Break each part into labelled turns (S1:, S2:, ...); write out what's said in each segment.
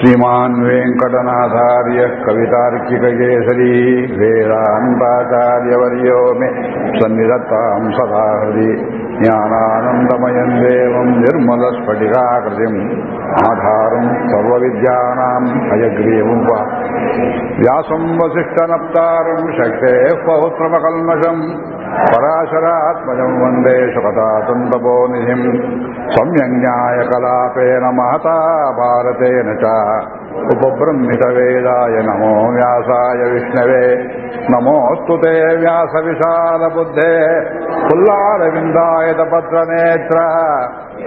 S1: श्रीमान् वेङ्कटनाथार्यः कवितार्किककेसरी वेदान्ताचार्यवर्यो मे सन्निधत्ताम् सदा हृदि ज्ञानानन्दमयम् देवम् निर्मलस्फटिकाकृतिम् आधारम् सर्वविद्यानाम् हयग्रीवम् वा व्यासम् वसिष्ठनप्तारम् शक्तेः पौत्रमकल्मषम् पराशरात्मजम् वन्दे शुकतातन्तपोनिधिम् सम्यङ्न्यायकलापेन महता भारतेन च उपबृंहितवेदाय नमो व्यासाय विष्णवे नमोऽस्तु ते व्यासविशालबुद्धे पुल्लारविन्दाय तपत्रनेत्र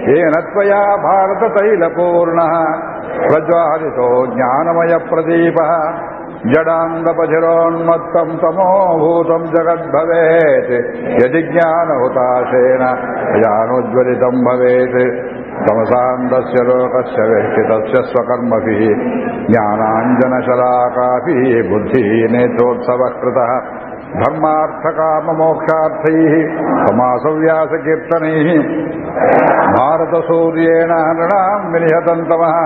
S1: येन त्वया भारततैलपूर्णः प्रज्वालितो ज्ञानमयप्रदीपः जडाङ्गपथिरोन्मत्तम् तमोभूतम् जगद्भवेत् यदि ज्ञानहुताशेन ज्ञानोज्ज्वलितम् भवेत् तमसान्दस्य लोकस्य वेष्टितस्य स्वकर्मभिः ज्ञानाञ्जनशलाकाभिः बुद्धिः नेत्रोत्सवः कृतः धर्मार्थकाममोक्षार्थैः समासव्यासकीर्तनैः भारतसूर्येण नृणाम् विनिहतन्तमः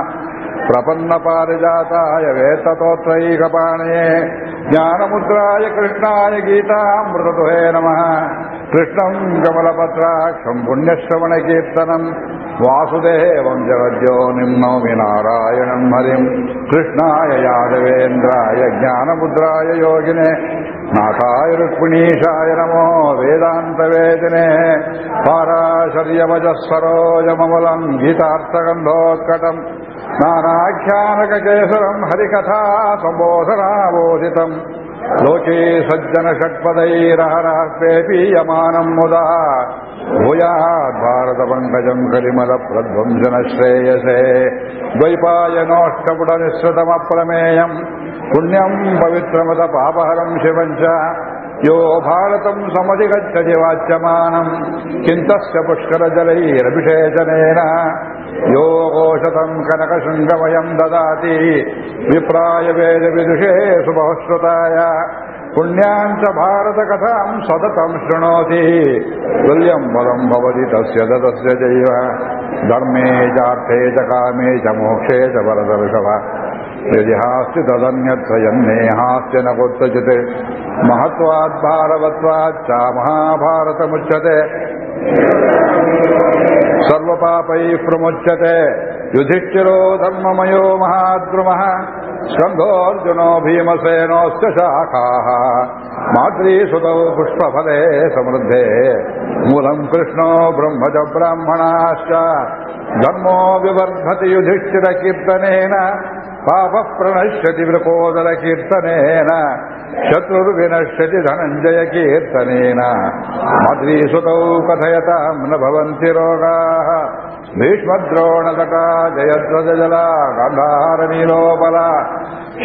S1: ಪ್ರಪನ್ನ ಪಾರಿಜಾತಾಯ ವೇತ್ತತೋತ್ರೈಕಪಾಣಯೇ ಜ್ಞಾನಮುದ್ರಾಯ ಕೃಷ್ಣಾಯ ಗೀತಾಮೃತದುಹೇ ನಮಃ. ಕೃಷ್ಣಂ ಕಮಲಪತ್ರಾಕ್ಷಂ ಪುಣ್ಯಶ್ರವಣಕೀರ್ತನಂ ವಾಸುದೇವಂ ಜಗದ್ಯೋ ನಿಮ್ನೋಮಿ ನಾರಾಯಣಂ ಹರಿಂ. ಕೃಷ್ಣಾಯ ಯಾದವೇಂದ್ರಾಯ ಜ್ಞಾನಮುದ್ರಾಯ ಯೋಗಿನೇ. ನಾಥಾಯ ರುಕ್ಮಿಣೀಶಾಯ ನಮೋ ವೇದಾಂತ ವೇದನೆ ಪಾರಾಶರ್ಯವಜ ಸರೋಜಮವಲಂ ಗೀತಾರ್ಥಗಂಧೋತ್ಕಟಂ ನಾನಾಖ್ಯಾನಕ ಕೇಸರಂ ಹರಿಕಥಾ ಸಂಬೋಧನಾಬೋಧಿತಂ लोके सज्जनषट्पदैरहरास्तेऽपीयमानम् मुदा भूयाद्भारतपङ्कजम् कलिमलप्रध्वंसनश्रेयसे द्वैपायनोष्टपुटनिःसृतमप्रमेयम् पुण्यम् पवित्रमत पापहरम् शिवम् च ಯೋ ಭಾರತಂ ಸಮಧಿಗಚ್ಚತಿ ವಾಚ್ಯಮಾನಂ ಚಿಂತಸ್ಯ ಪುಷ್ಕರಜಲೈರಭಿಷೇಚನೇನ ಯೋ ಘೋಷತಂ ಕನಕಶೃಂಗಮಯಂ ದದಾತಿ ವಿಪ್ರಾಯ ವೇದ ವಿದುಷೇ ಸುಬಹಸ್ವತಾಯ ಪುಣ್ಯಾಂ ಚ ಭಾರತ ಕಥಾಂ ಸತತಂ ಶೃಣೋತಿ ತುಲ್ಯಂ ಬಲಂ ಭವತಿ ತಸ್ಯ ದತಸ್ಯ ಜೈವ ಧರ್ಮೇ ಚಾರ್ಥೇ ಚ ಕಾಮೇ ಚ ಮೋಕ್ಷೇ ಚ ವರದರ್ಶವ ಯದಿ ಹಾಸ್ತಿ ತದನ್ಯತ್ವಯನ್ನೇಹಾಸ್ಯ ನ ಗೊತ್ತಜತೆ ಮಹತ್ವಾತ್ ಭಾರವತ್ವಾಚ್ಚ ಮಹಾಭಾರತ ಮುಚ್ಚತೆ ಸರ್ವಪಾಪೈ ಪ್ರಮುಚ್ಯತೆ ಯುಧಿಷ್ಠಿರೋ ಧರ್ಮಮಯೋ ಮಹಾದ್ರುಮಃ ಸ್ಕಂಧೋರ್ಜುನೋ ಭೀಮಸೇನೋಶ್ಚ ಶಾಖಾಃ ಮಾತೃಸುತೌ ಪುಷ್ಪಫಲೇ ಸಮೃದ್ಧೇ ಮೂಲಂ ಕೃಷ್ಣೋ ಬ್ರಹ್ಮಜ ಬ್ರಾಹ್ಮಣಾಶ್ಚ ಧರ್ಮೋ ವಿವರ್ಧತಿ ಯುಧಿಷ್ಠಿರ ಕೀರ್ತನೇನ పాప ప్రణశ్యతి వృకోదల కీర్తనేన. శత్రుడు వినశ్యతి ధనంజయ కీర్తనేన. మద్రీసుతౌ కథయతాం నభవంతి రోగా. భీష్మద్రోణతటా జయధ్వజల గంధారనీలోపల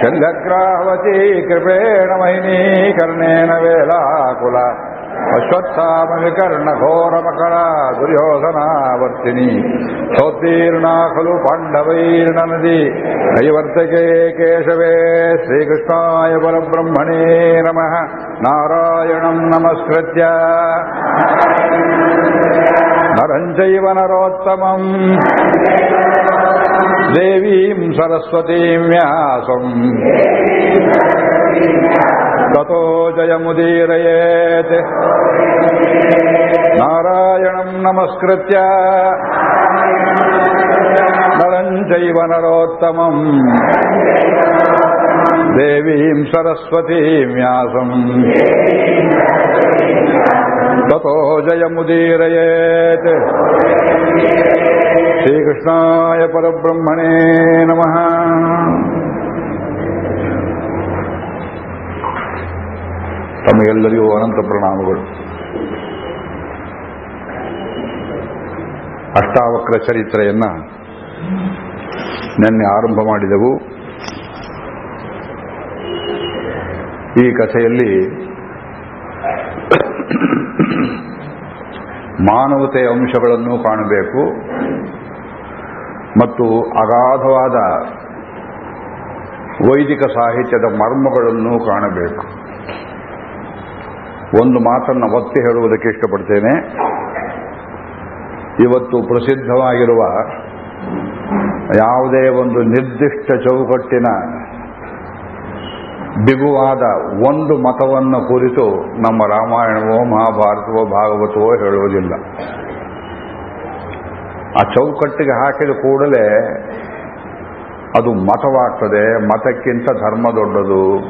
S1: శంఘగ్రాహవతి కృపేణ మైనీకర్ణేన వేళాకుల. ಅಶ್ವತ್ಥಾಮ ವಿಕರ್ಣ ಘೋರ ಮಕರ ದುರ್ಯೋಧನಾವರ್ತಿನಿ. ಸೋತ್ತೀರ್ಣ ಖಲು ಪಾಂಡವೈರ್ಣ ನದಿ ನೈವರ್ತಕೆ ಕೇಶವೇ ಶ್ರೀಕೃಷ್ಣಾಯ ಪರಬ್ರಹ್ಮಣೇ ನಮಃ. ನಾರಾಯಣಂ ನಮಸ್ಕೃತ್ಯ. ನರಂಜೈವ ನರೋತ್ತಮಂ ದೇವೀಂ ಸರಸ್ವತೀಂ ವ್ಯಾಸಂ ತಥೋ ಜಯಮುದೀರಯೇತ್ ನಾರಾಯಣಂ ನಮಸ್ಕೃತ್ಯ ನರಂಜೈವ ನರೋತ್ತಮಂ देवीम् सरस्वतीम् व्यासम् ततो जयमुदीरयेत् श्रीकृष्णाय परब्रह्मणे नमः ತಮಗೆಲ್ಲರಿಗೂ ಅನಂತ ಪ್ರಣಾಮಗಳು ಅಷ್ಟಾವಕ್ರ ಚರಿತ್ರೆಯನ್ನ ನಿನ್ನೆ ಆರಂಭ ಮಾಡಿದೆವು ಈ ಕಥೆಯಲ್ಲಿ ಮಾನವತೆಯ ಅಂಶಗಳನ್ನು ಕಾಣಬೇಕು ಮತ್ತು ಅಗಾಧವಾದ ವೈದಿಕ ಸಾಹಿತ್ಯದ ಮರ್ಮಗಳನ್ನು ಕಾಣಬೇಕು. ಒಂದು ಮಾತನ್ನು ಒತ್ತಿ ಹೇಳುವುದಕ್ಕೆ ಇಷ್ಟಪಡ್ತೇನೆ. ಇವತ್ತು ಪ್ರಸಿದ್ಧವಾಗಿರುವ ಯಾವುದೇ ಒಂದು ನಿರ್ದಿಷ್ಟ ಚೌಕಟ್ಟಿನ ಬಿಗುವಾದ ಒಂದು ಮತವನ್ನು ಕುರಿತು ನಮ್ಮ ರಾಮಾಯಣವೋ, ಮಹಾಭಾರತವೋ, ಭಾಗವತವೋ ಹೇಳುವುದಿಲ್ಲ. ಆ ಚೌಕಟ್ಟಿಗೆ ಹಾಕಿದ ಕೂಡಲೇ ಅದು ಮತವಾಗ್ತದೆ, ಮತಕ್ಕಿಂತ ಧರ್ಮ ದೊಡ್ಡದು.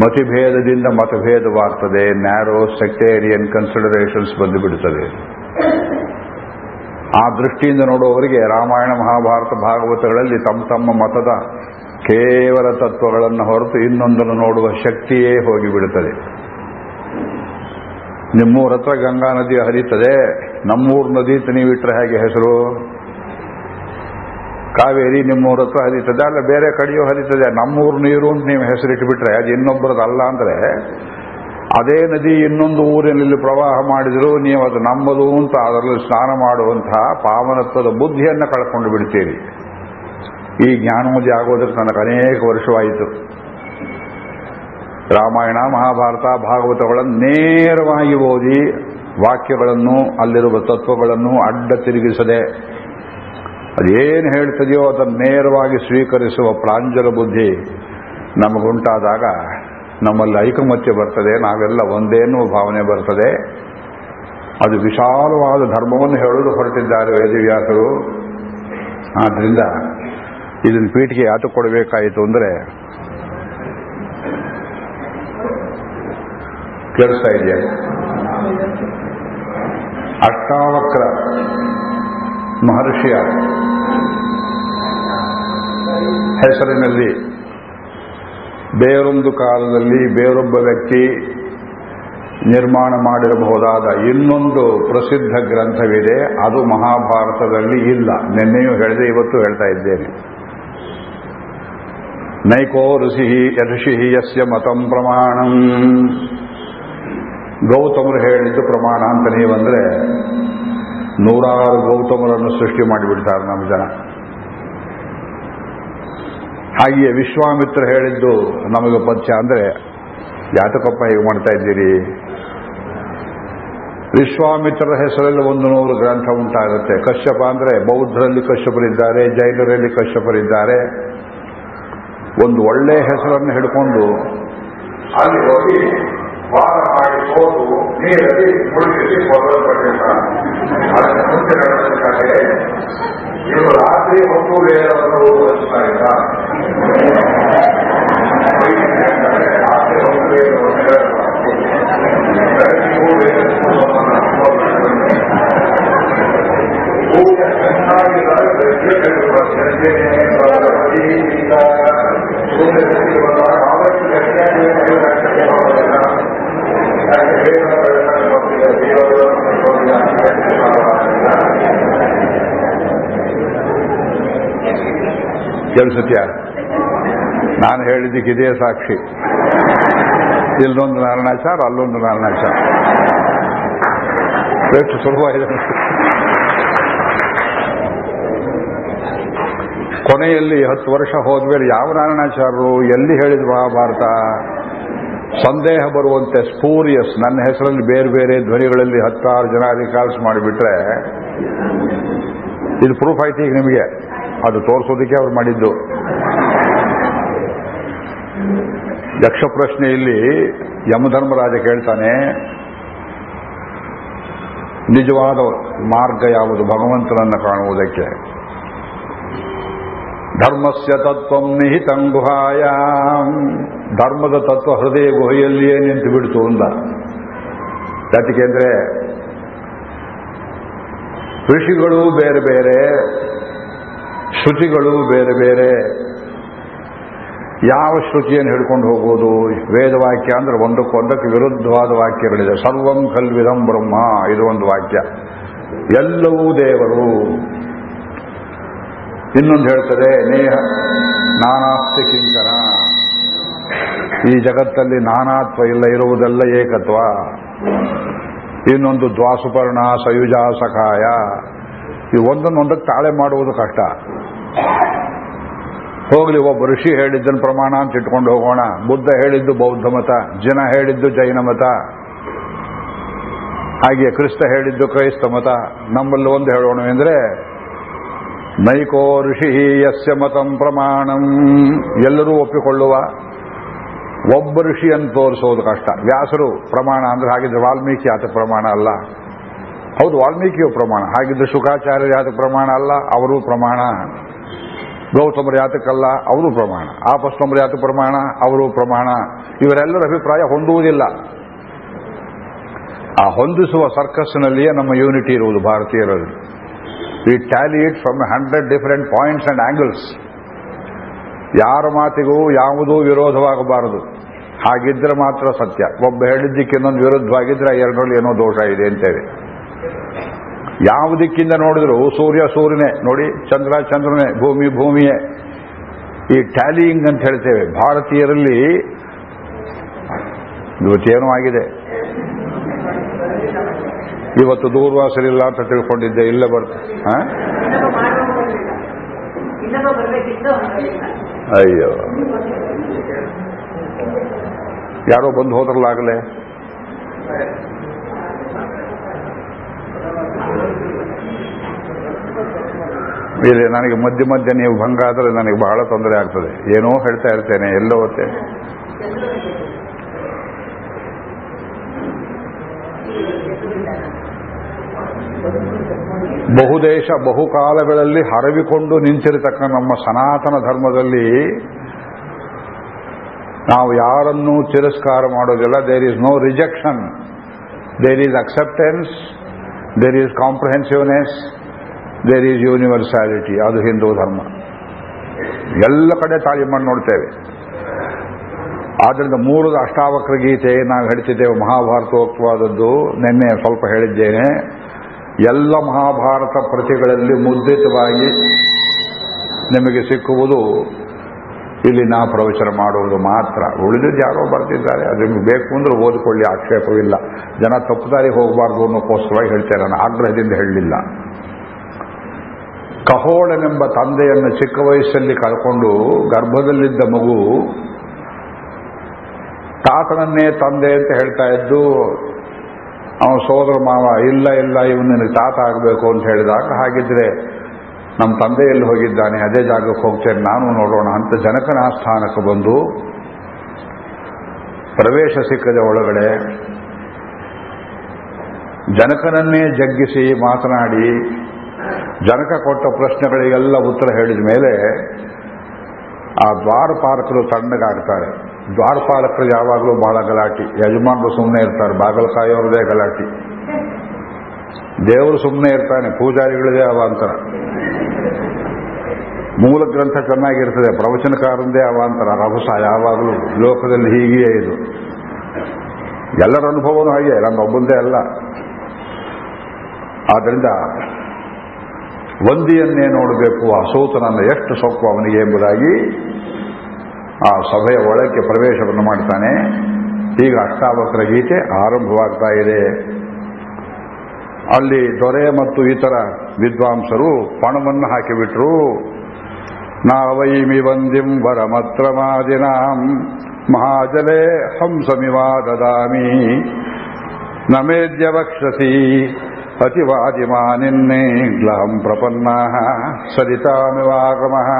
S1: ಮತಿಭೇದದಿಂದ ಮತಭೇದವಾಗ್ತದೆ ನ್ಯಾರೋ ಸೆಕ್ಟೇರಿಯನ್ ಕನ್ಸಿಡರೇಷನ್ಸ್ ಬಂದು ಬಿಡುತ್ತದೆ ಆ ದೃಷ್ಟಿಯಿಂದ ನೋಡುವವರಿಗೆ ರಾಮಾಯಣ, ಮಹಾಭಾರತ, ಭಾಗವತಗಳಲ್ಲಿ ತಮ್ಮ ತಮ್ಮ ಮತದ ಕೇವಲ ತತ್ವಗಳನ್ನು ಹೊರತು ಇನ್ನೊಂದನ್ನು ನೋಡುವ ಶಕ್ತಿಯೇ ಹೋಗಿಬಿಡುತ್ತದೆ. ನಿಮ್ಮೂರ ಹತ್ರ ಗಂಗಾ ನದಿ ಹರಿತದೆ ನಮ್ಮೂರು ನದಿ ನೀವಿಟ್ರೆ ಹೇಗೆ ಹೆಸರು? ಕಾವೇರಿ ನಿಮ್ಮೂರ ಹತ್ರ ಹರಿತದೆ ಅಲ್ಲ, ಬೇರೆ ಕಡೆಯೂ ಹರಿತದೆ ನಮ್ಮೂರು ನೀರು ಅಂತ ನೀವು ಹೆಸರಿಟ್ಟುಬಿಟ್ರೆ ಅದು ಇನ್ನೊಬ್ಬರದಲ್ಲ ಅಂದ್ರೆ, ಅದೇ ನದಿ ಇನ್ನೊಂದು ಊರಿನಲ್ಲಿ ಪ್ರವಾಹ ಮಾಡಿದ್ರು, ನೀವು ಅದು ನಮ್ಮದು ಅಂತ ಅದರಲ್ಲಿ ಸ್ನಾನ ಮಾಡುವಂತಹ ಪಾವನತ್ವದ ಬುದ್ಧಿಯನ್ನು ಕಳ್ಕೊಂಡು ಬಿಡ್ತೀರಿ. ಈ ಜ್ಞಾನೋದಯ ಆಗೋದಕ್ಕೆ ನನಗೆ ಅನೇಕ ವರ್ಷವಾಯಿತು. ರಾಮಾಯಣ, ಮಹಾಭಾರತ, ಭಾಗವತಗಳನ್ನು ನೇರವಾಗಿ ಓದಿ ವಾಕ್ಯಗಳನ್ನು, ಅಲ್ಲಿರುವ ತತ್ವಗಳನ್ನು ಅಡ್ಡ ತಿರುಗಿಸದೆ ಅದೇನು ಹೇಳ್ತದೆಯೋ ಅದನ್ನು ನೇರವಾಗಿ ಸ್ವೀಕರಿಸುವ ಪ್ರಾಂಜಲ ಬುದ್ಧಿ ನಮಗುಂಟಾದಾಗ ನಮ್ಮಲ್ಲಿ ಐಕಮತ್ಯ ಬರ್ತದೆ, ನಾವೆಲ್ಲ ಒಂದೇನೋ ಭಾವನೆ ಬರ್ತದೆ. ಅದು ವಿಶಾಲವಾದ ಧರ್ಮವನ್ನು ಹೇಳಲು ಹೊರಟಿದ್ದಾರೆ ವೇದವ್ಯಾಸರು. ಆದ್ರಿಂದ ಇದನ್ನು ಪೀಠಿಗೆ ಯಾತು ಕೊಡಬೇಕಾಯಿತು ಅಂದರೆ ಕೇಳಿಸ್ತಾ ಇದೆಯಾ? ಅಷ್ಟಾವಕ್ರ ಮಹರ್ಷಿಯ ಹೆಸರಿನಲ್ಲಿ ಬೇರೊಂದು ಕಾಲದಲ್ಲಿ ಬೇರೊಬ್ಬ ವ್ಯಕ್ತಿ ನಿರ್ಮಾಣ ಮಾಡಿರಬಹುದಾದ ಇನ್ನೊಂದು ಪ್ರಸಿದ್ಧ ಗ್ರಂಥವಿದೆ. ಅದು ಮಹಾಭಾರತದಲ್ಲಿ ಇಲ್ಲ. ನಿನ್ನೆಯೂ ಹೇಳಿದೆ, ಇವತ್ತು ಹೇಳ್ತಾ ಇದ್ದೇನೆ. ನೈಕೋ ಋಷಿ ಋಷಿ ಯಸ್ಯ ಮತಂ ಪ್ರಮಾಣಂ ಗೌತಮರು ಹೇಳಿದ್ದು ಪ್ರಮಾಣ ಅಂತ ನೀವಂದ್ರೆ ನೂರಾರು ಗೌತಮರನ್ನು ಸೃಷ್ಟಿ ಮಾಡಿಬಿಡ್ತಾರೆ ನಮ್ಮ ಜನ. ಹಾಗೆಯೇ ವಿಶ್ವಾಮಿತ್ರ ಹೇಳಿದ್ದು ನಮಗೆ ಪಥ್ಯ ಅಂದ್ರೆ, ಯಾತಕಪ್ಪ ಹೀಗೆ ಮಾಡ್ತಾ ಇದ್ದೀರಿ? ವಿಶ್ವಾಮಿತ್ರರ ಹೆಸರಲ್ಲಿ ಒಂದು ನೂರು ಗ್ರಂಥ ಉಂಟಾಗುತ್ತೆ. ಕಶ್ಯಪ ಅಂದ್ರೆ ಬೌದ್ಧರಲ್ಲಿ ಕಶ್ಯಪರಿದ್ದಾರೆ, ಜೈನರಲ್ಲಿ ಕಶ್ಯಪರಿದ್ದಾರೆ. ಒಂದು ಒಳ್ಳೆ ಹೆಸರನ್ನು ಹಿಡ್ಕೊಂಡು ಅಲ್ಲಿ ಹೋಗಿ ವಾರ ಮಾಡಿ ಹೋದು ನೀರಲ್ಲಿ ಮುಳುಗಿಸಿ ಮೊದಲಪಟ್ಟಿರ್ತಾನೆ ಅದನ್ನು ಮುಂದೆ ನಡೆಸಬೇಕಾದ್ರೆ ಇವರು ರಾತ್ರಿ ಹೊತ್ತು ವೇದವನ್ನು ಓದುವಂತ ಇಲ್ಲ. ರಾತ್ರಿ ಹೊತ್ತು ವೇದವನ್ನು ಹೇಳಬಾರದು ಬೆಳಗಿಗೂ ವೇದವನ್ನು ಪೂಜೆ ಚೆನ್ನಾಗಿದ್ದಾರೆ ಬೆಳಗ್ಗೆ ಸಂಜೆ ಸೂರ್ಯ ಬಂದಾಗ ಆವತ್ತು ಗಟ್ಟಿಯಾಗಿ ನಡೆಯುವುದಕ್ಕೆ ಹೋಗೋದಿಲ್ಲ ಯಾಕೆ ವೇದ ಬೆಳಕನ್ನು ಹೋಗ್ತಿದೆ ದೇವರನ್ನು ಕೇಳಿಸುತ್ತ್ಯಾ ನಾನು ಹೇಳಿದ್ದಕ್ಕೆ ಇದೇ ಸಾಕ್ಷಿ ಇಲ್ಲೊಂದು ನಾರಾಯಣಾಚಾರ ಅಲ್ಲೊಂದು ನಾರಾಯಣಾಚಾರ ಎಷ್ಟು ಸುಲಭವಾಗಿದೆ ಕೊನೆಯಲ್ಲಿ ಹತ್ತು ವರ್ಷ ಹೋದ್ಮೇಲೆ ಯಾವ ನಾರಾಯಣಾಚಾರ್ಯರು ಎಲ್ಲಿ ಹೇಳಿದ ಮಹಾಭಾರತ ಸಂದೇಹ ಬರುವಂತೆ ಸ್ಪೂರಿಯಸ್, ನನ್ನ ಹೆಸರಲ್ಲಿ ಬೇರೆ ಬೇರೆ ಧ್ವನಿಗಳಲ್ಲಿ ಹತ್ತಾರು ಜನ ರಿಕಾರ್ಡ್ಸ್ ಮಾಡಿಬಿಟ್ರೆ ಇದು ಪ್ರೂಫ್ ಆಯ್ತು ಈಗ ನಿಮಗೆ. ಅದು ತೋರಿಸೋದಕ್ಕೆ ಅವ್ರು ಮಾಡಿದ್ದು. ಯಕ್ಷ ಪ್ರಶ್ನೆಯಲ್ಲಿ ಯಮಧರ್ಮರಾಜ ಕೇಳ್ತಾನೆ, ನಿಜವಾದ ಮಾರ್ಗ ಯಾವುದು ಭಗವಂತನನ್ನು ಕಾಣುವುದಕ್ಕೆ? ಧರ್ಮಸ್ಯ ತತ್ವ ನಿಹಿತಂ ಗುಹಾಯ. ಧರ್ಮದ ತತ್ವ ಹೃದಯ ಗುಹೆಯಲ್ಲಿಯೇ ನಿಂತು ಬಿಡ್ತು ಅಂದ ಯಾಕೆಂದ್ರೆ ಋಷಿಗಳು ಬೇರೆ ಬೇರೆ, ಶ್ರುತಿಗಳು ಬೇರೆ ಬೇರೆ. ಯಾವ ಶ್ರುತಿಯನ್ನು ಹಿಡ್ಕೊಂಡು ಹೋಗೋದು ವೇದವಾಕ್ಯ ಅಂದ್ರೆ ಒಂದಕ್ಕೊಂದಕ್ಕೆ ವಿರುದ್ಧವಾದ ವಾಕ್ಯಗಳಿದೆ. ಸರ್ವಂ ಕಲ್ವಿದಂ ಬ್ರಹ್ಮ, ಇದು ಒಂದು ವಾಕ್ಯ. ಎಲ್ಲವೂ ದೇವರು. ಇನ್ನೊಂದು ಹೇಳ್ತದೆ ನೇಹ, ನಾನಾಸ್ತಿ ಕಿಂಕರ. ಈ ಜಗತ್ತಲ್ಲಿ ನಾನಾತ್ವ ಇಲ್ಲ, ಇರುವುದೆಲ್ಲ ಏಕತ್ವ. ಇನ್ನೊಂದು ದ್ವಾಸುಪರ್ಣ, ಸಯುಜ, ಸಖಾಯ. ಈ ಒಂದನ್ನೊಂದಕ್ಕೆ ತಾಳೆ ಮಾಡುವುದು ಕಷ್ಟ. ಹೋಗ್ಲಿ, ಒಬ್ಬ ಋಷಿ ಹೇಳಿದ್ದನ್ನು ಪ್ರಮಾಣ ಅಂತ ಇಟ್ಕೊಂಡು ಹೋಗೋಣ. ಬುದ್ಧ ಹೇಳಿದ್ದು ಬೌದ್ಧ ಮತ, ಜನ ಹೇಳಿದ್ದು ಜೈನ ಮತ. ಹಾಗೆ ಕ್ರಿಸ್ತ ಹೇಳಿದ್ದು ಕ್ರೈಸ್ತ ಮತ. ನಮ್ಮಲ್ಲಿ ಒಂದು ಹೇಳೋಣ ಅಂದ್ರೆ ನೈಕೋ ಋಷಿ ಯಸ್ಯ ಮತಂ ಪ್ರಮಾಣಂ. ಎಲ್ಲರೂ ಒಪ್ಪಿಕೊಳ್ಳುವ, ಒಬ್ಬ ಋಷಿಯನ್ನು ತೋರಿಸೋದು ಕಷ್ಟ. ವ್ಯಾಸರು ಪ್ರಮಾಣ ಅಂದ್ರೆ ಹಾಗಿದ್ರೆ ವಾಲ್ಮೀಕಿ ಆತ ಪ್ರಮಾಣ ಅಲ್ಲ. ಹೌದು, ವಾಲ್ಮೀಕಿಯು ಪ್ರಮಾಣ. ಹಾಗಿದ್ರೆ ಶುಕಾಚಾರ್ಯರು ಯಾತ ಪ್ರಮಾಣ ಅಲ್ಲ, ಅವರೂ ಪ್ರಮಾಣ. ಗೌತಮರ ಯಾತಕ್ಕಲ್ಲ, ಅವರು ಪ್ರಮಾಣ. ಆಪಸ್ತಮರು ಯಾತ ಪ್ರಮಾಣ, ಅವರು ಪ್ರಮಾಣ. ಇವರೆಲ್ಲರ ಅಭಿಪ್ರಾಯ ಹೊಂದುವುದಿಲ್ಲ. ಆ ಹೊಂದಿಸುವ ಸರ್ಕಸ್ನಲ್ಲಿಯೇ ನಮ್ಮ ಯೂನಿಟಿ ಇರುವುದು ಭಾರತೀಯರಲ್ಲಿ. We tally it from hundred different points and angles ಯಾರ ಮಾತಿಗೂ ಯಾವುದೂ ವಿರೋಧವಾಗಬಾರದು. ಹಾಗಿದ್ರೆ ಮಾತ್ರ ಸತ್ಯ. ಒಬ್ಬ ಹೇಳಿದ್ದಕ್ಕೆ ಇನ್ನೊಂದು ವಿರುದ್ಧವಾಗಿದ್ರೆ ಎರಡರಲ್ಲಿ ಏನೋ ದೋಷ ಇದೆ ಅಂತೇಳಿ. ಯಾವ ದಿಕ್ಕಿಂದ ನೋಡಿದ್ರು ಸೂರ್ಯ ಸೂರ್ಯನೇ. ನೋಡಿ, ಚಂದ್ರ ಚಂದ್ರನೇ, ಭೂಮಿ ಭೂಮಿಯೇ. ಈ ಟ್ಯಾಲಿಯಿಂಗ್ ಅಂತ ಹೇಳ್ತೇವೆ. ಭಾರತೀಯರಲ್ಲಿ ಇವತ್ತೇನೋ ಆಗಿದೆ. ಇವತ್ತು ದೂರ್ವಾಸರಿಲ್ಲ ಅಂತ ತಿಳ್ಕೊಂಡಿದ್ದೆ, ಇಲ್ಲೇ ಬರ್ತ. ಅಯ್ಯೋ. ಯಾರೋ ಬಂದು ಹೋದ್ರಲ್ಲಾಗಲೇ ಇಲ್ಲಿ ನನಗೆ ಮಧ್ಯ ಮಧ್ಯ ನೀವು ಭಂಗ ಆದರೆ ನನಗೆ ಬಹಳ ತೊಂದರೆ ಆಗ್ತದೆ. ಏನೋ ಹೇಳ್ತಾ ಇರ್ತೇನೆ ಎಲ್ಲೋ ಹೊತ್ತೆ. ಬಹುದೇಶ ಬಹುಕಾಲಗಳಲ್ಲಿ ಹರವಿಕೊಂಡು ನಿಂತಿರತಕ್ಕ ನಮ್ಮ ಸನಾತನ ಧರ್ಮದಲ್ಲಿ ನಾವು ಯಾರನ್ನೂ ತಿರಸ್ಕಾರ ಮಾಡೋದಿಲ್ಲ. There is no rejection there is acceptance there is comprehensiveness there is universality ಅದು ಹಿಂದೂ ಧರ್ಮ. ಎಲ್ಲ ಕಡೆ ತಾಳಿ ಮಾಡಿ ನೋಡ್ತೇವೆ. ಆದ್ರಿಂದ ಮೂರು ಅಷ್ಟಾವಕ್ರ ಗೀತೆ ನಾವು ಹೇಳ್ತಿದ್ದೇವೆ. ಮಹಾಭಾರತೋಕ್ತವಾದದ್ದು. ನಿನ್ನೆ ಸ್ವಲ್ಪ ಹೇಳಿದ್ದೇನೆ. ಎಲ್ಲ ಮಹಾಭಾರತ ಪ್ರತಿಗಳಲ್ಲಿ ಮುದ್ರಿತವಾಗಿ ನಿಮಗೆ ಸಿಕ್ಕುವುದು ಇಲ್ಲಿ ನಾ ಪ್ರವಚನ ಮಾಡುವುದು ಮಾತ್ರ. ಉಳಿದಿದ್ದು ಯಾರೋ ಬರ್ತಿದ್ದಾರೆ ಅದು ನಿಮಗೆ ಬೇಕು ಅಂದ್ರೆ ಓದಿಕೊಳ್ಳಿ ಆಕ್ಷೇಪವಿಲ್ಲ ಜನ ತಪ್ಪುದಾರಿ ಹೋಗಬಾರ್ದು ಅನ್ನೋಕ್ಕೋಸ್ಕರವಾಗಿ ಹೇಳ್ತೇನೆ ನಾನು ಆಗ್ರಹದಿಂದ ಹೇಳಲಿಲ್ಲ. ಕಹೋಳನೆಂಬ ತಂದೆಯನ್ನು ಚಿಕ್ಕ ವಯಸ್ಸಲ್ಲಿ ಕಳ್ಕೊಂಡು ಗರ್ಭದಲ್ಲಿದ್ದ ಮಗು, ತಾತನನ್ನೇ ತಂದೆ ಅಂತ ಹೇಳ್ತಾ ಇದ್ದು ಅವನ ಸೋದರ ಮಾವ, ಇಲ್ಲ ಇಲ್ಲ, ಇವನು ನಿನಗೆ ತಾತ ಆಗಬೇಕು ಅಂತ ಹೇಳಿದಾಗ ಹಾಗಿದ್ರೆ ನಮ್ಮ ತಂದೆ ಎಲ್ಲಿ ಹೋಗಿದ್ದಾನೆ? ಅದೇ ಜಾಗಕ್ಕೆ ಹೋಗ್ತೇನೆ, ನಾನು ನೋಡೋಣ ಅಂತ ಜನಕನ ಆಸ್ಥಾನಕ್ಕೆ ಬಂದು ಪ್ರವೇಶ ಸಿಕ್ಕದ ಒಳಗಡೆ ಜನಕನನ್ನೇ ಜಗ್ಗಿಸಿ ಮಾತನಾಡಿ, ಜನಕ ಕೊಟ್ಟ ಪ್ರಶ್ನೆಗಳಿಗೆಲ್ಲ ಉತ್ತರ ಹೇಳಿದ ಮೇಲೆ ಆ ದ್ವಾರಪಾಲಕರು ತಣ್ಣಗಾಗ್ತಾರೆ. ದ್ವಾರಪಾಲಕರು ಯಾವಾಗಲೂ ಬಹಳ ಗಲಾಟಿ. ಯಜಮಾನರು ಸುಮ್ಮನೆ ಇರ್ತಾರೆ ಬಾಗಲ ಕಾಯೋರದೇ ಗಲಾಟಿ. ದೇವರು ಸುಮ್ಮನೆ ಇರ್ತಾನೆ, ಪೂಜಾರಿಗಳದೇ ಅವಾಂತರ ಮೂಲ ಗ್ರಂಥ ಚೆನ್ನಾಗಿರ್ತದೆ ಪ್ರವಚನಕಾರಂದೇ ಅವಾಂತರ ರಭಸ ಯಾವಾಗಲೂ ಲೋಕದಲ್ಲಿ ಹೀಗೆಯೇ ಇದು. ಎಲ್ಲರ ಅನುಭವನೂ ಹಾಗೆ ನನ್ನ ಒಬ್ಬಂದೇ ಅಲ್ಲ. ಆದ್ದರಿಂದ ವಂದಿಯನ್ನೇ ನೋಡಬೇಕು ಆ ಸೂತನನ್ನು ಎಷ್ಟು ಸೊಕ್ಕು ಅವನಿಗೆ ಎಂಬುದಾಗಿ ಆ ಸಭೆಯ ಒಳಕ್ಕೆ ಪ್ರವೇಶವನ್ನು ಮಾಡ್ತಾನೆ. ಈಗ ಅಷ್ಟಾವಕ್ರ ಗೀತೆ ಆರಂಭವಾಗ್ತಾ ಇದೆ. ಅಲ್ಲಿ ದೊರೆ ಮತ್ತು ಇತರ ವಿದ್ವಾಂಸರು ಪಣವನ್ನು ಹಾಕಿಬಿಟ್ರು. ನಾವೈಮಿ ವಂದಿಂ ವರಮತ್ರಮಾದಿನಾಂ ಮಹಾಜಲೆ ಹಂಸಮಿವಾ ದದಾಮಿ ನಮೇದ್ಯ ವಕ್ಷಸಿ ಅತಿವಾದಿಮಾ ನಿನ್ನೆ ಗ್ಲಹಂ ಪ್ರಪನ್ನ ಸರಿತಾಮಿವಾಗಮಃ.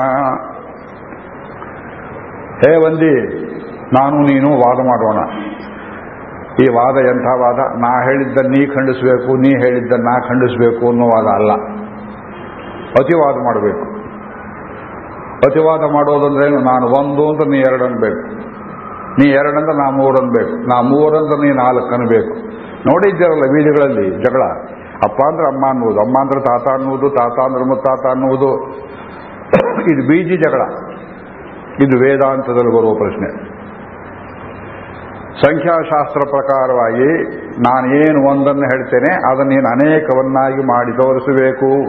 S1: ಹೇ ವಂದಿ, ನಾನು ನೀನು ವಾದ ಮಾಡೋಣ. ಈ ವಾದ ಎಂಥ ವಾದ? ನಾ ಹೇಳಿದ್ದ ನೀ ಖಂಡಿಸಬೇಕು, ನೀ ಹೇಳಿದ್ದ ನಾ ಖಂಡಿಸಬೇಕು ಅನ್ನೋ ವಾದ ಅಲ್ಲ. ಅತಿವಾದ ಮಾಡಬೇಕು. ಅತಿವಾದ ಮಾಡೋದಂದ್ರೇನು ನಾನು ಒಂದು ಅಂತ ನೀ ಎರಡು ಅನ್ಬೇಕು. ನೀ ಎರಡಂದ್ರೆ ನಾ ಮೂರು ಅನ್ಬೇಕು. ನಾ ಮೂರಂದ್ರೆ ನೀ ನಾಲ್ಕು ಅನ್ಬೇಕು. ನೋಡಿದ್ದೀರಲ್ಲ ಬೀದಿಗಳಲ್ಲಿ ಜಗಳ? ಅಪ್ಪ ಅಂದ್ರೆ ಅಮ್ಮ ಅನ್ನುವುದು, ಅಮ್ಮ ಅಂದ್ರೆ ತಾತ ಅನ್ನುವುದು, ತಾತ ಅಂದ್ರೆ ಮುತ್ತಾತ ಅನ್ನುವುದು. ಇದು ಬೀಜಿ ಜಗಳ. ಇದು ವೇದಾಂತದಲ್ಲಿ ಬರುವ ಪ್ರಶ್ನೆ. ಸಂಖ್ಯಾಶಾಸ್ತ್ರ ಪ್ರಕಾರವಾಗಿ ನಾನೇನು ಒಂದನ್ನು ಹೇಳ್ತೇನೆ ಅದನ್ನೇನು ನೀನು ಅನೇಕವನ್ನಾಗಿ ಮಾಡಿ ತೋರಿಸಬೇಕು.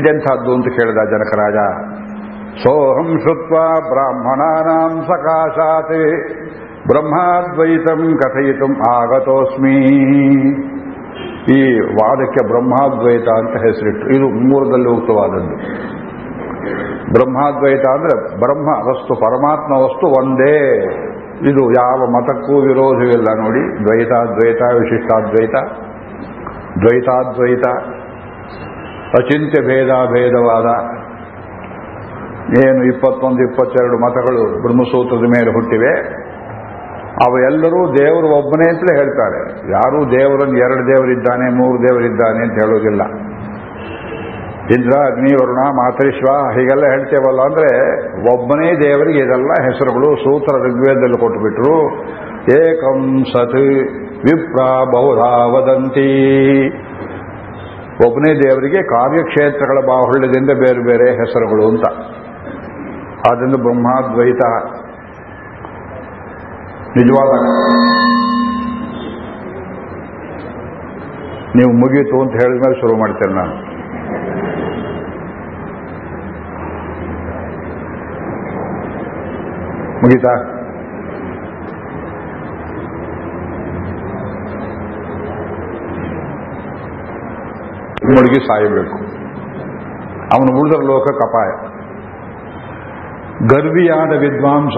S1: ಇದೆಂಥದ್ದು ಅಂತ ಕೇಳಿದ ಜನಕರಾಜ. ಸೋಹಂ ಶುತ್ವ ಬ್ರಾಹ್ಮಣಾನಾಂ ಸಕಾಶಾತ್, ಬ್ರಹ್ಮಾದ್ವೈತಂ ಕಥಯಿತು ಆಗತೋಸ್ಮಿ. ಈ ವಾದಕ್ಕೆ ಬ್ರಹ್ಮಾದ್ವೈತ ಅಂತ ಹೆಸರಿಟ್ಟು, ಇದು ಮೂರದಲ್ಲಿ ಉಕ್ತವಾದದ್ದು. ಬ್ರಹ್ಮಾದ್ವೈತ ಅಂದ್ರೆ ಬ್ರಹ್ಮ ವಸ್ತು, ಪರಮಾತ್ಮ ವಸ್ತು ಒಂದೇ. ಇದು ಯಾವ ಮತಕ್ಕೂ ವಿರೋಧವಿಲ್ಲ ನೋಡಿ. ದ್ವೈತಾದ್ವೈತ ವಿಶಿಷ್ಟಾದ್ವೈತ. ದ್ವೈತಾದ್ವೈತ, ಅಚಿಂತ್ಯ ಭೇದ ಭೇದವಾದ ಏನು ಇಪ್ಪತ್ತೊಂದು, ಇಪ್ಪತ್ತೆರಡು ಮತಗಳು ಬ್ರಹ್ಮಸೂತ್ರದ ಮೇಲೆ ಹುಟ್ಟಿವೆ. ಅವೆಲ್ಲರೂ ದೇವರು ಒಬ್ಬನೇ ಅಂತಲೇ ಹೇಳ್ತಾರೆ. ಯಾರೂ ದೇವರನ್ನು ಎರಡು ದೇವರಿದ್ದಾನೆ, ಮೂರು ದೇವರಿದ್ದಾನೆ ಅಂತ ಹೇಳೋದಿಲ್ಲ. ಇಂದ್ರ ಅಗ್ನಿ ವರುಣ ಮಾತೃಶ್ವ ಹೀಗೆಲ್ಲ ಹೇಳ್ತೇವಲ್ಲ ಅಂದ್ರೆ ಒಬ್ಬನೇ ದೇವರಿಗೆ ಇದೆಲ್ಲ ಹೆಸರುಗಳು, ಸೂತ್ರ, ಋಗ್ವೇದದಲ್ಲಿ ಕೊಟ್ಟುಬಿಟ್ರು ಏಕಂ ಸತ್ ವಿಪ್ರ ಬಹುಧಾ ವದಂತಿ. ಒಬ್ಬನೇ ದೇವರಿಗೆ ಕಾರ್ಯಕ್ಷೇತ್ರಗಳ ಬಾಹುಳ್ಯದಿಂದ ಬೇರೆ ಬೇರೆ ಹೆಸರುಗಳು ಅಂತ. ಆದ್ದರಿಂದ ಬ್ರಹ್ಮಾದ್ವೈತ. ನಿಜವಾದ? ನೀವು ಮುಗೀತು ಅಂತ ಹೇಳಿದ ಮೇಲೆ ಶುರು ಮಾಡ್ತೇನೆ ನಾನು. ಮುಗೀತಾ ಮುಳುಗಿ ಸಾಯಬೇಕು. ಅವನು ಉಳಿದ ಲೋಕ ಕಪಾಯ. ಗರ್ವಿಯಾದ ವಿದ್ವಾಂಸ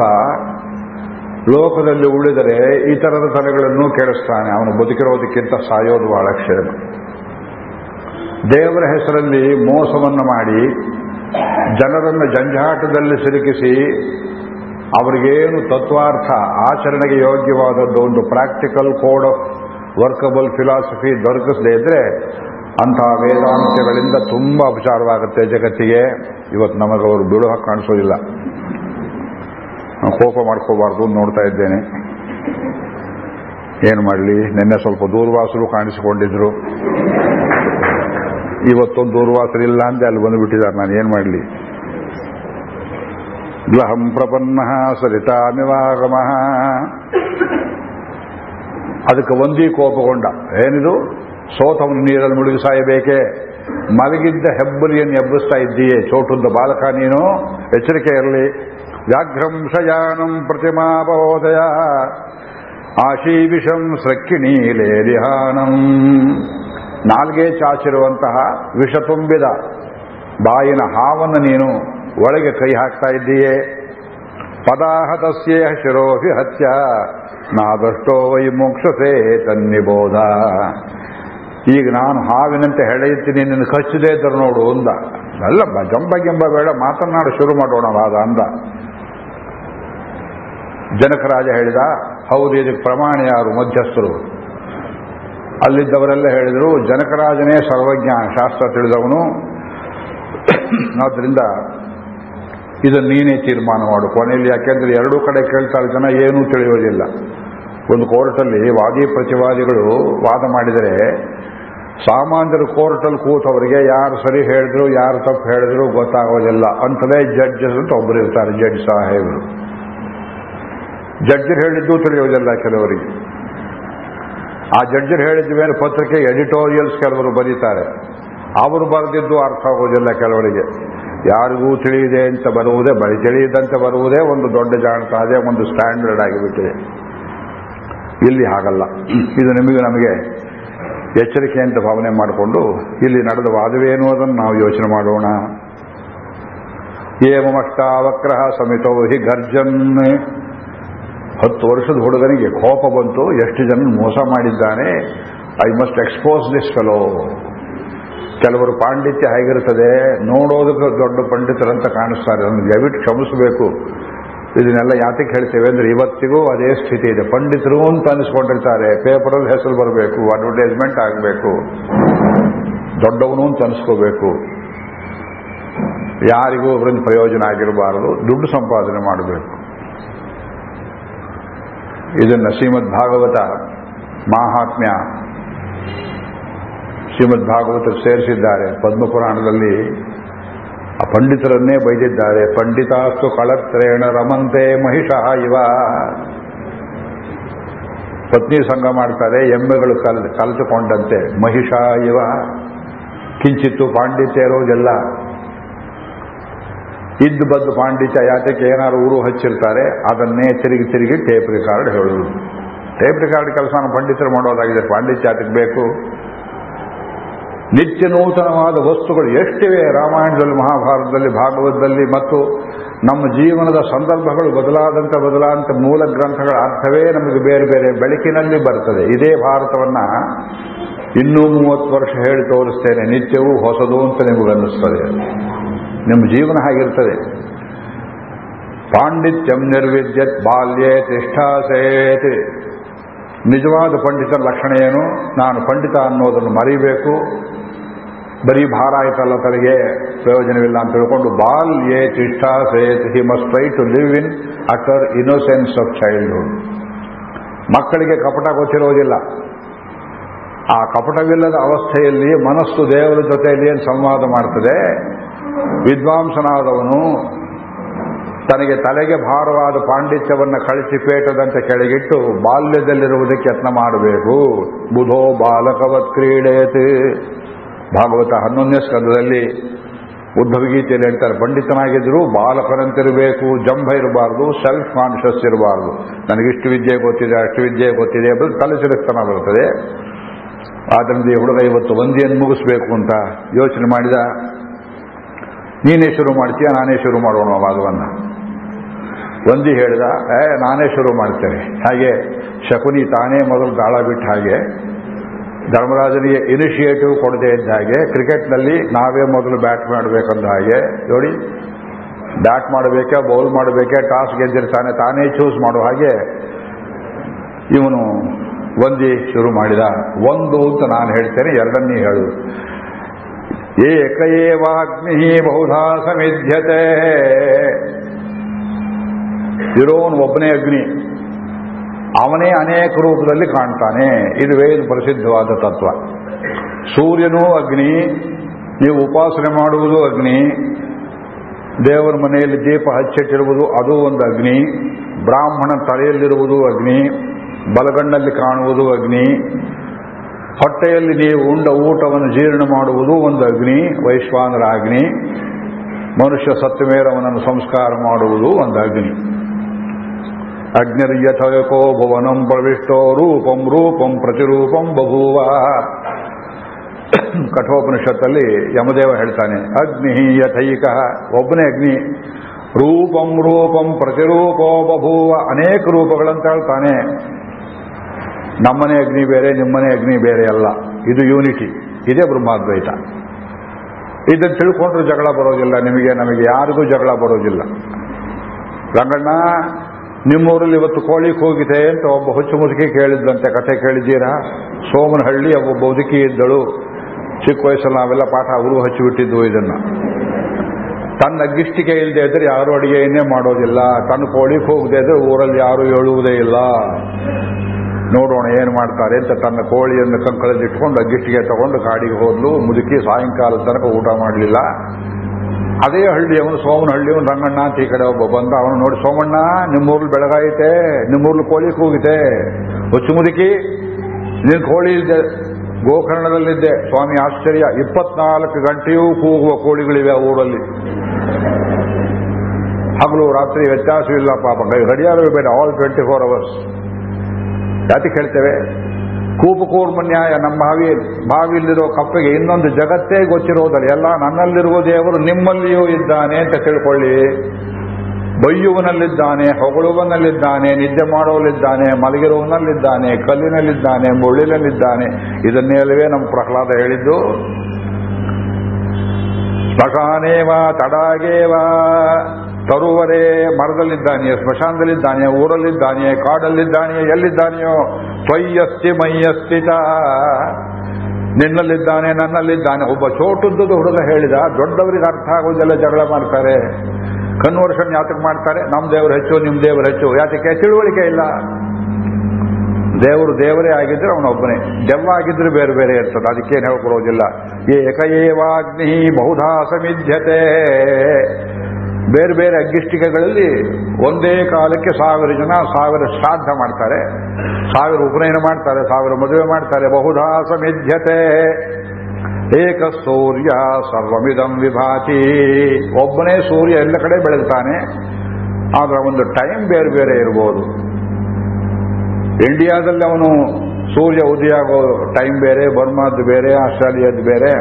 S1: ಲೋಕದಲ್ಲಿ ಉಳಿದರೆ ಇತರರ ತಲೆಗಳನ್ನು ಕೇಳಿಸ್ತಾನೆ. ಅವನು ಬದುಕಿರೋದಕ್ಕಿಂತ ಸಾಯೋದು ಬಹಳ ಕ್ಷೇಮ ದೇವರ ಹೆಸರಲ್ಲಿ ಮೋಸವನ್ನು ಮಾಡಿ ಜನರನ್ನು ಜಂಜಾಟದಲ್ಲಿ ಸಿಲುಕಿಸಿ ಅವರಿಗೇನು ತತ್ವಾರ್ಥ, ಆಚರಣೆಗೆ ಯೋಗ್ಯವಾದದ್ದು ಒಂದು practical code of workable philosophy ದೊರಕಿಸದೇ ಇದ್ರೆ ಅಂತಹ ವೇದಾಂತಗಳಿಂದ ತುಂಬ ಅಪಚಾರವಾಗುತ್ತೆ ಜಗತ್ತಿಗೆ. ಇವತ್ತು ನಮಗವರು ಅವರು ಹಾಕಿ ಕಾಣಿಸೋದಿಲ್ಲ. ಕೋಪ ಮಾಡ್ಕೋಬಾರ್ದು ನೋಡ್ತಾ ಇದ್ದೇನೆ. ಏನು ಮಾಡಲಿ? ನಿನ್ನೆ ಸ್ವಲ್ಪ ದೂರ್ವಾಸರು ಕಾಣಿಸಿಕೊಂಡಿದ್ರು. ಇವತ್ತೊಂದು ದೂರ್ವಾಸರಿಲ್ಲ ಅಂತ ಅಲ್ಲಿ ಬಂದುಬಿಟ್ಟಿದ್ದಾರೆ ನಾನು ಏನು ಮಾಡಲಿ? ಗ್ಲಹಂ ಪ್ರಪನ್ನ ಸರಿತಾಮಿವಾಗಮ ಅದಕ್ಕೆ ಒಂದೀ ಕೋಪಗೊಂಡ ಏನಿದು? ಸೋತವನು ನೀರಲ್ಲಿ ಮುಳುಗಿ ಸಾಯಬೇಕೆ? ಮಲಗಿದ್ದ ಹೆಬ್ಬಲಿಯನ್ನು ಎಬ್ಬಿಸ್ತಾ ಇದ್ದೀಯೇ ಚೋಟುದ್ದ ಬಾಲಕ ನೀನು? ಎಚ್ಚರಿಕೆ ಇರಲಿ. ವ್ಯಾಘ್ರಂಶಯಾನಂ ಪ್ರತಿಮಾಪೋದಯ ಆಶೀವಿಷಂ ಸೃಕ್ಕಿಣೀಲೇರಿಹಾನಂ ನಾಲ್ಗೆ ಚಾಚಿರುವಂತಹ ವಿಷ ತುಂಬಿದ ಬಾಯಿನ ಹಾವನ್ನು ನೀನು ಒಳಗೆ ಕೈ ಹಾಕ್ತಾ ಇದ್ದೀಯೇ. ಪದಾಹತಸ್ಯೇಹ ಶಿರೋಭಿ ಹತ್ಯ. ನಾದಷ್ಟೋ ವೈ ಮೋಕ್ಷಸೇ ತನ್ನಿಬೋಧ. ಈಗ ನಾನು ಹಾವಿನಂತೆ ಹೆಳೆಯುತ್ತೀನಿ, ನಿನ್ನ ಕಚ್ಚದೇ ಇದ್ದರು ನೋಡು ಅಂದ. ಅಲ್ಲ ಜಂಬ ಗೆಂಬ ಬೇಡ ಮಾತನಾಡು ಶುರು ಮಾಡೋಣ ವಾದ ಅಂದ. ಜನಕರಾಜ ಹೇಳಿದ, ಹೌದು, ಇದಕ್ಕೆ ಪ್ರಮಾಣ ಯಾರು? ಮಧ್ಯಸ್ಥರು. ಅಲ್ಲಿದ್ದವರೆಲ್ಲ ಹೇಳಿದರು, ಜನಕರಾಜನೇ ಸರ್ವಜ್ಞ, ಶಾಸ್ತ್ರ ತಿಳಿದವನು. ಆದ್ದರಿಂದ ಇದನ್ನು ನೀನೇ ತೀರ್ಮಾನ ಮಾಡು. ಕೊನೆಯಲ್ಲಿ ಯಾಕೆಂದ್ರೆ ಎರಡೂ ಕಡೆ ಕೇಳ್ತಾರೆ ಜನ, ಏನೂ ತಿಳಿಯೋದಿಲ್ಲ. ಒಂದು ಕೋರ್ಟಲ್ಲಿ ವಾದಿ ಪ್ರತಿವಾದಿಗಳು ವಾದ ಮಾಡಿದರೆ, ಸಾಮಾನ್ಯರು ಕೋರ್ಟಲ್ಲಿ ಕೂತವರಿಗೆ ಯಾರು ಸರಿ ಹೇಳಿದ್ರು, ಯಾರು ತಪ್ಪು ಹೇಳಿದ್ರು ಗೊತ್ತಾಗೋದಿಲ್ಲ. ಅಂತಲೇ ಜಡ್ಜಸ್ ಅಂತ ಒಬ್ಬರು ಇರ್ತಾರೆ, ಜಡ್ಜ್ ಸಾಹೇಬರು. ಜಡ್ಜರು ಹೇಳಿದ್ದು ತಿಳಿಯೋದಿಲ್ಲ ಕೆಲವರಿಗೆ. ಆ ಜಡ್ಜರು ಹೇಳಿದ ಮೇಲೆ ಪತ್ರಿಕೆ ಎಡಿಟೋರಿಯಲ್ಸ್ ಕೆಲವರು ಬರೀತಾರೆ. ಅವರು ಬರೆದಿದ್ದು ಅರ್ಥ ಆಗೋದಿಲ್ಲ ಕೆಲವರಿಗೆ. ಯಾರಿಗೂ ತಿಳಿಯಿದೆ ಅಂತ ಬರುವುದೇ ಬಳಿ ತಿಳಿಯದಂತೆ ಬರುವುದೇ ಒಂದು ದೊಡ್ಡ ಜಾಣತಾದೆ ಒಂದು ಸ್ಟ್ಯಾಂಡರ್ಡ್ ಆಗಿಬಿಟ್ಟಿದೆ. ಇಲ್ಲಿ ಹಾಗಲ್ಲ. ಇದು ನಿಮಗೆ ನಮಗೆ ಎಚ್ಚರಿಕೆ ಅಂತ ಭಾವನೆ ಮಾಡಿಕೊಂಡು ಇಲ್ಲಿ ನಡೆದ ವಾದವೇನು ಅದನ್ನು ನಾವು ಯೋಚನೆ ಮಾಡೋಣ. ಏಮಷ್ಟಾವಕ್ರ ಸಮಿತೋ ಹಿ ಗರ್ಜನ್ ಹತ್ತು ವರ್ಷದ ಹುಡುಗನಿಗೆ ಕೋಪ ಬಂತು, ಎಷ್ಟು ಜನ ಮೋಸ ಮಾಡಿದ್ದಾನೆ. I must expose this fellow ಕೆಲವರು ಪಾಂಡಿತ್ಯ ಹೇಗಿರ್ತದೆ ನೋಡೋದಕ್ಕೆ ದೊಡ್ಡ ಪಂಡಿತರಂತ ಕಾಣಿಸ್ತಾರೆ. ಅದನ್ನು ದಯವಿಟ್ಟು ಕ್ಷಮಿಸಬೇಕು. ಇದನ್ನೆಲ್ಲ ಯಾತಕ್ಕೆ ಹೇಳ್ತೇವೆ ಅಂದ್ರೆ ಇವತ್ತಿಗೂ ಅದೇ ಸ್ಥಿತಿ ಇದೆ. ಪಂಡಿತರು ಅಂತ ಅನಿಸ್ಕೊಂಡಿರ್ತಾರೆ. ಪೇಪರಲ್ಲಿ ಹೆಸರು ಬರಬೇಕು ಅಡ್ವರ್ಟೈಸ್ಮೆಂಟ್ ಆಗಬೇಕು. ದೊಡ್ಡವನು ಅಂತ ಅನಿಸ್ಕೋಬೇಕು. ಯಾರಿಗೂ ಅವರಿಂದ ಪ್ರಯೋಜನ ಆಗಿರಬಾರದು. ದುಡ್ಡು ಸಂಪಾದನೆ ಮಾಡಬೇಕು. ಇದನ್ನ ಶ್ರೀಮದ್ ಭಾಗವತ ಮಾಹಾತ್ಮ್ಯ ಶ್ರೀಮದ್ ಭಾಗವತ ಸೇರಿಸಿದ್ದಾರೆ. ಪದ್ಮಪುರಾಣದಲ್ಲಿ ಆ ಪಂಡಿತರನ್ನೇ ಬೈದಿದ್ದಾರೆ. ಪಂಡಿತಾಸ್ತು ಕಳತ್ರೇಣ ರಮಂತೆ ಮಹಿಷ ಇವ. ಪತ್ನಿ ಸಂಘ ಮಾಡ್ತಾರೆ, ಎಮ್ಮೆಗಳು ಕಲ್, ಕಲಿತುಕೊಂಡಂತೆ, ಮಹಿಷ ಇವ. ಕಿಂಚಿತ್ತು ಪಾಂಡಿತ್ಯ ಇರೋದಿಲ್ಲ. ಇದ್ದು ಬದ್ದು ಪಾಂಡಿತ್ಯ ಯಾತಕ್ಕೆ ಏನಾದ್ರು ಊರು ಹಚ್ಚಿರ್ತಾರೆ, ಅದನ್ನೇ ತಿರುಗಿ ತಿರುಗಿ ಟೇಪ್ ರಿಕಾರ್ಡ್ ಹೇಳುವುದು ಟೇಪ್ ರಿಕಾರ್ಡ್ ಕೆಲಸನ ಪಂಡಿತರು ಮಾಡೋದಾಗಿದೆ, ಪಾಂಡಿತ್ಯ ಯಾತಕ್ಕೆ ಬೇಕು? ನಿತ್ಯ ನೂತನವಾದ ವಸ್ತುಗಳು ಎಷ್ಟಿವೆ? ರಾಮಾಯಣದಲ್ಲಿ, ಮಹಾಭಾರತದಲ್ಲಿ, ಭಾಗವತದಲ್ಲಿ ಮತ್ತು ನಮ್ಮ ಜೀವನದ ಸಂದರ್ಭಗಳು ಬದಲಾದಂತೆ ಬದಲಾದಂತೆ ಮೂಲ ಗ್ರಂಥಗಳ ಅರ್ಥವೇ ನಮಗೆ ಬೇರೆ ಬೇರೆ ಬೆಳಕಿನಲ್ಲಿ ಬರ್ತದೆ. ಇದೇ ಭಾರತವನ್ನ ಇನ್ನೂ ಮೂವತ್ತು ವರ್ಷ ಹೇಳಿ ತೋರಿಸ್ತೇನೆ. ನಿತ್ಯವೂ ಹೊಸದು ಅಂತ ನಿಮಗನ್ನಿಸ್ತದೆ. ನಿಮ್ಮ ಜೀವನ ಹಾಗಿರ್ತದೆ. ಪಾಂಡಿತ್ಯಂ ನಿರ್ವಿದ್ಯತ್ ಬಾಲ್ಯೇ ತಿಷ್ಠಾಸೇತ್. ನಿಜವಾದ ಪಂಡಿತರ ಲಕ್ಷಣ ಏನು? ನಾನು ಪಂಡಿತ ಅನ್ನೋದನ್ನು ಮರಿಬೇಕು. ಬರೀ ಭಾರ ಆಯ್ತಲ್ಲ ತಲೆಗೆ ಪ್ರಯೋಜನವಿಲ್ಲ ಅಂತ ತಿಳ್ಕೊಂಡು ಚಿಷ್ಟಾ Seth he must try to live in utter innocence of childhood ಮಕ್ಕಳಿಗೆ ಕಪಟ ಗೊತ್ತಿರೋದಿಲ್ಲ. ಆ ಕಪಟವಿಲ್ಲದ ಅವಸ್ಥೆಯಲ್ಲಿ ಮನಸ್ಸು ದೇವರ ಜೊತೆಯಲ್ಲಿ ಏನು ಸಂವಾದ ಮಾಡ್ತದೆ? ವಿದ್ವಾಂಸನಾದವನು ತನಗೆ ತಲೆಗೆ ಭಾರವಾದ ಪಾಂಡಿತ್ಯವನ್ನು ಕಳಿಸಿ ಪೇಟದಂತೆ ಕೆಳಗಿಟ್ಟು ಬಾಲ್ಯದಲ್ಲಿರುವುದಕ್ಕೆ ಯತ್ನ ಮಾಡಬೇಕು. ಬುಧೋ ಬಾಲಕವತ್ ಕ್ರೀಡೆಯತ್ ಭಾಗವತ ಹನ್ನೊಂದನೇ ಸ್ಕಂದದಲ್ಲಿ ಉದ್ಧವಗೀತೆಯಲ್ಲಿ ಹೇಳ್ತಾರೆ, ಪಂಡಿತನಾಗಿದ್ದರೂ ಬಾಲಕರಂತಿರಬೇಕು ಜಂಭ ಇರಬಾರ್ದು ಸೆಲ್ಫ್ ಕಾನ್ಷಿಯಸ್ ಇರಬಾರ್ದು. ನನಗಿಷ್ಟು ವಿದ್ಯೆ ಗೊತ್ತಿದೆ, ಅಷ್ಟು ವಿದ್ಯೆ ಗೊತ್ತಿದೆ ತಲೆ ತಲೆಸಿರಿಸ್ತನ ಬರ್ತದೆ ಆದ್ದರಿಂದ ಈ ಹುಡುಗ ಇವತ್ತು ಒಂದಿಯನ್ನು ಮುಗಿಸ್ಬೇಕು ಅಂತ ಯೋಚನೆ ಮಾಡಿದ, ನೀನೇ ಶುರು ಮಾಡ್ತೀಯ, ನಾನೇ ಶುರು ಮಾಡೋಣ ಭಾಗವನ್ನು ಒಂದಿ ಹೇಳಿದ, ಏ, ನಾನೇ ಶುರು ಮಾಡ್ತೇನೆ. ಹಾಗೆ ಶಕುನಿ ತಾನೇ ಮೊದಲು ಗಾಳ ಬಿಟ್ಟ ಹಾಗೆ ಧರ್ಮರಾಜನಿಗೆ ಇನಿಷಿಯೇಟಿವ್ ಕೊಡದೇ ಇದ್ದ ಹಾಗೆ ಕ್ರಿಕೆಟ್ನಲ್ಲಿ ನಾವೇ ಮೊದಲು ಬ್ಯಾಟ್ ಮಾಡಬೇಕಂದ ಹಾಗೆ, ನೋಡಿ ಬ್ಯಾಟ್ ಮಾಡಬೇಕೆ ಬೌಲ್ ಮಾಡಬೇಕೆ ಟಾಸ್ ಗೆದ್ದಿರ್ತಾನೆ ತಾನೇ ಚೂಸ್ ಮಾಡೋ ಹಾಗೆ ಇವನು ಒಂದಿ ಶುರು ಮಾಡಿದ. ಒಂದು ಅಂತ ನಾನು ಹೇಳ್ತೇನೆ, ಎರಡನ್ನೇ ಹೇಳು. ಏಕಏವಾಗ್ನಿ ಬಹುಧಾ ಸಮಿಧ್ಯತೆ. ಇರೋನು ಒಬ್ಬನೇ ಅಗ್ನಿ. ಅವನೇ ಅನೇಕ ರೂಪದಲ್ಲಿ ಕಾಣ್ತಾನೆ. ಇದು ವೇದ ಪ್ರಸಿದ್ಧವಾದ ತತ್ವ. ಸೂರ್ಯನೂ ಅಗ್ನಿ, ನೀವು ಉಪಾಸನೆ ಮಾಡುವುದು ಅಗ್ನಿ, ದೇವರ ಮನೆಯಲ್ಲಿ ದೀಪ ಹಚ್ಚಿಟ್ಟಿರುವುದು ಅದು ಒಂದು ಅಗ್ನಿ, ಬ್ರಾಹ್ಮಣ ತಲೆಯಲ್ಲಿರುವುದು ಅಗ್ನಿ, ಬಲಗಣ್ಣಲ್ಲಿ ಕಾಣುವುದು ಅಗ್ನಿ, ಹೊಟ್ಟೆಯಲ್ಲಿ ನೀವು ಉಂಡ ಊಟವನ್ನು ಜೀರ್ಣ ಮಾಡುವುದು ಒಂದು ಅಗ್ನಿ ವೈಶ್ವಾನರ ಅಗ್ನಿ ಮನುಷ್ಯ ಸತ್ಯಮೇರವನನ್ನು ಸಂಸ್ಕಾರ ಮಾಡುವುದು ಒಂದು ಅಗ್ನಿ. ಅಗ್ನಿರ್ಯಥಯಕೋ ಭುವನಂ ಪ್ರವಿಷ್ಟೋ ರೂಪಂ ರೂಪಂ ಪ್ರತಿರೂಪಂ ಬಭೂವ. ಕಠೋಪನಿಷತ್ತಲ್ಲಿ ಯಮದೇವ ಹೇಳ್ತಾನೆ, ಅಗ್ನಿ ಯಥೈಕ. ಒಬ್ಬನೇ ಅಗ್ನಿ, ರೂಪಂ ರೂಪಂ ಪ್ರತಿರೂಪೋ ಬಭೂವ. ಅನೇಕ ರೂಪಗಳಂತ ಹೇಳ್ತಾನೆ. ನಮ್ಮನೆ ಅಗ್ನಿ ಬೇರೆ, ನಿಮ್ಮನೆ ಅಗ್ನಿ ಬೇರೆ ಅಲ್ಲ. ಇದು ಯೂನಿಟಿ, ಇದೇ ಬ್ರಹ್ಮಾದ್ವೈತ. ಇದನ್ನು ತಿಳ್ಕೊಂಡ್ರೆ ಜಗಳ ಬರೋದಿಲ್ಲ, ನಿಮಗೆ ನಮಗೆ ಯಾರಿಗೂ ಜಗಳ ಬರೋದಿಲ್ಲ. ರಂಗಣ್ಣ ನಿಮ್ಮೂರಲ್ಲಿ ಇವತ್ತು ಕೋಳಿ ಹೋಗಿದೆ ಅಂತ ಒಬ್ಬ ಹುಚ್ಚು ಮುದುಕಿ ಕೇಳಿದ್ದಂತೆ ಕಥೆ ಕೇಳಿದ್ದೀರಾ? ಸೋಮನಹಳ್ಳಿ ಒಬ್ಬ ಮುದುಕಿ ಇದ್ದಳು. ಚಿಕ್ಕ ವಯಸ್ಸಲ್ಲಿ ನಾವೆಲ್ಲ ಪಾಠ ಅವರು ಹಚ್ಚಿಬಿಟ್ಟಿದ್ದು ಇದನ್ನು. ತನ್ನ ಅಗ್ಗಿಷ್ಟಿಕೆ ಇಲ್ಲದೆ ಇದ್ರೆ ಯಾರು ಅಡಿಗೆಯನ್ನೇ ಮಾಡೋದಿಲ್ಲ. ತನ್ನ ಕೋಳಿ ಹೋಗದೆ ಇದ್ರೆ ಊರಲ್ಲಿ ಯಾರು ಹೇಳುವುದೇ ಇಲ್ಲ. ನೋಡೋಣ ಏನು ಮಾಡ್ತಾರೆ ಅಂತ ತನ್ನ ಕೋಳಿಯನ್ನು ಕಂಕಳಲ್ಲಿ ಇಟ್ಕೊಂಡು ಅಗ್ಗಿಷ್ಟಿಗೆ ತಗೊಂಡು ಕಾಡಿಗೆ ಹೋದ್ಲು. ಮುದುಕಿ ಸಾಯಂಕಾಲ ತನಕ ಊಟ ಮಾಡಲಿಲ್ಲ. ಅದೇ ಹಳ್ಳಿಯವನು ಸೋಮನ ಹಳ್ಳಿಯವನು ರಂಗಣ್ಣ ಅಂತ ಈ ಕಡೆ ಒಬ್ಬ ಬಂದ. ಅವನು ನೋಡಿ, ಸೋಮಣ್ಣ ನಿಮ್ಮೂರ್ಲಿ ಬೆಳಗಾಯಿತೆ ನಿಮ್ಮೂರ್ಲಿ ಕೋಳಿ ಕೂಗಿದೆ ಹುಚ್ಚು ಮುದುಕಿ, ನೀನು ಕೋಳಿ ಇದ್ದೆ ಗೋಕರ್ಣದಲ್ಲಿದ್ದೆ. ಸ್ವಾಮಿ, ಆಶ್ಚರ್ಯ. ಇಪ್ಪತ್ನಾಲ್ಕು ಗಂಟೆಯೂ ಕೂಗುವ ಕೋಳಿಗಳಿವೆ ಆ ಊರಲ್ಲಿ. ಹಗಲು ರಾತ್ರಿ ವ್ಯತ್ಯಾಸವಿಲ್ಲ ಪಾಪ. ಗಡಿಯಾರವೇ ಬೇಡ. ಆಲ್ ಟ್ವೆಂಟಿ ಫೋರ್ ಅವರ್ಸ್ ಜಾತಿ ಹೇಳ್ತೇವೆ ಕೂಪು ಕೂರ್ಮನ್ಯಾಯ ನಮ್ಮ ಬಾವಿ ಬಾವಿಯಲ್ಲಿರೋ ಕಪ್ಪೆಗೆ ಇನ್ನೊಂದು ಜಗತ್ತೇ ಗೊತ್ತಿರೋದಲ್ಲ. ಎಲ್ಲ ನನ್ನಲ್ಲಿರುವ ದೇವರು ನಿಮ್ಮಲ್ಲಿಯೂ ಇದ್ದಾನೆ ಅಂತ ತಿಳ್ಕೊಳ್ಳಿ. ಬೈಯುವನಲ್ಲಿದ್ದಾನೆ, ಹೊಗಳುವನಲ್ಲಿದ್ದಾನೆ, ನಿದ್ದೆ ಮಾಡುವಲ್ಲಿದ್ದಾನೆ ಮಲಗಿರುವನಲ್ಲಿದ್ದಾನೆ, ಕಲ್ಲಿನಲ್ಲಿದ್ದಾನೆ, ಮುಳ್ಳಿನಲ್ಲಿದ್ದಾನೆ. ಇದನ್ನೆಲ್ಲವೇ ನಮ್ಮ ಪ್ರಹ್ಲಾದ ಹೇಳಿದ್ದು. ತಡಾಗೇವ. ತರುವರೇ ಮರದಲ್ಲಿದ್ದಾನೆ ಸ್ಮಶಾನದಲ್ಲಿದ್ದಾನೆ ಊರಲ್ಲಿದ್ದಾನೆ ಕಾಡಲ್ಲಿದ್ದಾನೆ ಎಲ್ಲಿದ್ದಾನೆಯೋ, ತ್ವಯ್ಯಸ್ತಿ ಮಯ್ಯಸ್ಥಿತ ನಿನ್ನಲ್ಲಿದ್ದಾನೆ, ನನ್ನಲ್ಲಿದ್ದಾನೆ. ಒಬ್ಬ ಚೋಟುದ್ದುದು ಹುಡುಗ ಹೇಳಿದ, ದೊಡ್ಡವರಿಗೆ ಅರ್ಥ ಆಗೋದೆಲ್ಲ, ಜಗಳ ಮಾಡ್ತಾರೆ. ಕನ್ವರ್ಷನ್ ಯಾತಕ್ಕೆ ಮಾಡ್ತಾರೆ. ನಮ್ಮ ದೇವರು ಹೆಚ್ಚು ನಿಮ್ಮ ದೇವರು ಹೆಚ್ಚು. ಯಾತಕ್ಕೆ? ತಿಳುವಳಿಕೆ ಇಲ್ಲ. ದೇವರು ದೇವರೇ ಆಗಿದ್ರೆ ಅವನೊಬ್ಬನೇ ದೆವ್ವ ಆಗಿದ್ರೆ ಬೇರೆ ಬೇರೆ ಇರ್ತದೆ. ಅದಕ್ಕೇನು ಹೇಳ್ಕೊಡೋದಿಲ್ಲ. ಏಕಏವಾಗ್ನಿ ಬಹುಧಾ ಸಮಿಧ್ಯತೆ. ಬೇರೆ ಬೇರೆ ಅಗ್ಗಿಷ್ಟಿಕೆಗಳಲ್ಲಿ ಒಂದೇ ಕಾಲಕ್ಕೆ ಸಾವಿರ ಜನ ಸಾವಿರ ಶ್ರಾದ್ದ ಮಾಡ್ತಾರೆ. ಸಾವಿರ ಉಪನಯನ ಮಾಡ್ತಾರೆ, ಸಾವಿರ ಮದುವೆ ಮಾಡ್ತಾರೆ. ಬಹುಧಾ ಸಮಿಧ್ಯತೆ. ಏಕ ಸೂರ್ಯ ಸರ್ವಮಿದಂ ವಿಭಾತಿ. ಒಬ್ಬನೇ ಸೂರ್ಯ ಎಲ್ಲ ಕಡೆ ಬೆಳಗ್ತಾನೆ. ಆದರೆ ಒಂದು ಟೈಮ್ ಬೇರೆ ಬೇರೆ ಇರಬಹುದು ಇಂಡಿಯಾದಲ್ಲಿ ಅವನು ಸೂರ್ಯ ಉದಯ ಆಗೋ ಟೈಮ್ ಬೇರೆ ಬರ್ಮಾದ್ದು ಬೇರೆ ಆಸ್ಟ್ರೇಲಿಯಾದ್ದು ಬೇರೆ.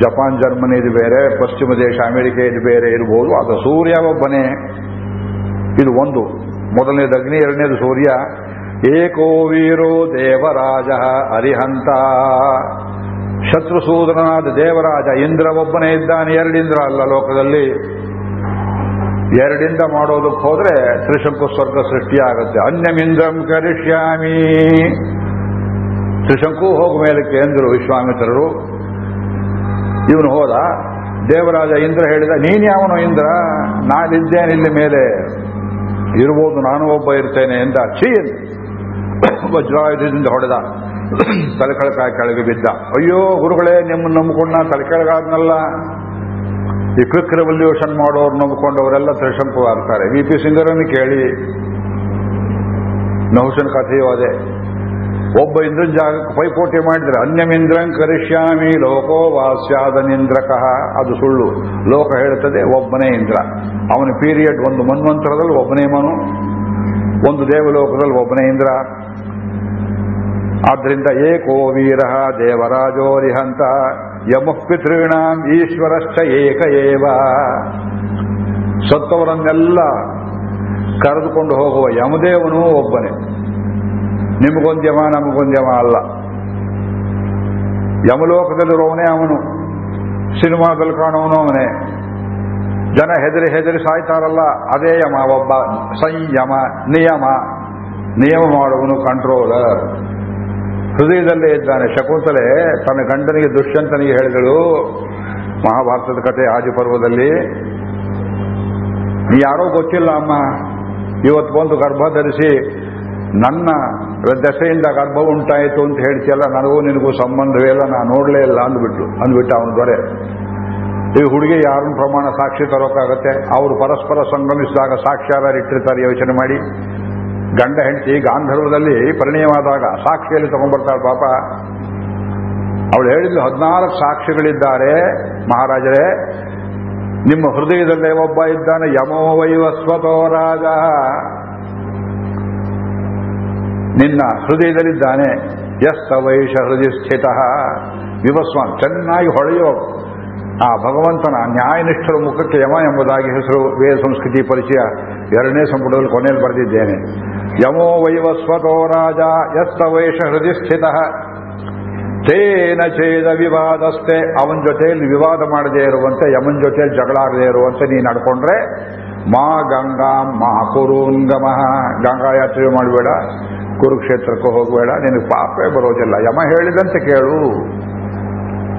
S1: ಜಪಾನ್, ಜರ್ಮನಿ ಇದು ಬೇರೆ, ಪಶ್ಚಿಮ ದೇಶ, ಅಮೆರಿಕ ಇದು ಬೇರೆ ಇರಬಹುದು ಅದು ಸೂರ್ಯ ಒಬ್ಬನೇ. ಇದು ಒಂದು. ಮೊದಲನೇದು ಅಗ್ನಿ, ಎರಡನೇದು ಸೂರ್ಯ. ಏಕೋ ವೀರೋ ದೇವರಾಜ ಅರಿಹಂತ ಶತ್ರುಸೂದನಾದ ದೇವರಾಜ ಇಂದ್ರ ಒಬ್ಬನೇ ಇದ್ದಾನೆ. ಎರಡಿಂದ್ರ ಅಲ್ಲ ಲೋಕದಲ್ಲಿ. ಎರಡಿಂದ ಮಾಡೋದಕ್ಕೆ ಹೋದ್ರೆ ತ್ರಿಶಂಕು ಸ್ವರ್ಗ ಸೃಷ್ಟಿಯಾಗುತ್ತೆ. ಅನ್ಯಮಿಂದ್ರಂ ಕರಿಷ್ಯಾಮಿ. ತ್ರಿಶಂಕು ಹೋಗ ಮೇಲಕ್ಕೆ ಎಂದರು ವಿಶ್ವಾಮಿತ್ರರು. ಇವನು ಹೋದ, ದೇವರಾಜ ಇಂದ್ರ ಹೇಳಿದ, ನೀನ್ ಯಾವನು ಇಂದ್ರ? ನಾನಿದ್ದೇನೆ ಇಲ್ಲಿ ಮೇಲೆ. ಇರ್ಬೋದು, ನಾನು ಒಬ್ಬ ಇರ್ತೇನೆ ಎಂದ ಚೀನ್ ವಜ್ರಾಯುಧದಿಂದ ಹೊಡೆದ. ತಲೆಕೆಳಕಾಯಿ ಕೆಳಗೆ ಬಿದ್ದ. ಅಯ್ಯೋ, ಗುರುಗಳೇ ನಿಮ್ಮನ್ನು ನಂಬಿಕೊಂಡು ತಲೆಕೆಳಗಾದ್ನಲ್ಲ. ಈ ಕ್ವಿಕ್ ರೆವಲ್ಯೂಷನ್ ಮಾಡೋರು ನಂಬಿಕೊಂಡವರೆಲ್ಲ ತ್ರಿಶಂಕು ಆಗ್ತಾರೆ ವಿ ಪಿ ಸಿಂಗರನ್ನು ಕೇಳಿ. ನಹುಶನ್ ಕಥೆಯೂ ಅದೇ. ಒಬ್ಬ ಇಂದ್ರ ಜಾಗಕ್ಕೆ ಪೈಪೋಟಿ ಮಾಡಿದ್ರೆ, ಅನ್ಯಮಿಂದ್ರಂ ಕರಿಷ್ಯಾಮಿ ಲೋಕೋ ವಾಸ್ಯಾದನಿಂದ್ರಕಃ ಅದು ಸುಳ್ಳು. ಲೋಕ ಹೇಳುತ್ತದೆ, ಒಬ್ಬನೇ ಇಂದ್ರ. ಅವನ ಪೀರಿಯಡ್ ಒಂದು ಮನ್ವಂತರದಲ್ಲಿ ಒಬ್ಬನೇ ಮನು, ಒಂದು ದೇವಲೋಕದಲ್ಲಿ ಒಬ್ಬನೇ ಇಂದ್ರ. ಆದ್ರಿಂದ ಏಕೋ ವೀರ ದೇವರಾಜೋರಿಹಂತ ಯಮಃ ಪಿತೃಣಾಂ ಈಶ್ವರಶ್ಚ ಏಕ ಏವ. ಸತ್ತವರನ್ನೆಲ್ಲ ಕರೆದುಕೊಂಡು ಹೋಗುವ ಯಮದೇವನೂ ಒಬ್ಬನೇ. ನಿಮಗೊಂದ್ಯಮ ನಮಗೊಂದ್ಯಮ ಅಲ್ಲ. ಯಮಲೋಕದಲ್ಲಿರೋವನೇ ಅವನು. ಸಿನಿಮಾದಲ್ಲಿ ಕಾಣೋನು ಅವನೇ. ಜನ ಹೆದರಿ ಹೆದರಿ ಸಾಯ್ತಾರಲ್ಲ, ಅದೇ ಯಮ, ಒಬ್ಬ ಸಂಯಮ, ನಿಯಮ. ನಿಯಮ ಮಾಡುವನು ಕಂಟ್ರೋಲರ್ ಹೃದಯದಲ್ಲೇ ಇದ್ದಾನೆ. ಶಕುಂತಲೆ ತನ್ನ ಗಂಡನಿಗೆ, ದುಷ್ಯಂತನಿಗೆ ಹೇಳಿದಳು, ಮಹಾಭಾರತದ ಕಥೆ ಆದಿ ಪರ್ವದಲ್ಲಿ. ನೀ ಯಾರೋ ಗೊತ್ತಿಲ್ಲ ಅಮ್ಮ, ಇವತ್ತು ಬಂದು ಗರ್ಭ ಧರಿಸಿ ನನ್ನ ದಶೆಯಿಂದ ಗರ್ಭ ಉಂಟಾಯಿತು ಅಂತ ಹೇಳ್ತಿಯಲ್ಲ, ನನಗೂ ನಿನಗೂ ಸಂಬಂಧವೇ ಇಲ್ಲ, ನಾನು ನೋಡಲೇ ಇಲ್ಲ ಅಂದ್ಬಿಟ್ಟು ಅಂದ್ಬಿಟ್ಟು ಅವನ ದೊರೆ. ಈ ಹುಡುಗಿ ಯಾರನ್ನು ಪ್ರಮಾಣ ಸಾಕ್ಷಿ ತರೋಕ್ಕಾಗತ್ತೆ ಅವರು ಪರಸ್ಪರ ಸಂಗಮಿಸಿದಾಗ ಸಾಕ್ಷ್ಯಾರ ಇಟ್ಟಿರ್ತಾರೆ ಯೋಚನೆ ಮಾಡಿ. ಗಂಡ ಹೆಂಡತಿ ಗಾಂಧರ್ವದಲ್ಲಿ ಪರಿಣಯವಾದಾಗ ಸಾಕ್ಷಿಯಲ್ಲಿ ತಗೊಂಡ್ಬರ್ತಾಳೆ ಪಾಪ. ಅವಳು ಹೇಳಿದ್ಲು, ಹದಿನಾಲ್ಕು ಸಾಕ್ಷಿಗಳಿದ್ದಾರೆ ಮಹಾರಾಜರೇ. ನಿಮ್ಮ ಹೃದಯದಲ್ಲೇ ಒಬ್ಬ ಇದ್ದಾನೆ, ಯಮೋ ವೈವಸ್ವತೋ ರಾಜ. ನಿನ್ನ ಹೃದಯದಲ್ಲಿದ್ದಾನೆ. ಎಸ್ ವೈಶ ಹೃದಯ ಸ್ಥಿತ. ವಿವಸ್ವಾನ್, ಚೆನ್ನಾಗಿ ಹೊಳೆಯೋ ಆ ಭಗವಂತನ ನ್ಯಾಯನಿಷ್ಠರ ಮುಖಕ್ಕೆ ಯಮ ಎಂಬುದಾಗಿ ಹೆಸರು, ವೇದ ಸಂಸ್ಕೃತಿ ಪರಿಚಯ ಎರಡನೇ ಸಂಪುಟದಲ್ಲಿ ಕೊನೆಯಲ್ಲಿ ಬರೆದಿದ್ದೇನೆ. ಯಮೋ ವೈವಸ್ವತೋ ರಾಜ ಎಸ್ತ ವೈಶ ಹೃದಯ ಸ್ಥಿತ. ತೇನ ಛೇದ ವಿವಾದಸ್ತೆ, ಅವನ ಜೊತೆಯಲ್ಲಿ ವಿವಾದ ಮಾಡದೇ ಇರುವಂತೆ, ಯಮನ್ ಜೊತೆಯಲ್ಲಿ ಜಗಳಾಗದೇ ಇರುವಂತೆ ನೀ ನಡ್ಕೊಂಡ್ರೆ, ಮಾ ಗಂಗಾ ಮಾ ಕುರುಂಗಮ. ಗಂಗಾ ಯಾತ್ರೆ ಮಾಡಬೇಡ. ಕುರುಕ್ಷೇತ್ರಕ್ಕೆ ಹೋಗಬೇಡ, ನಿನಗೆ ಪಾಪೇ ಬರೋದಿಲ್ಲ. ಯಮ ಹೇಳಿದಂತೆ ಕೇಳು.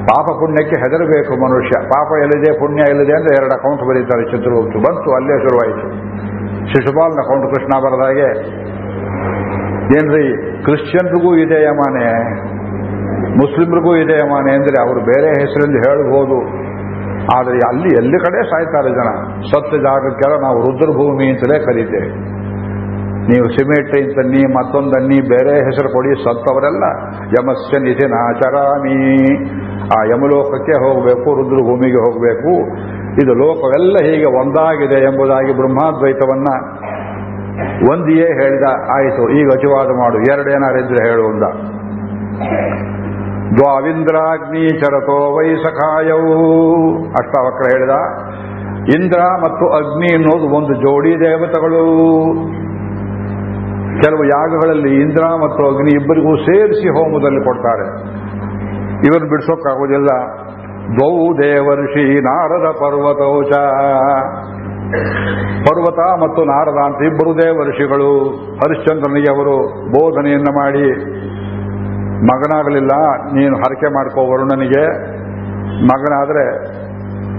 S1: ಪಾಪ ಪುಣ್ಯಕ್ಕೆ ಹೆದರಬೇಕು ಮನುಷ್ಯ. ಪಾಪ ಎಲ್ಲಿದೆ, ಪುಣ್ಯ ಎಲ್ಲಿದೆ ಅಂತ ಎರಡು ಅಕೌಂಟ್ ಬರೀತಾರೆ ಚಿತ್ರಗುಪ್ತು ಬಂತು, ಅಲ್ಲೇ ಶುರುವಾಯಿತು. ಶಿಶುಪಾಲನ ಅಕೌಂಟ್ ಕೃಷ್ಣ ಬರದಾಗೆ ಏನ್ರಿ, ಕ್ರಿಶ್ಚಿಯನ್ರಿಗೂ ಇದೆ ಯಮಾನೆ, ಮುಸ್ಲಿಮ್ರಿಗೂ ಇದೆ ಯಮಾನೆ ಅಂದ್ರೆ ಅವರು ಬೇರೆ ಹೆಸರಿಂದ ಹೇಳ್ಬೋದು ಆದರೆ ಅಲ್ಲಿ, ಎಲ್ಲಿ ಕಡೆ ಸಾಯ್ತಾರೆ ಜನ? ಸತ್ಯ ಜಾಗಕ್ಕೆಲ್ಲ ನಾವು ರುದ್ರಭೂಮಿ ಅಂತಲೇ ಕರೀತೇವೆ. ನೀವು ಸಿಮೆಟ್ರಿ ಅಂತನ್ನಿ, ಮತ್ತೊಂದನ್ನಿ, ಬೇರೆ ಹೆಸರು ಕೊಡಿ, ಸತ್ತವರೆಲ್ಲ ಯಮಸ್ಯ ನಿಧಿ ನಾಚರಾಮಿ ಆ ಯಮಲೋಕಕ್ಕೆ ಹೋಗಬೇಕು, ರುದ್ರಭೂಮಿಗೆ ಹೋಗಬೇಕು. ಇದು ಲೋಕವೆಲ್ಲ ಹೀಗೆ ಒಂದಾಗಿದೆ ಎಂಬುದಾಗಿ ಬ್ರಹ್ಮಾದ್ವೈತವನ್ನ ಒಂದಿಯೇ ಹೇಳಿದ, ಆಯಿತು, ಈಗ ಅಜುವಾದ ಮಾಡು ಎರಡೇನಾರಿದ್ರೆ ಹೇಳು ಅಂದ. ದ್ವಾವಿಂದ್ರಾಗ್ನಿ ಚರತೋ ವೈಸಖಾಯವು ಅಷ್ಟಾವಕ್ರ ಹೇಳಿದ. ಇಂದ್ರ ಮತ್ತು ಅಗ್ನಿ ಅನ್ನೋದು ಒಂದು ಜೋಡಿ ದೇವತೆಗಳು. ಕೆಲವು ಯಾಗಗಳಲ್ಲಿ ಇಂದ್ರ ಮತ್ತು ಅಗ್ನಿ ಇಬ್ಬರಿಗೂ ಸೇರಿಸಿ ಹೋಮದಲ್ಲಿ ಕೊಡ್ತಾರೆ. ಇವರು ಬಿಡಿಸೋಕ್ಕಾಗೋದಿಲ್ಲ. ದ್ವೌ ದೇವರ್ಷಿ ನಾರದ ಪರ್ವತೌಚ. ಪರ್ವತ ಮತ್ತು ನಾರದ ಅಂತ ಇಬ್ಬರು ದೇವರ್ಷಿಗಳು ಹರಿಶ್ಚಂದ್ರನಿಗೆ ಅವರು ಬೋಧನೆಯನ್ನು ಮಾಡಿ, ಮಗನಾಗಲಿಲ್ಲ, ನೀನು ಹರಕೆ ಮಾಡ್ಕೋ ವರುಣನಿಗೆ. ಮಗನಾದ್ರೆ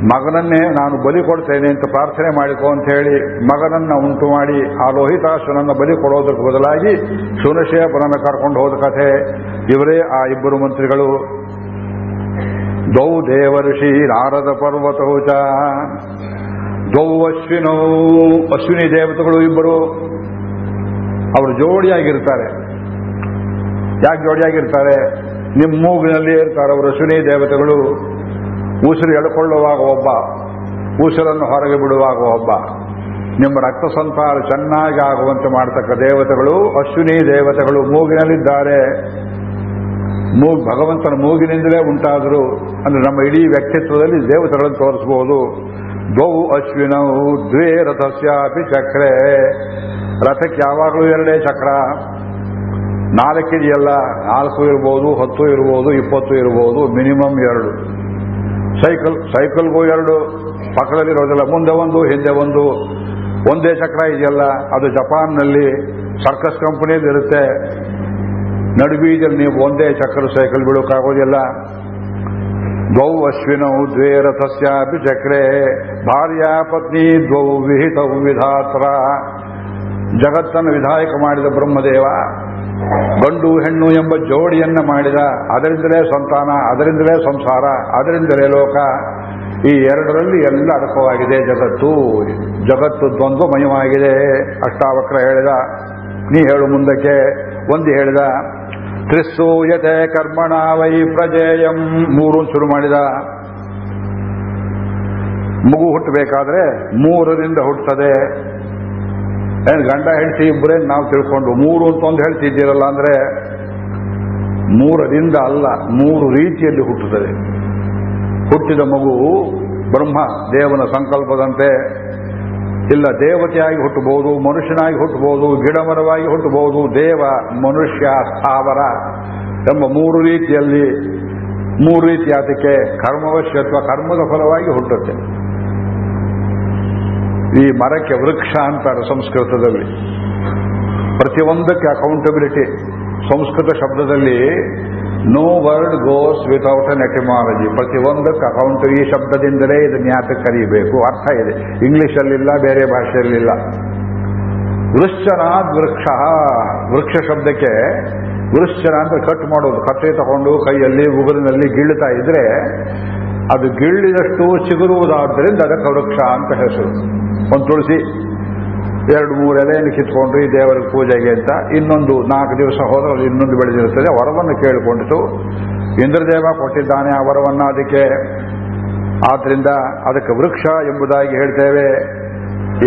S1: ಮಗನನ್ನೇ ನಾನು ಬಲಿ ಕೊಡ್ತೇನೆ ಅಂತ ಪ್ರಾರ್ಥನೆ ಮಾಡಿಕೊ ಅಂತ ಹೇಳಿ ಮಗನನ್ನ ಉಂಟು ಮಾಡಿ ಆ ಲೋಹಿತಾಶ್ವನನ್ನ ಬಲಿ ಕೊಡೋದಕ್ಕೆ ಬದಲಾಗಿ ಶೂನಶೇಪನನ್ನು ಕರ್ಕೊಂಡು ಹೋದ ಕಥೆ. ಇವರೇ ಆ ಇಬ್ಬರು ಮಂತ್ರಿಗಳು. ದೌ ದೇವರ್ಷಿ ನಾರದ ಪರ್ವತೌಚ ದೌ ಅಶ್ವಿನೋ, ಅಶ್ವಿನಿ ದೇವತೆಗಳು ಇಬ್ಬರು. ಅವರು ಜೋಡಿಯಾಗಿರ್ತಾರೆ. ಯಾಕೆ ಜೋಡಿಯಾಗಿರ್ತಾರೆ? ನಿಮ್ಮ ಮೂಗಿನಲ್ಲಿ ಇರ್ತಾರೆ ಅವರು ಅಶ್ವಿನಿ ದೇವತೆಗಳು. ಉಸಿರು ಎಳ್ಕೊಳ್ಳುವಾಗ ಒಬ್ಬ, ಉಸಿರನ್ನು ಹೊರಗೆ ಬಿಡುವಾಗ ಒಬ್ಬ. ನಿಮ್ಮ ರಕ್ತ ಸಂಸಾರ ಚೆನ್ನಾಗಿ ಆಗುವಂತೆ ಮಾಡತಕ್ಕ ದೇವತೆಗಳು, ಅಶ್ವಿನಿ ದೇವತೆಗಳು ಮೂಗಿನಲ್ಲಿದ್ದಾರೆ. ಮೂಗ್ ಭಗವಂತನ ಮೂಗಿನಿಂದಲೇ ಉಂಟಾದರು, ಅಂದ್ರೆ ನಮ್ಮ ಇಡೀ ವ್ಯಕ್ತಿತ್ವದಲ್ಲಿ ದೇವತೆಗಳನ್ನು ತೋರಿಸಬಹುದು ದ್ವೌ ಅಶ್ವಿನವು ದ್ವೇ ರಥಸ್ಯಾಪಿ ಚಕ್ರೆ. ರಥಕ್ಕೆ ಯಾವಾಗಲೂ ಎರಡೇ ಚಕ್ರ. ನಾಲ್ಕಿದೆಯಲ್ಲ, ನಾಲ್ಕು ಇರ್ಬೋದು, ಹತ್ತು ಇರ್ಬೋದು, ಇಪ್ಪತ್ತು ಇರ್ಬೋದು, ಮಿನಿಮಮ್ ಎರಡು. ಸೈಕಲ್, ಸೈಕಲ್ಗೂ ಎರಡು ಪಕ್ಕದಲ್ಲಿರೋದಿಲ್ಲ. ಮುಂದೆ ಒಂದು, ಹಿಂದೆ ಒಂದು. ಒಂದೇ ಚಕ್ರ ಇದೆಯಲ್ಲ. ಅದು ಜಪಾನ್ನಲ್ಲಿ ಸರ್ಕಸ್ ಕಂಪನಿಯಲ್ಲಿ ಇರುತ್ತೆ. ನಡುಬೀಜಲ್ಲಿ ನೀವು ಒಂದೇ ಚಕ್ರ ಸೈಕಲ್ ಬಿಡೋಕ್ಕಾಗೋದಿಲ್ಲ. ದ್ವೌ ಅಶ್ವಿನೌ ದ್ವೇ ರಥಸ್ಯಾಪಿ ಚಕ್ರೆ ಭಾರ್ಯ ಪತ್ನಿ ದ್ವೌ ವಿಹಿತೌ ವಿಧಾತ್ರ. ಜಗತ್ತನ್ನು ವಿಧಾಯಕ ಮಾಡಿದ ಬ್ರಹ್ಮದೇವ. ಗಂಡು ಹೆಣ್ಣು ಎಂಬ ಜೋಡಿಯನ್ನು ಮಾಡಿದ, ಅದರಿಂದಲೇ ಸಂತಾನ, ಅದರಿಂದಲೇ ಸಂಸಾರ, ಅದರಿಂದಲೇ ಲೋಕ, ಈ ಎರಡರಲ್ಲಿ ಎಲ್ಲ ಅಡಕವಾಗಿದೆ ಜಗತ್ತು. ಜಗತ್ತು ದ್ವಂದ್ವಮಯವಾಗಿದೆ. ಅಷ್ಟಾವಕ್ರ ಹೇಳಿದ, ನೀ ಹೇಳು ಮುಂದಕ್ಕೆ. ಒಂದು ಹೇಳಿದ ತ್ರಿಸೂಯತೆ ಕರ್ಮಣ ವೈ ಪ್ರಜೇಯಂ. ಮೂರು ಶುರು ಮಾಡಿದ. ಮಗು ಹುಟ್ಟಬೇಕಾದ್ರೆ ಮೂರರಿಂದ ಹುಟ್ಟುತ್ತದೆ. ಏನು ಗಂಡ, ಹೆಂಡತಿ ಇಬ್ಬರೇ ನಾವು ತಿಳ್ಕೊಂಡು, ಮೂರು ಅಂತ ಒಂದು ಹೇಳ್ತಿದ್ದೀರಲ್ಲ ಅಂದ್ರೆ ಮೂರರಿಂದ ಅಲ್ಲ, ಮೂರು ರೀತಿಯಲ್ಲಿ ಹುಟ್ಟುತ್ತದೆ. ಹುಟ್ಟಿದ ಮಗು ಬ್ರಹ್ಮ, ದೇವನ ಸಂಕಲ್ಪದಂತೆ ಇಲ್ಲ, ದೇವತೆಯಾಗಿ ಹುಟ್ಟಬಹುದು, ಮನುಷ್ಯನಾಗಿ ಹುಟ್ಟಬಹುದು ಗಿಡಮರವಾಗಿ ಹುಟ್ಟಬಹುದು, ದೇವ, ಮನುಷ್ಯ, ಸ್ಥಾವರ ಎಂಬ ಮೂರು ರೀತಿಯಲ್ಲಿ, ಮೂರು ರೀತಿಯಾದಕ್ಕೆ ಅಥವಾ ಕರ್ಮದ ಫಲವಾಗಿ ಹುಟ್ಟುತ್ತೆ. ಈ ಮರಕ್ಕೆ ವೃಕ್ಷ ಅಂತಾರೆ ಸಂಸ್ಕೃತದಲ್ಲಿ. ಪ್ರತಿಯೊಂದಕ್ಕೆ accountability Sanskrit ಶಬ್ದದಲ್ಲಿ no word goes without an etymology ಪ್ರತಿಯೊಂದಕ್ಕೆ account ಈ ಶಬ್ದದಿಂದಲೇ ಇದನ್ನ ಯಾತಕ್ಕೆ ಕರೀಬೇಕು. ಅರ್ಥ ಇದೆ. ಇಂಗ್ಲಿಷಲ್ಲಿಲ್ಲ, ಬೇರೆ ಭಾಷೆಯಲ್ಲಿಲ್ಲ. ವೃಶ್ಚನಾದ್ ವೃಕ್ಷ. ವೃಕ್ಷ ಶಬ್ದಕ್ಕೆ ವೃಶ್ಚನ ಅಂತ ಕಟ್ ಮಾಡೋದು. ಕತ್ತೆ ತಗೊಂಡು ಕೈಯಲ್ಲಿ, ಉಗುರಿನಲ್ಲಿ ಗಿಳ್ತಾ ಇದ್ರೆ ಅದು ಗಿಳ್ಳಿದಷ್ಟು ಚಿಗುರುವುದಾದ್ದರಿಂದ ಅದಕ್ಕೆ ವೃಕ್ಷ ಅಂತ ಹೆಸರು. ಒಂದು ತುಳಸಿ, ಎರಡು, ಮೂರು ಎಲೆಯನ್ನು ಕಿತ್ಕೊಂಡ್ರಿ ದೇವರ ಪೂಜೆಗೆ ಅಂತ. ಇನ್ನೊಂದು ನಾಲ್ಕು ದಿವಸ ಹೋದ್ರೆ ಇನ್ನೊಂದು ಬೆಳೆದಿರುತ್ತದೆ. ವರವನ್ನು ಕೇಳಿಕೊಂಡಿತು. ಇಂದ್ರದೇವ ಕೊಟ್ಟಿದ್ದಾನೆ ಆ ವರವನ್ನ ಅದಕ್ಕೆ. ಆದ್ದರಿಂದ ಅದಕ್ಕೆ ವೃಕ್ಷ ಎಂಬುದಾಗಿ ಹೇಳ್ತೇವೆ.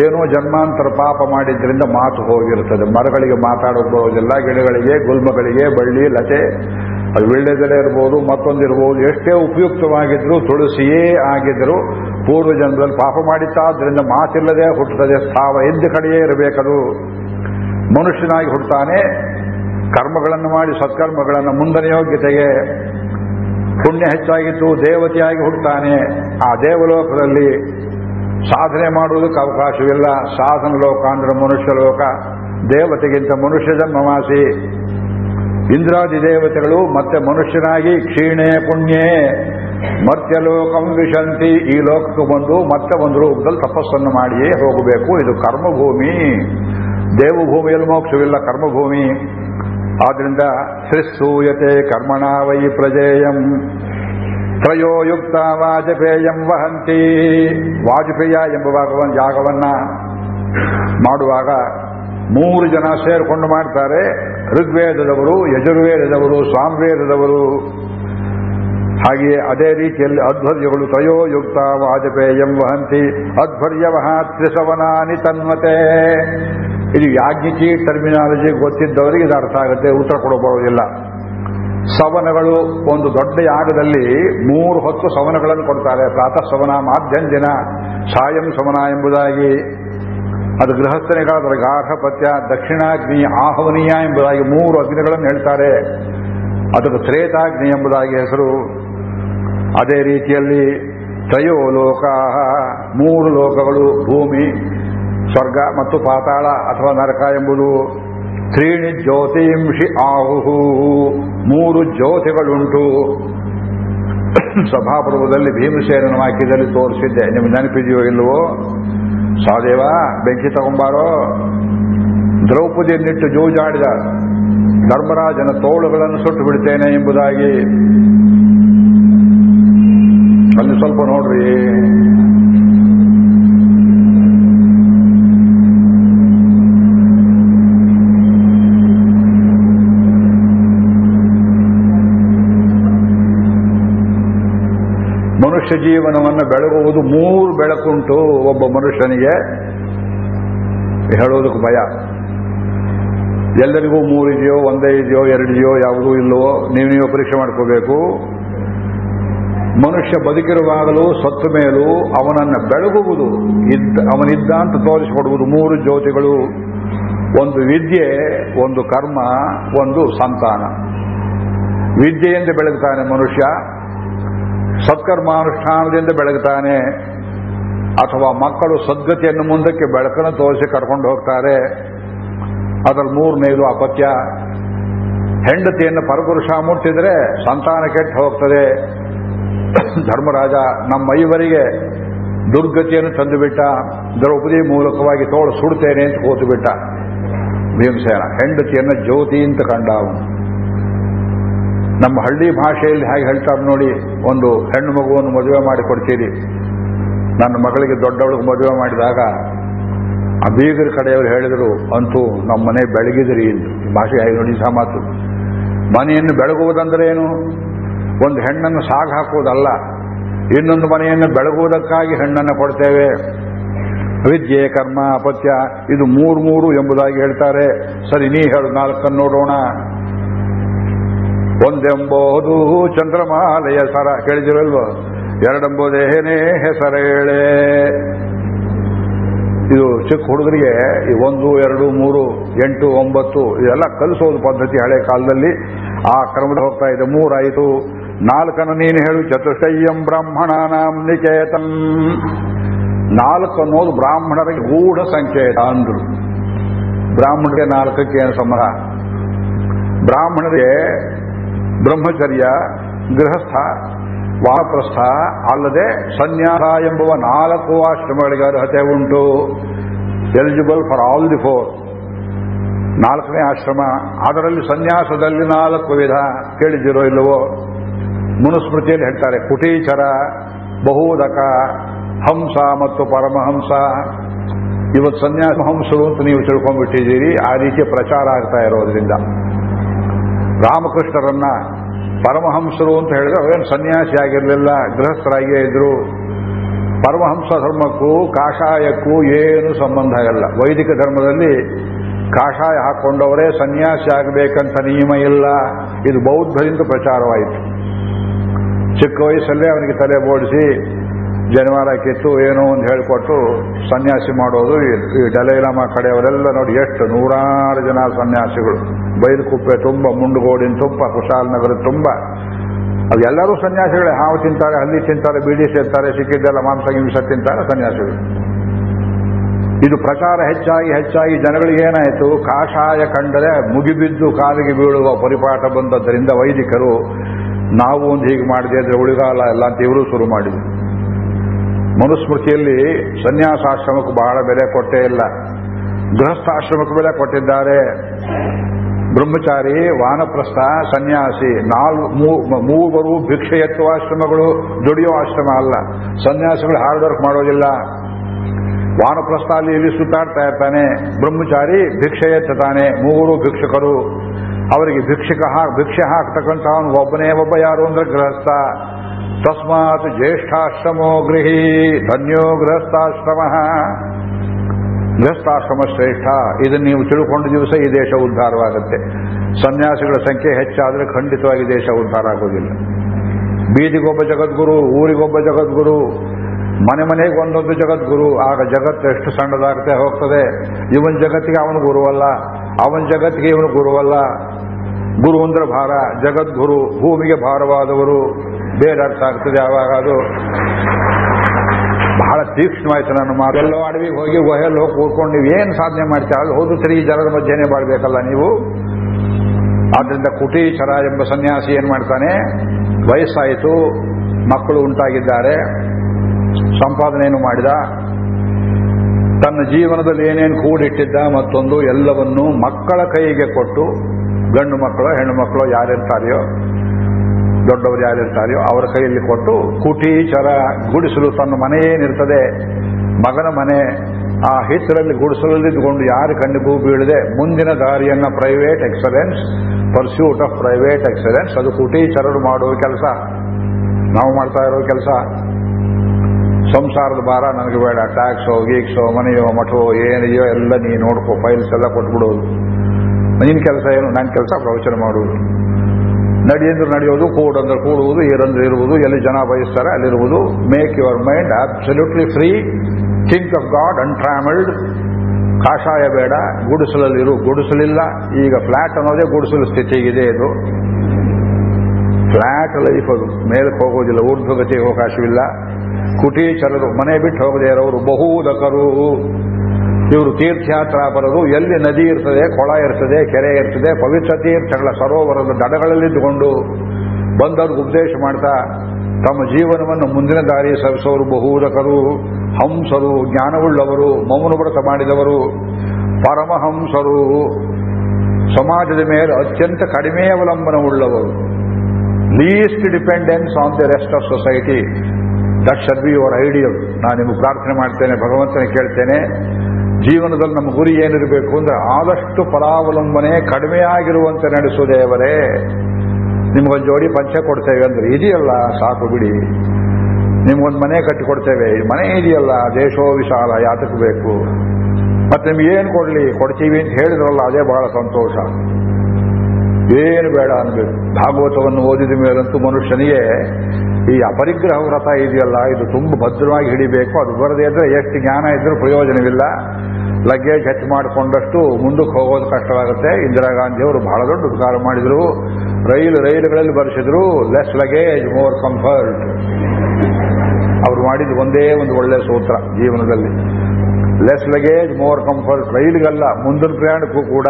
S1: ಏನೋ ಜನ್ಮಾಂತರ ಪಾಪ ಮಾಡಿದ್ರಿಂದ ಮಾತು ಹೋಗಿರುತ್ತದೆ. ಮರಗಳಿಗೆ ಮಾತಾಡೋಕೆ ಬರೋದಿಲ್ಲ, ಗಿಡಗಳಿಗೆ, ಗುಲ್ಮಗಳಿಗೆ, ಬಳ್ಳಿ, ಲತೆ ಅದು ವೀಳ್ಯದೆಲೆ ಇರ್ಬೋದು ಮತ್ತೊಂದಿರ್ಬೋದು ಎಷ್ಟೇ ಉಪಯುಕ್ತವಾಗಿದ್ರು ತುಳಸಿಯೇ ಆಗಿದ್ರು ಪೂರ್ವ ಜನ್ಮದಲ್ಲಿ ಪಾಪ ಮಾಡಿತ್ತಾದ್ರಿಂದ ಮಾತಿಲ್ಲದೆ ಹುಟ್ಟುತ್ತದೆ ಸ್ಥಾವ ಎದ್ದು ಕಡೆಯೇ ಇರಬೇಕದು. ಮನುಷ್ಯನಾಗಿ ಹುಡ್ತಾನೆ ಕರ್ಮಗಳನ್ನು ಮಾಡಿ ಸತ್ಕರ್ಮಗಳನ್ನು ಮುಂದನೆ ಯೋಗ್ಯತೆಗೆ ಪುಣ್ಯ ಹೆಚ್ಚಾಗಿತ್ತು, ದೇವತೆಯಾಗಿ ಹುಡ್ತಾನೆ ಆ ದೇವಲೋಕದಲ್ಲಿ ಸಾಧನೆ ಮಾಡುವುದಕ್ಕೆ ಅವಕಾಶವಿಲ್ಲ. ಸಾಧನ ಲೋಕ ಅಂದ್ರೆ ಮನುಷ್ಯ ಲೋಕ. ದೇವತೆಗಿಂತ ಮನುಷ್ಯ ಜನ್ಮವಾಸಿ. ಇಂದ್ರಾದಿ ದೇವತೆಗಳು ಮತ್ತೆ ಮನುಷ್ಯನಾಗಿ ಕ್ಷೀಣೆ ಪುಣ್ಯೇ. ಮರ್ತ್ಯಲೋಕಂ ವಿಶಂತಿ. ಈ ಲೋಕಕ್ಕೆ ಬಂದು ಮತ್ತೆ ಒಂದು ರೂಪದಲ್ಲಿ ತಪಸ್ಸನ್ನು ಮಾಡಿಯೇ ಹೋಗಬೇಕು. ಇದು ಕರ್ಮಭೂಮಿ. ದೇವಭೂಮಿಯಲ್ಲಿ ಮೋಕ್ಷವಿಲ್ಲ, ಕರ್ಮಭೂಮಿ. ಆದ್ರಿಂದ ಶ್ರಿಸೂಯತೆ ಕರ್ಮಣಾವೈ ಪ್ರಜೇಯಂ. ತ್ರಯೋಯುಕ್ತ ವಾಜಪೇಯಂ ವಹಂತಿ. ವಾಜಪೇಯ ಎಂಬ ಭಾಗವನ್ನ ಜಾಗವನ್ನ ಮಾಡುವಾಗ ಮೂರು ಜನ ಸೇರಿಕೊಂಡು ಮಾಡ್ತಾರೆ. ಋಗ್ವೇದದವರು, ಯಜುರ್ವೇದದವರು ಸಾಮವೇದದವರು ಹಾಗೆಯೇ ಅದೇ ರೀತಿಯಲ್ಲಿ ಅಧ್ವರ್ಯಗಳು ತ್ರಯೋಯುಕ್ತ ವಾಜಪೇಯಂ ವಹಂತಿ. ಅಧ್ವರ್ಯವಹ ತ್ರಿಸವನಾನಿ ತನ್ಮತೆ ಇದು ಯಾಜ್ಞಿಕಿ ಟರ್ಮಿನಾಲಜಿ ಗೊತ್ತಿದ್ದವರಿಗೆ ಇದು ಅರ್ಥ ಆಗುತ್ತೆ, ಉತ್ತರ ಕೊಡಬಹುದಿಲ್ಲ ಸವನಗಳು ಒಂದು ದೊಡ್ಡ ಯಾಗದಲ್ಲಿ ಮೂರು ಹೊತ್ತು ಸವನಗಳನ್ನು ಕೊಡ್ತಾರೆ. ಪ್ರಾತಃ ಸವನ ಮಾಧ್ಯಂದಿನ ಸಾಯಂ ಸವನ ಎಂಬುದಾಗಿ. ಅದು ಗೃಹಸ್ಥನಿಗಾದರೆ ಗಾರ್ಹ ಪತ್ಯ ದಕ್ಷಿಣಾಗ್ನಿ, ಆಹ್ವನೀಯ ಎಂಬುದಾಗಿ ಮೂರು ಅಗ್ನಿಗಳನ್ನು ಹೇಳ್ತಾರೆ. ಅದಕ್ಕೆ ತ್ರೇತಾಗ್ನಿ ಎಂಬುದಾಗಿ ಹೆಸರು. ಅದೇ ರೀತಿಯಲ್ಲಿ ತ್ರಯೋ ಲೋಕ ಮೂರು ಲೋಕಗಳು, ಭೂಮಿ, ಸ್ವರ್ಗ ಮತ್ತು ಪಾತಾಳ ಅಥವಾ ನರಕ ಎಂಬುದು. ತ್ರೀಣಿ ಜ್ಯೋತಿಂಷಿ ಆಹುಹು, ಮೂರು ಜ್ಯೋತಿಗಳುಂಟು. ಸಭಾಪರ್ವದಲ್ಲಿ ಭೀಮಸೇನ ವಾಕ್ಯದಲ್ಲಿ ತೋರಿಸಿದ್ದೆ. ನಿಮ್ಗೆ ನೆನಪಿದೆಯೋ ಇಲ್ವೋ ಸಾದೇವ ಬೆಂಕಿ ತಗೊಂಬಾರೋ? ದ್ರೌಪದಿಯನ್ನಿಟ್ಟು ಜೂಜಾಡಿದ ಧರ್ಮರಾಜನ ತೋಳುಗಳನ್ನು ಸುಟ್ಟು ಬಿಡ್ತೇನೆ ಎಂಬುದಾಗಿ. ಅಲ್ಲಿ ಸ್ವಲ್ಪ ನೋಡ್ರಿ. ಮನುಷ್ಯ ಜೀವನವನ್ನು ಬೆಳಗುವುದು ಮೂರು ಬೆಳಕುಂಟು ಒಬ್ಬ ಮನುಷ್ಯನಿಗೆ. ಹೇಳೋದಕ್ಕೆ ಭಯ. ಎಲ್ಲರಿಗೂ ಮೂರಿದೆಯೋ ಒಂದೇ ಇದೆಯೋ ಎರಡಿದೆಯೋ ಯಾವುದೂ ಇಲ್ಲವೋ, ನೀವು ನೀವು ಪರೀಕ್ಷೆ ಮಾಡ್ಕೋಬೇಕು. ಮನುಷ್ಯ ಬದುಕಿರುವಾಗಲೂ, ಸತ್ತ ಮೇಲೂ ಅವನನ್ನು ಬೆಳಗುವುದು, ಇದ್ದ, ಅವನಿದ್ದ ಅಂತ ತೋರಿಸಿಕೊಡುವುದು ಮೂರು ಜ್ಯೋತಿಗಳು. ಒಂದು ವಿದ್ಯೆ, ಒಂದು ಕರ್ಮ, ಒಂದು ಸಂತಾನ. ವಿದ್ಯೆಯಿಂದ ಬೆಳಗ್ತಾನೆ ಮನುಷ್ಯ. ಸತ್ಕರ್ಮಾನುಷ್ಠಾನದಿಂದ ಬೆಳಗ್ತಾನೆ ಅಥವಾ ಮಕ್ಕಳು ಸದ್ಗತಿಯನ್ನು ಮುಂದಕ್ಕೆ ಬೆಳಕನ್ನು ತೋರಿಸಿ ಕರ್ಕೊಂಡು ಹೋಗ್ತಾರೆ. ಅದರ ಮೂರನೇದು ಅಪತ್ಯ. ಹೆಂಡತಿಯನ್ನು ಪರಪುರುಷ ಮುಟ್ಟಿದ್ರೆ ಸಂತಾನ ಕೆಟ್ಟು ಹೋಗ್ತದೆ. ಧರ್ಮರಾಜ, ನಮ್ಮ ಐವರಿಗೆ ದುರ್ಗತಿಯನ್ನು ತಂದುಬಿಟ್ಟ. ದ್ರೌಪದಿ ಮೂಲಕವಾಗಿ ತೋಳು ಸುಡ್ತೇನೆ ಅಂತ ಕೂತು ಬಿಟ್ಟ. ಭೀಮಸೇನ, ಹೆಂಡತಿಯನ್ನು ಜ್ಯೋತಿ ಅಂತ ಕಂಡ ಅವನು. ನಮ್ಮ ಹಳ್ಳಿ ಭಾಷೆಯಲ್ಲಿ ಹಾಗೆ ಹೇಳ್ತಾರೆ ನೋಡಿ, ಒಂದು ಹೆಣ್ಣು ಮಗುವನ್ನು ಮದುವೆ ಮಾಡಿ ಕೊಡ್ತೀರಿ. ನನ್ನ ಮಗಳಿಗೆ ದೊಡ್ಡವಳಿಗೆ ಮದುವೆ ಮಾಡಿದಾಗ, ಆ ಬೀಗರ ಕಡೆಯವರು ಹೇಳಿದರು, ಅಂತೂ ನಮ್ಮ ಮನೆ ಬೆಳಗಿದ್ರಿ ಭಾಷೆ ಹೇಗೆ ನೋಡಿ ಸಹ ಮಾತು. ಮನೆಯನ್ನು ಬೆಳಗುವುದಂದ್ರೆ ಏನು? ಒಂದು ಹೆಣ್ಣನ್ನು ಸಾಗ ಹಾಕುವುದಲ್ಲ. ಇನ್ನೊಂದು ಮನೆಯನ್ನು ಬೆಳಗುವುದಕ್ಕಾಗಿ ಹೆಣ್ಣನ್ನು ಕೊಡ್ತೇವೆ. ವಿದ್ಯೆ, ಕರ್ಮ ಅಪತ್ಯ ಇದು ಮೂರು ಮೂರು ಎಂಬುದಾಗಿ ಹೇಳ್ತಾರೆ. ಸರಿ, ನೀ ಹೇಳು, ನಾಲ್ಕನ್ನು ನೋಡೋಣ. ಒಂದೆಂಬುದು ಚಂದ್ರಮಾಲೆಯ ಸರ. ಕೇಳಿದಿರಲ್ವ ಎರಡೆಂಬುದೇನೇ ಹೆಸರೇಳೆ. ಇದು ಚಿಕ್ಕ ಹುಡುಗರಿಗೆ ಈ ಒಂದು, ಎರಡು, ಮೂರು, ಎಂಟು, ಒಂಬತ್ತು, ಇದೆಲ್ಲ ಕಲಿಸೋದು ಪದ್ಧತಿ ಹಳೆ ಕಾಲದಲ್ಲಿ. ಆ ಕ್ರಮದ ಹೋಗ್ತಾ ಇದೆ. ಮೂರಾಯಿತು. ನಾಲ್ಕನ ನೀನು ಹೇಳು. ಚತುಷ್ಟಯ್ಯಂ ಬ್ರಾಹ್ಮಣಾನಾಂ ನಿಕೇತನ್. ನಾಲ್ಕು ಅನ್ನೋದು ಬ್ರಾಹ್ಮಣರಿಗೆ ಗೂಢ ಸಂಕೇತ ಅಂದ್ರು. ಬ್ರಾಹ್ಮಣರಿಗೆ ನಾಲ್ಕಕ್ಕೆ ಏನು ಸಂಬಂಧ? ಬ್ರಾಹ್ಮಣರಿಗೆ ಬ್ರಹ್ಮಚರ್ಯ, ಗೃಹಸ್ಥ ವಾಪ್ರಸ್ಥ ಅಲ್ಲದೆ ಸನ್ಯಾಸ ಎಂಬುವ ನಾಲ್ಕು ಆಶ್ರಮಗಳಿಗೆ ಅರ್ಹತೆ ಉಂಟು. Eligible for all the four ನಾಲ್ಕನೇ ಆಶ್ರಮ, ಅದರಲ್ಲಿ ಸನ್ಯಾಸದಲ್ಲಿ ನಾಲ್ಕು ವಿಧ ಕೇಳಿದಿರೋ ಇಲ್ಲವೋ? ಮನುಸ್ಮೃತಿಯಲ್ಲಿ ಹೇಳ್ತಾರೆ, ಕುಟೀಚರ, ಬಹುದಕ, ಹಂಸ ಮತ್ತು ಪರಮಹಂಸ. ಇವತ್ತು ಸನ್ಯಾಸ, ಹಂಸರು ಅಂತ ನೀವು ತಿಳ್ಕೊಂಡ್ಬಿಟ್ಟಿದ್ದೀರಿ, ಆ ರೀತಿ ಪ್ರಚಾರ ಆಗ್ತಾ ಇರೋದ್ರಿಂದ. ರಾಮಕೃಷ್ಣರನ್ನ ಪರಮಹಂಸರು ಅಂತ ಹೇಳಿದ್ರೆ ಅವೇನು ಸನ್ಯಾಸಿ ಆಗಿರಲಿಲ್ಲ, ಗೃಹಸ್ಥರಾಗಿಯೇ ಇದ್ರು. ಪರಮಹಂಸ ಧರ್ಮಕ್ಕೂ ಕಾಷಾಯಕ್ಕೂ ಏನು ಸಂಬಂಧ ಇಲ್ಲ. ವೈದಿಕ ಧರ್ಮದಲ್ಲಿ ಕಾಷಾಯ ಹಾಕೊಂಡವರೇ ಸನ್ಯಾಸಿ ಆಗಬೇಕಂತ ನಿಯಮ ಇಲ್ಲ. ಇದು ಬೌದ್ಧರಿಂದ ಪ್ರಚಾರವಾಯಿತು. ಚಿಕ್ಕ ವಯಸ್ಸಲ್ಲೇ ಅವನಿಗೆ ತಲೆ ಬೋಡಿಸಿ ಜನಿವಾರ ಕಿತ್ತು ಏನೋ ಒಂದು ಹೇಳಿಕೊಟ್ಟು ಸನ್ಯಾಸಿ ಮಾಡೋದು ಈ ಡಲೈಲಾಮ ಕಡೆಯವರೆಲ್ಲ ನೋಡಿ ಎಷ್ಟು ನೂರಾರು ಜನ ಸನ್ಯಾಸಿಗಳು. ಬೈಲುಕುಪ್ಪೆ ತುಂಬ, ಮುಂಡುಗೋಡಿನ ತುಪ್ಪ ಕುಶಾಲನಗರ ತುಂಬ. ಅವೆಲ್ಲರೂ ಸನ್ಯಾಸಿಗಳೇ. ಹಾವು ತಿಂತಾರೆ, ಹಲ್ಲಿ ತಿಂತಾರೆ, ಬೀಡಿ ಸೇರ್ತಾರೆ, ಸಿಕ್ಕಿದ್ದೆಲ್ಲ ಮಾಂಸ, ಗಿಂಸ ತಿಂತಾರೆ ಸನ್ಯಾಸಿಗಳು. ಇದು ಪ್ರಚಾರ ಹೆಚ್ಚಾಗಿ ಹೆಚ್ಚಾಗಿ ಜನಗಳಿಗೆ ಏನಾಯಿತು? ಕಾಷಾಯ ಕಂಡರೆ ಮುಗಿಬಿದ್ದು ಕಾಲಿಗೆ ಬೀಳುವ ಪರಿಪಾಠ ಬಂದದ್ದರಿಂದ ವೈದಿಕರು, ನಾವು ಒಂದು ಹೀಗೆ ಮಾಡಿದೆ ಅಂದ್ರೆ ಉಳಿಗಾಲ ಎಲ್ಲ ಅಂತ ಇವರು ಶುರು ಮಾಡಿದ್ರು. ಮನುಸ್ಮೃತಿಯಲ್ಲಿ ಸನ್ಯಾಸಾಶ್ರಮಕ್ಕೆ ಬಹಳ ಬೆಲೆ ಕೊಟ್ಟೇ ಇಲ್ಲ. ಗೃಹಸ್ಥಾಶ್ರಮಕ್ಕೆ ಬೆಲೆ ಕೊಟ್ಟಿದ್ದಾರೆ. ಬ್ರಹ್ಮಚಾರಿ, ವಾನಪ್ರಸ್ಥ, ಸನ್ಯಾಸಿ ನಾಲ್ಕು ಮೂವರು ಭಿಕ್ಷೆ ಎತ್ತುವ ಆಶ್ರಮಗಳು ದುಡಿಯುವ ಆಶ್ರಮ ಅಲ್ಲ. ಸನ್ಯಾಸಿಗಳು ಹಾರ್ಡ್ ವರ್ಕ್ ಮಾಡೋದಿಲ್ಲ. ವಾನಪ್ರಸ್ಥ ಅಲ್ಲಿ ಇಲ್ಲಿ ಸುತ್ತಾಡ್ತಾ ಇರ್ತಾನೆ. ಬ್ರಹ್ಮಚಾರಿ ಭಿಕ್ಷೆ ಎತ್ತಾನೆ ಮೂವರು ಭಿಕ್ಷಕರು. ಅವರಿಗೆ ಭಿಕ್ಷಕ ಹಾ ಭಿಕ್ಷೆ ಹಾಕ್ತಕ್ಕಂಥ ಅವನು ಒಬ್ಬನೇ ಒಬ್ಬ ಯಾರು ಅಂದ್ರೆ ಗೃಹಸ್ಥ. ತಸ್ಮಾತ್ ಜ್ಯೇಷ್ಠಾಶ್ರಮೋ ಗೃಹಿ ಧನ್ಯೋ ಗೃಹಸ್ಥಾಶ್ರಮ ಗೃಹಸ್ಥಾಶ್ರಮ ಶ್ರೇಷ್ಠ ಇದನ್ನು ನೀವು ತಿಳ್ಕೊಂಡ ದಿವಸ ಈ ದೇಶ ಉದ್ಧಾರವಾಗುತ್ತೆ. ಸನ್ಯಾಸಿಗಳ ಸಂಖ್ಯೆ ಹೆಚ್ಚಾದರೆ ಖಂಡಿತವಾಗಿ ದೇಶ ಉದ್ಧಾರ ಆಗೋದಿಲ್ಲ. ಬೀದಿಗೊಬ್ಬ ಜಗದ್ಗುರು, ಊರಿಗೊಬ್ಬ ಜಗದ್ಗುರು, ಮನೆ ಮನೆಗೆ ಒಂದೊಂದು ಜಗದ್ಗುರು, ಆಗ ಜಗತ್ತು ಎಷ್ಟು ಸಣ್ಣದಾಗ್ತಾ ಹೋಗ್ತದೆ. ಇವನ್ ಜಗತ್ತಿಗೆ ಅವನು ಗುರುವಲ್ಲ, ಅವನ ಜಗತ್ತಿಗೆ ಇವನು ಗುರುವಲ್ಲ. ಗುರು ಅಂದ್ರೆ ಭಾರ, ಜಗದ್ಗುರು, ಭೂಮಿಗೆ ಭಾರವಾದವರು. ಬೇರೆ ಅರ್ಥ ಆಗ್ತದೆ ಯಾವಾಗ ಅದು ಬಹಳ ತೀಕ್ಷ್ಣವಾಯ್ತು ನನ್ನ ಮಾತು. ಎಲ್ಲೋ ಅಡವಿಗೆ ಹೋಗಿ ಗುಹೆಯಲ್ಲಿ ಹೋಗಿ ಕೂತ್ಕೊಂಡು ನೀವು ಏನು ಸಾಧನೆ ಮಾಡ್ತೀರ? ಅಲ್ಲಿ ಹೋದು ಸರಿ ಜನರ ಮಧ್ಯೆನೇ ಬಾಳ್ಬೇಕಲ್ಲ ನೀವು? ಆದ್ರಿಂದ ಕುಟೀಚರ ಎಂಬ ಸನ್ಯಾಸಿ ಏನ್ ಮಾಡ್ತಾನೆ? ವಯಸ್ಸಾಯಿತು, ಮಕ್ಕಳು ಉಂಟಾಗಿದ್ದಾರೆ, ಸಂಪಾದನೆಯನ್ನು ಮಾಡಿದ. ತನ್ನ ಜೀವನದಲ್ಲಿ ಏನೇನು ಕೂಡಿಟ್ಟಿದ್ದ ಮತ್ತೊಂದು ಎಲ್ಲವನ್ನು ಮಕ್ಕಳ ಕೈಗೆ ಕೊಟ್ಟು ಗಂಡು ಮಕ್ಕಳು ಹೆಣ್ಣು ಮಕ್ಕಳು ಯಾರಿರ್ತಾರೆಯೋ ದೊಡ್ಡವರು ಯಾರಿರ್ತಾರೆಯೋ ಅವರ ಕೈಯಲ್ಲಿ ಕೊಟ್ಟು ಕುಟೀಚರ ಗುಡಿಸಲು ತನ್ನ ಮನೆ ಏನಿರ್ತದೆ ಮಗನ ಮನೆ ಆ ಹಿತ್ತರಲ್ಲಿ ಗುಡಿಸಲಲ್ಲಿದ್ದುಕೊಂಡು ಯಾರು ಕಣ್ಣಿಗೂ ಬೀಳದೆ ಮುಂದಿನ ದಾರಿಯನ್ನ private excellence pursuit of private excellence ಅದು ಕುಟೀಚರರು ಮಾಡುವ ಕೆಲಸ. ನಾವು ಮಾಡ್ತಾ ಇರೋ ಕೆಲಸ. ಸಂಸಾರದ ಭಾರ ನನಗೆ ಬೇಡ. ಟ್ಯಾಕ್ಸೋ ಗೀಕ್ಸೋ ಮನೆಯೋ ಮಠವೋ ಏನಿದೆಯೋ ಎಲ್ಲ ನೀ ನೋಡ್ಕೋ. ಫೈಲ್ಸ್ ಎಲ್ಲ ಕೊಟ್ಬಿಡೋದು ನಿನ್ನ ಕೆಲಸ ಏನು? ನನ್ನ ಕೆಲಸ ಪ್ರವಚನ ಮಾಡುವುದು ನಡೆಯಂದ್ರೆ ನಡೆಯೋದು, ಕೂಡಂದ್ರೆ ಕೂಡುವುದು, ಏರಂದ್ರೆ ಇರುವುದು ಎಲ್ಲಿ ಜನ ಬಯಸ್ತಾರೆ ಅಲ್ಲಿರುವುದು. Make your mind absolutely free think of God untrammelled ಕಾಷಾಯ ಬೇಡ, ಗುಡಿಸಲಲ್ಲಿರು, ಗುಡಿಸಲಿಲ್ಲ. ಈಗ ಫ್ಲಾಟ್ ಅನ್ನೋದೇ ಗುಡಿಸಲು ಸ್ಥಿತಿಗಿದೆ ಇದು. ಫ್ಲಾಟ್ ಲೈಫ್ ಅದು. ಮೇಲಕ್ಕೆ ಹೋಗೋದಿಲ್ಲ, ಊರ್ಧ್ವಗತಿಗೆ ಅವಕಾಶವಿಲ್ಲ. ಕುಟೀಚರರು, ಮನೆ ಬಿಟ್ಟು ಹೋಗದೇ ಇರೋರು ಬಹುದಕರು ಇವರು ತೀರ್ಥಯಾತ್ರ ಬರೋದು, ಎಲ್ಲಿ ನದಿ ಇರ್ತದೆ, ಕೊಳ ಇರ್ತದೆ, ಕೆರೆ ಇರ್ತದೆ, ಪವಿತ್ರ ತೀರ್ಥಗಳ ಸರೋವರದ ದಡಗಳಲ್ಲಿದ್ದುಕೊಂಡು ಬಂದವ್ರಿಗೆ ಉಪದೇಶ ಮಾಡ್ತಾ ತಮ್ಮ ಜೀವನವನ್ನು ಮುಂದಿನ ದಾರಿ ಸರಿಸೋರು ಬಹುದಕರು, ಹಂಸರು, ಜ್ಞಾನವುಳ್ಳವರು ಮೌನ ವ್ರತ ಮಾಡಿದವರು, ಪರಮಹಂಸರು, ಸಮಾಜದ ಮೇಲೆ ಅತ್ಯಂತ ಕಡಿಮೆ ಅವಲಂಬನವುಳ್ಳವರು. Least dependence on the rest of society that should be your ideal ನಾನು ನಿಮಗೆ ಪ್ರಾರ್ಥನೆ ಮಾಡ್ತೇನೆ, ಭಗವಂತನ ಕೇಳ್ತೇನೆ. ಜೀವನದಲ್ಲಿ ನಮ್ಮ ಗುರಿ ಏನಿರಬೇಕು ಅಂದ್ರೆ ಆದಷ್ಟು ಫಲಾವಲಂಬನೆ ಕಡಿಮೆಯಾಗಿರುವಂತೆ ನಡೆಸುವುದೇವರೇ ನಿಮ್ಗೊಂದು ಜೋಡಿ ಪಂಚ ಕೊಡ್ತೇವೆ ಅಂದ್ರೆ ಇದೆಯಲ್ಲ ಸಾಕು ಬಿಡಿ. ನಿಮ್ಗೊಂದು ಮನೆ ಕಟ್ಟಿಕೊಡ್ತೇವೆ ಮನೆ ಇದೆಯಲ್ಲ ದೇಶೋ ವಿಶಾಲ, ಯಾತಕ್ಕೆ ಬೇಕು? ಮತ್ತೆ ನಿಮ್ಗೆ ಏನು ಕೊಡ್ಲಿ? ಕೊಡ್ತೀವಿ ಅಂತ ಹೇಳಿದ್ರಲ್ಲ, ಅದೇ ಬಹಳ ಸಂತೋಷ. ಏನು ಬೇಡ ಅನ್ಬೇಕು ಭಾಗವತವನ್ನು ಓದಿದ ಮೇಲಂತೂ ಮನುಷ್ಯನಿಗೆ ಈ ಅಪರಿಗ್ರಹ ವ್ರತ ಇದೆಯಲ್ಲ, ಇದು ತುಂಬ ಭದ್ರವಾಗಿ ಹಿಡಿಬೇಕು, ಅದು ಬರದೇ ಇದ್ರೆ ಎಷ್ಟು ಜ್ಞಾನ ಇದ್ರೂ ಪ್ರಯೋಜನವಿಲ್ಲ. ಲಗೇಜ್ ಹೆಚ್ಚು ಮಾಡಿಕೊಂಡಷ್ಟು ಮುಂದಕ್ಕೆ ಹೋಗೋದು ಕಷ್ಟವಾಗುತ್ತೆ. ಇಂದಿರಾ ಗಾಂಧಿಯವರು ಬಹಳ ದೊಡ್ಡ ಉಪಕಾರ ಮಾಡಿದ್ರು. ರೈಲು ರೈಲುಗಳಲ್ಲಿ ಬರೆಸಿದ್ರು ಲೆಸ್ ಲಗೇಜ್ ಮೋರ್ ಕಂಫರ್ಟ್ ಅವರು ಮಾಡಿದ ಒಂದೇ ಒಂದು ಒಳ್ಳೆ ಸೂತ್ರ ಜೀವನದಲ್ಲಿ. ಲೆಸ್ ಲಗೇಜ್ ಮೋರ್ ಕಂಫರ್ಟ್ ರೈಲಿಗಲ್ಲ, ಮುಂದಿನ ಪ್ರಯಾಣಕ್ಕೂ ಕೂಡ.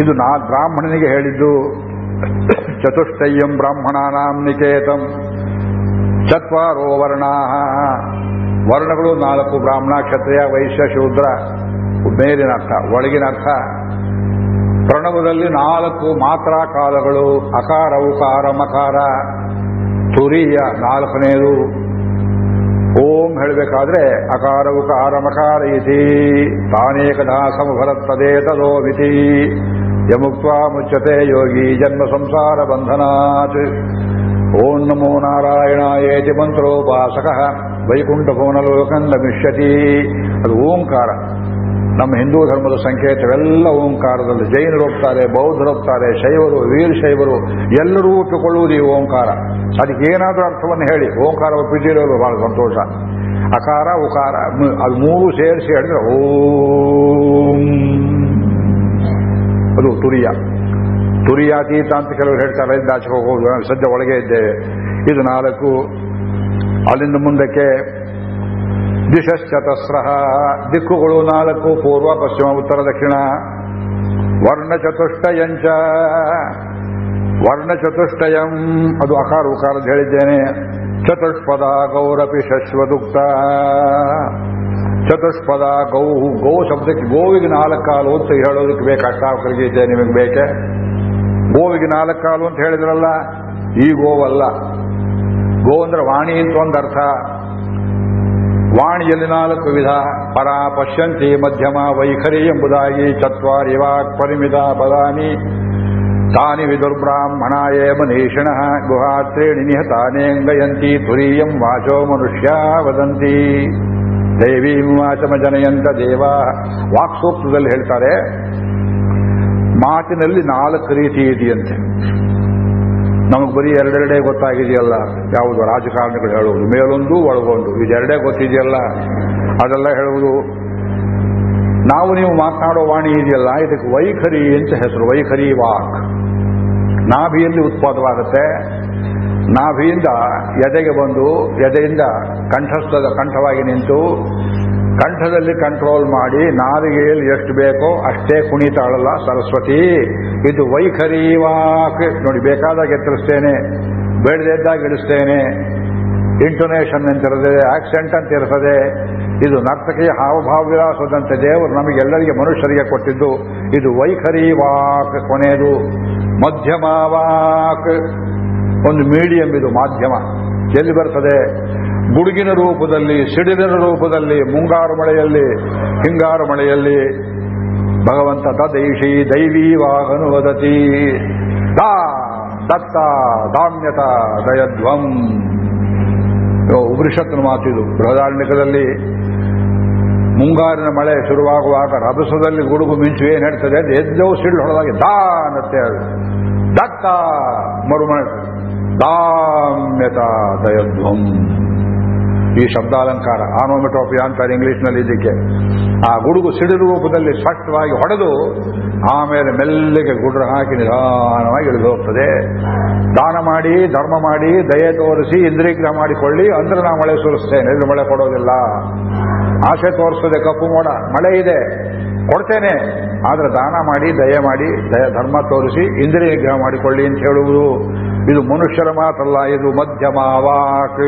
S1: ಇದು ನಾ ಬ್ರಾಹ್ಮಣನಿಗೆ ಹೇಳಿದ್ದು. ಚತುಷ್ಟಯ್ಯಂ ಬ್ರಾಹ್ಮಣಾನಾಂ ನಿಕೇತಂ. ಚತ್ವಾರೋ ವರ್ಣಾ ವರ್ಣಗಳು ನಾಲ್ಕು ಬ್ರಾಹ್ಮಣ, ಕ್ಷತ್ರಿಯ, ವೈಶ್ಯ, ಶೂದ್ರ. ಮೇಲಿನ ಅರ್ಥ, ಒಳಗಿನ ಅರ್ಥ. ಪ್ರಣವದಲ್ಲಿ ನಾಲ್ಕು ಮಾತ್ರ ಕಾಲಗಳು, ಅಕಾರ, ಉಕಾರ, ಮಕಾರ. ತುರಿಯ ನಾಲ್ಕನೇದು. ಓಂ ಹೇಳಬೇಕಾದ್ರೆ ಅಕಾರ, ಉಕಾರ, ಮಕಾರ ಇತಿ. ತಾನೇಕದಾ ತದೋ ತದೋಮಿತಿ ಯಮುಕ್ತ ಮುಚ್ಚತೆ ಯೋಗಿ ಜನ್ಮ ಸಂಸಾರ ಬಂಧನಾತ್ ಓಂ ನಮೋ ನಾರಾಯಣಾಯೇತಿ ಮಂತ್ರೋಪಾಸಕ ವೈಕುಂಠ ಭುವನಲೋಕಂ ಗಮಿಷ್ಯತಿ ಅದು ಓಂಕಾರ. ನಮ್ಮ ಹಿಂದೂ ಧರ್ಮದ ಸಂಕೇತವೆಲ್ಲ ಓಂಕಾರದಲ್ಲಿ. ಜೈನರು ಹೋಗ್ತಾರೆ ಬೌದ್ಧರು ಹೋಗ್ತಾರೆ ಶೈವರು ವೀರಶೈವರು ಎಲ್ಲರೂ ಒಪ್ಪಿಕೊಳ್ಳುವುದು ಈ ಓಂಕಾರ. ಅದಕ್ಕೆ ಏನಾದರೂ ಅರ್ಥವನ್ನು ಹೇಳಿ. ಓಂಕಾರ ಒಪ್ಪಿದ್ದೀರೋದು ಬಹಳ ಸಂತೋಷ. ಅಕಾರ, ಉಕಾರ, ಅದು ಮೂರು ಸೇರಿಸಿ ಹೇಳಿದ್ರೆ ಓಂ. ಅದು ತುರಿಯ. ತುರಿಯಾತೀತ ಅಂತ ಕೆಲವರು ಹೇಳ್ತಾರೆ, ಇಂದ ಆಚೆ ಹೋಗೋದು ಸದ್ಯ ಒಳಗೆ ಇದ್ದೇವೆ ಇದು ನಾಲ್ಕು. ಅಲ್ಲಿಂದ ಮುಂದಕ್ಕೆ ದಿಶಶ್ಚತಸ್ರ ದಿಕ್ಕುಗಳು ನಾಲ್ಕು, ಪೂರ್ವ, ಪಶ್ಚಿಮ, ಉತ್ತರ, ದಕ್ಷಿಣ. ವರ್ಣ ವರ್ಣಚತುಷ್ಟಯಂ. ವರ್ಣ ಚತುಷ್ಟಯಂ ಅದು ಅಕಾರ ಉಕಾರ ಹೇಳಿದ್ದೇನೆ. ಚತುಷ್ಪದ ಗೌರಪಿ ಶಶ್ವದುಕ್ತ. ಚತುಷ್ಪದ ಗೌ, ಗೋ ಶಬ್ದಕ್ಕೆ ಗೋವಿಗೆ ನಾಲ್ಕು ಕಾಲು ಅಂತ ಹೇಳೋದಕ್ಕೆ ಬೇಕು? ಅಷ್ಟಾವಕರಿಗೆ ಇದೆ ನಿಮಗೆ ಬೇಕೆ? ಗೋವಿಗೆ ನಾಲ್ಕು ಕಾಲು ಅಂತ ಹೇಳಿದ್ರಲ್ಲ, ಈ ಗೋವಲ್ಲ ಗೋ ಅಂದ್ರೆ ವಾಣಿ ಅಂತ ಒಂದು ಅರ್ಥ. ವಾಣಿಯಲ್ಲಿ ನಾಲ್ಕು ವಿಧ. ಪರ ಪಶ್ಯಂತಿ, ಮಧ್ಯಮ, ವೈಖರಿ ಎಂಬುದಾಗಿ ಚತ್ವಾರಿ ವಾಕ್ ಪರಿಮಿತ ಪದಾನಿ. ತಾನಿ ವಿದುರ್ಬ್ರಾಹ್ಮಣಾಯೇ ಮನೀಷಿಣ ಗುಹಾತ್ರೇಣಿ ನಿಹತಾನೇಂಗಯಂತಿ ತುರೀಯಂ ವಾಚೋ ಮನುಷ್ಯ ವದಂತಿ. ದೇವೀಂ ವಾಚಮ ಜನಯಂತ ದೇವ ವಾಕ್ಸೂಕ್ತದಲ್ಲಿ ಹೇಳ್ತಾರೆ, ಮಾತಿನಲ್ಲಿ ನಾಲ್ಕು ರೀತಿ ಇದೆಯಂತೆ. ನಮಗೆ ಬರೀ ಎರಡೆರಡೇ ಗೊತ್ತಾಗಿದೆಯಲ್ಲ, ಯಾವುದು ರಾಜಕಾರಣಿಗಳು ಹೇಳುವುದು, ಮೇಲೊಂದು ಒಳಗೊಂದು, ಇದೆರಡೇ ಗೊತ್ತಿದೆಯಲ್ಲ, ಅದೆಲ್ಲ ಹೇಳುವುದು. ನಾವು ನೀವು ಮಾತನಾಡೋ ವಾಣಿ ಇದೆಯಲ್ಲ, ಇದಕ್ಕೆ ವೈಖರಿ ಅಂತ ಹೆಸರು, ವೈಖರಿ ವಾಕ್. ನಾಭಿಯಲ್ಲಿ ಉತ್ಪಾದವಾಗುತ್ತೆ ನಾಭಿಯಿಂದ ಎದೆಗೆ ಬಂದು ಎದೆಯಿಂದ ಕಂಠಸ್ಥದ ಕಂಠವಾಗಿ ನಿಂತು ಕಂಠದಲ್ಲಿ ಕಂಟ್ರೋಲ್ ಮಾಡಿ ನಾಲಿಗೆಯಲ್ಲಿ ಎಷ್ಟು ಬೇಕೋ ಅಷ್ಟೇ ಕುಣಿತಾಳಲ್ಲ ಸರಸ್ವತಿ. ಇದು ವೈಖರಿ ವಾಕ್ ನೋಡಿ ಬೇಕಾದಾಗ ಎತ್ತರಿಸ್ತೇನೆ ಬೇಡದಿದ್ದಾಗ ಇಳಿಸ್ತೇನೆ. ಇಂಟೊನೇಷನ್ ಅಂತಿರ್ತದೆ ಆಕ್ಸೆಂಟ್ ಅಂತ ಇರ್ತದೆ ಇದು ನರ್ತಕಿಯ ಹಾವಭಾವ ವಿಲಾಸದಂತೆ ದೇವರು ನಮಗೆಲ್ಲರಿಗೆ ಮನುಷ್ಯರಿಗೆ ಕೊಟ್ಟಿದ್ದು, ಇದು ವೈಖರಿ ವಾಕ್ ಕೊನೆಯದು ಮಧ್ಯಮ ವಾಕ್ ಒಂದು ಮೀಡಿಯಂ ಇದು ಮಾಧ್ಯಮ. ಎಲ್ಲಿ ಬರ್ತದೆ? ಗುಡುಗಿನ ರೂಪದಲ್ಲಿ, ಸಿಡಿಲಿನ ರೂಪದಲ್ಲಿ, ಮುಂಗಾರು ಮಳೆಯಲ್ಲಿ, ಹಿಂಗಾರು ಮಳೆಯಲ್ಲಿ. ಭಗವಂತ ತದೈಷಿ ದೈವೀವಾಗನು ವದತಿ. ದಾ, ದತ್ತ, ದಾಮ್ಯತ, ದಯಧ್ವಂ. ಉಪನಿಷತ್ನ ಮಾತಿದು ಬೃಹದಾರಣ್ಯಕದಲ್ಲಿ ಮುಂಗಾರಿನ ಮಳೆ ಶುರುವಾಗುವಾಗ ರಭಸದಲ್ಲಿ ಗುಡುಗು ಮಿಂಚು ಏನು ಹೇಳ್ತದೆ ಎದ್ದವು ಸಿಳ್ಳು ಹೊಡೆದಾಗಿ ದಾ ಅನ್ನತ್ತೆ ಅದು. ದತ್ತ ಮರುಮಳೆ ದಾಮ್ಯತ ದಯಧ್ವಂ. ಈ ಶಬ್ದಾಲಂಕಾರ. ಆನೋಮೆಟೋಪಿಯಾ ಅಂತಾರೆ ಇಂಗ್ಲಿಷ್ನಲ್ಲಿ ಇದಕ್ಕೆ. ಆ ಗುಡುಗು ಸಿಡಿಲು ರೂಪದಲ್ಲಿ ಸ್ಪಷ್ಟವಾಗಿ ಹೊಡೆದು, ಆಮೇಲೆ ಮೆಲ್ಲಿಗೆ ಗುಡ್ರ ಹಾಕಿ ನಿಧಾನವಾಗಿ ಇಳಿದು ಹೋಗ್ತದೆ. ದಾನ ಮಾಡಿ, ಧರ್ಮ ಮಾಡಿ, ದಯೆ ತೋರಿಸಿ, ಇಂದ್ರಿಗ್ರಹ ಮಾಡಿಕೊಳ್ಳಿ, ಅಂದ್ರೆ ನಾ ಮಳೆ ಸುರಿಸ್ತೇನೆ, ಇಲ್ಲಿ ಮಳೆ ಕೊಡೋದಿಲ್ಲ. ಆಸೆ ತೋರಿಸ್ತದೆ, ಕಪ್ಪು ಮೋಡ, ಮಳೆ ಇದೆ, ಕೊಡ್ತೇನೆ. ಆದ್ರೆ ದಾನ ಮಾಡಿ, ದಯ ಮಾಡಿ, ದಯ ಧರ್ಮ ತೋರಿಸಿ ಇಂದ್ರಿಯ ಮಾಡಿಕೊಳ್ಳಿ ಅಂತ ಹೇಳುವುದು. ಇದು ಮನುಷ್ಯರ ಮಾತಲ್ಲ, ಇದು ಮಧ್ಯಮ ವಾಕ್.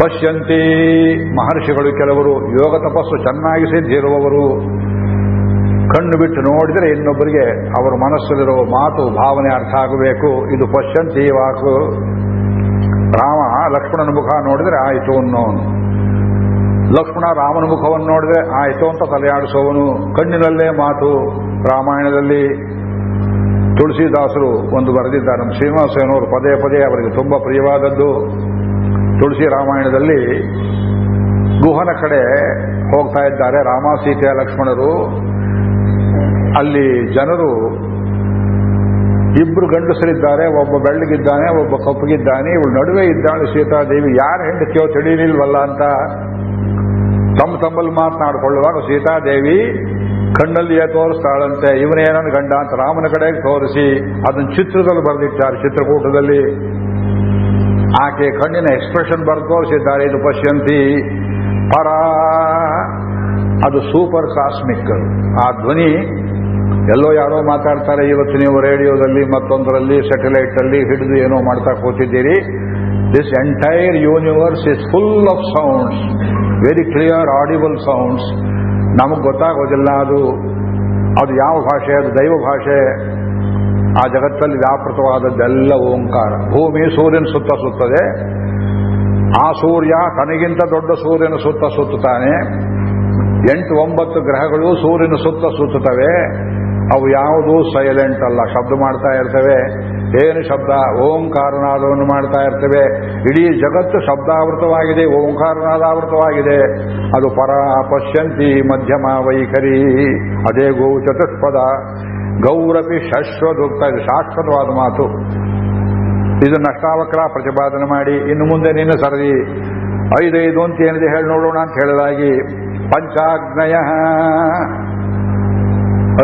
S1: ಪಶ್ಯಂತಿ. ಮಹರ್ಷಿಗಳು ಕೆಲವರು ಯೋಗ ತಪಸ್ಸು ಚೆನ್ನಾಗಿ ಸಿದ್ಧಿರುವವರು ಕಣ್ಣು ಬಿಟ್ಟು ನೋಡಿದರೆ ಇನ್ನೊಬ್ಬರಿಗೆ ಅವರ ಮನಸ್ಸಲ್ಲಿರುವ ಮಾತು, ಭಾವನೆ ಅರ್ಥ ಆಗಬೇಕು. ಇದು ಪಶ್ಯಂತಿ ವಾಕು. ರಾಮ ಲಕ್ಷ್ಮಣನ ಮುಖ ನೋಡಿದರೆ ಆಯಿತು ಅನ್ನೋನು. ಲಕ್ಷ್ಮಣ ರಾಮನ ಮುಖವನ್ನು ನೋಡಿದ್ರೆ ಆಯಿತು ಅಂತ ತಲೆಯಾಡಿಸೋವನು ಕಣ್ಣಿನಲ್ಲೇ ಮಾತು. ರಾಮಾಯಣದಲ್ಲಿ ತುಳಸಿದಾಸರು ಒಂದು ಬರೆದಿದ್ದಾರೆ. ನಮ್ಮ ಶ್ರೀನಿವಾಸಯ್ಯನವರು ಪದೇ ಪದೇ ಅವರಿಗೆ ತುಂಬಾ ಪ್ರಿಯವಾದದ್ದು. ತುಳಸಿ ರಾಮಾಯಣದಲ್ಲಿ ಗುಹನ ಕಡೆ ಹೋಗ್ತಾ ಇದ್ದಾರೆ. ರಾಮ ಸೀತೆಯ ಲಕ್ಷ್ಮಣರು. ಅಲ್ಲಿ ಜನರು ಇಬ್ರು ಗಂಡಸರಿದ್ದಾರೆ. ಒಬ್ಬ ಬೆಳ್ಳಗಿದ್ದಾನೆ, ಒಬ್ಬ ಕಪ್ಪಗಿದ್ದಾನೆ. ಇವಳು ನಡುವೆ ಇದ್ದಾಳೆ ಸೀತಾದೇವಿ. ಯಾರು ಹೆಂಡತಿಯೋ ತಿಳಿಲಿಲ್ವಲ್ಲ ಅಂತ ತಮ್ಮ ತಮ್ಮಲ್ಲಿ ಮಾತನಾಡಿಕೊಳ್ಳುವಾಗ ಸೀತಾದೇವಿ ಕಣ್ಣಲ್ಲಿಯೇ ತೋರಿಸ್ತಾಳಂತೆ. ಇವನೇನನ್ನು ಗಂಡ? ಅಂತ ರಾಮನ ಕಡೆಗೆ ತೋರಿಸಿ, ಅದನ್ನು ಚಿತ್ರದಲ್ಲಿ ಬರೆದಿಟ್ಟಾರೆ, ಚಿತ್ರಕೂಟದಲ್ಲಿ. ಆಕೆ ಕಣ್ಣಿನ ಎಕ್ಸ್ಪ್ರೆಷನ್ ಬರೆದು ತೋರಿಸಿದ್ದಾರೆ ಇದು ಪಶ್ಯಂತಿ. ಪರ ಅದು ಸೂಪರ್ ಕಾಸ್ಮಿಕ್ ಆ ಧ್ವನಿ, ಎಲ್ಲೋ ಯಾರೋ ಮಾತಾಡ್ತಾರೆ, ಇವತ್ತು ನೀವು ರೇಡಿಯೋದಲ್ಲಿ ಮತ್ತೊಂದರಲ್ಲಿ ಸ್ಯಾಟಲೈಟ್ ಅಲ್ಲಿ ಹಿಡಿದು ಏನೋ ಮಾಡ್ತಾ ಕೂತಿದ್ದೀರಿ. This entire universe is full of sounds very clear audible sounds ನಮಗೆ ಗೊತ್ತಾಗೋದಿಲ್ಲ ಅದು. ಅದು ಯಾವ ಭಾಷೆ? ಅದು ದೈವ ಭಾಷೆ. ಆ ಜಗತ್ತಲ್ಲಿ ವ್ಯಾಪೃತವಾದದ್ದೆಲ್ಲ ಓಂಕಾರ. ಭೂಮಿ ಸೂರ್ಯನ ಸುತ್ತ ಸುತ್ತದೆ. ಆ ಸೂರ್ಯ ತನಗಿಂತ ದೊಡ್ಡ ಸೂರ್ಯನ ಸುತ್ತ ಸುತ್ತುತ್ತಾನೆ. ಎಂಟು ಒಂಬತ್ತು ಗ್ರಹಗಳು ಸೂರ್ಯನ ಸುತ್ತ ಸುತ್ತುತ್ತವೆ. ಅವು ಯಾವುದೂ ಸೈಲೆಂಟ್ ಅಲ್ಲ. ಶಬ್ದ ಮಾಡ್ತಾ ಇರ್ತವೆ. ಏನು ಶಬ್ದ? ಓಂಕಾರನಾದವನ್ನು ಮಾಡ್ತಾ ಇರ್ತವೆ. ಇಡೀ ಜಗತ್ತು ಶಬ್ದಾವೃತವಾಗಿದೆ. ಓಂಕಾರನಾದಾವೃತವಾಗಿದೆ. ಅದು ಪರ ಪಶ್ಯಂತಿ ಮಧ್ಯಮ ವೈಖರಿ. ಅದೇ ಗೋ ಚತುಷ್ಪದ ಗೌರಪಿ ಶಾಶ್ವತ ಶಾಶ್ವತವಾದ ಮಾತು. ಇದು ಅಷ್ಟಾವಕ್ರ ಪ್ರತಿಪಾದನೆ ಮಾಡಿ, ಇನ್ನು ಮುಂದೆ ನಿನ್ನ ಸರದಿ ಐದೈದು ಅಂತ ಏನಿದೆ ಹೇಳಿ ನೋಡೋಣ ಅಂತ ಹೇಳಿದಾಗಿ, ಪಂಚಾಗ್ನಯ.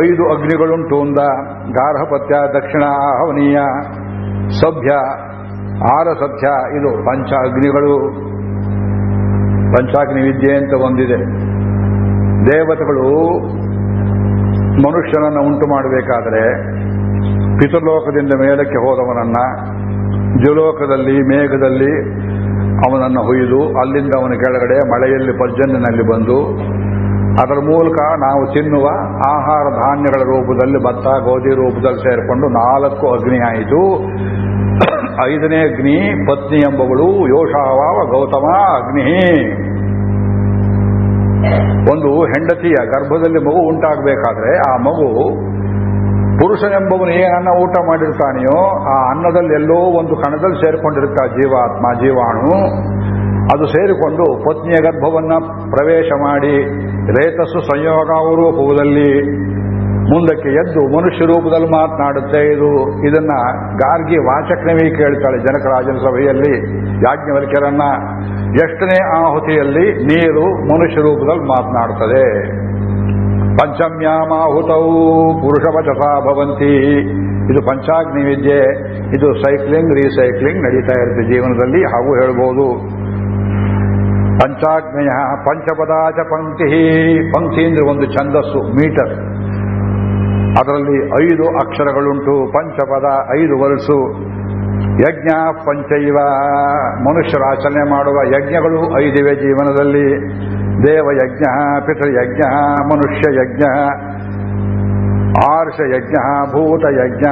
S1: ಐದು ಅಗ್ನಿಗಳುಂಟು ಅಂದ ಗಾರ್ಹಪತ್ಯ, ದಕ್ಷಿಣ ಆಹವನೀಯ ಸಭ್ಯ ಆರ ಸಭ್ಯ ಇದು ಪಂಚ ಅಗ್ನಿಗಳು ಪಂಚಾಗ್ನಿ ವಿದ್ಯೆ ಅಂತ ಒಂದಿದೆ. ದೇವತೆಗಳು ಮನುಷ್ಯನನ್ನು ಉಂಟು ಮಾಡಬೇಕಾದರೆ ಪಿತೃಲೋಕದಿಂದ ಮೇಲಕ್ಕೆ ಹೋದವನನ್ನ ಜಲೋಕದಲ್ಲಿ, ಮೇಘದಲ್ಲಿ ಅವನನ್ನು ಹೊಯ್ದು ಅಲ್ಲಿಂದ ಅವನ ಕೆಳಗಡೆ ಮಳೆಯಲ್ಲಿ ಪರ್ಜನ್ಯನಲ್ಲಿ ಬಂದು ಅದರ ಮೂಲಕ ನಾವು ತಿನ್ನುವ ಆಹಾರ ಧಾನ್ಯಗಳ ರೂಪದಲ್ಲಿ ಭತ್ತ, ಗೋಧಿ ರೂಪದಲ್ಲಿ ಸೇರಿಕೊಂಡು ನಾಲ್ಕು ಅಗ್ನಿ ಆಯಿತು. ಐದನೇ ಅಗ್ನಿ ಪತ್ನಿ ಎಂಬವಳು ಯೋಷಾವ ಗೌತಮ ಅಗ್ನಿ. ಒಂದು ಹೆಂಡತಿಯ ಗರ್ಭದಲ್ಲಿ ಮಗು ಉಂಟಾಗಬೇಕಾದ್ರೆ ಆ ಮಗು ಪುರುಷನೆಂಬವನು ಏನನ್ನ ಊಟ ಮಾಡಿರ್ತಾನೆಯೋ ಆ ಅನ್ನದಲ್ಲಿ ಎಲ್ಲೋ ಒಂದು ಕಣದಲ್ಲಿ ಸೇರಿಕೊಂಡಿರುತ್ತ ಜೀವಾತ್ಮ ಜೀವಾಣು. ಅದು ಸೇರಿಕೊಂಡು ಪತ್ನಿಯ ಗರ್ಭವನ್ನ ಪ್ರವೇಶ ಮಾಡಿ, ರೇತಸ್ಸು ಸಂಯೋಗ ರೂಪದಲ್ಲಿ ಮುಂದಕ್ಕೆ ಎದ್ದು ಮನುಷ್ಯ ರೂಪದಲ್ಲಿ ಮಾತನಾಡುತ್ತೆ. ಇದು ಇದನ್ನ ಗಾರ್ಗಿ ವಾಚಕ್ನವಿ ಕೇಳ್ತಾಳೆ ಜನಕರಾಜನ ಸಭೆಯಲ್ಲಿ, ಯಾಜ್ಞವಲ್ಕ್ಯರನ್ನ. ಎಷ್ಟನೇ ಆಹುತಿಯಲ್ಲಿ ನೀರು ಮನುಷ್ಯ ರೂಪದಲ್ಲಿ ಮಾತನಾಡುತ್ತದೆ. ಪಂಚಮ್ಯಾಮಾಹುತವು ಪುರುಷವಚಸಾ ಭವಂತಿ. ಇದು ಪಂಚಾಗ್ನಿ ವಿದ್ಯೆ. ಇದು ಸೈಕ್ಲಿಂಗ್, ರೀಸೈಕ್ಲಿಂಗ್ ನಡೀತಾ ಇರುತ್ತೆ ಜೀವನದಲ್ಲಿ, ಹಾಗೂ ಹೇಳ್ಬೋದು. ಪಂಚಾಗ್ನೇಯ ಪಂಚಪದಾಚ ಪಂಕ್ತಿ ಪಂಕ್ತಿ ಅಂದ್ರೆ ಒಂದು ಛಂದಸ್ಸು, ಮೀಟರ್. ಅದರಲ್ಲಿ ಐದು ಅಕ್ಷರಗಳುಂಟು, ಪಂಚಪದ ಐದು ವರ್ಸು ಯಜ್ಞ, ಪಂಚೈವ ಮನುಷ್ಯರ ಆಚರಣೆ ಮಾಡುವ ಯಜ್ಞಗಳು ಐದಿವೆ ಜೀವನದಲ್ಲಿ. ದೇವಯಜ್ಞ, ಪಿತೃಯಜ್ಞ ಮನುಷ್ಯ ಯಜ್ಞ ಆರ್ಷ ಯಜ್ಞ ಭೂತ ಯಜ್ಞ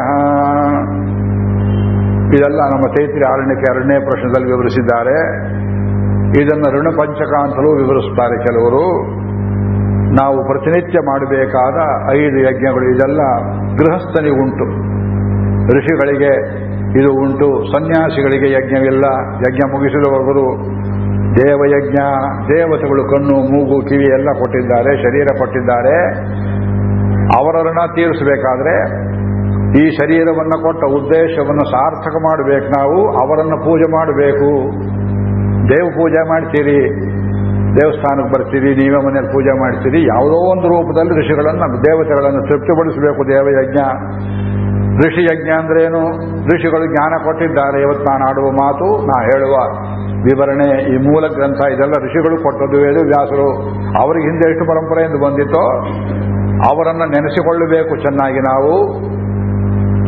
S1: ಇದೆಲ್ಲ ನಮ್ಮ ಚೈತ್ರಿ ಆರಣ್ಯಕ್ಕೆ ಎರಡನೇ ಪ್ರಶ್ನದಲ್ಲಿ ವಿವರಿಸಿದ್ದಾರೆ. ಇದನ್ನು ಋಣಪಂಚಕ ಅಂತಲೂ ವಿವರಿಸುತ್ತಾರೆ ಕೆಲವರು. ನಾವು ಪ್ರತಿನಿತ್ಯ ಮಾಡಬೇಕಾದ ಐದು ಯಜ್ಞಗಳು, ಇದೆಲ್ಲ ಗೃಹಸ್ಥನಿಗುಂಟು. ಋಷಿಗಳಿಗೆ ಇದು ಉಂಟು, ಸನ್ಯಾಸಿಗಳಿಗೆ ಯಜ್ಞವಿಲ್ಲ. ಯಜ್ಞ ಮುಗಿಸಿದವರು ದೇವಯಜ್ಞ, ದೇವತೆಗಳು ಕಣ್ಣು, ಮೂಗು, ಕಿವಿ ಎಲ್ಲ ಕೊಟ್ಟಿದ್ದಾರೆ, ಶರೀರ ಕೊಟ್ಟಿದ್ದಾರೆ. ಅವರನ್ನ ತೀರಿಸಬೇಕಾದ್ರೆ ಈ ಶರೀರವನ್ನು ಕೊಟ್ಟ ಉದ್ದೇಶವನ್ನು ಸಾರ್ಥಕ ಮಾಡಬೇಕು ನಾವು, ಅವರನ್ನು ಪೂಜೆ ಮಾಡಬೇಕು. ದೇವ ಪೂಜೆ ಮಾಡ್ತೀರಿ. ದೇವಸ್ಥಾನಕ್ಕೆ ಬರ್ತೀರಿ, ನೀವೇ ಮನೆಯಲ್ಲಿ ಪೂಜೆ ಮಾಡ್ತೀರಿ, ಯಾವುದೋ ಒಂದು ರೂಪದಲ್ಲಿ ಋಷಿಗಳನ್ನು, ದೇವತೆಗಳನ್ನು ತೃಪ್ತಿಪಡಿಸಬೇಕು ದೇವಯಜ್ಞ. ಋಷಿ ಯಜ್ಞ ಅಂದ್ರೇನು? ಋಷಿಗಳು ಜ್ಞಾನ ಕೊಟ್ಟಿದ್ದಾರೆ, ಇವತ್ತು ನಾನು ಆಡುವ ಮಾತು ನಾ ಹೇಳುವ ವಿವರಣೆ, ಈ ಮೂಲ ಗ್ರಂಥ, ಇದೆಲ್ಲ ಋಷಿಗಳು ಕೊಟ್ಟದ್ದು ವೇದ ವ್ಯಾಸರು. ಅವರಿಗೆ ಹಿಂದೆ ಎಷ್ಟು ಪರಂಪರೆಯಿಂದ ಬಂದಿತ್ತೋ, ಅವರನ್ನು ನೆನೆಸಿಕೊಳ್ಳಬೇಕು ಚೆನ್ನಾಗಿ ನಾವು.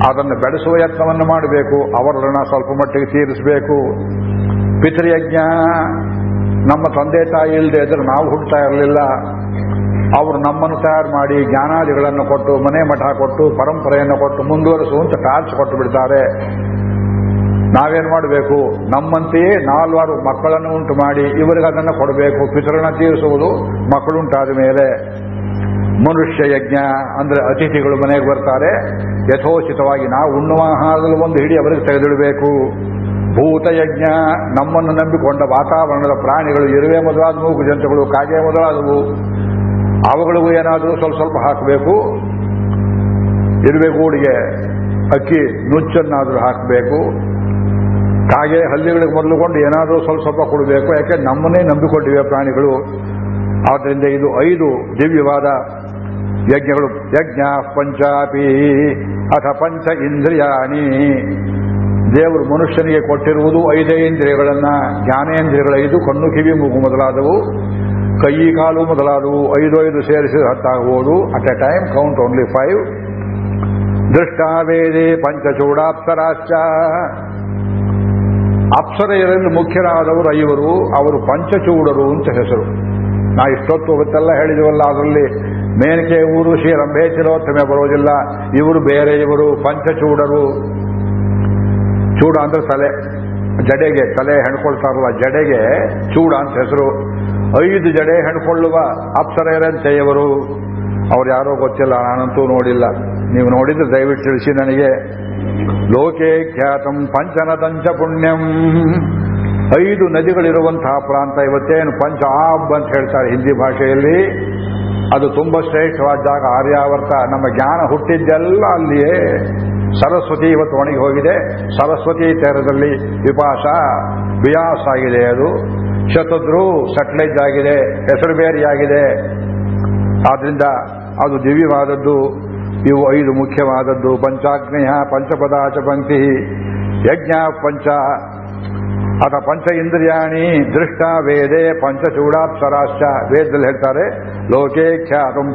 S1: ಅದನ್ನು ಬೆಳೆಸುವ ಯತ್ನವನ್ನು ಮಾಡಬೇಕು, ಅವರನ್ನು ಸ್ವಲ್ಪ ಮಟ್ಟಿಗೆ ತೀರಿಸಬೇಕು. ಪಿತೃಯಜ್ಞ ನಮ್ಮ ತಂದೆ ತಾಯಿ ಇಲ್ಲದೆ ಇದ್ರೆ ನಾವು ಹುಟ್ಟುತ್ತಾ ಇರಲಿಲ್ಲ. ಅವರು ನಮ್ಮನ್ನು ತಯಾರು ಮಾಡಿ ಜ್ಞಾನಾದಿಗಳನ್ನು ಕೊಟ್ಟು, ಮನೆ ಮಠ ಕೊಟ್ಟು, ಪರಂಪರೆಯನ್ನು ಕೊಟ್ಟು ಮುಂದುವರಿಸುವಂತ ಟಾರ್ಚ್ ಕೊಟ್ಟು ಬಿಡ್ತಾರೆ. ನಾವೇನು ಮಾಡಬೇಕು? ನಮ್ಮಂತೆಯೇ ನಾಲ್ವಾರು ಮಕ್ಕಳನ್ನು ಉಂಟು ಮಾಡಿ ಇವರಿಗೆ ಅದನ್ನು ಕೊಡಬೇಕು. ಪಿತರಣ ತೀರಿಸುವುದು ಮಕ್ಕಳುಂಟಾದ ಮೇಲೆ. ಮನುಷ್ಯ ಯಜ್ಞ ಅಂದ್ರೆ ಅತಿಥಿಗಳು ಮನೆಗೆ ಬರ್ತಾರೆ. ಯಥೋಚಿತವಾಗಿ ನಾವು ಉಣ್ಣುವ ಆಹಾರದಲ್ಲಿ ಒಂದು ಹಿಡಿ ಅವರಿಗೆ ತೆಗೆದಿಡಬೇಕು. ಭೂತಯಜ್ಞ ನಮ್ಮನ್ನು ನಂಬಿಕೊಂಡ ವಾತಾವರಣದ ಪ್ರಾಣಿಗಳು ಇರುವೆ ಮೊದಲಾದ ಮೂಗು ಜಂತುಗಳು, ಕಾಗೆ ಮೊದಲಾದವು. ಅವುಗಳಿಗೂ ಏನಾದರೂ ಸ್ವಲ್ಪ ಸ್ವಲ್ಪ ಹಾಕಬೇಕು. ಇರುವೆ ಗೂಡಿಗೆ ಅಕ್ಕಿ, ನುಚ್ಚನ್ನಾದರೂ ಹಾಕಬೇಕು. ಕಾಗೆ ಹಲ್ಲಿಗಳಿಗೆ ಮೊದಲುಕೊಂಡು ಏನಾದರೂ ಸ್ವಲ್ಪ ಸ್ವಲ್ಪ ಕೊಡಬೇಕು. ಯಾಕೆ? ನಮ್ಮನ್ನೇ ನಂಬಿಕೊಂಡಿವೆ ಪ್ರಾಣಿಗಳು. ಆದ್ದರಿಂದ ಇದು ಐದು ದಿವ್ಯವಾದ ಯಜ್ಞಗಳು. ಯಜ್ಞ ಪಂಚಾಪಿ, ಅಥ ಪಂಚ ಇಂದ್ರಿಯಾಣಿ. ದೇವರು ಮನುಷ್ಯನಿಗೆ ಕೊಟ್ಟಿರುವುದು ಐದೇ ಇಂದ್ರಿಯಗಳನ್ನ ಐದು, ಕಣ್ಣು, ಕಿವಿ, ಮೂಗು ಮೊದಲಾದವು, ಕೈ, ಕಾಲು ಮೊದಲಾದವು, ಐದು ಐದು ಸೇರಿಸಿ ಹತ್ತಾಗಬಹುದು at a time count only five ದೃಷ್ಟಾವೇದೆ ಪಂಚಚೂಡಾಪ್ಸರಾಶ್ಚ. ಅಪ್ಸರೆಯರಲ್ಲಿ ಮುಖ್ಯರಾದವರು ಐವರು, ಅವರು ಪಂಚಚೂಡರು ಅಂತ ಹೆಸರು. ನಾ ಇಷ್ಟೊತ್ತು ಗೊತ್ತೆಲ್ಲ ಹೇಳಿದವಲ್ಲ, ಅದರಲ್ಲಿ ಮೇನಕೆ ಊರು ಶ್ರೀ ರಂಭೆ ತಿಲೋತ್ತಮೆ ಬರೋದಿಲ್ಲ ಇವರು ಬೇರೆ ಇವರು ಪಂಚಚೂಡರು. ಚೂಡ ಅಂದ್ರೆ ತಲೆ, ಜಡೆಗೆ, ತಲೆ ಹೆಣ್ಕೊಳ್ತಾರಲ್ಲ, ಜಡೆಗೆ ಚೂಡ ಅಂತ ಹೆಸರು. ಐದು ಜಡೆ ಹೆಣ್ಕೊಳ್ಳುವ ಅಪ್ಸರೆಯರಂತೆ ಇವರು ಅವ್ರು ಯಾರೋ ಗೊತ್ತಿಲ್ಲ, ನಾನಂತೂ ನೋಡಿಲ್ಲ. ನೀವು ನೋಡಿದ್ರೆ ದಯವಿಟ್ಟು ತಿಳಿಸಿ ನನಗೆ. ಲೋಕೆ ಖ್ಯಾತಂ ಪಂಚನದಂಚ ಪುಣ್ಯಂ. ಐದು ನದಿಗಳಿರುವಂತಹ ಪ್ರಾಂತ ಇವತ್ತೇನು ಪಂಚ ಆಬ್ ಅಂತ ಹೇಳ್ತಾರೆ ಹಿಂದಿ ಭಾಷೆಯಲ್ಲಿ. ಅದು ತುಂಬಾ ಶ್ರೇಷ್ಠವಾದ ಜಾಗ. ಆರ್ಯಾವರ್ತ ನಮ್ಮ ಜ್ಞಾನ ಹುಟ್ಟಿದ್ದೆಲ್ಲ ಅಲ್ಲಿಯೇ ಸರಸ್ವತಿ ಇವತ್ತು ಒಣಗಿ ಹೋಗಿದೆ. ಸರಸ್ವತಿ ತೀರದಲ್ಲಿ ವಿಪಾಸ ವಿಯಾಸ ಆಗಿದೆ ಅದು. ಶತದ್ರು ಸಟ್ಲೇಜ್ ಆಗಿದೆ, ಹೆಸರು ಬೇರೆಯಾಗಿದೆ ಆದ್ರಿಂದ ಅದು ದಿವ್ಯವಾದದ್ದು, ಇವು ಐದು ಮುಖ್ಯವಾದದ್ದು. ಪಂಚಾಗ್ನೇಯ ಪಂಚಪದಾಚ ಪಂಕ್ತಿ ಯಜ್ಞ, ಪಂಚ. ಅಥ ಪಂಚ ಇಂದ್ರಿಯಾಣಿ ದೃಷ್ಟ ವೇದೆ ಪಂಚಚೂಡಾಪ್ಸರಾಶ್ಚ ವೇದದಲ್ಲಿ ಹೇಳ್ತಾರೆ, ಲೋಕೆ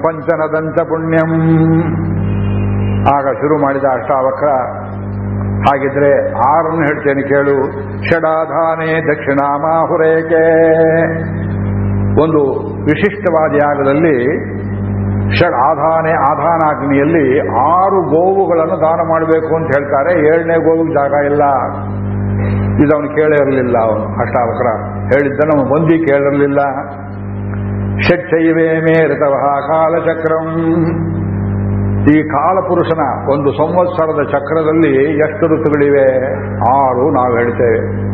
S1: ಪಂಚನ ದಂತ ಪುಣ್ಯಂ. ಆಗ ಶುರು ಮಾಡಿದ ಅಷ್ಟಾವಕ್ರ ಹಾಗಿದ್ರೆ ಆರನ್ನು ಹೇಳ್ತೇನೆ ಕೇಳು. ಷಡಾಧಾನೆ ದಕ್ಷಿಣಾಮಾಹುರೇಕೆ. ಒಂದು ವಿಶಿಷ್ಟವಾದ ಯಾಗದಲ್ಲಿ ಷಡ್ ಆಧಾನೆ ಆಧಾನಾಗ್ನಿಯಲ್ಲಿ ಆರು ಗೋವುಗಳನ್ನು ದಾನ ಮಾಡಬೇಕು ಅಂತ ಹೇಳ್ತಾರೆ. ಏಳನೇ ಗೋವು ಜಾಗ ಇಲ್ಲ. ಇದು ಅವನು ಕೇಳೇ ಇರಲಿಲ್ಲ ಅವನು. ಅಷ್ಟಾವಕ್ರ ಹೇಳಿದ್ದ ನಮ್ಮ ಮಂದಿ ಕೇಳಿರಲಿಲ್ಲ. ಷಟ್ಚೈವೇ ಮೇ ಕಾಲ ಕಾಲಚಕ್ರಂ. ಈ ಕಾಲಪುರುಷನ ಒಂದು ಸಂವತ್ಸರದ ಚಕ್ರದಲ್ಲಿ ಎಷ್ಟು ಋತುಗಳಿವೆ? ಆರು ನಾವು ಹೇಳ್ತೇವೆ.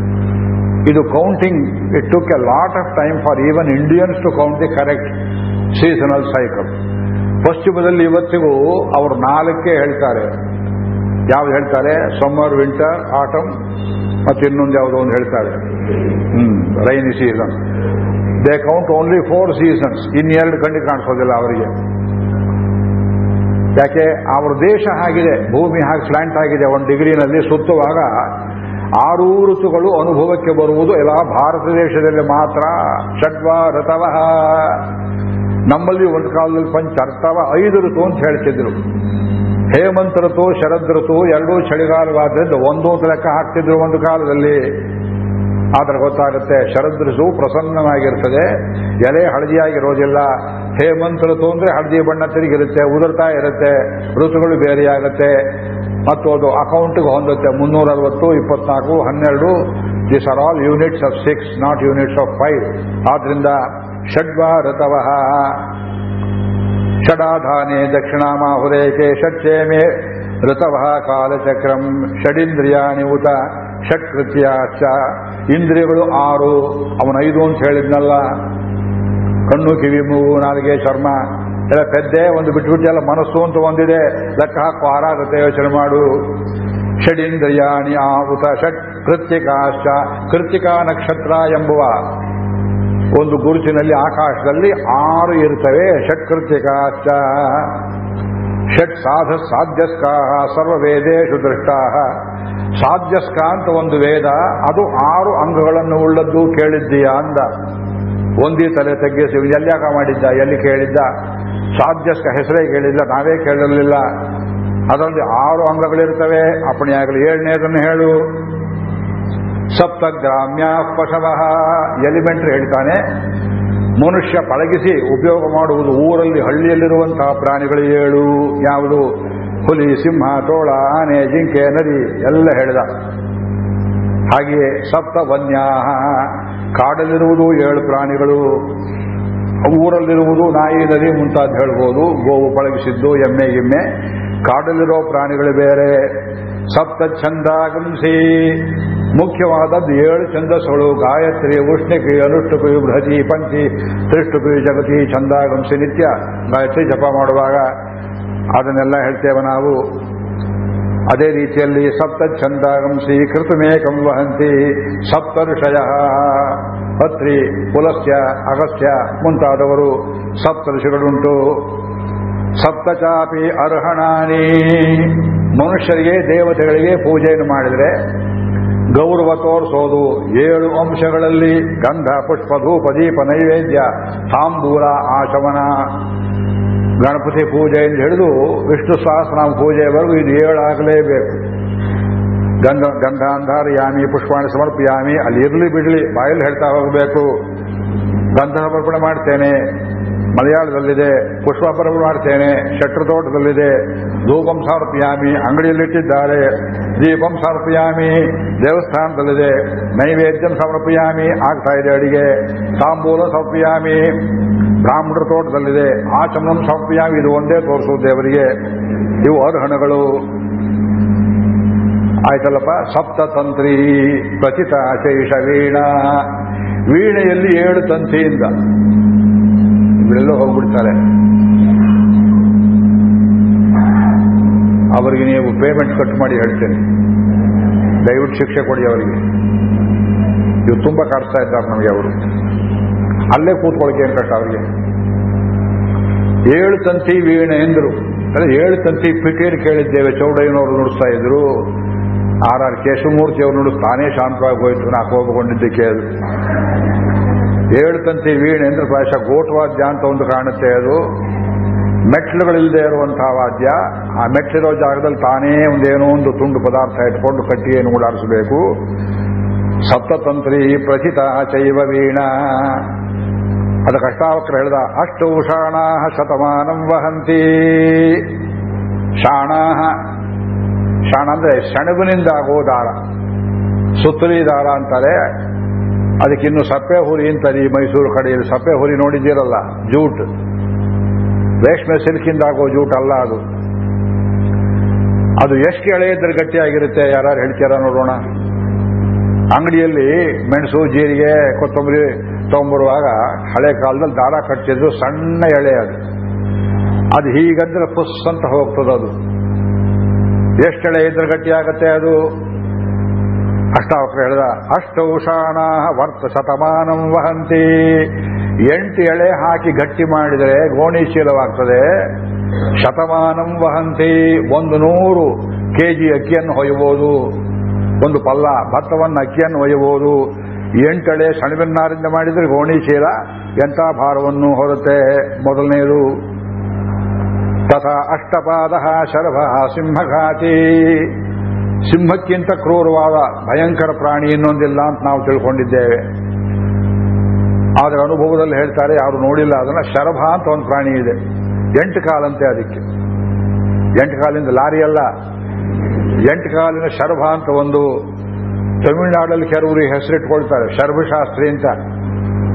S1: ಇದು counting it took a lot of time for even Indians to count the correct seasonal cycle ಪಶ್ಚಿಮದಲ್ಲಿ ಇವತ್ತಿಗೂ ಅವರು ನಾಲ್ಕೇ ಹೇಳ್ತಾರೆ. ಯಾವ್ದು ಹೇಳ್ತಾರೆ? ಸಮ್ಮರ್ ವಿಂಟರ್ ಆಟಮ್ ಮತ್ತೆ ಇನ್ನೊಂದು ಯಾವುದೋ ಒಂದು ಹೇಳ್ತಾರೆ. ಹ್ಮ್ rainy season they count only four seasons ಇನ್ನೆರಡು ಕಣ್ಣಿಗೆ ಕಾಣಿಸೋದಿಲ್ಲ ಅವರಿಗೆ. ಯಾಕೆ? ಅವರ ದೇಶ ಆಗಿದೆ ಭೂಮಿ ಹಾಗೆ ಸ್ಲ್ಯಾಂಟ್ ಆಗಿದೆ, ಒಂದು ಡಿಗ್ರಿನಲ್ಲಿ ಸುತ್ತುವಾಗ ಆರು ಋತುಗಳು ಅನುಭವಕ್ಕೆ ಬರುವುದು ಎಲ್ಲ ಭಾರತ ದೇಶದಲ್ಲಿ ಮಾತ್ರ. ಷಡ್ವ ರಥವ. ನಮ್ಮಲ್ಲಿ ಒಂದು ಕಾಲದಲ್ಲಿ ಪಂಚ ಅರ್ಥವ ಐದು ಋತು ಅಂತ ಹೇಳ್ತಿದ್ರು. ಹೇಮಂತ ಋತು ಶರದ್ ಋತು ಎರಡೂ ಚಳಿಗಾಲವಾದ್ರಿಂದ ಒಂದೊಂದು ಲೆಕ್ಕ ಹಾಕ್ತಿದ್ರು ಒಂದು ಕಾಲದಲ್ಲಿ. ಆದ್ರೆ ಗೊತ್ತಾಗುತ್ತೆ ಶರದ್ ಋತು ಪ್ರಸನ್ನವಾಗಿರ್ತದೆ. ಎಲೆ ಹಳದಿಯಾಗಿರೋದಿಲ್ಲ ಹೇಮಂತ ಋತು ಅಂದ್ರೆ ಹಳದಿ ಬಣ್ಣ ತಿರುಗಿರುತ್ತೆ, ಉದುರ್ತಾ ಇರುತ್ತೆ, ಋತುಗಳು ಬೇರೆಯಾಗುತ್ತೆ ಮತ್ತು ಅದು ಅಕೌಂಟ್ಗೆ ಹೊಂದುತ್ತೆ. ಮುನ್ನೂರ ಅರವತ್ತು ಇಪ್ಪತ್ನಾಲ್ಕು, ಹನ್ನೆರಡು this are all units of six not units of five ಆದ್ರಿಂದ ಷಡ್ವ ಋತವ. ಷಡಾಧಾನೆ ದಕ್ಷಿಣಾಮಾಹುರೇಕೆ ಷಟ್ಚೇಮೆ ಋತವ ಕಾಲಚಕ್ರಂ ಷಡಿಂದ್ರಿಯಾಣಿ ಉತ ಷಟ್ಕೃತ್ಯಾಚ ಇಂದ್ರಿಯಗಳು ಆರು. ಅವನ ಐದು ಅಂತ ಹೇಳಿದ್ನಲ್ಲ. ಕಣ್ಣು, ಕಿವಿ, ಮೂಗು, ನಾಲಿಗೆ, ಚರ್ಮ ಎಲ್ಲ ಪೆದ್ದೆ ಒಂದು ಬಿಟ್ಬಿಟ್ಟೆಲ್ಲ ಮನಸ್ಸು ಅಂತ ಒಂದಿದೆ. ಲೆಕ್ಕ ಹಾಕು ಆರಾಗತ್ತೆ ಯೋಚನೆ ಮಾಡು. ಷಡಿಂದ್ರಿಯಾಣಿ ಆಹುತ ಷಟ್ ಕೃತ್ತಿಕಾಶ್ಚ ಕೃತ್ತಿಕಾ ನಕ್ಷತ್ರ ಎಂಬುವ ಒಂದು ಗುರುತಿನಲ್ಲಿ ಆಕಾಶದಲ್ಲಿ ಆರು ಇರ್ತವೆ. ಷಟ್ಕೃತ್ಯಕಾಶ್ಚ ಷಟ್ ಸಾಧ ಸಾಧ್ಯಸ್ಕಾ ಸರ್ವ ವೇದೇಶು ದೃಷ್ಟಾ. ಸಾಧ್ಯಸ್ಕ ಅಂತ ಒಂದು ವೇದ, ಅದು ಆರು ಅಂಗಗಳನ್ನು ಉಳ್ಳದ್ದು ಕೇಳಿದ್ದೀಯಾ ಅಂದ. ಒಂದೇ ತಲೆ ತಗ್ಗಿಸಿ ಎಲ್ಯಾಕ ಮಾಡಿದ್ದ, ಎಲ್ಲಿ ಕೇಳಿದ್ದ? ಸಾಧ್ಯಸ್ಕ ಹೆಸರೇ ಕೇಳಿಲ್ಲ, ನಾವೇ ಕೇಳಲಿಲ್ಲ. ಅದರಲ್ಲಿ ಆರು ಅಂಗಗಳಿರ್ತವೆ. ಅಪ್ಪಣೆಯಾಗಲಿ ಏಳನೇದನ್ನು ಹೇಳು. ಸಪ್ತಗ್ರಾಮ್ಯ ಪಶವ ಎಲಿಮೆಂಟ್ರಿ ಹೇಳ್ತಾನೆ. ಮನುಷ್ಯ ಪಳಗಿಸಿ ಉಪಯೋಗ ಮಾಡುವುದು ಊರಲ್ಲಿ ಹಳ್ಳಿಯಲ್ಲಿರುವಂತಹ ಪ್ರಾಣಿಗಳು ಏಳು. ಯಾವುದು? ಹುಲಿ, ಸಿಂಹ, ತೋಳ, ಆನೆ, ಜಿಂಕೆ, ನದಿ, ಎಲ್ಲ ಹೇಳಿದ. ಹಾಗೆಯೇ ಸಪ್ತ ವನ್ಯಾಹ ಕಾಡಲ್ಲಿರುವುದು ಏಳು ಪ್ರಾಣಿಗಳು. ಊರಲ್ಲಿರುವುದು ನಾಯಿ, ನದಿ ಮುಂತಾದ ಹೇಳ್ಬೋದು. ಗೋವು ಪಳಗಿಸಿದ್ದು ಎಮ್ಮೆ, ಗಿಮ್ಮೆ. ಕಾಡಲ್ಲಿರೋ ಪ್ರಾಣಿಗಳು ಬೇರೆ. ಸಪ್ತ ಛಂದಾಗಂಸಿ ಮುಖ್ಯವಾದದ್ದು ಏಳು ಛಂದಸ್ಸುಗಳು, ಗಾಯತ್ರಿ, ಉಷ್ಣಿಕಿ ಅನುಷ್ಟುಪಿ ಬೃಹತಿ, ಪಂಚಿ ತ್ರಿಷ್ಟುಪಿ ಜಗತಿ ಛಂದಾಗಂಸಿ ನಿತ್ಯ ಗಾಯತ್ರಿ ಜಪ ಮಾಡುವಾಗ ಅದನ್ನೆಲ್ಲ ಹೇಳ್ತೇವೆ ನಾವು. ಅದೇ ರೀತಿಯಲ್ಲಿ ಸಪ್ತ ಛಂದಾಗಂಸಿ ಕೃತಮೇಕಂ ವಹಂತಿ ಸಪ್ತ ಋಷಯ ಪತ್ರಿ, ಪುಲಸ್ಯ, ಅಗಸ್ತ್ಯ ಮುಂತಾದವರು ಸಪ್ತ ಋಷಿಗಳುಂಟು ಸಪ್ತಚಾಪಿ ಅರ್ಹಣಾನಿ. ಮನುಷ್ಯರಿಗೆ ದೇವತೆಗಳಿಗೆ ಪೂಜೆಯನ್ನು ಮಾಡಿದರೆ ಗೌರವ ತೋರಿಸೋದು. ಏಳು ಅಂಶಗಳಲ್ಲಿ ಗಂಧ, ಪುಷ್ಪ, ಧೂಪ, ದೀಪ, ನೈವೇದ್ಯ, ತಾಂಬೂಲ ಆಶಮನ ಗಣಪತಿ ಪೂಜೆಯಿಂದ ಹಿಡಿದು ವಿಷ್ಣು ಸಹಸ್ರನಾಮ ಪೂಜೆವರೆಗೂ ಇದು ಏಳಾಗಲೇಬೇಕು. ಗಂಧ, ಗಂಧಾಂಧಾರಯಾಮಿ, ಪುಷ್ಪಾಣಿ ಸಮರ್ಪಯಾಮಿ, ಅಲ್ಲಿ ಇರಲಿ ಬಿಡಲಿ, ಬಾಯಲ್ಲಿ ಹೇಳ್ತಾ ಹೋಗಬೇಕು. ಗಂಧ ಸಮರ್ಪಣೆ ಮಾಡ್ತೇನೆ. ಮಲಯಾಳದಲ್ಲಿದೆ ಪುಷ್ಪ ಮಾಡ್ತೇನೆ ಶಟ್ರ ತೋಟದಲ್ಲಿದೆ, ಧೂಪಂ ಸಮರ್ಪಯಾಮಿ, ಅಂಗಡಿಯಲ್ಲಿಟ್ಟಿದ್ದಾರೆ, ದೀಪಂ ಸಮರ್ಪಯಾಮಿ, ದೇವಸ್ಥಾನದಲ್ಲಿದೆ, ನೈವೇದ್ಯಂ ಸಮರ್ಪಯಾಮಿ, ಆಗ್ತಾ ಇದೆ ಅಡಿಗೆ, ತಾಂಬೂಲ ಸಮರ್ಪಯಾಮಿ, ಬ್ರಾಹ್ಮಣರ ತೋಟದಲ್ಲಿದೆ, ಆಚಮನಂ ಸಮರ್ಪಯಾಮಿ, ಇದು ಒಂದೇ ತೋರಿಸುವುದು ದೇವರಿಗೆ, ಇವು ಅರ್ಹಣಗಳು. ಆಯ್ತಲ್ಲಪ್ಪ? ಸಪ್ತತಂತ್ರಿ ಪ್ರಚಿತ ಶೇಷ ವೀಣಾ. ವೀಣೆಯಲ್ಲಿ ಏಳು ತಂತಿಯಿಂದ. ಇವರೆಲ್ಲ ಹೋಗ್ಬಿಡ್ತಾರೆ ಅವರಿಗೆ ನೀವು ಪೇಮೆಂಟ್ ಕಟ್ ಮಾಡಿ ಹೇಳ್ತೇನೆ. ದಯವಿಟ್ಟು ಶಿಕ್ಷೆ ಕೊಡಿ ಅವರಿಗೆ. ಇವು ತುಂಬಾ ಕಾಡ್ತಾ ಇದ್ದಾರೆ ನಮಗೆ ಅವರು. ಅಲ್ಲೇ ಕೂತ್ಕೊಳ್ಳೋಕೆ ಏನು ಕಷ್ಟ ಅವರಿಗೆ? ಏಳು ತಂತಿ ವೀಣೆ ಎಂದರು. ಅದೇ ಏಳು ತಂತಿ ಪಿಟೀರ್ ಕೇಳಿದ್ದೇವೆ, ಚೌಡಯ್ಯನವರು ನುಡಿಸ್ತಾ ಇದ್ರು. ಆರ್ ಆರ್ ಕೇಶವಮೂರ್ತಿ ಅವರು ಶಾಂತವಾಗಿ ಹೋಯ್ತು ನಾ ಕೋಪಗೊಂಡಿದ್ದಕ್ಕೆ ಅದು ಏಳು ತಂತಿ ವೀಣೆ ಅಂದ್ರೆ ಪ್ರಾಯಶಃ ಗೋಟವಾದ್ಯ ಅಂತ ಒಂದು ಕಾಣುತ್ತೆ ಅದು. ಮೆಟ್ಲುಗಳಿಲ್ಲದೆ ಇರುವಂತಹ ವಾದ್ಯ. ಆ ಮೆಟ್ಲಿರೋ ಜಾಗದಲ್ಲಿ ತಾನೇ ಒಂದೇನೋ ಒಂದು ತುಂಡು ಪದಾರ್ಥ ಇಟ್ಕೊಂಡು ಕಟ್ಟಿಯನ್ನು ಓಡಾಡಿಸಬೇಕು. ಸಪ್ತತಂತ್ರಿ ಪ್ರಚಿತ ಚೈವ ವೀಣ. ಅದಕ್ಕೆ ಅಷ್ಟಾವಕ್ರ ಹೇಳ್ದ, ಅಷ್ಟು ಶಾಣ ಶತಮಾನಂ ವಹಂತಿ. ಶಾಣಾಹ, ಶಾಣ ಅಂದ್ರೆ ಸೆಣಬಿನಿಂದ ಆಗೋ ದಾರ. ಸುತ್ತಲಿ ದಾರ ಅಂತಾರೆ. ಅದಕ್ಕಿನ್ನು ಸಪ್ಪೆ ಹುರಿ ಅಂತಾರೆ ಈ ಮೈಸೂರು ಕಡೆಯಲ್ಲಿ ಸಪ್ಪೆ ಹುರಿ ನೋಡಿದ್ದೀರಲ್ಲ, ಜೂಟ್. ರೇಷ್ಮೆ ಸಿಲ್ಕಿಂದ ಆಗೋ ಜೂಟ್ ಅಲ್ಲ ಅದು. ಅದು ಎಷ್ಟು ಎಳೆ ಇದ್ರೆ ಗಟ್ಟಿಯಾಗಿರುತ್ತೆ ಯಾರು ಹೇಳ್ತೀರಾ ನೋಡೋಣ. ಅಂಗಡಿಯಲ್ಲಿ ಮೆಣಸು, ಜೀರಿಗೆ, ಕೊತ್ತಂಬರಿ ತೊಗೊಂಬರುವಾಗ ಹಳೆ ಕಾಲದಲ್ಲಿ ದಾರ ಕಟ್ಟಿದ್ರು ಸಣ್ಣ ಎಳೆ ಅದು. ಅದು ಹೀಗಂದ್ರೆ ಪುಸ್ ಅಂತ ಹೋಗ್ತದೆ ಅದು ಎಷ್ಟೆಳೆ ಇದ್ರೆ ಗಟ್ಟಿ ಆಗತ್ತೆ ಅದು? ಅಷ್ಟಾವಕ್ರ ಹೇಳಿದ ಅಷ್ಟೌಷಾಣ ವರ್ತ ಶತಮಾನಂ ವಹಂತಿ. ಎಂಟು ಎಳೆ ಹಾಕಿ ಗಟ್ಟಿ ಮಾಡಿದರೆ ಗೋಣಿಶೀಲವಾಗ್ತದೆ ಶತಮಾನಂ ವಹಂತಿ. ಒಂದು ನೂರು ಕೆಜಿ ಅಕ್ಕಿಯನ್ನು ಹೊಯ್ಯಬಹುದು. ಒಂದು ಪಲ್ಲ ಭತ್ತವನ್ನು ಅಕ್ಕಿಯನ್ನು ಒಯ್ಯಬಹುದು ಎಂಟಳೆ ಸೆಣಬಿನಾರಿಂದ ಮಾಡಿದರೆ ಗೋಣಿಶೀಲ ಎಂಥ ಭಾರವನ್ನು ಹೊರುತ್ತೆ ಮೊದಲನೆಯದು ತಥಾ ಅಷ್ಟಪಾದ ಶರಭ ಸಿಂಹಘಾತಿ. ಸಿಂಹಕ್ಕಿಂತ ಕ್ರೂರವಾದ ಭಯಂಕರ ಪ್ರಾಣಿ ಇನ್ನೊಂದಿಲ್ಲ ಅಂತ ನಾವು ತಿಳ್ಕೊಂಡಿದ್ದೇವೆ. ಆದರೆ ಅನುಭವದಲ್ಲಿ ಹೇಳ್ತಾರೆ, ಯಾರು ನೋಡಿಲ್ಲ, ಅದನ್ನ ಶರಭ ಅಂತ ಒಂದು ಪ್ರಾಣಿ ಇದೆ. ಎಂಟು ಕಾಲಂತೆ ಅದಕ್ಕೆ. ಎಂಟು ಕಾಲಿಂದ ಲಾರಿ ಅಲ್ಲ. ಎಂಟು ಕಾಲಿನ ಶರಭ ಅಂತ ಒಂದು ತಮಿಳುನಾಡಲ್ಲಿ ಕೆಲವರು ಹೆಸರಿಟ್ಕೊಳ್ತಾರೆ, ಶರ್ಭಶಾಸ್ತ್ರಿ ಅಂತ.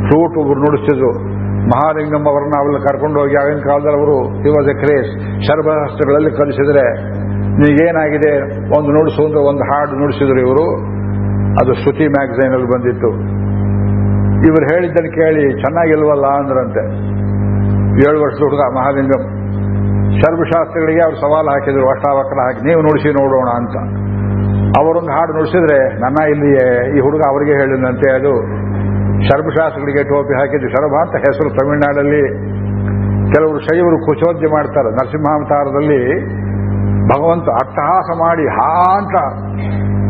S1: ಫ್ಲೂಟ್ ಒಬ್ರು ನುಡಿಸಿದ್ರು ಮಹಾಲಿಂಗಂ ಅವರನ್ನ ಅವಲ್ಲಿ ಕರ್ಕೊಂಡು ಹೋಗಿ ಆಗಿನ ಕಾಲದಲ್ಲಿ ಅವರು ವಾಸ್ ಕ್ರೇಸ್ ಶರ್ಭಶಾಸ್ತ್ರಗಳಲ್ಲಿ ಕಲಿಸಿದ್ರೆ ನೀಗೇನಾಗಿದೆ ಒಂದು ನುಡಿಸು ಅಂದ್ರೆ ಒಂದು ಹಾಡು ನುಡಿಸಿದ್ರು ಇವರು. ಅದು ಶ್ರುತಿ ಮ್ಯಾಗಝೈನ್ ಅಲ್ಲಿ ಬಂದಿತ್ತು. ಇವರು ಹೇಳಿದ್ದನ್ನು ಕೇಳಿ, ಚೆನ್ನಾಗಿಲ್ವಲ್ಲ? ಅಂದ್ರಂತೆ. ಏಳು ವರ್ಷದ ಹುಡುಗ ಮಹಾಲಿಂಗಂ. ಸರ್ವಶಾಸ್ತ್ರಿಗಳಿಗೆ ಅವ್ರು ಸವಾಲು ಹಾಕಿದ್ರು, ಅಷ್ಟಾವಕ್ರ ಹಾಕಿ, ನೀವು ನುಡಿಸಿ ನೋಡೋಣ ಅಂತ. ಅವರೊಂದು ಹಾಡು ನುಡಿಸಿದ್ರೆ, ನನ್ನ ಇಲ್ಲಿಯೇ, ಈ ಹುಡುಗ ಅವರಿಗೆ ಹೇಳಿದಂತೆ ಅದು ಸರ್ವಶಾಸ್ತ್ರಿಗಳಿಗೆ ಟೋಪಿ ಹಾಕಿದ್ದು ಶರಭ ಅಂತ ಹೆಸರು ತಮಿಳುನಾಡಲ್ಲಿ. ಕೆಲವರು ಶೈವರು ಕುಶೋದ್ಯ ಮಾಡ್ತಾರೆ, ನರಸಿಂಹಾವತಾರದಲ್ಲಿ. ಭಗವಂತ ಅಟ್ಟಹಾಸ ಮಾಡಿ ಹಾ ಅಂತ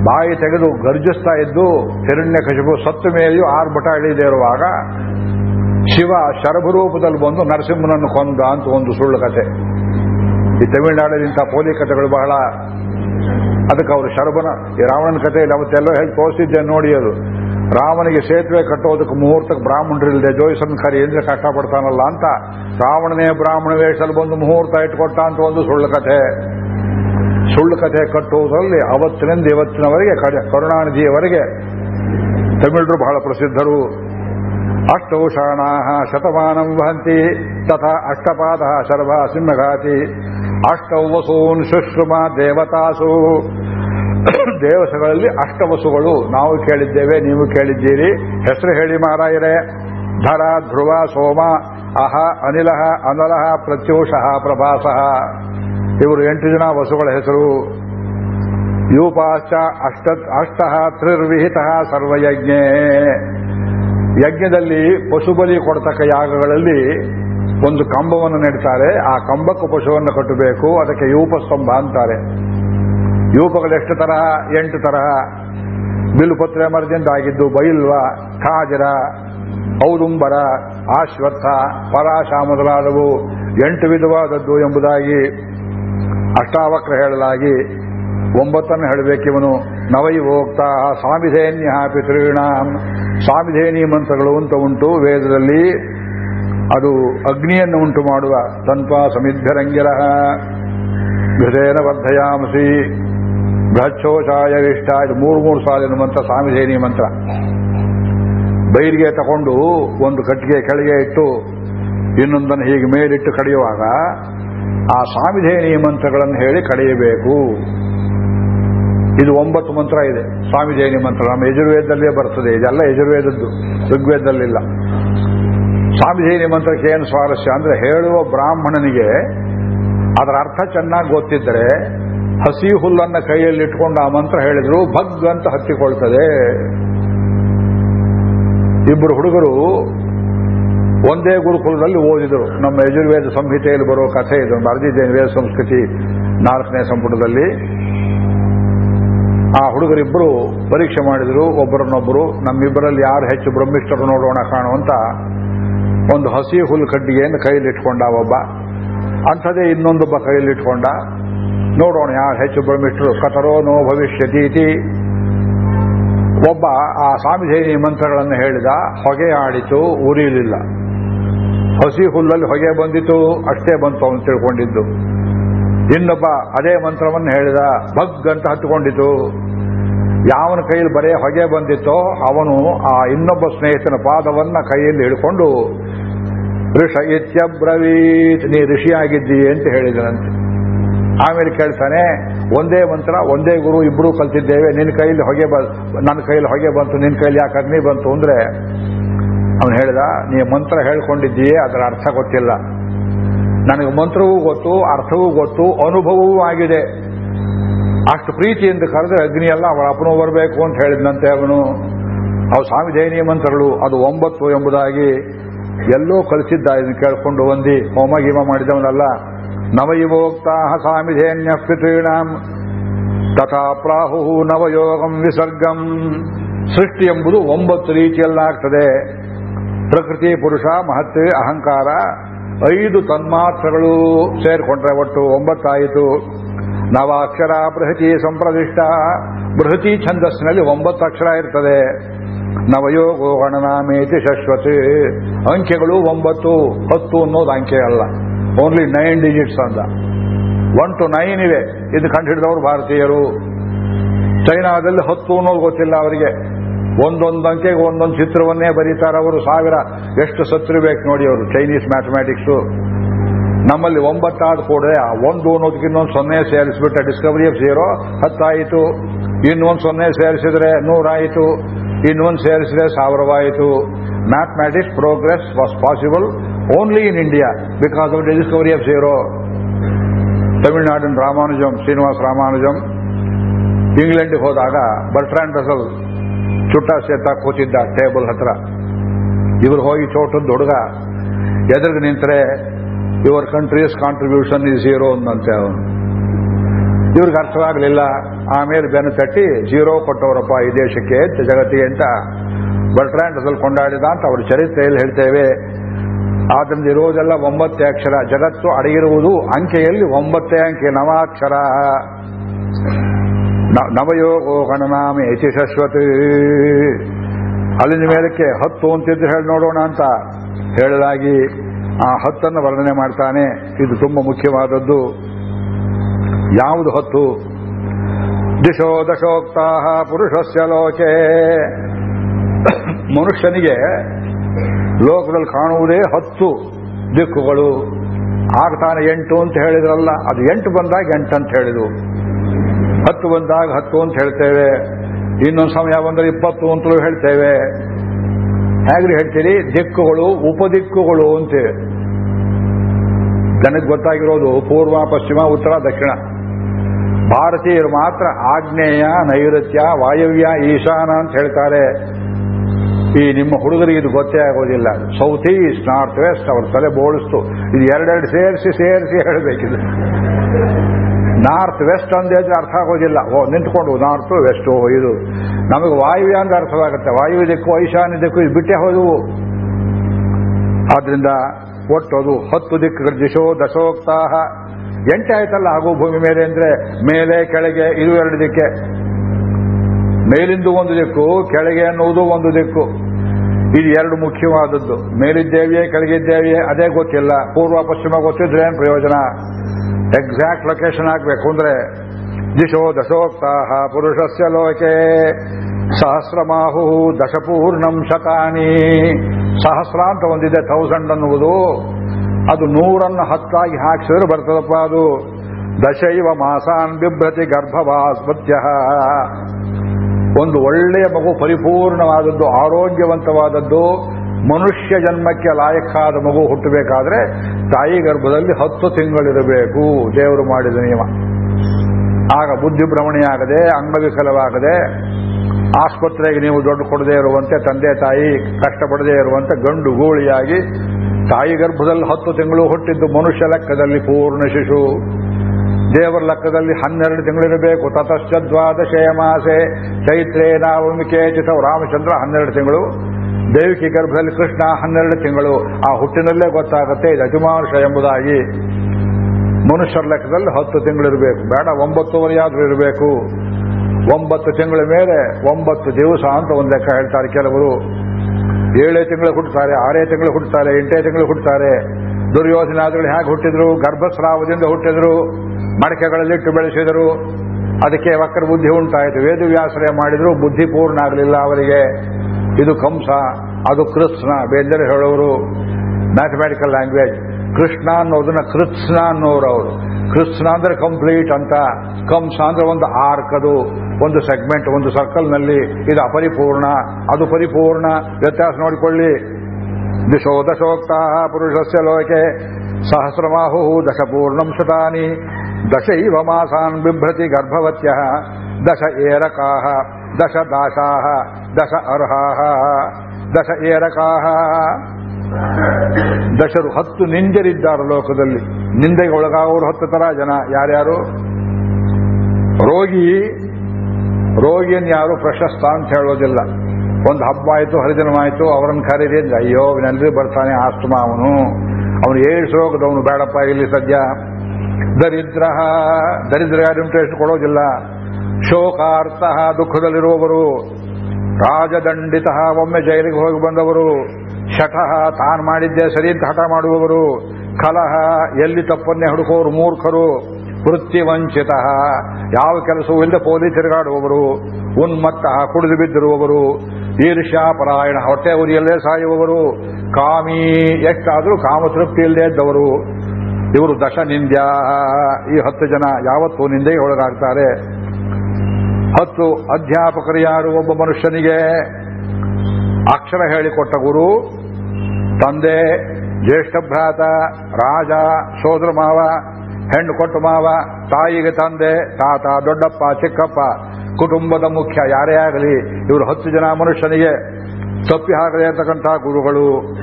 S1: ಬಾಯಿ ತೆಗೆದು ಗರ್ಜಿಸ್ತಾ ಇದ್ದು ಹಿರಣ್ಯ ಕಶಿಪು ಸತ್ತು ಮೇಲೆಯೂ ಆರ್ಭಟ ಇಳಿದೇ ಇರುವಾಗ ಶಿವ ಶರಭರೂಪದಲ್ಲಿ ಬಂದು ನರಸಿಂಹನನ್ನು ಕೊಂದ ಅಂತ ಒಂದು ಸುಳ್ಳು ಕತೆ. ಈ ತಮಿಳುನಾಡಲ್ಲಿ ಇಂಥ ಪೋಲಿ ಕಥೆಗಳು ಬಹಳ. ಅದಕ್ಕೆ ಅವರು ಶರಭನ, ಈ ರಾವಣನ ಕಥೆಯಲ್ಲಿ ಅವತ್ತೆಲ್ಲೋ ಹೇಳಿ ತೋರಿಸಿದ್ದೆ ನೋಡಿ ಅದು. ರಾಮನಿಗೆ ಸೇತುವೆ ಕಟ್ಟೋದಕ್ಕೆ ಮುಹೂರ್ತಕ್ಕೆ ಬ್ರಾಹ್ಮಣರಿಲ್ಲದೆ ಜೋಯಿಸನ್ ಕರಿ ಅಂದ್ರೆ ಕಷ್ಟಪಡ್ತಾನಲ್ಲ ಅಂತ ರಾವಣನೇ ಬ್ರಾಹ್ಮಣ ವೇಷದಲ್ಲಿ ಬಂದು ಮುಹೂರ್ತ ಇಟ್ಕೊಟ್ಟ ಅಂತ ಒಂದು ಸುಳ್ಳು ಕಥೆ ಸುಳ್ಳು ಕಥೆ ಕಟ್ಟುವುದರಲ್ಲಿ ಅವತ್ತಿನಿಂದ ಇವತ್ತಿನವರೆಗೆ ಕರುಣಾನಿಧಿಯವರೆಗೆ ತಮಿಳರು ಬಹಳ ಪ್ರಸಿದ್ಧರು. ಅಷ್ಟೌಷಾಣಾ ಶತಮಾನಂ ವಹಂತಿ, ತಥಾ ಅಷ್ಟಪಾದ ಶರ್ಭ ಸಿಂಹಘಾತಿ ಅಷ್ಟೌ ವಸೂನ್ ಶುಶ್ರುಮ ದೇವತಾಸು. ದೇವಸಗಳಲ್ಲಿ ಅಷ್ಟವಸುಗಳು. ನಾವು ಕೇಳಿದ್ದೇವೆ, ನೀವು ಕೇಳಿದ್ದೀರಿ. ಹೆಸರು ಹೇಳಿ ಮಾರಾಯರೇ. ಧರ ಧ್ರುವ ಸೋಮ. ಅಹ ಅನಿಲ ಅನಲಹ ಪ್ರತ್ಯೂಷಃ ಪ್ರಭಾಸಃ. ಇವರು ಎಂಟು ಜನ ವಸುಗಳ ಹೆಸರು. ಯೂಪಾಶ್ಚ ಅಷ್ಟ ಅಷ್ಟ ತ್ರಿರ್ವಿಹಿತ ಸರ್ವಯಜ್ಞ. ಯಜ್ಞದಲ್ಲಿ ಪಶುಬಲಿ ಕೊಡತಕ್ಕ ಯಾಗಗಳಲ್ಲಿ ಒಂದು ಕಂಬವನ್ನು ನೆಡ್ತಾರೆ. ಆ ಕಂಬಕ್ಕೂ ಪಶುವನ್ನು ಕಟ್ಟಬೇಕು. ಅದಕ್ಕೆ ಯೂಪಸ್ತಂಭ ಅಂತಾರೆ. ಯೂಪಗಳು ಎಷ್ಟು ತರಹ? ಎಂಟು ತರಹ. ಬಿಲ್ಪತ್ರೆ ಮರದಿಂದ ಆಗಿದ್ದು ಬೈಲ್ವ, ಖಾಜರ, ಔದುಂಬರ, ಆಶ್ವತ್ಥ, ಪರಾಶ ಮೊದಲಾದವು. ಎಂಟು ವಿಧವಾದದ್ದು ಎಂಬುದಾಗಿ ಅಷ್ಟಾವಕ್ರ ಹೇಳಲಾಗಿ ಒಂಬತ್ತನ್ನು ಹೇಳಬೇಕಿವನು. ನವೈವೋಕ್ತ ಸ್ವಾಮಿಧೇನ್ಯ ಪಿತೃಣಾಂ ಸ್ವಾಮಿಧೇನಿ ಮಂತ್ರಗಳು ಅಂತ ಉಂಟು ವೇದದಲ್ಲಿ. ಅದು ಅಗ್ನಿಯನ್ನು ಉಂಟು ಮಾಡುವ ತನ್ಪ ಸಮಿಧ್ಯರಂಗಿರ ಘೃತೇನ ವರ್ಧಯಾಮಸಿ. ಬೃಹಚ್ಛೋಷಾಯ ಇಷ್ಟ ಇದು ಮೂರು ಮೂರು ಸಾಲಿನ ಮಂತ್ರ ಸ್ವಾಮಿಧೇನಿ ಮಂತ್ರ. ಬೈರಿಗೆ ತಗೊಂಡು ಒಂದು ಕಟ್ಟಿಗೆ ಕೆಳಗೆ ಇಟ್ಟು ಇನ್ನೊಂದನ್ನು ಹೀಗೆ ಮೇಲಿಟ್ಟು ಕಡಿಯುವಾಗ ಆ ಸ್ವಾಮಿಧೇನಿ ಮಂತ್ರಗಳನ್ನು ಹೇಳಿ ಕಳೆಯಬೇಕು. ಇದು ಒಂಬತ್ತು ಮಂತ್ರ ಇದೆ. ಸ್ವಾಮಿಧೇನಿ ಮಂತ್ರ. ನಮ್ಮ ಯಜುರ್ವೇದದಲ್ಲೇ ಬರ್ತದೆ. ಇದೆಲ್ಲ ಯಜುರ್ವೇದದ್ದು. ಋಗ್ವೇದದಲ್ಲಿಲ್ಲ. ಸ್ವಾಮಿಧೇನಿ ಮಂತ್ರಕ್ಕೆ ಏನು ಸ್ವಾರಸ್ಯ ಅಂದ್ರೆ ಹೇಳುವ ಬ್ರಾಹ್ಮಣನಿಗೆ ಅದರ ಅರ್ಥ ಚೆನ್ನಾಗಿ ಗೊತ್ತಿದ್ದರೆ ಹಸಿ ಹುಲ್ಲನ್ನು ಕೈಯಲ್ಲಿ ಇಟ್ಕೊಂಡು ಆ ಮಂತ್ರ ಹೇಳಿದ್ರು ಭಗ್ ಅಂತ ಹತ್ತಿಕೊಳ್ತದೆ. ಇಬ್ಬರು ಹುಡುಗರು ಒಂದೇ ಗುರುಕುಲದಲ್ಲಿ ಓದಿದರು. ನಮ್ಮ ಯಜುರ್ವೇದ ಸಂಹಿತೆಯಲ್ಲಿ ಬರೋ ಕಥೆ ಇದು. ಬರೆದಿದ್ದೇನೆ ವೇದ ಸಂಸ್ಕೃತಿ ನಾಲ್ಕನೇ ಸಂಪುಟದಲ್ಲಿ. ಆ ಹುಡುಗರಿಬ್ಬರು ಪರೀಕ್ಷೆ ಮಾಡಿದರು. ಒಬ್ಬರನ್ನೊಬ್ಬರು, ನಮ್ಮಿಬ್ಬರಲ್ಲಿ ಯಾರು ಹೆಚ್ಚು ಬ್ರಹ್ಮಿಷ್ಠರು ನೋಡೋಣ ಕಾಣುವಂತ ಒಂದು ಹಸಿ ಹುಲ್ಲು ಕಡ್ಡಿಗೆಯನ್ನು ಕೈಯಲ್ಲಿ ಇಟ್ಕೊಂಡ ಒಬ್ಬ. ಅಂಥದೇ ಇನ್ನೊಂದೊಬ್ಬ ಕೈಯಲ್ಲಿಟ್ಕೊಂಡ. ನೋಡೋಣ ಯಾರು ಹೆಚ್ಚು ಬ್ರಹ್ಮಿಷ್ಠರು. ಕತರೋ ನೋ ಭವಿಷ್ಯತೀತಿ. ಒಬ್ಬ ಆ ಸ್ವಾಮಿಧೇನಿ ಮಂತ್ರಗಳನ್ನು ಹೇಳಿದ. ಹೊಗೆ ಆಡಿತು ಉರಿಲಿಲ್ಲ ಹಸಿ ಹುಲ್ಲಲ್ಲಿ ಹೊಗೆ ಬಂದಿತು ಅಷ್ಟೇ ಬಂತು ಅವನು ತಿಳ್ಕೊಂಡಿದ್ದು. ಇನ್ನೊಬ್ಬ ಅದೇ ಮಂತ್ರವನ್ನು ಹೇಳಿದ ಭಗ್ ಅಂತ ಹತ್ಕೊಂಡಿತು ಯಾವನ ಕೈಯಲ್ಲಿ ಬರೇ ಹೊಗೆ ಬಂದಿತ್ತೋ ಅವನು ಆ ಇನ್ನೊಬ್ಬ ಸ್ನೇಹಿತನ ಪಾದವನ್ನ ಕೈಯಲ್ಲಿ ಹಿಡ್ಕೊಂಡು ಋಷ ಇತ್ಯಬ್ರವೀತ್, ನೀ ಋಷಿಯಾಗಿದ್ದೀಯ ಅಂತ ಹೇಳಿದನಂತೆ. ಆಮೇಲೆ ಕೇಳ್ತಾನೆ, ಒಂದೇ ಮಂತ್ರ, ಒಂದೇ ಗುರು, ಇಬ್ರು ಕಲ್ತಿದ್ದೇವೆ. ನಿನ್ನ ಕೈಯಲ್ಲಿ ಹೊಗೆ ಬ, ನನ್ನ ಕೈಯಲ್ಲಿ ಹೊಗೆ ಬಂತು. ನಿನ್ನ ಕೈಯಲ್ಲಿ ಯಾಕೆ ಅಗ್ನಿ ಬಂತು? ಅಂದ್ರೆ ಅವನು ಹೇಳಿದ, ನೀ ಮಂತ್ರ ಹೇಳ್ಕೊಂಡಿದ್ದೀಯೇ, ಅದರ ಅರ್ಥ ಗೊತ್ತಿಲ್ಲ. ನನಗೆ ಮಂತ್ರವೂ ಗೊತ್ತು, ಅರ್ಥವೂ ಗೊತ್ತು, ಅನುಭವವೂ ಆಗಿದೆ. ಅಷ್ಟು ಪ್ರೀತಿಯಿಂದ ಕರೆದ್ರೆ ಅಗ್ನಿ ಎಲ್ಲ ಅವಳ ಅಪ್ಪನೂ ಬರಬೇಕು ಅಂತ ಹೇಳಿದಂತೆ ಅವನು. ಅವು ಸ್ವಾಮಿ ಮಂತ್ರಗಳು, ಅದು ಒಂಬತ್ತು ಎಂಬುದಾಗಿ ಎಲ್ಲೋ ಕಲಿಸಿದ್ದ ಇದನ್ನು ಕೇಳಿಕೊಂಡು ಒಂದಿ ಹೋಮ ಗೀಮ ಮಾಡಿದವನಲ್ಲ. ನವಯುವೋಕ್ತಾ ಸ್ವಾಮಿಧೇನ್ಯ ಪಿತೃಣಾಂ ತಥಾ ಪ್ರಾಹು ನವಯೋಗಂ ವಿಸರ್ಗಂ. ಸೃಷ್ಟಿ ಎಂಬುದು ಒಂಬತ್ತು ರೀತಿಯಲ್ಲಾಗ್ತದೆ. ಪ್ರಕೃತಿ, ಪುರುಷ, ಮಹತ್, ಅಹಂಕಾರ, ಐದು ತನ್ಮಾತ್ರಗಳು ಸೇರ್ಕೊಂಡ್ರೆ ಒಟ್ಟು ಒಂಬತ್ತಾಯಿತು. ನವಾಕ್ಷರ, ಬೃಹತಿ ಸಂಪ್ರದಿಷ್ಟ. ಬೃಹತಿ ಛಂದಸ್ಸಿನಲ್ಲಿ ಒಂಬತ್ತು ಅಕ್ಷರ ಇರ್ತದೆ. ನವಯೋಗೋ ಗಣನಾಮೇತಿ ಶಶ್ವತಿ. ಅಂಕೆಗಳು ಒಂಬತ್ತು, ಹತ್ತು ಅನ್ನೋದು ಅಂಕೆ ಅಲ್ಲ. ಓನ್ಲಿ ನೈನ್ ಡಿಜಿಟ್ಸ್ ಅಂತ. ಒನ್ ಟು ನೈನ್ ಇವೆ ಇದು ಕಂಡುಹಿಡಿದವರು ಭಾರತೀಯರು. ಚೈನಾದಲ್ಲಿ ಹತ್ತು ಅನ್ನೋದು ಗೊತ್ತಿಲ್ಲ ಅವರಿಗೆ. ಒಂದೊಂದು ಅಂಕೆಗೆ ಒಂದೊಂದು ಚಿತ್ರವನ್ನೇ ಬರೀತಾರೆ ಅವರು. ಸಾವಿರ, ಎಷ್ಟು ಸತ್ತಿರಬೇಕು ನೋಡಿ ಅವರು. ಚೈನೀಸ್ ಮ್ಯಾಥಮೆಟಿಕ್ಸು ನಮ್ಮಲ್ಲಿ ಒಂಬತ್ತಾದ ಕೂಡ ಆ ಒಂದು ಅನ್ನೋದಕ್ಕಿನ್ನೊಂದು ಸೊನ್ನೆ ಸೇರಿಸ್ಬಿಟ್ಟ ಡಿಸ್ಕವರಿ ಆಫ್ ಝೀರೋ ಹತ್ತಾಯಿತು. ಇನ್ನೊಂದು ಸೊನ್ನೆ ಸೇರಿಸಿದ್ರೆ ನೂರಾಯಿತು. ಇನ್ನೊಂದು ಸೇರಿಸಿದ್ರೆ ಸಾವಿರವಾಯಿತು. Mathematics progress was possible only in India because of discovery of zero ತಮಿಳುನಾಡಿನ ರಾಮಾನುಜಂ, ಶ್ರೀನಿವಾಸ ರಾಮಾನುಜಂ ಇಂಗ್ಲೆಂಡ್ಗೆ ಹೋದಾಗ ಬರ್ಟ್ರಾಂಡ್ ರಸಲ್ ಚುಟ್ಟ ಸೇತ ಕೂತಿದ್ದ ಟೇಬಲ್ ಹತ್ರ. ಇವರು ಹೋಗಿ ಚೋಟದ ಹುಡುಗ, ಎದುರಿಗೆ ನಿಂತರೆ ಯುವರ್ ಕಂಟ್ರೀಸ್ ಕಾಂಟ್ರಿಬ್ಯೂಷನ್ ಈ ಝೀರೋ ಅಂದಂತೆ ಅವನು. ಇವ್ರಿಗೆ ಅರ್ಥವಾಗಲಿಲ್ಲ. ಆಮೇಲೆ ಬೆನ್ನು ತಟ್ಟಿ ಜೀರೋ ಕೊಟ್ಟವರಪ್ಪ ಈ ದೇಶಕ್ಕೆ ಜಗತ್ತಿಗೆ ಅಂತ ಬರ್ಟ್ರಾಂಡ್ ರಸಲ್ ಕೊಂಡಾಡಿದ ಅಂತ ಅವ್ರ ಚರಿತ್ರೆಯಲ್ಲಿ ಹೇಳ್ತೇವೆ. ಆದ್ರಿಂದ ಇರುವುದೆಲ್ಲ ಒಂಬತ್ತೇ ಅಕ್ಷರ. ಜಗತ್ತು ಅಡಗಿರುವುದು ಅಂಕೆಯಲ್ಲಿ ಒಂಬತ್ತೇ ಅಂಕೆ ನವಾಕ್ಷರ. ನ- ನವಯೋಗೋ ಗಣನಾಮಿ ಇತಿ ಶಶ್ವತ್ ಅಲ್ಲಿನ ಮೇಲಕ್ಕೆ ಹತ್ತು ಅಂತಿದ್ದು ಹೇಳಿ ನೋಡೋಣ ಅಂತ ಹೇಳಲಾಗಿ ಆ ಹತ್ತನ್ನು ವರ್ಣನೆ ಮಾಡ್ತಾನೆ. ಇದು ತುಂಬಾ ಮುಖ್ಯವಾದದ್ದು. ಯಾವುದು ಹತ್ತು? ದಿಶೋ ದಶೋಕ್ತಾ ಪುರುಷಸ್ಯ ಲೋಕೆ. ಮನುಷ್ಯನಿಗೆ ಲೋಕದಲ್ಲಿ ಕಾಣುವುದೇ ಹತ್ತು ದಿಕ್ಕುಗಳು. ಆಗ್ತಾನೆ ಎಂಟು ಅಂತ ಹೇಳಿದ್ರಲ್ಲ, ಅದು ಎಂಟು ಬಂದಾಗ ಎಂಟು ಅಂತ ಹೇಳಿದ್ರು. ಹತ್ತು ಬಂದಾಗ ಹತ್ತು ಅಂತ ಹೇಳ್ತೇವೆ. ಇನ್ನೊಂದು ಸಮಯ ಬಂದರೆ ಇಪ್ಪತ್ತು ಅಂತಲೂ ಹೇಳ್ತೇವೆ. ಹೇಗ್ರಿ ಹೇಳ್ತೀರಿ? ದಿಕ್ಕುಗಳು, ಉಪದಿಕ್ಕುಗಳು ಅಂತೇವೆ ಜನಕ್ಕೆ ಗೊತ್ತಾಗಿರೋದು ಪೂರ್ವ, ಪಶ್ಚಿಮ, ಉತ್ತರ, ದಕ್ಷಿಣ. ಭಾರತೀಯರು ಮಾತ್ರ ಆಗ್ನೇಯ ನೈಋತ್ಯ, ವಾಯವ್ಯ, ಈಶಾನ ಅಂತ ಹೇಳ್ತಾರೆ. ಈ ನಿಮ್ಮ ಹುಡುಗರಿಗೆ ಇದು ಗೊತ್ತೇ ಆಗೋದಿಲ್ಲ. ಸೌತ್ ಈಸ್ಟ್, ನಾರ್ತ್, ವೆಸ್ಟ್, ಅವ್ರ ತಲೆ ಬೋಳಿಸ್ತು. ಇದು ಎರಡೆರಡು ಸೇರಿಸಿ ಸೇರಿಸಿ ಹೇಳಬೇಕಿದೆ. ನಾರ್ತ್ ವೆಸ್ಟ್ ಅಂದೇ ಅರ್ಥ ಆಗೋದಿಲ್ಲ. ಓ, ನಿಂತ್ಕೊಂಡು ನಾರ್ತ್, ವೆಸ್ಟ್ ಇದು. ನಮಗೆ ವಾಯುವ್ಯ ಅಂತ ಅರ್ಥವಾಗುತ್ತೆ. ವಾಯು ದಿಕ್ಕು ಐಶಾನ್ಯ ದಿಕ್ಕು, ಇದು ಬಿಟ್ಟೆ ಹೋದವು. ಆದ್ರಿಂದ ಒಟ್ಟು ಅದು ಹತ್ತು ದಿಕ್ಕುಗಳು ದಿಶೋ ದಶೋಕ್ತಾಹ. ಎಂಟೆ ಆಯ್ತಲ್ಲ ಹಾಗೂ ಭೂಮಿ ಮೇಲೆ ಅಂದ್ರೆ ಮೇಲೆ, ಕೆಳಗೆ, ಇದು ಎರಡು ದಿಕ್ಕೆ. ಮೇಲಿಂದು ಒಂದು ದಿಕ್ಕು, ಕೆಳಗೆ ಅನ್ನುವುದು ಒಂದು ದಿಕ್ಕು. ಇದು ಎರಡು ಮುಖ್ಯವಾದದ್ದು. ಮೇಲಿದ್ದೇವಿಯೇ, ಕೆಳಗಿದ್ದೇವಿಯೇ, ಅದೇ ಗೊತ್ತಿಲ್ಲ. ಪೂರ್ವ, ಪಶ್ಚಿಮ ಗೊತ್ತಿದ್ರೆ ಏನು ಪ್ರಯೋಜನ? ಎಕ್ಸಾಕ್ಟ್ ಲೊಕೇಶನ್ ಆಗಬೇಕು. ಅಂದ್ರೆ ದಿಶೋ ದಶೋಕ್ತಾಹ ಪುರುಷಸ್ಯ ಲೋಕೆ. ಸಹಸ್ರಮಾಹು ದಶಪೂರ್ಣಂ ಶತಾನಿ. ಸಹಸ್ರ ಅಂತ ಒಂದಿದೆ ಥೌಸಂಡ್ ಅನ್ನುವುದು. ಅದು ನೂರನ್ನು ಹತ್ತಾಗಿ ಹಾಕಿಸಿದ್ರೆ ಬರ್ತದಪ್ಪ ಅದು. ದಶೈವ ಮಾಸಾನ್ ಬಿಭ್ರತಿ ಗರ್ಭವಾಸ್ಪತ್ಯ ಒಂದು ಒಳ್ಳೆಯ ಮಗು ಪರಿಪೂರ್ಣವಾದದ್ದು, ಆರೋಗ್ಯವಂತವಾದದ್ದು, ಮನುಷ್ಯ ಜನ್ಮಕ್ಕೆ ಲಾಯಕ್ಕಾದ ಮಗು ಹುಟ್ಟಬೇಕಾದ್ರೆ ತಾಯಿ ಗರ್ಭದಲ್ಲಿ ಹತ್ತು ತಿಂಗಳಿರಬೇಕು. ದೇವರು ಮಾಡಿದ ನಿಯಮ. ಆಗ ಬುದ್ಧಿ ಭ್ರಮಣೆಯಾಗದೆ ಅಂಗವಿಕಲವಾಗದೆ ಆಸ್ಪತ್ರೆಗೆ ನೀವು ದೊಡ್ಡ ಕೊಡದೇ ಇರುವಂತೆ, ತಂದೆ ತಾಯಿ ಕಷ್ಟಪಡದೇ ಇರುವಂತೆ ಗಂಡು ಗೂಳಿಯಾಗಿ ತಾಯಿ ಗರ್ಭದಲ್ಲಿ ಹತ್ತು ತಿಂಗಳು ಹುಟ್ಟಿದ್ದು ಮನುಷ್ಯ ಲೆಕ್ಕದಲ್ಲಿ ಪೂರ್ಣ ಶಿಶು. ದೇವರ ಲೆಕ್ಕದಲ್ಲಿ ಹನ್ನೆರಡು ತಿಂಗಳಿರಬೇಕು. ತತಶ್ಚ ದ್ವಾದಶಯ ಮಾಸೆ ಚೈತ್ರೇ ನಾವಮಿಕೆ ಚಿತ್ರ ರಾಮಚಂದ್ರ ಹನ್ನೆರಡು ತಿಂಗಳು. ದೇವಿಕಿ ಗರ್ಭದಲ್ಲಿ ಕೃಷ್ಣ ಹನ್ನೆರಡು ತಿಂಗಳು. ಆ ಹುಟ್ಟಿನಲ್ಲೇ ಗೊತ್ತಾಗುತ್ತೆ ಇದು ಎಂಬುದಾಗಿ. ಮನುಷ್ಯರ ಲೆಕ್ಕದಲ್ಲಿ ಹತ್ತು ತಿಂಗಳಿರಬೇಕು. ಬೇಡ ಒಂಬತ್ತುವರೆಯಾದರೂ ಇರಬೇಕು. ಒಂಬತ್ತು ತಿಂಗಳ ಮೇಲೆ ಒಂಬತ್ತು ದಿವಸ ಅಂತ ಒಂದು ಲೆಕ್ಕ ಹೇಳ್ತಾರೆ ಕೆಲವರು. ಏಳೇ ತಿಂಗಳು ಹುಡ್ತಾರೆ ಆರೇ ತಿಂಗಳು ಹುಡ್ತಾರೆ ಎಂಟೇ ತಿಂಗಳು ಹುಟ್ಟುತ್ತಾರೆ ದುರ್ಯೋಧನಾದಿಗಳು ಹೇಗೆ ಹುಟ್ಟಿದ್ರು, ಗರ್ಭಸ್ರಾವದಿಂದ ಹುಟ್ಟಿದ್ರು, ಮಡಕೆಗಳಲ್ಲಿಟ್ಟು ಬೆಳೆಸಿದರು. ಅದಕ್ಕೆ ವಕ್ರ ಬುದ್ಧಿ ಉಂಟಾಯಿತು. ವೇದವ್ಯಾಸರೇ ಮಾಡಿದ್ರು, ಬುದ್ಧಿ ಪೂರ್ಣ ಆಗಲಿಲ್ಲ ಅವರಿಗೆ. ಇದು ಕಂಸ, ಅದು ಕೃಷ್ಣ ಬೇಂದ್ರೆ ಹೇಳೋರು. ಮ್ಯಾಥಮೆಟಿಕಲ್ ಲ್ಯಾಂಗ್ವೇಜ್ ಕೃಷ್ಣ ಅನ್ನೋದನ್ನ ಕೃತ್ಸ್ನ ಅನ್ನೋರು ಅವರು. ಕೃತ್ಸ್ನ ಅಂದ್ರೆ ಕಂಪ್ಲೀಟ್ ಅಂತ. ಕಂಸ ಅಂದ್ರೆ ಒಂದು ಆರ್ಕ್ ಅದು ಒಂದು ಸೆಗ್ಮೆಂಟ್ ಒಂದು ಸರ್ಕಲ್ನಲ್ಲಿ ಇದು ಅಪರಿಪೂರ್ಣ, ಅದು ಪರಿಪೂರ್ಣ. ವ್ಯತ್ಯಾಸ ನೋಡಿಕೊಳ್ಳಿ. ದಿಶೋ ದಶೋಕ್ತಾ ಪುರುಷಸ್ಯ ಲೋಕೆ ಸಹಸ್ರಮಾಹು ದಶಪೂರ್ಣಂ ಶತಾನಿ ದಶೈವ ಮಾಸಾನ್ ಬಿಭ್ರತಿ ಗರ್ಭವತ್ಯ ದಶ ಏರಕಾ ದಶ ದಾಶಾ ದಶ ಅರ್ಹಾ ದಶ ಏರಕಾ ದಶರು ಹತ್ತು ನಿಂಜರಿದ್ದಾರೆ ಲೋಕದಲ್ಲಿ ನಿಂದೆಗೆ ಒಳಗಾಗೋರು ಹತ್ತು ತರ ಜನ। ಯಾರ್ಯಾರು? ರೋಗಿ। ರೋಗಿಯನ್ನು ಯಾರು ಪ್ರಶಸ್ತ ಅಂತ ಹೇಳೋದಿಲ್ಲ। ಒಂದು ಹಬ್ಬ ಆಯ್ತು ಹರಿದಿನವಾಯಿತು, ಅವರನ್ನು ಕರೀರಿ ಅಂದ್ರೆ ಅಯ್ಯೋ ಅವನಲ್ಲಿ ಬರ್ತಾನೆ ಆಸ್ತಮ ಅವನು ಅವನು ಏಳ್ಸ್ ಅವನು ಬೇಡಪ್ಪ, ಇಲ್ಲಿ ಸದ್ಯ. ದರಿದ್ರ ದರಿದ್ರ ಯಾರು ಇಂಟ್ರೆಸ್ಟ್ ಕೊಡೋದಿಲ್ಲ. ಶೋಕಾರ್ಥ ದುಃಖದಲ್ಲಿರುವವರು. ರಾಜದಂಡಿತ, ಒಮ್ಮೆ ಜೈಲಿಗೆ ಹೋಗಿ ಬಂದವರು. ಶಠಃ, ತಾನು ಮಾಡಿದ್ದೆ ಸರಿ ಅಂತ ಹಠ ಮಾಡುವವರು. ಕಲಹ, ಎಲ್ಲಿ ತಪ್ಪನ್ನೇ ಹುಡುಕೋರು, ಮೂರ್ಖರು. ವೃತ್ತಿ ವಂಚಿತ ಯಾವ ಕೆಲಸವೂ ಇಲ್ಲದೆ ಪೋಲಿ ತಿರುಗಾಡುವವರು ಉನ್ಮತ್ತ ಕುಡಿದು ಬಿದ್ದಿರುವವರು ಈರ್ಷ್ಯಾಪರಾಯಣ ಹೊಟ್ಟೆ ಉರಿಯಲ್ಲೇ ಸಾಯುವವರು, ಕಾಮಿ ಎಷ್ಟಾದರೂ ಕಾಮತೃಪ್ತಿ ಇಲ್ಲದೆ ಇದ್ದವರು. ಇವರು ದಶ ನಿಂದ್ಯ ಈ ಹತ್ತು ಜನ ಯಾವತ್ತೂ ನಿಂದೆಗೆ ಒಳಗಾಗ್ತಾರೆ. ಹತ್ತು ಅಧ್ಯಾಪಕರು ಯಾರು ಒಬ್ಬ ಮನುಷ್ಯನಿಗೆ ಅಕ್ಷರ ಹೇಳಿಕೊಟ್ಟ ಗುರು, ತಂದೆ, ಜ್ಯೇಷ್ಠ ಭ್ರಾತ, ರಾಜ, ಸೋದರ ಮಾವ ಹೆಣ್ಣು ಕೊಟ್ಟು ಮಾವ, ತಾಯಿಗೆ ತಂದೆ, ತಾತ, ದೊಡ್ಡಪ್ಪ, ಚಿಕ್ಕಪ್ಪ, ಕುಟುಂಬದ ಮುಖ್ಯ ಯಾರೇ ಆಗಲಿ, ಇವರು ಹತ್ತು ಜನ ಮನುಷ್ಯನಿಗೆ ತಪ್ಪಿ ಹಾಕದೇ ಇರತಕ್ಕಂತಹ ಗುರುಗಳು.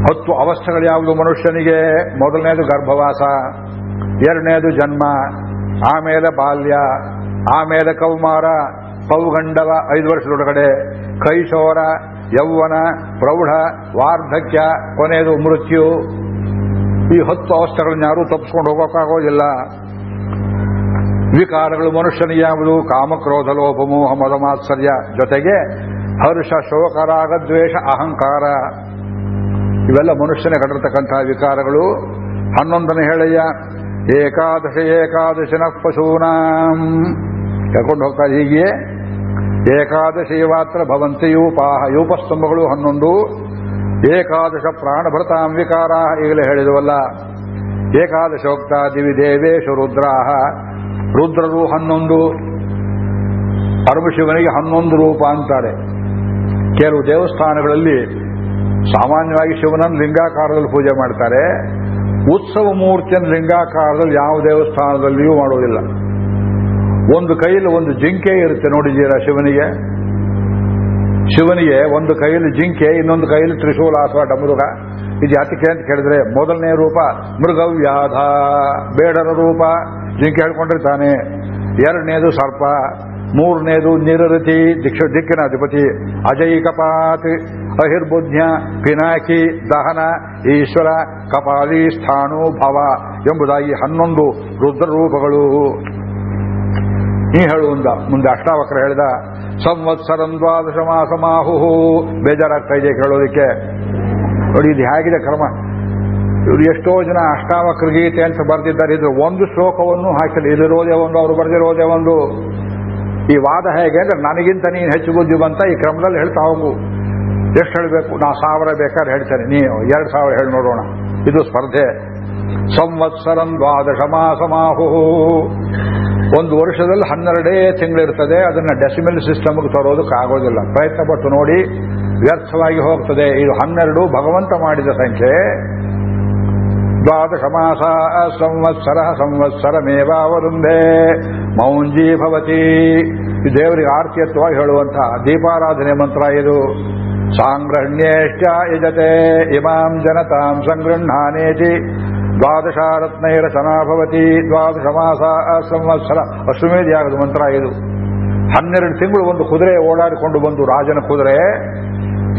S1: ಹತ್ತು ಅವಸ್ಥೆಗಳು ಯಾವುದು ಮನುಷ್ಯನಿಗೆ? ಮೊದಲನೇದು ಗರ್ಭವಾಸ, ಎರಡನೇದು ಜನ್ಮ, ಆಮೇಲೆ ಬಾಲ್ಯ, ಆಮೇಲೆ ಕೌಮಾರ ಪೌಗಂಡವ ಐದು ವರ್ಷದೊಳಗಡೆ, ಕೈಶೋರ, ಯೌವನ, ಪ್ರೌಢ, ವಾರ್ಧಕ್ಯ, ಕೊನೆಯದು ಮೃತ್ಯು. ಈ ಹತ್ತು ಅವಸ್ಥೆಗಳನ್ನ ಯಾರೂ ತಪ್ಪಿಸ್ಕೊಂಡು ಹೋಗೋಕ್ಕಾಗೋದಿಲ್ಲ. ವಿಕಾರಗಳು ಮನುಷ್ಯನಿಗೆ ಯಾವುದು? ಕಾಮಕ್ರೋಧ, ಲೋಪ, ಮೋಹ, ಮದ, ಮಾತ್ಸರ್ಯ ಜೊತೆಗೆ ಹರ್ಷ ಶೋಕ ರಾಗ ದ್ವೇಷ, ಅಹಂಕಾರ. ಇವೆಲ್ಲ ಮನುಷ್ಯನೇ ಕಟ್ಟಿರ್ತಕ್ಕಂತಹ ವಿಕಾರಗಳು. ಹನ್ನೊಂದನೇ ಹೇಳಯ್ಯ ಏಕಾದಶ ಏಕಾದಶಿನ ಪಶೂನಾಂ. ಕರ್ಕೊಂಡು ಹೋಗ್ತಾ ಹೀಗೆ. ಏಕಾದಶಿ ಮಾತ್ರ ಭವಂತಿ ಯೂಪಾಹ ಯೂಪಸ್ತಂಭಗಳು ಹನ್ನೊಂದು. ಏಕಾದಶ ಪ್ರಾಣಭೃತಾಂ ಅಂಬಿಕಾರ ಈಗಲೇ ಹೇಳಿದವಲ್ಲ. ಏಕಾದಶೋಕ್ತ ದಿವಿ ದೇವೇಶು ರುದ್ರಾಹ. ರುದ್ರರು ಹನ್ನೊಂದು, ಪರಮಶಿವನಿಗೆ ಹನ್ನೊಂದು ರೂಪ ಅಂತಾರೆ. ಕೆಲವು ದೇವಸ್ಥಾನಗಳಲ್ಲಿ ಸಾಮಾನ್ಯವಾಗಿ ಶಿವನನ್ನು ಲಿಂಗಾಕಾರದಲ್ಲಿ ಪೂಜೆ ಮಾಡ್ತಾರೆ. ಉತ್ಸವ ಮೂರ್ತಿಯನ್ನು ಲಿಂಗಾಕಾರದಲ್ಲಿ ಯಾವ ದೇವಸ್ಥಾನದಲ್ಲಿಯೂ ಮಾಡೋದಿಲ್ಲ ಒಂದು ಕೈಯಲ್ಲಿ ಒಂದು ಜಿಂಕೆ ಇರುತ್ತೆ ನೋಡಿದ್ದೀರಾ ಶಿವನಿಗೆ. ಶಿವನಿಗೆ ಒಂದು ಕೈಯಲ್ಲಿ ಜಿಂಕೆ, ಇನ್ನೊಂದು ಕೈಯಲ್ಲಿ ತ್ರಿಶೂಲ ಅಥವಾ ಡಮರುಗ. ಇದು ಯಾತಕ್ಕೆ ಅಂತ ಕೇಳಿದ್ರೆ ಮೊದಲನೇ ರೂಪ ಮೃಗವ್ಯಾಧ, ಬೇಡರ ರೂಪ. ಜಿಂಕೆ ಹೇಳ್ಕೊಂಡಿರ್ತಾನೆ. ಎರಡನೇದು ಸರ್ಪ, ಮೂರನೇದು ನಿರತಿ, ದಿಕ್ಷ ದಿಕ್ಕಿನ ಅಧಿಪತಿ, ಅಜಯಿ ಕಪಾತ್, ಅಹಿರ್ಬುಧ್ಯ, ಪಿನಾಕಿ, ದಹನ, ಈಶ್ವರ, ಕಪಾಲಿ, ಸ್ಥಾಣು, ಭವ ಎಂಬುದಾಗಿ ಹನ್ನೊಂದು ರುದ್ರ ರೂಪಗಳು ನೀ ಹೇಳುವಂದ ಮುಂದೆ ಅಷ್ಟಾವಕ್ರ ಹೇಳಿದ ಸಂವತ್ಸರಂ ದ್ವಾದಶ ಮಾಸ ಮಾಹುಹು ಬೇಜಾರಾಗ್ತಾ ಇದೆ ಕೇಳೋದಕ್ಕೆ. ನೋಡಿ, ಇದು ಹೇಗಿದೆ ಕ್ರಮ. ಇವರು ಎಷ್ಟೋ ಜನ ಅಷ್ಟಾವಕ್ರ ಗೀತೆ ಅಂತ ಬರೆದಿದ್ದಾರೆ. ಇದು ಒಂದು ಶ್ಲೋಕವನ್ನು ಹಾಕಿಲ್ಲ ಇಲ್ಲಿರೋದೇ ಒಂದು, ಅವರು ಬರೆದಿರೋದೇ ಒಂದು. ಈ ವಾದ ಹೇಗೆ ಅಂದ್ರೆ, ನನಗಿಂತ ನೀನು ಹೆಚ್ಚು ಬುದ್ಧಿವಂತ ಈ ಕ್ರಮದಲ್ಲಿ ಹೇಳ್ತಾ ಹೋಗು. ಎಷ್ಟು ಹೇಳಬೇಕು? ನಾ ಸಾವಿರ ಬೇಕಾದ್ರೆ ಹೇಳ್ತೇನೆ. ನೀವು ಎರಡು ಸಾವಿರ ಹೇಳಿ ನೋಡೋಣ. ಇದು ಸ್ಪರ್ಧೆ. ಸಂವತ್ಸರಂ ದ್ವಾದಶ ಮಾಸ ಮಾಹು ಒಂದು ವರ್ಷದಲ್ಲಿ ಹನ್ನೆರಡೇ ತಿಂಗಳಿರ್ತದೆ, ಅದನ್ನು ಡೆಸಿಮಲ್ ಸಿಸ್ಟಮ್ಗೆ ತರೋದಕ್ಕೆ ಆಗೋದಿಲ್ಲ. ಪ್ರಯತ್ನ ಪಟ್ಟು ನೋಡಿ, ವ್ಯರ್ಥವಾಗಿ ಹೋಗ್ತದೆ. ಇದು ಹನ್ನೆರಡು ಭಗವಂತ ಮಾಡಿದ ಸಂಖ್ಯೆ. ದ್ವಾದಶ ಮಾಸ ಸಂವತ್ಸರ ಸಂವತ್ಸರಮೇವಾವರುಂಧೆ ಮೌಂಜಿ ಭವತಿ. ದೇವರಿಗೆ ಆರ್ತಿಯತ್ವವಾಗಿ ಹೇಳುವಂತಹ ದೀಪಾರಾಧನೆ ಮಂತ್ರ ಇದು. ಸಾಂಗ್ರಹಣ್ಯೇಷ್ಟ ಯಜತೆ. ಇಮಾಂ ಜನತಾಂ ಸಂಗೃಹಾನೇತಿ ದ್ವಾದಶಾರತ್ನೈರಚನಾ ಸನಾಭವತಿ ದ್ವಾದಶ ಮಾಸ ಸಂವತ್ಸರ ಅಶ್ವಮೇಧಿಯಾಗದ ಮಂತ್ರ ಇದು. ಹನ್ನೆರಡು ತಿಂಗಳು ಒಂದು ಕುದುರೆ ಓಡಾಡಿಕೊಂಡು ಬಂದು ರಾಜನ ಕುದುರೆ.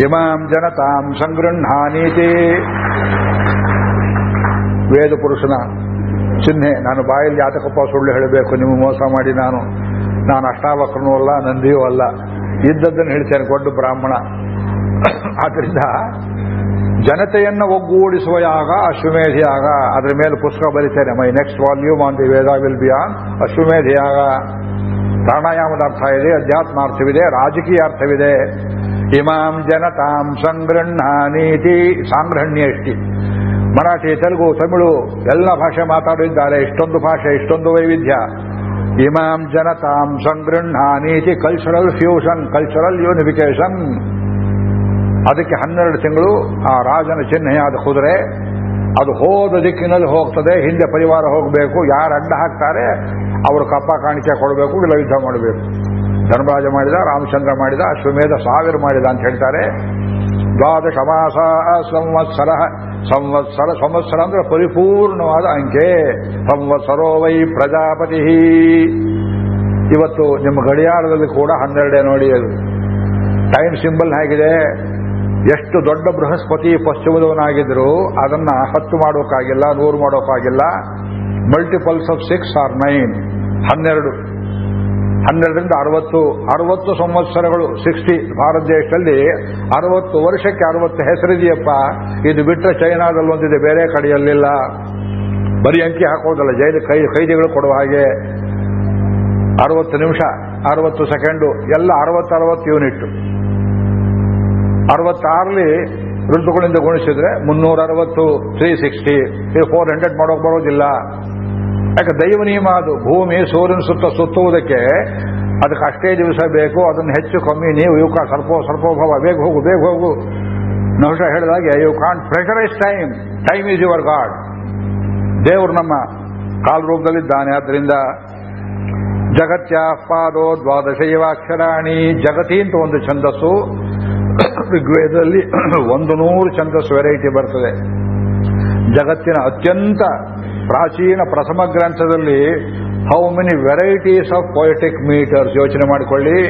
S1: ಇಮಾಂ ಜನತಾಂ ಸಂಗೃಹಾನೀತಿ ವೇದ ಪುರುಷನ ಚಿಹ್ನೆ. ನಾನು ಬಾಯಲ್ಲಿ ಯಾತಕಪ್ಪ ಸುಳ್ಳು ಹೇಳಬೇಕು, ನಿಮ್ಮ ಮೋಸ ಮಾಡಿ ನಾನು. ನಾನು ಅಷ್ಟಾವಕ್ರನೂ ಅಲ್ಲ, ನಂದಿಯೂ ಅಲ್ಲ. ಇದ್ದದ್ದನ್ನು ಹೇಳ್ತೇನೆ ದೊಡ್ಡ ಬ್ರಾಹ್ಮಣ. ಆದ್ದರಿಂದ ಜನತೆಯನ್ನು ಒಗ್ಗೂಡಿಸುವ ಯಾಗ, ಅಶ್ವಮೇಧ ಯಾಗ. ಅದರ ಮೇಲೆ ಪುಸ್ತಕ ಬರೀತೇನೆ. My next volume on the Veda will be on Ashwamedha ಯಾಗ. ಪ್ರಾಣಾಯಾಮದ ಅರ್ಥ ಇದೆ ಅಧ್ಯಾತ್ಮ ಅರ್ಥವಿದೆ ರಾಜಕೀಯ ಅರ್ಥವಿದೆ. ಇಮಾಂ ಜನತಾಂ ಸಂಗೃಹಾನೀತಿ ಸಾಂಗ್ರಹಣ್ಯಷ್ಟಿ ಮರಾಠಿ, ತೆಲುಗು, ತಮಿಳು, ಎಲ್ಲ ಭಾಷೆ ಮಾತಾಡಿದ್ದಾರೆ. ಇಷ್ಟೊಂದು ಭಾಷೆ, ಇಷ್ಟೊಂದು ವೈವಿಧ್ಯ. ಇಮಾಂ ಜನತಾಂ ಸಂಗೃಹಾನೀತಿ ಕಲ್ಚರಲ್ ಫ್ಯೂಷನ್ ಕಲ್ಚರಲ್ ಯೂನಿಫಿಕೇಶನ್ ಅದಕ್ಕೆ ಹನ್ನೆರಡು ತಿಂಗಳು ಆ ರಾಜನ ಚಿಹ್ನೆಯಾದ ಕುದುರೆ. ಅದು ಹೋದ ದಿಕ್ಕಿನಲ್ಲಿ ಹೋಗ್ತದೆ, ಹಿಂದೆ ಪರಿವಾರ ಹೋಗಬೇಕು, ಯಾರು ಅಡ್ಡ ಹಾಕ್ತಾರೆ, ಅವರು ಕಪ್ಪ ಕಾಣಿಕೆ ಕೊಡಬೇಕು, ಇಲ್ಲ ಯುದ್ಧ ಮಾಡಬೇಕು. ಧರ್ಮರಾಜ ಮಾಡಿದ, ರಾಮಚಂದ್ರ ಮಾಡಿದ, ಅಶ್ವಮೇಧ ಸಾವಿರ ಮಾಡಿದ ಅಂತ ಹೇಳ್ತಾರೆ. ದ್ವಾದಶ ಮಾಸ ಸಂವತ್ಸರ ಸಂವತ್ಸರ ಸಂವತ್ಸರ ಅಂದ್ರೆ ಪರಿಪೂರ್ಣವಾದ ಅಂಕೆ. ಸಂವತ್ಸರೋ ವೈ ಪ್ರಜಾಪತಿ. ಇವತ್ತು ನಿಮ್ಮ ಗಡಿಯಾರದಲ್ಲಿ ಕೂಡ ಹನ್ನೆರಡೇ ನೋಡಿ ಅದು. ಟೈಮ್ ಸಿಂಬಲ್ ಹೇಗಿದೆ. ಎಷ್ಟು ದೊಡ್ಡ ಬೃಹಸ್ಪತಿ ಪಶ್ಚಿಮದವನಾಗಿದ್ರು ಅದನ್ನ ಹತ್ತು ಮಾಡೋಕ್ಕಾಗಿಲ್ಲ, ನೂರು ಮಾಡೋಕ್ಕಾಗಿಲ್ಲ. Multiples of six or nine ಹನ್ನೆರಡು. ಹನ್ನೆರಡರಿಂದ ಅರವತ್ತು. ಅರವತ್ತು ಸಂವತ್ಸರಗಳು ಸಿಕ್ಸ್ಟಿ ಭಾರತ ದೇಶದಲ್ಲಿ ಅರವತ್ತು ವರ್ಷಕ್ಕೆ ಅರವತ್ತು ಹೆಸರಿದೆಯಪ್ಪ ಇದು ಬಿಟ್ಟರೆ ಚೈನಾದಲ್ಲಿ ಒಂದಿದೆ, ಬೇರೆ ಕಡೆಯಲ್ಲಿಲ್ಲ. ಬರೀ ಅಂಕಿ ಹಾಕೋದಲ್ಲ ಜೈಲು ಕೈ, ಕೈದಿಗಳು ಕೊಡುವ ಹಾಗೆ. ಅರವತ್ತು ನಿಮಿಷ, ಅರವತ್ತು ಸೆಕೆಂಡು. ಎಲ್ಲ ಅರವತ್ತು ಅರವತ್ತು ಯೂನಿಟ್. ಅರವತ್ತಾರಲಿ ಋತುಗಳಿಂದ ಗುಣಿಸಿದ್ರೆ ಮುನ್ನೂರ ಅರವತ್ತು ತ್ರೀ ಸಿಕ್ಸ್ಟಿ ಫೋರ್ ಹಂಡ್ರೆಡ್ ಮಾಡೋಕೆ ಬರೋದಿಲ್ಲ. ಯಾಕೆ ದೈವ ನಿಯಮ ಅದು? ಭೂಮಿ, ಸೂರ್ಯನ ಸುತ್ತ ಸುತ್ತುವುದಕ್ಕೆ ಅದಕ್ಕೆ ಅಷ್ಟೇ ದಿವಸ ಬೇಕು, ಅದನ್ನು ಹೆಚ್ಚು ಕಮ್ಮಿ ನೀವು ಇವ್ಕ ಸ್ವಲ್ಪ ಸರ್ಪೋಭವ, ಬೇಗ ಹೋಗು ಬೇಗ ಹೋಗು. ನಹುಷ ಹೇಳಿದಾಗೆ you can't pressurise time time is your God ದೇವರು ನಮ್ಮ ಕಾಲ್ ರೂಪದಲ್ಲಿದ್ದಾನೆ ಆದ್ದರಿಂದ ಜಗತ್ಯ ಪಾದೋ ದ್ವಾದಶೈವಾಕ್ಷರಾಣಿ, ಜಗತಿ ಅಂತ ಒಂದು ಛಂದಸ್ಸು. ಋಗ್ವೇದದಲ್ಲಿ ಒಂದು ನೂರು ಛಂದಸ್ ವೆರೈಟಿ ಬರ್ತದೆ. ಜಗತ್ತಿನ ಅತ್ಯಂತ ಪ್ರಾಚೀನ ಪ್ರಥಮ ಗ್ರಂಥದಲ್ಲಿ how many varieties of poetic metres ಯೋಚನೆ ಮಾಡಿಕೊಳ್ಳಿ.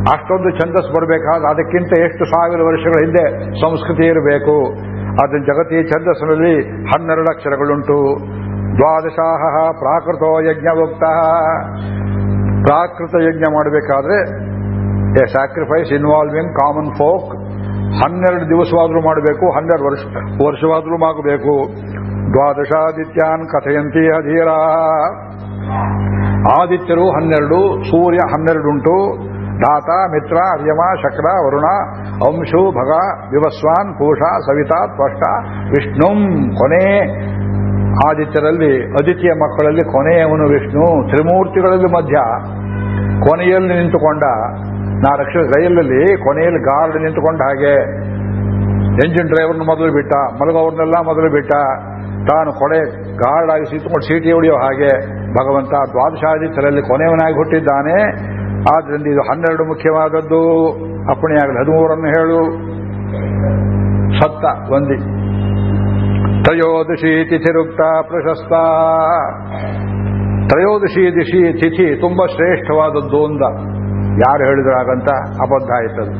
S1: ಅಷ್ಟೊಂದು ಛಂದಸ್ ಬರಬೇಕಾದ, ಅದಕ್ಕಿಂತ ಎಷ್ಟು ಸಾವಿರ ವರ್ಷಗಳ ಹಿಂದೆ ಸಂಸ್ಕೃತಿ ಇರಬೇಕು. ಅದನ್ನ ಜಗತ್ತಿ ಛಂದಸ್ಸಿನಲ್ಲಿ ಹನ್ನೆರಡು ಅಕ್ಷರಗಳುಂಟು. ದ್ವಾದಶಾಹ ಪ್ರಾಕೃತೋ ಯಜ್ಞ ಪ್ರಾಕೃತ ಯಜ್ಞ ಮಾಡಬೇಕಾದ್ರೆ a sacrifice involving common folk ಹನ್ನೆರಡು ದಿವಸವಾದರೂ ಮಾಡಬೇಕು, ಹನ್ನೆರಡು ವರ್ಷ, ವರ್ಷವಾದರೂ ಆಗಬೇಕು ದ್ವಾದಶಾದಿತ್ಯಾನ್ ಕಥೆಯಂತಿ ಅಧೀರ. ಆದಿತ್ಯರು ಹನ್ನೆರಡು, ಸೂರ್ಯ ಹನ್ನೆರಡುಂಟು. ದಾತ, ಮಿತ್ರ ಅರ್ಯಮ ಶಕ್ರ, ವರುಣ ಅಂಶು ಭಗ, ವಿವಸ್ವಾನ್ ಪೂಷ ಸವಿತಾ, ತ್ವಷ್ಟ, ವಿಷ್ಣುಂ, ಕೊನೆ. ಆದಿತ್ಯರಲ್ಲಿ ಅದಿತಿಯ ಮಕ್ಕಳಲ್ಲಿ ಕೊನೆಯವನು ವಿಷ್ಣು. ತ್ರಿಮೂರ್ತಿಗಳಲ್ಲಿ ಮಧ್ಯ ಕೊನೆಯಲ್ಲಿ ನಿಂತುಕೊಂಡ ನಾ ರಕ್ಷ ರೈಲಲ್ಲಿ ಕೊನೆಯಲ್ಲಿ ಗಾರ್ಡ್ ನಿಂತುಕೊಂಡ ಹಾಗೆ ಎಂಜಿನ್ ಡ್ರೈವರ್ನ ಮೊದಲು ಬಿಟ್ಟ, ಮಲಗೋರ್ನೆಲ್ಲ ಮೊದಲು ಬಿಟ್ಟ, ತಾನು ಕೊಡೆ ಗಾರ್ಡ್ ಆಗಿ ಸಿತ್ತುಕೊಂಡು ಸೀಟಿ ಹೊಡೆಯೋ ಹಾಗೆ ಭಗವಂತ ದ್ವಾದಶಾದಿತ್ಯರಲ್ಲಿ ಕೊನೆಯವನಾಗಿ ಹುಟ್ಟಿದ್ದಾನೆ. ಆದ್ರಿಂದ ಇದು ಹನ್ನೆರಡು ಮುಖ್ಯವಾದದ್ದು. ಅಪ್ಪಣೆಯಾಗಲಿ, ಹದಿಮೂರನ್ನು ಹೇಳು. ಸತ್ತ ಒಂದಿ. ತ್ರಯೋದಶಿ ತಿಥಿರುಕ್ತ ಪ್ರಶಸ್ತ. ತ್ರಯೋದಶಿ ದಿಶಿ ತಿಥಿ ತುಂಬಾ ಶ್ರೇಷ್ಠವಾದದ್ದು ಅಂದ ಯಾರು ಹೇಳಿದ್ರು ಹಾಗಂತ ಅಬದ್ಧ ಆಯ್ತದ.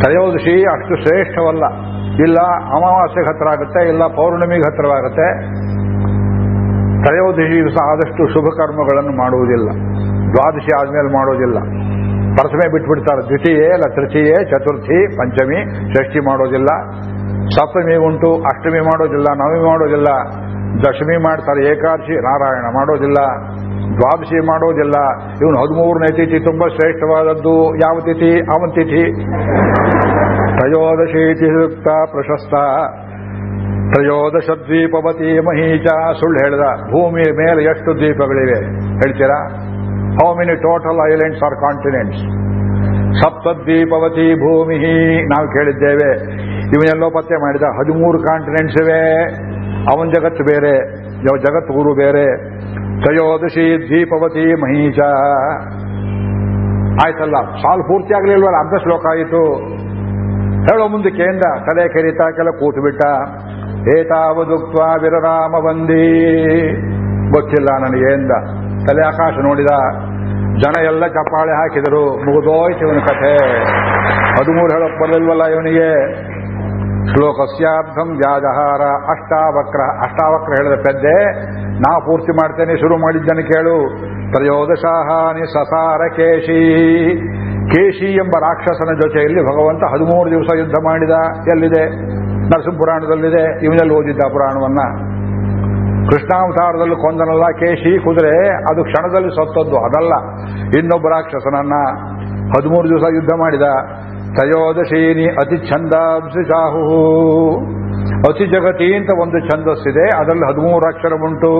S1: ತ್ರಯೋದಶಿ ಅಷ್ಟು ಶ್ರೇಷ್ಠವಲ್ಲ. ಇಲ್ಲ ಅಮಾವಾಸ್ಯೆಗೆ ಹತ್ರ ಆಗುತ್ತೆ, ಇಲ್ಲ ಪೌರ್ಣಮಿಗೆ ಹತ್ರವಾಗುತ್ತೆ. ತ್ರಯೋದಶಿ ದಿವಸ ಆದಷ್ಟು ಶುಭ ಕರ್ಮಗಳನ್ನು ಮಾಡುವುದಿಲ್ಲ. ದ್ವಾದಶಿ ಆದ್ಮೇಲೆ ಮಾಡೋದಿಲ್ಲ ಪ್ರಥಮೆ ಬಿಟ್ಬಿಡ್ತಾರೆ, ದ್ವಿತೀಯೇ, ಇಲ್ಲ ತೃತೀಯೇ, ಚತುರ್ಥಿ, ಪಂಚಮಿ, ಷಷ್ಠಿ ಮಾಡೋದಿಲ್ಲ ಸಪ್ತಮಿ ಉಂಟು, ಅಷ್ಟಮಿ ಮಾಡೋದಿಲ್ಲ ನವಮಿ ಮಾಡೋದಿಲ್ಲ ದಶಮಿ ಮಾಡ್ತಾರೆ ಏಕಾದಶಿ, ನಾರಾಯಣ ಮಾಡೋದಿಲ್ಲ, ದ್ವಾದಶಿ ಮಾಡೋದಿಲ್ಲ. ಇವನು ಹದಿಮೂರನೇ ತಿಥಿ ತುಂಬಾ ಶ್ರೇಷ್ಠವಾದದ್ದು. ಯಾವ ತಿಥಿ? ಅವನ್ ತಿಥಿ. ತ್ರಯೋದಶಿ ತಿಥಿಯುಕ್ತ ಪ್ರಶಸ್ತ. ತ್ರಯೋದಶ ದ್ವೀಪವತಿ ಮಹೀಚ ಸುಳ್ಳು ಹೇಳಿದ. ಭೂಮಿಯ ಮೇಲೆ ಎಷ್ಟು ದ್ವೀಪಗಳಿವೆ ಹೇಳ್ತೀರಾ? How many total islands are continents ಸಪ್ತದ್ವೀಪವತಿ ಭೂಮಿ ನಾವು ಕೇಳಿದ್ದೇವೆ. ಇವನೆಲ್ಲೋ ಪತ್ತೆ ಮಾಡಿದ. ಹದಿಮೂರು ಕಾಂಟಿನೆಂಟ್ಸ್ ಇವೆ. ಅವನ ಜಗತ್ತು ಬೇರೆ ಯಾವ ಜಗತ್ತು ಗುರು ಬೇರೆ. ತ್ರಯೋದಶಿ ದೀಪವತಿ ಮಹೀಶ. ಆಯ್ತಲ್ಲ ಸಾಲ್ ಪೂರ್ತಿ ಆಗಲಿಲ್ವಲ್ಲ, ಅರ್ಧ ಶ್ಲೋಕ ಆಯಿತು. ಹೇಳೋ ಮುಂದಕ್ಕೆ ಎಂದ ತಲೆ ಕೆರಿತಾ, ಕೆಲ ಕೂತು ಬಿಟ್ಟ. ಏತಾವದುಕ್ತ ವಿರರಾಮ ಬಂದಿ ಗೊತ್ತಿಲ್ಲ ನನಗೆ ಎಂದ. ತಲೆ ಆಕಾಶ ನೋಡಿದ. ಜನ ಎಲ್ಲ ಚಪ್ಪಾಳೆ ಹಾಕಿದರು. ಮುಗಿದೋಯ್ತು ಇವನ ಕಥೆ. ಹದಿಮೂರು ಹೇಳಕ್ ಬರಲಿಲ್ವಲ್ಲ ಇವನಿಗೆ? ಶ್ಲೋಕಸ್ಯಾರ್ಥಂ ವ್ಯಾಜಹಾರ ಅಷ್ಟಾವಕ್ರ ಅಷ್ಟಾವಕ್ರ ಹೇಳಿದ ಪೆದ್ದೆ ನಾ ಪೂರ್ತಿ ಮಾಡ್ತೇನೆ, ಶುರು ಮಾಡಿದ್ದನ್ನು ಕೇಳು. ತ್ರಯೋದಶಾಹಾನಿ ಸಸಾರ ಕೇಶಿ. ಕೇಶಿ ಎಂಬ ರಾಕ್ಷಸನ ಜೊತೆಯಲ್ಲಿ ಭಗವಂತ ಹದಿಮೂರು ದಿವಸ ಯುದ್ಧ ಮಾಡಿದ. ಎಲ್ಲಿದೆ? ನರಸಿಂಹ ಪುರಾಣದಲ್ಲಿದೆ ಇವನಲ್ಲಿ ಓದಿದ್ದ ಪುರಾಣವನ್ನ. ಕೃಷ್ಣಾವತಾರದಲ್ಲಿ ಕೊಂದನಲ್ಲ ಕೇಶಿ, ಕುದುರೆ, ಅದು ಕ್ಷಣದಲ್ಲಿ ಸತ್ತದ್ದು, ಅದಲ್ಲ. ಇನ್ನೊಬ್ಬ ರಾಕ್ಷಸನನ್ನ ಹದಿಮೂರು ದಿವಸ ಯುದ್ಧ ಮಾಡಿದ. ತ್ರಯೋದಶೀನಿ ಅತಿ ಛಂದಾಂಶಾಹು ಅತಿ ಜಗತಿ ಅಂತ ಒಂದು ಛಂದಸ್ಸಿದೆ, ಅದರಲ್ಲಿ ಹದಿಮೂರು ಅಕ್ಷರ ಉಂಟು.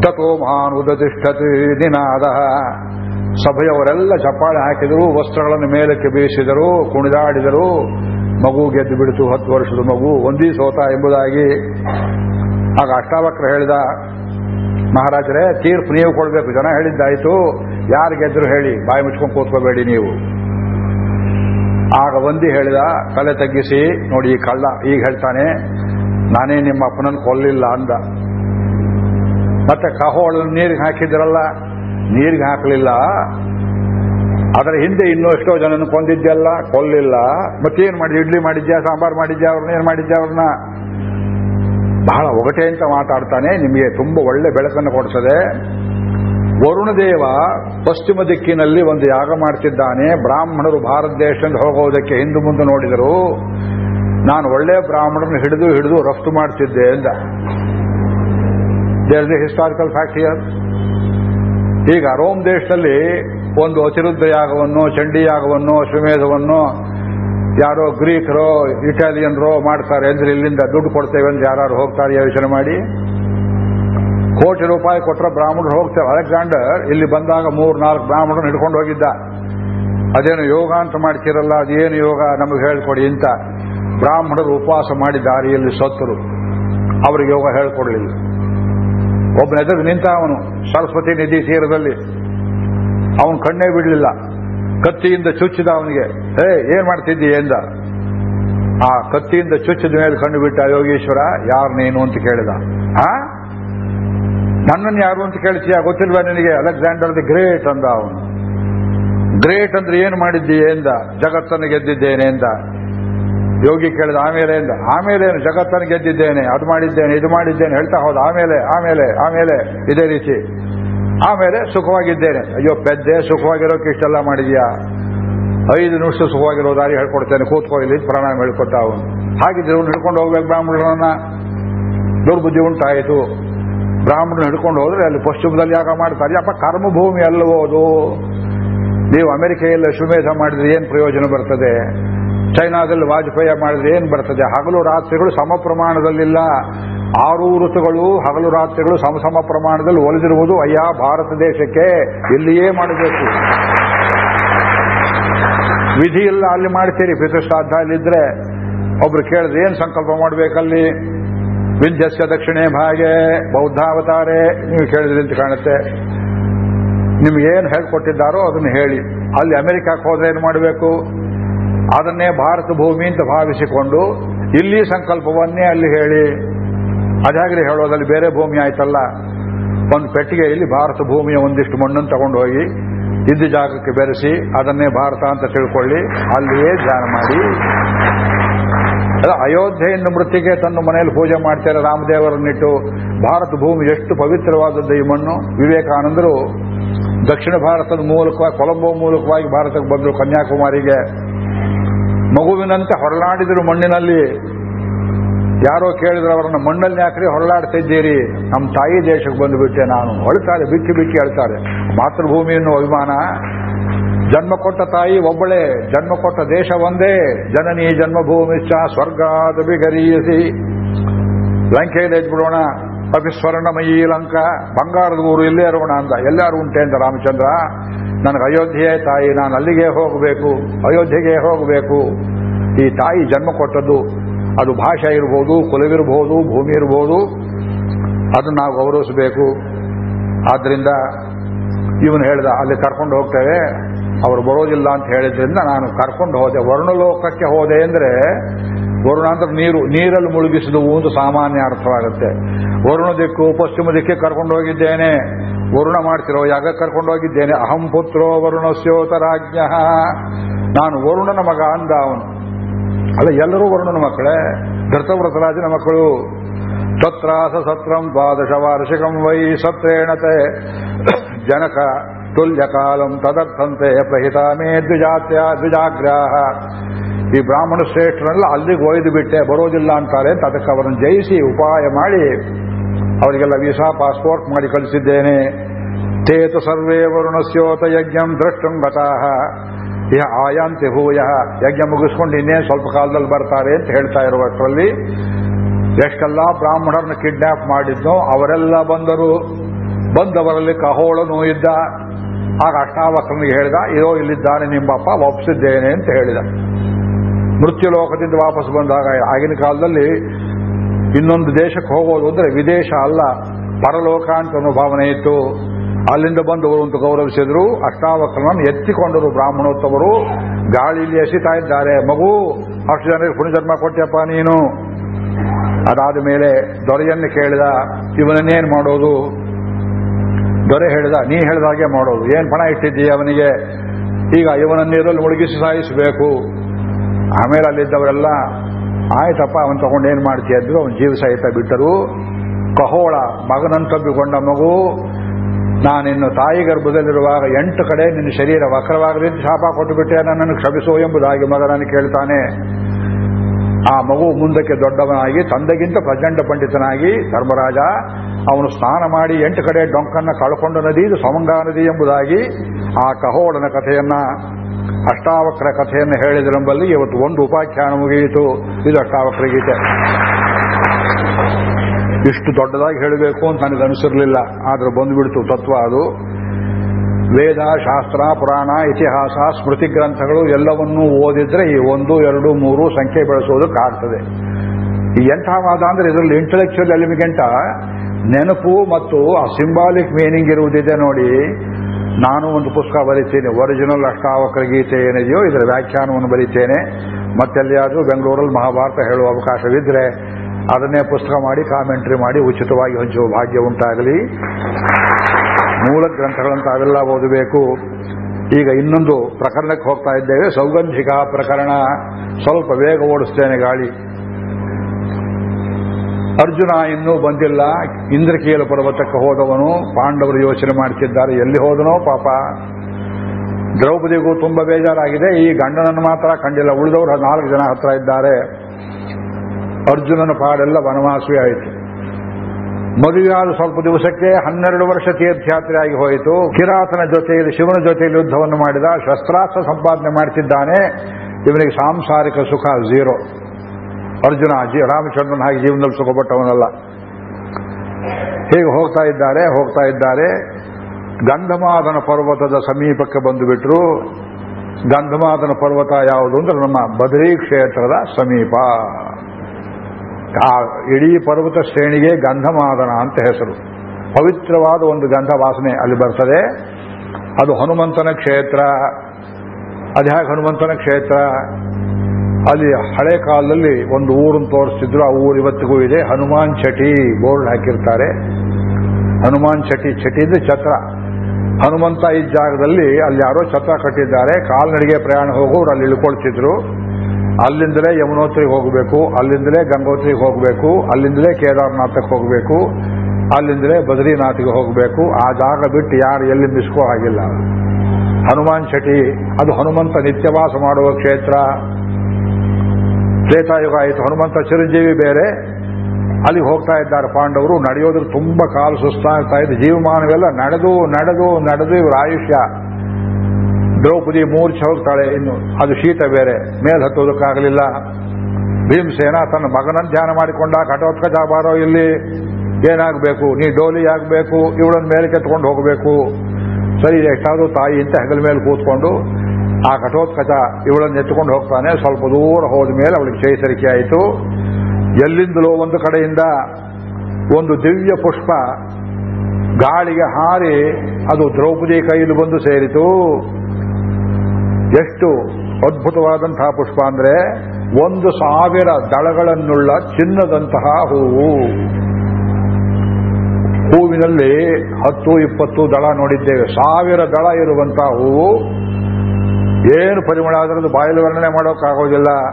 S1: ತಥೋ ಮಹಾನ್ ಉದತಿಷ್ಠತಿ ನಿನಾದ. ಸಭೆಯವರೆಲ್ಲ ಚಪ್ಪಾಳೆ ಹಾಕಿದರು, ವಸ್ತ್ರಗಳನ್ನು ಮೇಲಕ್ಕೆ ಬೀಸಿದರು, ಕುಣಿದಾಡಿದರು. ಮಗು ಗೆದ್ದು ಬಿಡಿತು, ಹತ್ತು ವರ್ಷದ ಮಗು, ಒಂದೀ ಸೋತ ಎಂಬುದಾಗಿ. ಆಗ ಅಷ್ಟಾವಕ್ರ ಹೇಳಿದ, ಮಹಾರಾಜರೇ, ತೀರ್ಪು ನೀವು ಕೊಡಬೇಕು. ಜನ ಹೇಳಿದ್ದಾಯಿತು, ಯಾರು ಗೆದ್ರು ಹೇಳಿ, ಬಾಯಿ ಮುಚ್ಕೊಂಡು ಕೂತ್ಕೋಬೇಡಿ ನೀವು. ಆಗ ಒಂದಿ ಹೇಳಿದ, ತಲೆ ತಗ್ಗಿಸಿ, ನೋಡಿ ಈ ಕಳ್ಳ, ಈಗ ಹೇಳ್ತಾನೆ, ನಾನೇ ನಿಮ್ಮ ಅಪ್ಪನನ್ನು ಕೊಲ್ಲಿಲ್ಲ ಅಂದ. ಮತ್ತೆ ಕಹೋಳನ್ನು ನೀರಿಗೆ ಹಾಕಿದ್ರಲ್ಲ, ನೀರಿಗೆ ಹಾಕಲಿಲ್ಲ. ಅದರ ಹಿಂದೆ ಇನ್ನೂ ಎಷ್ಟೋ ಜನನ ಕೊಂದಿದ್ದೆಲ್ಲ, ಕೊಲ್ಲಿಲ್ಲ. ಮತ್ತೇನು ಮಾಡಿದ್ಯ? ಇಡ್ಲಿ ಮಾಡಿದ್ಯಾ? ಸಾಂಬಾರು ಮಾಡಿದ್ಯಾ? ಅವ್ರನ್ನ ಏನು ಮಾಡಿದ್ಯಾ ಅವ್ರನ್ನ? ಬಹಳ ಒಗಟೆ ಅಂತ ಮಾತಾಡ್ತಾನೆ, ನಿಮಗೆ ತುಂಬ ಒಳ್ಳೆ ಬೆಳಕನ್ನು ಕೊಡ್ತದೆ. ವರುಣದೇವ ಪಶ್ಚಿಮ ದಿಕ್ಕಿನಲ್ಲಿ ಒಂದು ಯಾಗ ಮಾಡ್ತಿದ್ದಾನೆ. ಬ್ರಾಹ್ಮಣರು ಭಾರತ ದೇಶದಿಂದ ಹೋಗೋದಕ್ಕೆ ಹಿಂದೆ ಮುಂದೆ ನೋಡಿದರು. ನಾನು ಒಳ್ಳೆ ಬ್ರಾಹ್ಮಣರನ್ನು ಹಿಡಿದು ಹಿಡಿದು ರಫ್ತು ಮಾಡ್ತಿದ್ದೆ ಅಂತ there the historical fact here ಈಗ ರೋಮ್ ದೇಶದಲ್ಲಿ ಒಂದು ಅತಿರುದ್ಧ ಯಾಗವನ್ನು, ಚಂಡಿ ಯಾಗವನ್ನು, ಅಶ್ವಮೇಧವನ್ನು ಯಾರೋ ಗ್ರೀಕರೋ, ಇಟಾಲಿಯನ್ರೋ ಮಾಡ್ತಾರೆ. ಅಂದ್ರೆ ಇಲ್ಲಿಂದ ದುಡ್ಡು ಕೊಡ್ತೇವೆ ಅಂತ ಯಾರು ಹೋಗ್ತಾರೆ ಯೋಚನೆ ಮಾಡಿ. ಕೋಟಿ ರೂಪಾಯಿ ಕೊಟ್ಟರೆ ಬ್ರಾಹ್ಮಣರು ಹೋಗ್ತಾರೆ ಅಲೆಕ್ಸಾಂಡರ್ ಇಲ್ಲಿ ಬಂದಾಗ ಮೂರು, ನಾಲ್ಕು ಬ್ರಾಹ್ಮಣರು ಹಿಡ್ಕೊಂಡು ಹೋಗಿದ್ದ. ಅದೇನು ಯೋಗ ಅಂತ ಮಾಡ್ತೀರಲ್ಲ, ಅದೇನು ಯೋಗ ನಮಗೆ ಹೇಳ್ಕೊಡಿ ಅಂತ ಬ್ರಾಹ್ಮಣರು ಉಪವಾಸ ಮಾಡಿ ದಾರಿಯಲ್ಲಿ ಸತ್ತರು. ಅವ್ರಿಗೆ ಯೋಗ ಹೇಳ್ಕೊಡ್ಲಿಲ್ಲ. ಒಬ್ಬನ ಎದುರು ನಿಂತ ಅವನು, ಸರಸ್ವತಿ ನಿಧಿ ತೀರದಲ್ಲಿ. ಅವನು ಕಣ್ಣೇ ಬಿಡಲಿಲ್ಲ. ಕತ್ತಿಯಿಂದ ಚುಚ್ಚಿದ ಅವನಿಗೆ, ಹೇ, ಏನ್ ಮಾಡ್ತಿದ್ದೀಯ? ಎಂದ. ಆ ಕತ್ತಿಯಿಂದ ಚುಚ್ಚಿದ ಮೇಲೆ ಕಣ್ಣು ಬಿಟ್ಟ ಯೋಗೀಶ್ವರ, ಯಾರು ನೀನು? ಅಂತ ಕೇಳಿದ. ಆ? ನನ್ನನ್ನು ಯಾರು ಅಂತ ಕೇಳ್ತೀಯ ಗೊತ್ತಿಲ್ವಾ ನಿನಗೆ? ಅಲೆಕ್ಸಾಂಡರ್ ದಿ ಗ್ರೇಟ್ ಅಂದ ಅವನು. ಗ್ರೇಟ್ ಅಂದ್ರೆ ಏನು ಮಾಡಿದ್ದೀಯೇ ಎಂದ? ಜಗತ್ತನ್ನು ಗೆದ್ದಿದ್ದೇನೆ ಎಂದ. ಯೋಗಿ ಕೇಳಿದ, ಆಮೇಲೆ ಎಂದ? ಆಮೇಲೆ ಏನು? ಜಗತ್ತನ್ನು ಗೆದ್ದಿದ್ದೇನೆ, ಅದು ಮಾಡಿದ್ದೇನೆ, ಇದು ಮಾಡಿದ್ದೇನೆ, ಹೇಳ್ತಾ ಹೌದು, ಆಮೇಲೆ ಆಮೇಲೆ ಆಮೇಲೆ, ಇದೇ ರೀತಿ. ಆಮೇಲೆ ಸುಖವಾಗಿದ್ದೇನೆ. ಅಯ್ಯೋ, ಪೆದ್ದೆ ಸುಖವಾಗಿರೋಕೆ ಇಷ್ಟೆಲ್ಲ ಮಾಡಿದ್ಯಾ? ಐದು ನಿಮಿಷ ಸುಖವಾಗಿರೋ ದಾರಿ ಹೇಳ್ಕೊಡ್ತೇನೆ, ಕೂತ್ಕೋ ಇಲ್ಲಿ, ಪ್ರಾಣಾಯಾಮ ಹೇಳ್ಕೊತ ಅವನು. ಹಾಗಿದ್ರೆ ಹಿಡ್ಕೊಂಡು ಹೋಗ್ಬೇಕು ಬ್ರಾಹ್ಮಣರನ್ನ. ದುರ್ಬುದ್ಧಿ ಉಂಟಾಯಿತು. ಬ್ರಾಹ್ಮಣನ ಹಿಡ್ಕೊಂಡು ಹೋದ್ರೆ ಅಲ್ಲಿ ಪಶ್ಚಿಮದಲ್ಲಿ ಯಾಗ ಮಾಡ್ತಾರೆ. ಅಪ್ಪ ಕರ್ಮಭೂಮಿ ಅಲ್ಲವೋದು ನೀವು ಅಮೆರಿಕೆಯಲ್ಲಿ ಅಶ್ವಮೇಧ ಮಾಡಿದ್ರೆ ಏನು ಪ್ರಯೋಜನ ಬರ್ತದೆ? ಚೈನಾದಲ್ಲಿ ವಾಜಪೇಯಿ ಮಾಡಿದ್ರೆ ಏನು ಬರ್ತದೆ? ಹಗಲು ರಾತ್ರಿಗಳು ಸಮ ಪ್ರಮಾಣದಲ್ಲಿಲ್ಲ. ಆರು ಋತುಗಳು ಹಗಲು ರಾತ್ರಿಗಳು ಸಮ ಸಮ ಪ್ರಮಾಣದಲ್ಲಿ ಒಲಿದಿರುವುದು ಅಯ್ಯ ಭಾರತ ದೇಶಕ್ಕೆ ಇಲ್ಲಿಯೇ ಮಾಡಬೇಕು. ವಿಧಿ ಇಲ್ಲ ಅಲ್ಲಿ ಮಾಡ್ತೀರಿ. ಪಿತೃಶ್ರಾದ್ದ ಅಲ್ಲಿದ್ರೆ ಒಬ್ರು ಕೇಳಿದ್ರೆ ಏನು ಸಂಕಲ್ಪ ಮಾಡ್ಬೇಕಲ್ಲಿ? ವಿದ್ಯಸ್ಯ ದಕ್ಷಿಣೆ ಭಾಗೆ, ಬೌದ್ಧಾವತಾರೆ, ನೀವು ಕೇಳಿದ್ರಿ ಅಂತ ಕಾಣುತ್ತೆ. ನಿಮ್ಗೆ ಏನು ಹೇಳ್ಕೊಟ್ಟಿದ್ದಾರೋ ಅದನ್ನು ಹೇಳಿ. ಅಲ್ಲಿ ಅಮೆರಿಕಕ್ಕೆ ಹೋದ್ರೆ ಏನು ಮಾಡಬೇಕು? ಅದನ್ನೇ ಭಾರತ ಭೂಮಿ ಅಂತ ಭಾವಿಸಿಕೊಂಡು ಇಲ್ಲಿ ಸಂಕಲ್ಪವನ್ನೇ ಅಲ್ಲಿ ಹೇಳಿ. ಅದಾಗಲಿ ಹೇಳೋದಲ್ಲಿ ಬೇರೆ ಭೂಮಿ ಆಯ್ತಲ್ಲ. ಒಂದು ಪೆಟ್ಟಿಗೆಯಲ್ಲಿ ಭಾರತ ಭೂಮಿಯ ಒಂದಿಷ್ಟು ಮಣ್ಣನ್ನು ತಗೊಂಡು ಹೋಗಿ ಇದ್ದ ಜಾಗಕ್ಕೆ ಬೆರೆಸಿ ಅದನ್ನೇ ಭಾರತ ಅಂತ ತಿಳ್ಕೊಳ್ಳಿ. ಅಲ್ಲಿಯೇ ಧ್ಯಾನ ಮಾಡಿ. ಅಯೋಧ್ಯೆಯನ್ನು ಮೃತಿಗೆ ತನ್ನ ಮನೆಯಲ್ಲಿ ಪೂಜೆ ಮಾಡ್ತಾರೆ, ರಾಮದೇವರನ್ನಿಟ್ಟು, ಭಾರತ ಭೂಮಿ ಎಷ್ಟು ಪವಿತ್ರವಾದದ್ದು ಈ ಮಣ್ಣು. ವಿವೇಕಾನಂದರು ದಕ್ಷಿಣ ಭಾರತದ ಮೂಲಕವಾಗಿ, ಕೊಲಂಬೋ ಮೂಲಕವಾಗಿ ಭಾರತಕ್ಕೆ ಬಂದರು ಕನ್ಯಾಕುಮಾರಿಗೆ. ಮಗುವಿನಂತೆ ಹೊರಳಾಡಿದರು ಮಣ್ಣಿನಲ್ಲಿ. ಯಾರೋ ಕೇಳಿದ್ರು, ಅವರನ್ನ ಮಣ್ಣಲ್ಲಿ ಯಾಕ್ರಿ ಹೊರಳಾಡ್ತಿದ್ದೀರಿ ನಮ್ಮ ತಾಯಿ ದೇಶಕ್ಕೆ ಬಂದುಬಿಟ್ಟೆ ನಾನು. ಹೊಳ್ತಾರೆ ಬಿಚ್ಚಿ ಬಿಚ್ಚಿ ಹೇಳ್ತಾರೆ ಮಾತೃಭೂಮಿಯನ್ನು ಅಭಿಮಾನ. ಜನ್ಮ ಕೊಟ್ಟ ತಾಯಿ ಒಬ್ಬಳೇ ಜನ್ಮ ಕೊಟ್ಟ ದೇಶ ಒಂದೇ. ಜನನಿ ಜನ್ಮಭೂಮಿಶ್ಚ ಸ್ವರ್ಗಾದ ಬಿಗರೀಯಸಿ. ಲಂಕೆಯಲ್ಲಿ ಎದ್ಬಿಡೋಣ ಅಭಿಸ್ವರ್ಣಮಯಿ ಲಂಕ. ಬಂಗಾರದ ಊರು ಇಲ್ಲೇ ಇರೋಣ ಅಂದ. ಎಲ್ಲಾರು ಉಂಟೆ ಅಂತ ರಾಮಚಂದ್ರ. ನನಗೆ ಅಯೋಧ್ಯೆ ತಾಯಿ, ನಾನು ಅಲ್ಲಿಗೆ ಹೋಗಬೇಕು, ಅಯೋಧ್ಯೆಗೆ ಹೋಗಬೇಕು. ಈ ತಾಯಿ ಜನ್ಮ ಕೊಟ್ಟದ್ದು ಅದು ಭಾಷೆ ಇರಬಹುದು ಕುಲವಿರಬಹುದು ಭೂಮಿ ಇರಬಹುದು ಅದನ್ನು ನಾವು ಗೌರವಿಸಬೇಕು. ಆದ್ರಿಂದ ಇವನು ಹೇಳಿದ, ಅಲ್ಲಿ ಕರ್ಕೊಂಡು ಹೋಗ್ತೇವೆ, ಅವರು ಬರೋದಿಲ್ಲ ಅಂತ ಹೇಳಿದ್ರಿಂದ ನಾನು ಕರ್ಕೊಂಡು ಹೋದೆ. ವರ್ಣಲೋಕಕ್ಕೆ ಹೋದೆ ಅಂದ್ರೆ, ವರುಣ ಅಂದ್ರೆ ನೀರು, ನೀರಲ್ಲಿ ಮುಳುಗಿಸಿದವು ಒಂದು ಸಾಮಾನ್ಯ ಅರ್ಥವಾಗುತ್ತೆ. ವರುಣ ದಿಕ್ಕು, ಪಶ್ಚಿಮ ದಿಕ್ಕೆ ಕರ್ಕೊಂಡು ಹೋಗಿದ್ದೇನೆ. ವರುಣ ಮಾಡ್ತಿರೋ ಯಾಗ ಕರ್ಕೊಂಡು ಹೋಗಿದ್ದೇನೆ. ಅಹಂ ಪುತ್ರೋ ವರುಣಸ್ಯೋತರಾಜ್ಞ. ನಾನು ವರುಣನ ಮಗ ಅಂದ ಅವನು. ಅಲ್ಲ, ಎಲ್ಲರೂ ವರುಣನ ಮಕ್ಕಳೇ. ಧೃತವ್ರತರಾಜನ ಮಕ್ಕಳು. ತತ್ರಾಸ ಸತ್ರಂ ದ್ವಾದಶ ವಾರ್ಷಿಕಂ ವೈ ಸತ್ರೇಣತೆ ಜನಕ ತುಲ್ಯಕಾಲಂ ತದರ್ಥಂತೆ ಪ್ರಹಿತಾಮೇ ದ್ವಿಜಾತ್ಯ ದ್ವಿಜಾಗ್ರಾಹ ಈ ಬ್ರಾಹ್ಮಣ ಶ್ರೇಷ್ಠರೆಲ್ಲ ಅಲ್ಲಿಗೆ ಒಯ್ದು ಬಿಟ್ಟೆ, ಬರೋದಿಲ್ಲ ಅಂತಾರೆ ಅಂತ ಅದಕ್ಕೆ ಅವರನ್ನು ಜಯಿಸಿ ಉಪಾಯ ಮಾಡಿ, ಅವರಿಗೆಲ್ಲ ವೀಸಾ, ಪಾಸ್ಪೋರ್ಟ್ ಮಾಡಿ ಕಳಿಸಿದ್ದೇನೆ. ತೇತು ಸರ್ವೇ ವರುಣಸ್ಯೋತ ಯಜ್ಞಂ ಗತಾಹ। ಇಹ ಆಯಾಂತಿ ಭೂಯ, ಯಜ್ಞ ಮುಗಿಸ್ಕೊಂಡು ಇನ್ನೇನು ಸ್ವಲ್ಪ ಕಾಲದಲ್ಲಿ ಬರ್ತಾರೆ ಅಂತ ಹೇಳ್ತಾ ಇರುವಷ್ಟರಲ್ಲಿ ಎಷ್ಟೆಲ್ಲ ಬ್ರಾಹ್ಮಣರನ್ನ ಕಿಡ್ನಾಪ್ ಮಾಡಿದ್ನೋ ಅವರೆಲ್ಲ ಬಂದರು. ಬಂದವರಲ್ಲಿ ಕಹೋಳನು ಇದ್ದ ಆಗ ಅಷ್ಟಾವಕ್ರನಿಗೆ ಹೇಳಿದ ಇದೋ ಇಲ್ಲಿದ್ದಾನೆ ನಿಮ್ಮಪ್ಪ ಒಪ್ಪಿಸಿದ್ದೇನೆ ಅಂತ ಹೇಳಿದ. ಮೃತ್ಯು ಲೋಕದಿಂದ ವಾಪಸ್ ಬಂದಾಗ ಆಗಿನ ಕಾಲದಲ್ಲಿ ಇನ್ನೊಂದು ದೇಶಕ್ಕೆ ಹೋಗೋದು ಅಂದ್ರೆ ವಿದೇಶ ಅಲ್ಲ, ಪರಲೋಕ ಅಂತ ಭಾವನೆ ಇತ್ತು. ಅಲ್ಲಿಂದ ಬಂದವರು ಅಂತ ಗೌರವಿಸಿದ್ರು. ಅಷ್ಟಾವಕ್ರನನ್ನು ಎತ್ತಿಕೊಂಡರು ಬ್ರಾಹ್ಮಣೋತ್ತವರು ಗಾಳಿಯಲ್ಲಿ ಎಸಿತಾ ಇದ್ದಾರೆ. ಮಗು, ಅಷ್ಟು ಜನರಿಗೆ ಪುನರ್ಜನ್ಮ ಕೊಟ್ಟಪ್ಪ ನೀನು. ಅದಾದ ಮೇಲೆ ದೊರೆಯನ್ನು ಕೇಳಿದ, ಇವನನ್ನೇನು ಮಾಡೋದು? ದೊರೆ ಹೇಳಿದ, ನೀ ಹೇಳಿದಾಗೆ ಮಾಡೋದು. ಏನು ಪಣ ಇಟ್ಟಿದ್ದೀಯ ಅವನಿಗೆ? ಈಗ ಇವನನ್ನು ಇದರಲ್ಲಿ ಮುಳುಗಿಸಿ ಸಾಯಿಸಬೇಕು. ಆಮೇಲೆ ಅಲ್ಲಿದ್ದವರೆಲ್ಲ, ಆಯ್ತಪ್ಪ, ಅವನ್ ತಗೊಂಡು ಏನು ಮಾಡ್ತೀಯ? ಅಂದ್ರು, ಅವನು ಜೀವ ಸಹಿತ ಬಿಟ್ಟರು. ಕಹೋಳ, ಮಗನನ್ನು ತಬ್ಬಿಕೊಂಡ ಮಗು. ನಾನಿನ್ನು ತಾಯಿ ಗರ್ಭದಲ್ಲಿರುವಾಗ ಎಂಟು ಕಡೆ ನಿನ್ನ ಶರೀರ ವಕ್ರವಾಗದಿಂದ ಶಾಪ ಕೊಟ್ಟುಬಿಟ್ಟೆ. ನನ್ನನ್ನು ಕ್ಷಮಿಸು ಎಂಬುದಾಗಿ ಮಗನನ್ನು ಕೇಳ್ತಾನೆ. ಆ ಮಗು ಮುಂದಕ್ಕೆ ದೊಡ್ಡವನಾಗಿ, ತಂದೆಗಿಂತ ಪ್ರಚಂಡ ಪಂಡಿತನಾಗಿ, ಧರ್ಮರಾಜ, ಅವನು ಸ್ನಾನ ಮಾಡಿ ಎಂಟು ಕಡೆ ಡೊಂಕನ್ನ ಕಳ್ಕೊಂಡ ನದಿ, ಇದು ಸಮಂಗಾ ನದಿ ಎಂಬುದಾಗಿ ಆ ಕಹೋಳನ ಕಥೆಯನ್ನ, ಅಷ್ಟಾವಕ್ರ ಕಥೆಯನ್ನು ಹೇಳಿದರೆಂಬಲ್ಲಿ ಇವತ್ತು ಒಂದು ಉಪಾಖ್ಯಾನ ಮುಗಿಯಿತು. ಇದು ಅಷ್ಟಾವಕ್ರ ಗೀತೆ. ಇಷ್ಟು ದೊಡ್ಡದಾಗಿ ಹೇಳಬೇಕು ಅಂತ ನನಗೆ ಅನಿಸಿರಲಿಲ್ಲ ಆದ್ರೆ ಬಂದುಬಿಡ್ತು ತತ್ವ ಅದು. ವೇದ, ಶಾಸ್ತ್ರ, ಪುರಾಣ, ಇತಿಹಾಸ, ಸ್ಮೃತಿ ಗ್ರಂಥಗಳು ಎಲ್ಲವನ್ನೂ ಓದಿದ್ರೆ ಈ ಒಂದು, ಎರಡು, ಮೂರು ಸಂಖ್ಯೆ ಬೆಳೆಸೋದಕ್ಕಾಗ್ತದೆ ಈ ಎಂಥ ವಾದ ಅಂದ್ರೆ ಇದರಲ್ಲಿ ಇಂಟೆಲೆಕ್ಚುಯಲ್ ಎಲಿಮಿಗೆಂಟ ನೆನಪು ಮತ್ತು ಆ ಸಿಂಬಾಲಿಕ್ ಮೀನಿಂಗ್ ಇರುವುದಿದೆ ನೋಡಿ. ನಾನು ಒಂದು ಪುಸ್ತಕ ಬರೀತೇನೆ ಒರಿಜಿನಲ್ ಅಷ್ಟಾವಕ್ರ ಗೀತೆ ಏನಿದೆಯೋ, ಇದರ ವ್ಯಾಖ್ಯಾನವನ್ನು ಬರೀತೇನೆ. ಮತ್ತೆಲ್ಲಿಯಾದರೂ ಬೆಂಗಳೂರಲ್ಲಿ ಮಹಾಭಾರತ ಹೇಳುವ ಅವಕಾಶವಿದ್ರೆ ಅದನ್ನೇ ಪುಸ್ತಕ ಮಾಡಿ ಕಾಮೆಂಟ್ರಿ ಮಾಡಿ, ಉಚಿತವಾಗಿ ಹಂಚುವ ಭಾಗ್ಯ ಉಂಟಾಗಲಿ. ಮೂಲ ಗ್ರಂಥಗಳಂತ ಅವೆಲ್ಲ ಓದಬೇಕು. ಈಗ ಇನ್ನೊಂದು ಪ್ರಕರಣಕ್ಕೆ ಹೋಗ್ತಾ ಇದ್ದೇವೆ. ಸೌಗಂಧಿಕ ಪ್ರಕರಣ. ಸ್ವಲ್ಪ ವೇಗ ಓಡಿಸ್ತೇನೆ ಗಾಳಿ. ಅರ್ಜುನ ಇನ್ನೂ ಬಂದಿಲ್ಲ. ಇಂದ್ರಕೀಲ ಪರ್ವತಕ್ಕೆ ಹೋದವನು. ಪಾಂಡವರು ಯೋಚನೆ ಮಾಡ್ತಿದ್ದಾರೆ. ಎಲ್ಲಿ ಹೋದನೋ ಪಾಪ. ದ್ರೌಪದಿಗೂ ತುಂಬಾ ಬೇಜಾರಾಗಿದೆ. ಈ ಗಂಡನನ್ನು ಮಾತ್ರ ಕಂಡಿಲ್ಲ. ಉಳಿದವರು ನಾಲ್ಕು ಜನ ಹತ್ರ ಇದ್ದಾರೆ. ಅರ್ಜುನನ ಪಾಡೆಲ್ಲ ವನವಾಸವೇ ಆಯಿತು. ಮದುವೆಯಾದ ಸ್ವಲ್ಪ ದಿವಸಕ್ಕೆ ಹನ್ನೆರಡು ವರ್ಷ ತೀರ್ಥಯಾತ್ರೆ ಆಗಿ ಹೋಯಿತು. ಕಿರಾತನ ಜೊತೆಯಲ್ಲಿ, ಶಿವನ ಜೊತೆಯಲ್ಲಿ ಯುದ್ಧವನ್ನು ಮಾಡಿದ, ಶಸ್ತ್ರಾಸ್ತ್ರ ಸಂಪಾದನೆ ಮಾಡ್ತಿದ್ದಾನೆ. ಇವನಿಗೆ ಸಾಂಸಾರಿಕ ಸುಖ ಝೀರೋ. ಅರ್ಜುನ ಜೀ ರಾಮಚಂದ್ರನ ಹಾಗೆ ಜೀವನದಲ್ಲಿ ಸುಖಪಟ್ಟವನಲ್ಲ. ಹೀಗೆ ಹೋಗ್ತಾ ಇದ್ದಾರೆ ಹೋಗ್ತಾ ಇದ್ದಾರೆ. ಗಂಧಮಾದನ ಪರ್ವತದ ಸಮೀಪಕ್ಕೆ ಬಂದು ಬಿಟ್ರು ಗಂಧಮಾದನ ಪರ್ವತ ಯಾವುದು ಅಂದ್ರೆ ನಮ್ಮ ಬದರಿ ಕ್ಷೇತ್ರದ ಸಮೀಪ. ಆ ಇಡೀ ಪರ್ವತ ಶ್ರೇಣಿಗೆ ಗಂಧಮಾದನ ಅಂತ ಹೆಸರು. ಪವಿತ್ರವಾದ ಒಂದು ಗಂಧ ವಾಸನೆ ಅಲ್ಲಿ ಬರ್ತದೆ. ಅದು ಹನುಮಂತನ ಕ್ಷೇತ್ರ. ಅದ್ಯಾಕೆ ಹನುಮಂತನ ಕ್ಷೇತ್ರ? ಅಲ್ಲಿ ಹಳೆ ಕಾಲದಲ್ಲಿ ಒಂದು ಊರನ್ನು ತೋರಿಸ್ತಿದ್ರು. ಆ ಊರು ಇವತ್ತಿಗೂ ಇದೆ. ಹನುಮಾನ್ ಚಟಿ ಬೋರ್ಡ್ ಹಾಕಿರ್ತಾರೆ. ಹನುಮಾನ್ ಚಟಿ ಚಟಿ ಅಂದ್ರೆ ಛತ್ರ. ಹನುಮಂತ ಈ ಜಾಗದಲ್ಲಿ ಅಲ್ಲಿ ಯಾರೋ ಛತ್ರ ಕಟ್ಟಿದ್ದಾರೆ. ಕಾಲ್ನಡಿಗೆ ಪ್ರಯಾಣ ಹೋಗೋರು ಅಲ್ಲಿ ಇಳ್ಕೊಳ್ತಿದ್ರು. ಅಲ್ಲಿಂದಲೇ ಯಮುನೋತ್ರಿಗೆ ಹೋಗಬೇಕು, ಅಲ್ಲಿಂದಲೇ ಗಂಗೋತ್ರಿಗೆ ಹೋಗಬೇಕು, ಅಲ್ಲಿಂದಲೇ ಕೇದಾರನಾಥಕ್ಕೆ ಹೋಗಬೇಕು, ಅಲ್ಲಿಂದಲೇ ಬದ್ರಿನಾಥಿಗೆ ಹೋಗಬೇಕು. ಆ ಜಾಗ ಬಿಟ್ಟು ಯಾರು ಎಲ್ಲಿ ಮಿಸ್ಕೋ ಆಗಿಲ್ಲ. ಹನುಮಾನ್ ಚಟಿ ಅದು ಹನುಮಂತ ನಿತ್ಯವಾಸ ಮಾಡುವ ಕ್ಷೇತ್ರ. ತ್ರೇತಾಯುಗ ಆಯಿತು. ಹನುಮಂತ ಚಿರಂಜೀವಿ ಬೇರೆ. ಅಲ್ಲಿ ಹೋಗ್ತಾ ಇದ್ದಾರೆ ಪಾಂಡವರು. ನಡೆಯೋದ್ರ ತುಂಬಾ ಕಾಲು ಸುಸ್ತಾಗ್ತಾ ಇದೆ. ಜೀವಮಾನವೆಲ್ಲ ನಡೆದು ನಡೆದು ನಡೆದು ಇವರ ಆಯುಷ್ಯ. ದ್ರೌಪದಿ ಮೂರ್ಛೆ ಹೋಗ್ತಾಳೆ ಇನ್ನು ಅದು ಶೀತ ಬೇರೆ. ಮೇಲ್ ಹತ್ತೋದಕ್ಕಾಗಲಿಲ್ಲ. ಭೀಮಸೇನ ತನ್ನ ಮಗನ ಧ್ಯಾನ ಮಾಡಿಕೊಂಡ ಕಟೋತ್ಕಜ ಬಾರೋ ಇಲ್ಲಿ. ಏನಾಗಬೇಕು? ನೀ ಡೋಲಿ ಆಗಬೇಕು. ಇವಳನ್ನ ಮೇಲೆ ಕೆತ್ಕೊಂಡು ಹೋಗಬೇಕು. ಸರಿ ಎಷ್ಟಾದ್ರೂ ತಾಯಿ ಅಂತ ಹೆಗಲ ಮೇಲೆ ಕೂತ್ಕೊಂಡು, ಆ ಕಠೋತ್ಕಚ ಇವಳನ್ನು ಎತ್ತುಕೊಂಡು ಹೋಗ್ತಾನೆ. ಸ್ವಲ್ಪ ದೂರ ಹೋದ ಮೇಲೆ ಅವಳಿಗೆ ಚೈತರಿಕೆ ಆಯಿತು. ಎಲ್ಲಿಂದಲೋ ಒಂದು ಕಡೆಯಿಂದ ಒಂದು ದಿವ್ಯ ಪುಷ್ಪ ಗಾಳಿಗೆ ಹಾರಿ ಅದು ದ್ರೌಪದಿ ಕೈಯಲ್ಲಿ ಬಂದು ಸೇರಿತು. ಎಷ್ಟು ಅದ್ಭುತವಾದಂತಹ ಪುಷ್ಪ ಅಂದ್ರೆ ಒಂದು ಸಾವಿರ ದಳಗಳನ್ನುಳ್ಳ ಚಿನ್ನದಂತಹ ಹೂವು. ಹೂವಿನಲ್ಲಿ ಹತ್ತು, ಇಪ್ಪತ್ತು ದಳ ನೋಡಿದ್ದೇವೆ. ಸಾವಿರ ದಳ ಇರುವಂತಹ ಹೂವು. ಏನು ಪರಿಮಳ ಅದರದ್ದು ಬಾಯಲ್ಲಿ ವರ್ಣನೆ ಮಾಡೋಕ್ಕಾಗೋದಿಲ್ಲ.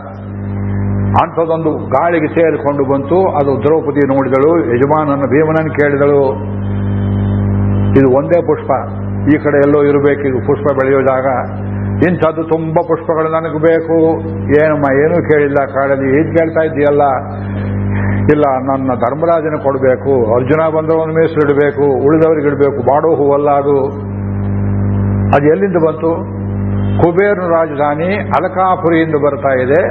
S1: ಅಂಥದ್ದೊಂದು ಗಾಳಿಗೆ ಸೇರಿಕೊಂಡು ಬಂತು. ಅದು ದ್ರೌಪದಿ ನೋಡಿದಳು, ಯಜಮಾನನ ಭೀಮನನ್ನು ಕೇಳಿದಳು. ಇದು ಒಂದೇ ಪುಷ್ಪ. ಈ ಕಡೆ ಎಲ್ಲೋ ಇರಬೇಕು, ಇದು ಪುಷ್ಪ ಬೆಳೆಯೋ ಜಾಗ ಇಂಥದ್ದು ತುಂಬಾ ಪುಷ್ಪಗಳು ನನಗೆ ಬೇಕು. ಏನಮ್ಮ, ಏನೂ ಕೇಳಿಲ್ಲ ಕಾಡಲ್ಲಿ. ಈಗ ಕೇಳ್ತಾ ಇದ್ದೀಯಲ್ಲ? ಇಲ್ಲ, ನನ್ನ ಧರ್ಮರಾಜನ ಕೊಡಬೇಕು. ಅರ್ಜುನ ಒಂದು ಮೀಸಲು ಇಡಬೇಕು. ಉಳಿದವರಿಗೆ ಇಡಬೇಕು. ಬಾಡೋ ಹೂವಲ್ಲ ಅದು. ಅದು ಎಲ್ಲಿಂದ ಬಂತು? ಕುಬೇರನ ರಾಜಧಾನಿ ಅಲಕಾಪುರಿಯಿಂದ ಬರ್ತಾ ಇದೆ.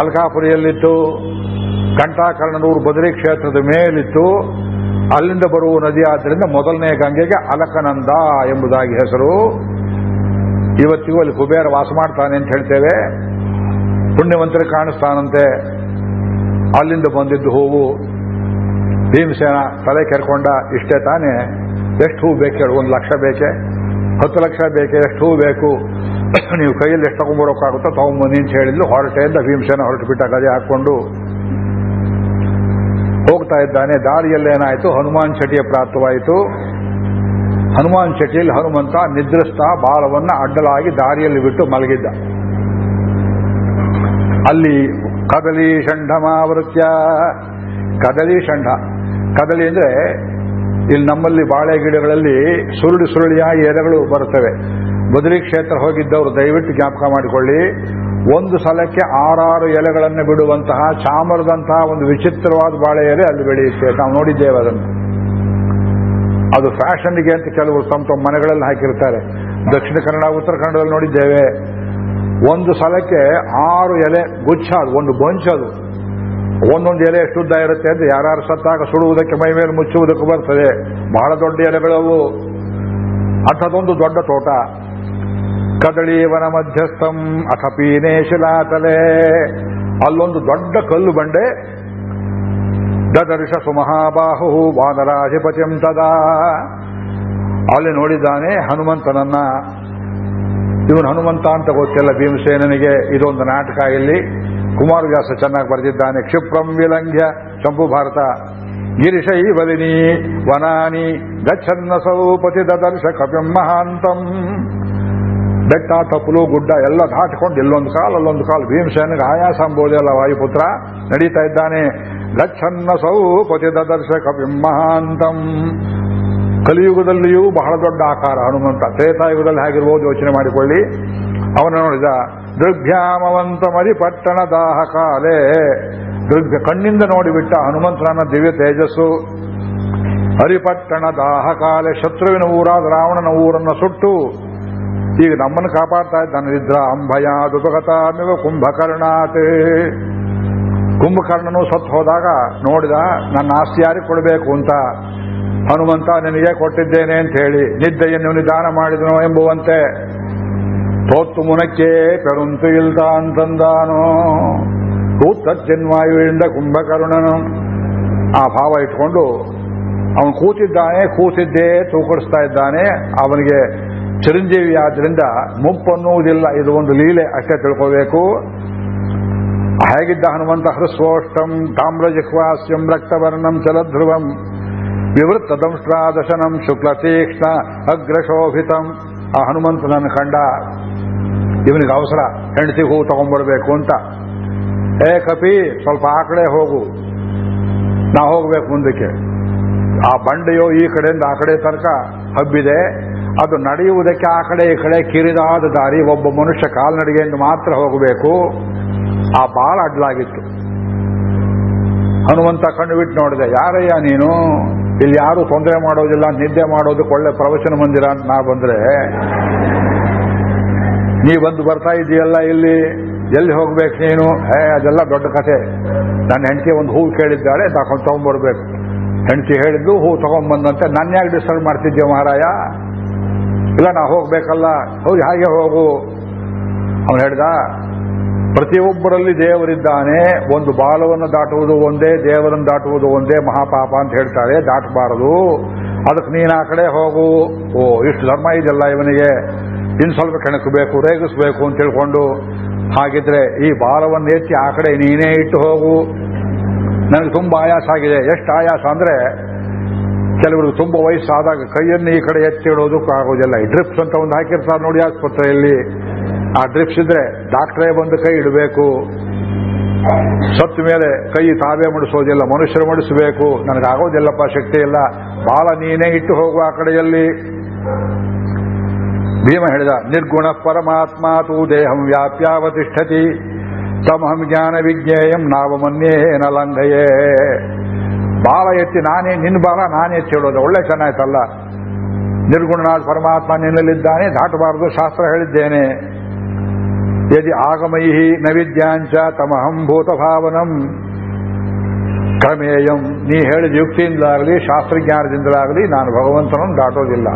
S1: ಅಲಕಾಪುರಿಯಲ್ಲಿತ್ತು. ಕಂಠಾಕರ್ಣನೂರು ಬದರಿ ಕ್ಷೇತ್ರದ ಮೇಲಿತ್ತು. ಅಲ್ಲಿಂದ ಬರುವ ನದಿ ಆದ್ದರಿಂದ ಮೊದಲನೇ ಗಂಗೆಗೆ ಅಲಕನಂದ ಎಂಬುದಾಗಿ ಹೆಸರು. ಇವತ್ತಿಗೂ ಅಲ್ಲಿ ಕುಬೇರ ವಾಸ ಮಾಡ್ತಾನೆ ಅಂತ ಹೇಳ್ತೇವೆ. ಪುಣ್ಯವಂತರು ಕಾಣಿಸ್ತಾನಂತೆ. ಅಲ್ಲಿಂದ ಬಂದಿದ್ದು ಹೂವು. ಭೀಮಸೇನ ತಲೆ ಕೆರ್ಕೊಂಡ ಇಷ್ಟೇ ತಾನೇ. ಎಷ್ಟು ಹೂ ಬೇಕು ಹೇಳು, ಒಂದು ಲಕ್ಷ ಬೇಕೆ. ಹತ್ತು ಲಕ್ಷ ಬೇಕೆ, ಎಷ್ಟು ಹೂ ಬೇಕು. ನೀವು ಕೈಯಲ್ಲಿ ಎಷ್ಟು ತಗೊಂಡ್ಬರೋಕ್ಕಾಗುತ್ತೋ ತಗೊಂಬನ್ನಿ ಅಂತ ಹೇಳಿದ್ಲು. ಹೊರಟೆಯಿಂದ ಭೀಮಸೇನ ಹೊರಟು ಬಿಟ್ಟ ಗದೆ ಹಾಕೊಂಡು ಹೋಗ್ತಾ ಇದ್ದಾನೆ. ದಾರಿಯಲ್ಲೇನಾಯಿತು? ಹನುಮಾನ್ ಚಟಿಯ ಪ್ರಾಪ್ತವಾಯಿತು ಹನುಮಾನ್ ಚಟಿಯಲ್ಲಿ ಹನುಮಂತ ನಿದ್ರಿಸ್ತಾ ಬಾಲವನ್ನ ಅಡ್ಡಲಾಗಿ ದಾರಿಯಲ್ಲಿ ಬಿಟ್ಟು ಮಲಗಿದ್ದ. ಅಲ್ಲಿ ಕದಲಿ ಷಂಢಮಾವೃತ್ಯ ಕದಲಿ ಷಂಢ. ಕದಲಿ ಅಂದ್ರೆ ಇಲ್ಲಿ ನಮ್ಮಲ್ಲಿ ಬಾಳೆ ಗಿಡಗಳಲ್ಲಿ ಸುರುಳಿ ಸುರುಳಿಯಾಗಿ ಎಲೆಗಳು ಬರುತ್ತವೆ. ಬದಲಿ ಕ್ಷೇತ್ರ ಹೋಗಿದ್ದವರು ದಯವಿಟ್ಟು ಜ್ಞಾಪಕ ಮಾಡಿಕೊಳ್ಳಿ. ಒಂದು ಸಲಕ್ಕೆ ಆರಾರು ಎಲೆಗಳನ್ನು ಬಿಡುವಂತಹ ಚಾಮರದಂತಹ ಒಂದು ವಿಚಿತ್ರವಾದ ಬಾಳೆ ಎಲೆ ಅಲ್ಲಿ ಬೆಳೆಯುತ್ತೆ. ನಾವು ನೋಡಿದ್ದೇವೆ ಅದನ್ನು. ಅದು ಫ್ಯಾಷನ್ಗೆ ಅಂತ ಕೆಲವರು ತಮ್ಮ ತಮ್ಮ ಮನೆಗಳಲ್ಲಿ ಹಾಕಿರ್ತಾರೆ. ದಕ್ಷಿಣ ಕನ್ನಡ, ಉತ್ತರ ಕನ್ನಡದಲ್ಲಿ ನೋಡಿದ್ದೇವೆ. ಒಂದು ಸಲಕ್ಕೆ ಆರು ಎಲೆ ಗುಚ್ಛ ಅದು, ಒಂದು ಬಂಚ್ ಅದು. ಒಂದೊಂದು ಎಲೆ ಎಷ್ಟು ಉದ್ದ ಇರುತ್ತೆ ಅಂತ ಯಾರು ಸತ್ತಾಗ ಸುಡುವುದಕ್ಕೆ ಮೈ ಮೇಲೆ ಮುಚ್ಚುವುದಕ್ಕೆ ಬರ್ತದೆ. ಬಹಳ ದೊಡ್ಡ ಎಲೆಗಳವು. ಅಂಥದ್ದೊಂದು ದೊಡ್ಡ ತೋಟ. ಕದಳೀವನ ಮಧ್ಯಸ್ಥಂ ಅಥ ಪೀನೇ ಶಿಲಾತಲೆ ಅಲ್ಲೊಂದು ದೊಡ್ಡ ಕಲ್ಲು ಬಂಡೆ. ದದರ್ಶ ಸುಮಹಾಬಾಹು ವಾನರಾಧಿಪತಿಂ ತದಾ ಅಲ್ಲಿ ನೋಡಿದ್ದಾನೆ ಹನುಮಂತನನ್ನ. ಇವನು ಹನುಮಂತ ಅಂತ ಗೊತ್ತಿಲ್ಲ, ಭೀಮಸೇನನಿಗೆ ಇದೊಂದು ನಾಟಕ ಇಲ್ಲಿ. ಕುಮಾರವ್ಯಾಸ ಚೆನ್ನಾಗಿ ಬರೆದಿದ್ದಾನೆ, ಕ್ಷಿಪ್ರಂ ವಿಲಂಘ್ಯ, ಶಂಭು ಭಾರತ. ಗಿರಿಶೈ ಬಲಿನಿ, ವನಾನಿ ಗಚ್ಚನ್ನ ಸೌಪತಿ ದದರ್ಶ ಕಪಿಂ ಮಹಾಂತಂ. ಬೆಟ್ಟ ತಪ್ಪಲು ಗುಡ್ಡ ಎಲ್ಲ ದಾಟಿಕೊಂಡು ಇಲ್ಲೊಂದು ಕಾಲು ಅಲ್ಲೊಂದು ಕಾಲು ಭೀಮಸೇನಿಗೆ ಆಯಾಸ ಅಂಬೋದಲ್ಲ ವಾಯುಪುತ್ರ. ನಡೀತಾ ಇದ್ದಾನೆ. ಗಚ್ಚನ್ನ ಸೌಪತಿ ದದರ್ಶ ಕಪಿಂ ಮಹಾಂತಂ. ಕಲಿಯುಗದಲ್ಲಿಯೂ ಬಹಳ ದೊಡ್ಡ ಆಕಾರ, ಹನುಮಂತ. ತ್ರೇತಾಯುಗದಲ್ಲಿ ಹೇಗಿರ್ಬೋದು, ಯೋಚನೆ ಮಾಡಿಕೊಳ್ಳಿ. ಅವನ ನೋಡಿದ ದೃಗ್ಭ್ಯಾಮವಂತ ಮರಿಪಟ್ಟಣ ದಾಹ ಕಾಲೇ. ದೃಗ್ಭ್ಯ ಕಣ್ಣಿಂದ ನೋಡಿಬಿಟ್ಟ ಹನುಮಂತನ ದಿವ್ಯ ತೇಜಸ್ಸು. ಹರಿಪಟ್ಟಣ ದಾಹ ಕಾಲೆ, ಶತ್ರುವಿನ ಊರಾದ ರಾವಣನ ಊರನ್ನು ಸುಟ್ಟು. ಈಗ ನಮ್ಮನ್ನು ಕಾಪಾಡ್ತಾ ಇದ್ದಾನೆ ನಿದ್ರ ಅಂಭಯ ದುಪಗತಾಮಿವ ಕುಂಭಕರ್ಣಾತೆ. ಕುಂಭಕರ್ಣನು ಸತ್ತು ಹೋದಾಗ ನೋಡಿದ, ನನ್ನ ಆಸ್ತಿ ಯಾರಿಗೆ ಕೊಡಬೇಕು ಅಂತ? ಹನುಮಂತ ನಿನಗೆ ಕೊಟ್ಟಿದ್ದೇನೆ ಅಂತ ಹೇಳಿ, ನಿದ್ದೆಯನ್ನು ನಿಧಾನ ಮಾಡಿದನು ಎಂಬುವಂತೆ. ತೋತ್ತು ಮುನಕ್ಕೆ ಪೆರುಂತು ಇಲ್ದ ಅಂತಂದಾನೋ ಕೂತಜ್ಜನ್ವಾಯುವಿನಿಂದ ಕುಂಭಕರ್ಣನು. ಆ ಭಾವ ಇಟ್ಕೊಂಡು, ಅವನು ಕೂತಿದ್ದಾನೆ, ಕೂತಿದ್ದೇ ತೂಕಡಿಸ್ತಾ ಇದ್ದಾನೆ, ಅವನಿಗೆ ಚಿರಂಜೀವಿ ಆದ್ರಿಂದ ಮುಪ್ಪನ್ನುವುದಿಲ್ಲ. ಇದು ಒಂದು ಲೀಲೆ, ಅಷ್ಟೇ ತಿಳ್ಕೋಬೇಕು. ಹೇಗಿದ್ದ ಹನುಮಂತ ಹೃಸ್ವೋಷ್ಟಂ, ತಾಮ್ರಜಿಹ್ವಾಸ್ಯಂ, ರಕ್ತವರ್ಣಂ, ಚಲಧ್ರುವಂ ವಿವೃತ್ತ ದಂಷ್ಟ್ರಾದಶನಂ ಶುಕ್ಲ ತೀಕ್ಷ್ಣ ಅಗ್ರಶೋಭಿತಂ. ಆ ಹನುಮಂತನನ್ನು ಕಂಡ ಇವನಿಗೆ ಅವಸರ, ಹೆಂಡತಿ ಹೂ ತಗೊಂಡ್ಬರ್ಬೇಕು ಅಂತ. ಏ ಕಪಿ, ಸ್ವಲ್ಪ ಆ ಕಡೆ ಹೋಗು. ನಾ ಹೋಗ್ಬೇಕು ಮುಂದಕ್ಕೆ. ಆ ಬಂಡೆಯೋ ಈ ಕಡೆಯಿಂದ ಆ ಕಡೆ ತನಕ ಹಬ್ಬಿದೆ. ಅದು ನಡೆಯುವುದಕ್ಕೆ ಆ ಕಡೆ ಈ ಕಡೆ ಕಿರಿದಾದ ದಾರಿ, ಒಬ್ಬ ಮನುಷ್ಯ ಕಾಲ್ನಡಿಗೆಯಿಂದ ಮಾತ್ರ ಹೋಗಬೇಕು. ಆ ಬಾಳ ಅಡ್ಲಾಗಿತ್ತು. ಹನುಮಂತ ಕಣ್ಣು ಬಿಟ್ಟು ನೋಡಿದೆ, ಯಾರಯ್ಯ ನೀನು? ಇಲ್ಲಿ ಯಾರು ತೊಂದರೆ ಮಾಡೋದಿಲ್ಲ, ನಿದ್ದೆ ಮಾಡೋದು ಒಳ್ಳೆ ಪ್ರವಚನ ಮಂದಿರ ಅಂತ ನಾ ಬಂದ್ರೆ. ನೀ ಬಂದು ಬರ್ತಾ ಇದೆಯಲ್ಲ ಇಲ್ಲಿ? ಎಲ್ಲಿ ಹೋಗ್ಬೇಕು ನೀನು? ಹೇ ಅದೆಲ್ಲ ದೊಡ್ಡ ಕಥೆ. ನನ್ನ ಹೆಂಡತಿ ಒಂದು ಹೂ ಕೇಳಿದ್ದಾಳೆ, ತಗೊಂಡು ತಗೊಂಡ್ಬರ್ಬೇಕು. ಹೆಂಡತಿ ಹೇಳಿದ್ದು ಹೂ ತಗೊಂಡ್ಬಂದಂತೆ ನನ್ನ ಯಾಕೆ ಡಿಸ್ಟರ್ಬ್ ಮಾಡ್ತಿದ್ದೆ ಮಹಾರಾಯ? ಇಲ್ಲ, ನಾ ಹೋಗ್ಬೇಕಲ್ಲ. ಹೋಗಿ ಹಾಗೆ ಹೋಗು. ಅವನು ಹೇಳ್ದ, ಪ್ರತಿಯೊಬ್ಬರಲ್ಲಿ ದೇವರಿದ್ದಾನೆ, ಒಂದು ಬಾಲವನ್ನು ದಾಟುವುದು ಒಂದೇ, ದೇವರನ್ನು ದಾಟುವುದು ಒಂದೇ ಮಹಾಪಾಪ ಅಂತ ಹೇಳ್ತಾರೆ, ದಾಟಬಾರದು. ಅದಕ್ಕೆ ನೀನು ಆ ಕಡೆ ಹೋಗು. ಓ, ಇಷ್ಟು ಧರ್ಮ ಇದೆಯಲ್ಲ ಇವನಿಗೆ. ಇನ್ನು ಸ್ವಲ್ಪ ಕೆಣಕಬೇಕು ರೇಗಿಸ್ಬೇಕು ಅಂತ ತಿಳ್ಕೊಂಡು, ಹಾಗಿದ್ರೆ ಈ ಬಾಲವನ್ನು ಎತ್ತಿ ಆ ಕಡೆ ನೀನೇ ಇಟ್ಟು ಹೋಗು. ನನಗೆ ತುಂಬಾ ಆಯಾಸ ಆಗಿದೆ. ಎಷ್ಟು ಆಯಾಸ ಅಂದ್ರೆ ಕೆಲವರು ತುಂಬಾ ವಯಸ್ಸಾದಾಗ ಕೈಯನ್ನು ಈ ಕಡೆ ಎತ್ತಿ ಇಡೋದಕ್ಕೂ ಆಗೋದಿಲ್ಲ. ಈ ಡ್ರಿಪ್ಸ್ ಅಂತ ಒಂದು ಹಾಕಿರ್ತಾರೆ ನೋಡಿ ಆಸ್ಪತ್ರೆಯಲ್ಲಿ. ಆ ಡ್ರಿಪ್ಸ್ ಇದ್ರೆ ಡಾಕ್ಟ್ರೇ ಬಂದು ಕೈ ಇಡಬೇಕು. ಸತ್ತ ಮೇಲೆ ಕೈ ತಾವೇ ಮಡಿಸೋದಿಲ್ಲ, ಮನುಷ್ಯರು ಮಡಿಸಬೇಕು. ನನಗಾಗೋದಿಲ್ಲಪ್ಪ ಶಕ್ತಿ ಇಲ್ಲ. ಬಾಲ ನೀನೇ ಇಟ್ಟು ಹೋಗುವ ಆ ಕಡೆಯಲ್ಲಿ. ಭೀಮ ಹೇಳಿದ, ನಿರ್ಗುಣ ಪರಮಾತ್ಮ ತೂ ದೇಹಂ ವ್ಯಾಪ್ಯಾವತಿಷ್ಠತಿ. ತಮಹಂ ಜ್ಞಾನ ವಿಜ್ಞೇಯಂ ನಾವಮನ್ಯೇನ ಲಂಘಯೇ. ಬಾಲ ಎತ್ತಿ ನಾನೇ ನಿನ್ನ ಬಾಲ ನಾನೇ ಹೇಳೋದು. ಒಳ್ಳೆ ಚೆನ್ನಾಯ್ತಲ್ಲ ನಿರ್ಗುಣನಾಥ ಪರಮಾತ್ಮ ನಿನ್ನಲ್ಲಿದ್ದಾನೆ, ದಾಟಬಾರದು ಶಾಸ್ತ್ರ ಹೇಳಿದ್ದೇನೆ. ಯದಿ ಆಗಮೈ ನವಿದ್ಯಾಂಚ ವಿದ್ಯಾಂಚ ತಮಹಂ ಭೂತಭಾವನಂ. ಕ್ರಮೇಯಂ, ನೀ ಹೇಳಿದ ಯುಕ್ತಿಯಿಂದಲಾಗಲಿ ಶಾಸ್ತ್ರಜ್ಞಾನದಿಂದಲಾಗಲಿ, ನಾನು ಭಗವಂತನನ್ನು ದಾಟೋದಿಲ್ಲ.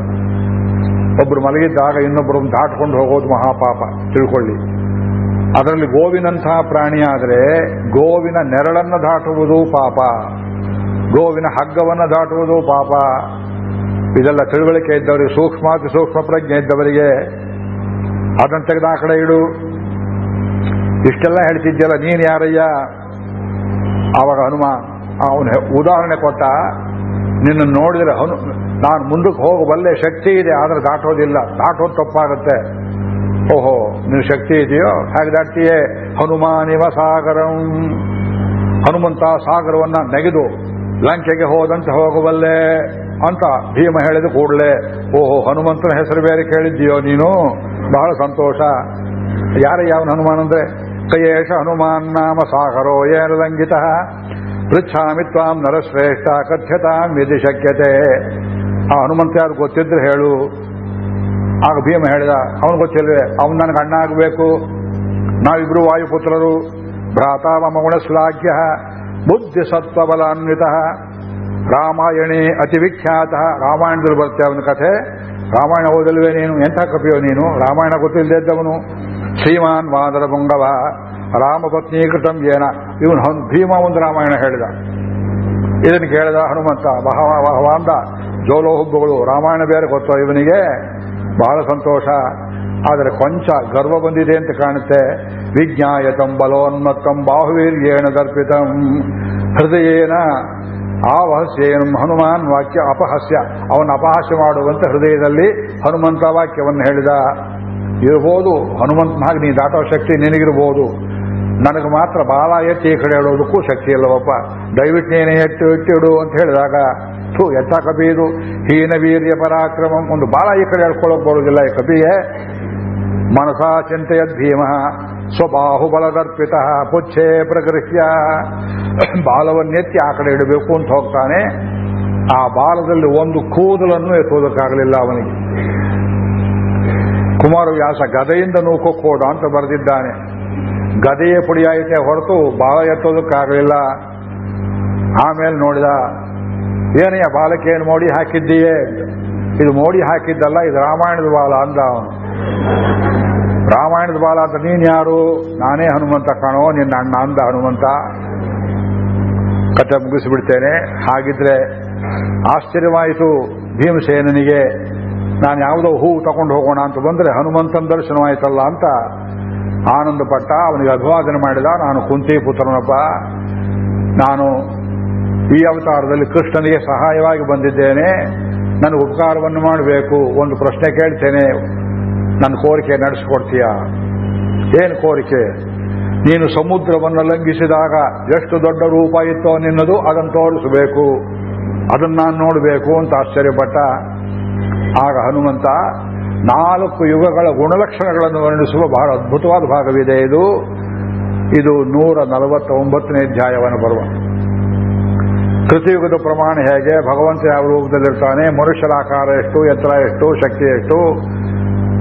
S1: ಒಬ್ರು ಮಲಗಿದ್ದಾಗ ಇನ್ನೊಬ್ಬರು ದಾಟ್ಕೊಂಡು ಹೋಗೋದು ಮಹಾಪಾಪ, ತಿಳ್ಕೊಳ್ಳಿ. ಅದರಲ್ಲಿ ಗೋವಿನಂತಹ ಪ್ರಾಣಿಯಾದರೆ, ಗೋವಿನ ನೆರಳನ್ನು ದಾಟುವುದು ಪಾಪ. ಗೋವಿನ ಹಗ್ಗವನ್ನು ದಾಟುವುದು ಪಾಪ. ಇದೆಲ್ಲ ತಿಳುವಳಿಕೆ ಇದ್ದವರಿಗೆ ಸೂಕ್ಷ್ಮಾತಿ ಸೂಕ್ಷ್ಮ ಪ್ರಜ್ಞೆ ಇದ್ದವರಿಗೆ ಅದನ್ನು ತೆಗೆದು ಆ ಕಡೆ ಇಡು. ಇಷ್ಟೆಲ್ಲ ಹೇಳ್ತಿದ್ಯಲ್ಲ, ನೀನು ಯಾರಯ್ಯ? ಆವಾಗ ಹನುಮ, ಅವನು ಉದಾಹರಣೆ ಕೊಟ್ಟ, ನಿನ್ನ ನೋಡಿದ್ರೆ ಹನು, ನಾನು ಮುಂದಕ್ಕೆ ಹೋಗಬಲ್ಲೆ ಶಕ್ತಿ ಇದೆ, ಆದರೆ ದಾಟೋದಿಲ್ಲ. ದಾಟೋದು ತಪ್ಪಾಗುತ್ತೆ. ಓಹೋ ನಿನ್ನ ಶಕ್ತಿ ಇದೆಯೋ? ಹಾಗೆ ದಾಟ್ತೀಯೇ? ಹನುಮಾನಿವ ಸಾಗರಂ. ಹನುಮಂತ ಸಾಗರವನ್ನ ನೆಗೆದು ಲಂಕೆಗೆ ಹೋದಂತೆ ಹೋಗಬಲ್ಲೆ ಅಂತ ಭೀಮ ಹೇಳಿದ ಕೂಡಲೇ, ಓಹೋ, ಹನುಮಂತನ ಹೆಸರು ಬೇರೆ ಕೇಳಿದ್ದೀಯೋ ನೀನು? ಬಹಳ ಸಂತೋಷ. ಯಾರ ಯಾವನ ಹನುಮಾನ್ ಅಂದ್ರೆ? ಕಯೇಶ ಹನುಮಾನ್ ನಾಮ ಸಾಗರೋ ಏನ ಲಂಘಿತ ಪೃಚ್ಛಾಮಿ ತ್ವಾಂ ನರಶ್ರೇಷ್ಠ ಕಥ್ಯತಾಂ ಯದಿ ಶಕ್ಯತೆ. ಆ ಹನುಮಂತ ಯಾರು ಗೊತ್ತಿದ್ರೆ ಹೇಳು. ಆಗ ಭೀಮ ಹೇಳಿದ, ಅವನು ಗೊತ್ತಿಲ್ವೇ ಅವನು ನನಗೆ ಅಣ್ಣ ಆಗಬೇಕು ನಾವಿಬ್ರು ವಾಯುಪುತ್ರರು. ಭ್ರಾತ ಮಮ ಗುಣಶ್ಲಾಘ್ಯ ಬುದ್ಧಿ ಸತ್ವಬಲಾನ್ವಿತ ರಾಮಾಯಣಿ ಅತಿ ವಿಖ್ಯಾತ ರಾಮಾಯಣದಲ್ಲಿ ಬರುತ್ತೆ ಅವನ ಕಥೆ. ರಾಮಾಯಣ ಓದಲ್ವೇ ನೀನು? ಎಂಥ ಕಪಿಯೋ ನೀನು? ರಾಮಾಯಣ ಗೊತ್ತಿಲ್ಲದೆ ಇದ್ದವನು? ಶ್ರೀಮಾನ್ ವಾದರ ಪುಂಗವ ರಾಮಪತ್ನಿ ಕೃತಂ ಏನ ಇವನು ಭೀಮ ಒಂದು ರಾಮಾಯಣ ಹೇಳಿದ. ಇದನ್ನು ಕೇಳಿದ ಹನುಮಂತ, ಬಹವ ಬಹವಾಂದ ಜೋಲೋ ಹುಬ್ಬುಗಳು, ರಾಮಾಯಣ ಬೇರೆ ಗೊತ್ತೋ ಇವನಿಗೆ? ಬಹಳ ಸಂತೋಷ. ಆದರೆ ಕೊಂಚ ಗರ್ವ ಬಂದಿದೆ ಅಂತ ಕಾಣುತ್ತೆ. ವಿಜ್ಞಾಯತಂ ಬಲೋನ್ಮತ್ತಂ ಬಾಹುವೀರ್ಯೇಣ ದರ್ಪಿತಂ. ಹೃದಯೇನ ಆವಹಸ್ಯೇನು ಹನುಮಾನ್ ವಾಕ್ಯ ಅಪಹಾಸ್ಯ. ಅವನ ಅಪಹಾಸ್ಯ ಮಾಡುವಂತೆ ಹೃದಯದಲ್ಲಿ ಹನುಮಂತ ವಾಕ್ಯವನ್ನು ಹೇಳಿದ. ಇರಬಹುದು ಹನುಮಂತನಾಗಿ ನೀ ದಾಟೋ ಶಕ್ತಿ ನಿನಗಿರ್ಬೋದು. ನನಗೆ ಮಾತ್ರ ಬಾಲ ಎತ್ತಿ ಈ ಕಡೆ ಹೇಳೋದಕ್ಕೂ ಶಕ್ತಿ ಇಲ್ಲವಪ್ಪ. ದಯವಿಟ್ಟು ನೀನೇ ಎತ್ತು ಎತ್ತಿಡು ಅಂತ ಹೇಳಿದಾಗ, ಥೂ, ಎತ್ತ ಕಪಿದು ಹೀನ ವೀರ್ಯ ಪರಾಕ್ರಮ. ಒಂದು ಬಾಲ ಈ ಕಡೆ ಹೇಳ್ಕೊಳ್ಳೋಕೆ ಬರೋದಿಲ್ಲ ಈ ಕಪಿಗೆ ಮನಸಾ ಚಿಂತೆಯದ್ ಭೀಮ ಸ್ವಬಾಹುಬಲದರ್ಪಿತ ಪುಚ್ಛೆ ಪ್ರಗೃಹ್ಯ. ಬಾಲವನ್ನೆತ್ತಿ ಆ ಕಡೆ ಇಡಬೇಕು ಅಂತ ಹೋಗ್ತಾನೆ. ಆ ಬಾಲದಲ್ಲಿ ಒಂದು ಕೂದಲನ್ನು ಎತ್ತುವುದಕ್ಕಾಗಲಿಲ್ಲ ಅವನಿಗೆ. ಕುಮಾರವ್ಯಾಸ ಗದೆಯಿಂದ ನೂಕೋಡ ಅಂತ ಬರೆದಿದ್ದಾನೆ. ಗದೆಯೇ ಪುಡಿಯಾಯಿತೆ ಹೊರತು ಬಾಲ ಎತ್ತೋದಕ್ಕಾಗಲಿಲ್ಲ ಆಮೇಲೆ ನೋಡಿದ ಏನೆಯ ಬಾಲಕ್ಕೆ ಏನು ಮೋಡಿ ಹಾಕಿದ್ದೀಯೇ? ಇದು ಮೋಡಿ ಹಾಕಿದ್ದಲ್ಲ, ಇದು ರಾಮಾಯಣದ ಬಾಲ ಅಂದ ಅವನು. ರಾಮಾಯಣದ ಬಾಲ ಅಂತ ನೀನ್ ಯಾರು? ನಾನೇ ಹನುಮಂತ ಕಾಣೋ, ನಿನ್ನ ಅಣ್ಣ ಅಂದ ಹನುಮಂತ. ಕಥೆ ಮುಗಿಸಿಬಿಡ್ತೇನೆ. ಹಾಗಿದ್ರೆ ಆಶ್ಚರ್ಯವಾಯಿತು ಭೀಮಸೇನನಿಗೆ, ನಾನು ಯಾವುದೋ ಹೂವು ತಗೊಂಡು ಹೋಗೋಣ ಅಂತ ಬಂದ್ರೆ ಹನುಮಂತನ ದರ್ಶನವಾಯ್ತಲ್ಲ ಅಂತ ಆನಂದ ಪಟ್ಟ ಅವನಿಗೆ ಅಭಿವಾದನೆ ಮಾಡಿದ, ನಾನು ಕುಂತಿ ಪುತ್ರನಪ್ಪ ನಾನು ಈ ಅವತಾರದಲ್ಲಿ ಕೃಷ್ಣನಿಗೆ ಸಹಾಯವಾಗಿ ಬಂದಿದ್ದೇನೆ. ನನಗೆ ಉಪಕಾರವನ್ನು ಮಾಡಬೇಕು. ಒಂದು ಪ್ರಶ್ನೆ ಕೇಳ್ತೇನೆ. ನನ್ನ ಕೋರಿಕೆ ನಡೆಸಿಕೊಡ್ತೀಯ? ಏನು ಕೋರಿಕೆ? ನೀನು ಸಮುದ್ರವನ್ನು ಲಂಘಿಸಿದಾಗ ಎಷ್ಟು ದೊಡ್ಡ ರೂಪ ಇತ್ತೋ ನಿನ್ನದು ಅದನ್ನು ತೋರಿಸಬೇಕು. ಅದನ್ನು ನಾನು ನೋಡಬೇಕು ಅಂತ ಆಶ್ಚರ್ಯಪಟ್ಟ. ಆಗ ಹನುಮಂತ, ನಾಲ್ಕು ಯುಗಗಳ ಗುಣಲಕ್ಷಣಗಳನ್ನು ವರ್ಣಿಸುವ ಬಹಳ ಅದ್ಭುತವಾದ ಭಾಗವಿದೆ ಇದು. ಇದು ನೂರ ನಲವತ್ತ ಒಂಬತ್ತನೇ ಅಧ್ಯಾಯವನ್ನು ಬರುವ ಕೃತಿಯುಗದ ಪ್ರಮಾಣ ಹೇಗೆ? ಭಗವಂತ ಯಾವ ರೂಪದಲ್ಲಿರ್ತಾನೆ? ಮನುಷ್ಯರ ಆಕಾರ ಎಷ್ಟು? ಎತ್ತರ ಎಷ್ಟು? ಶಕ್ತಿ ಎಷ್ಟು?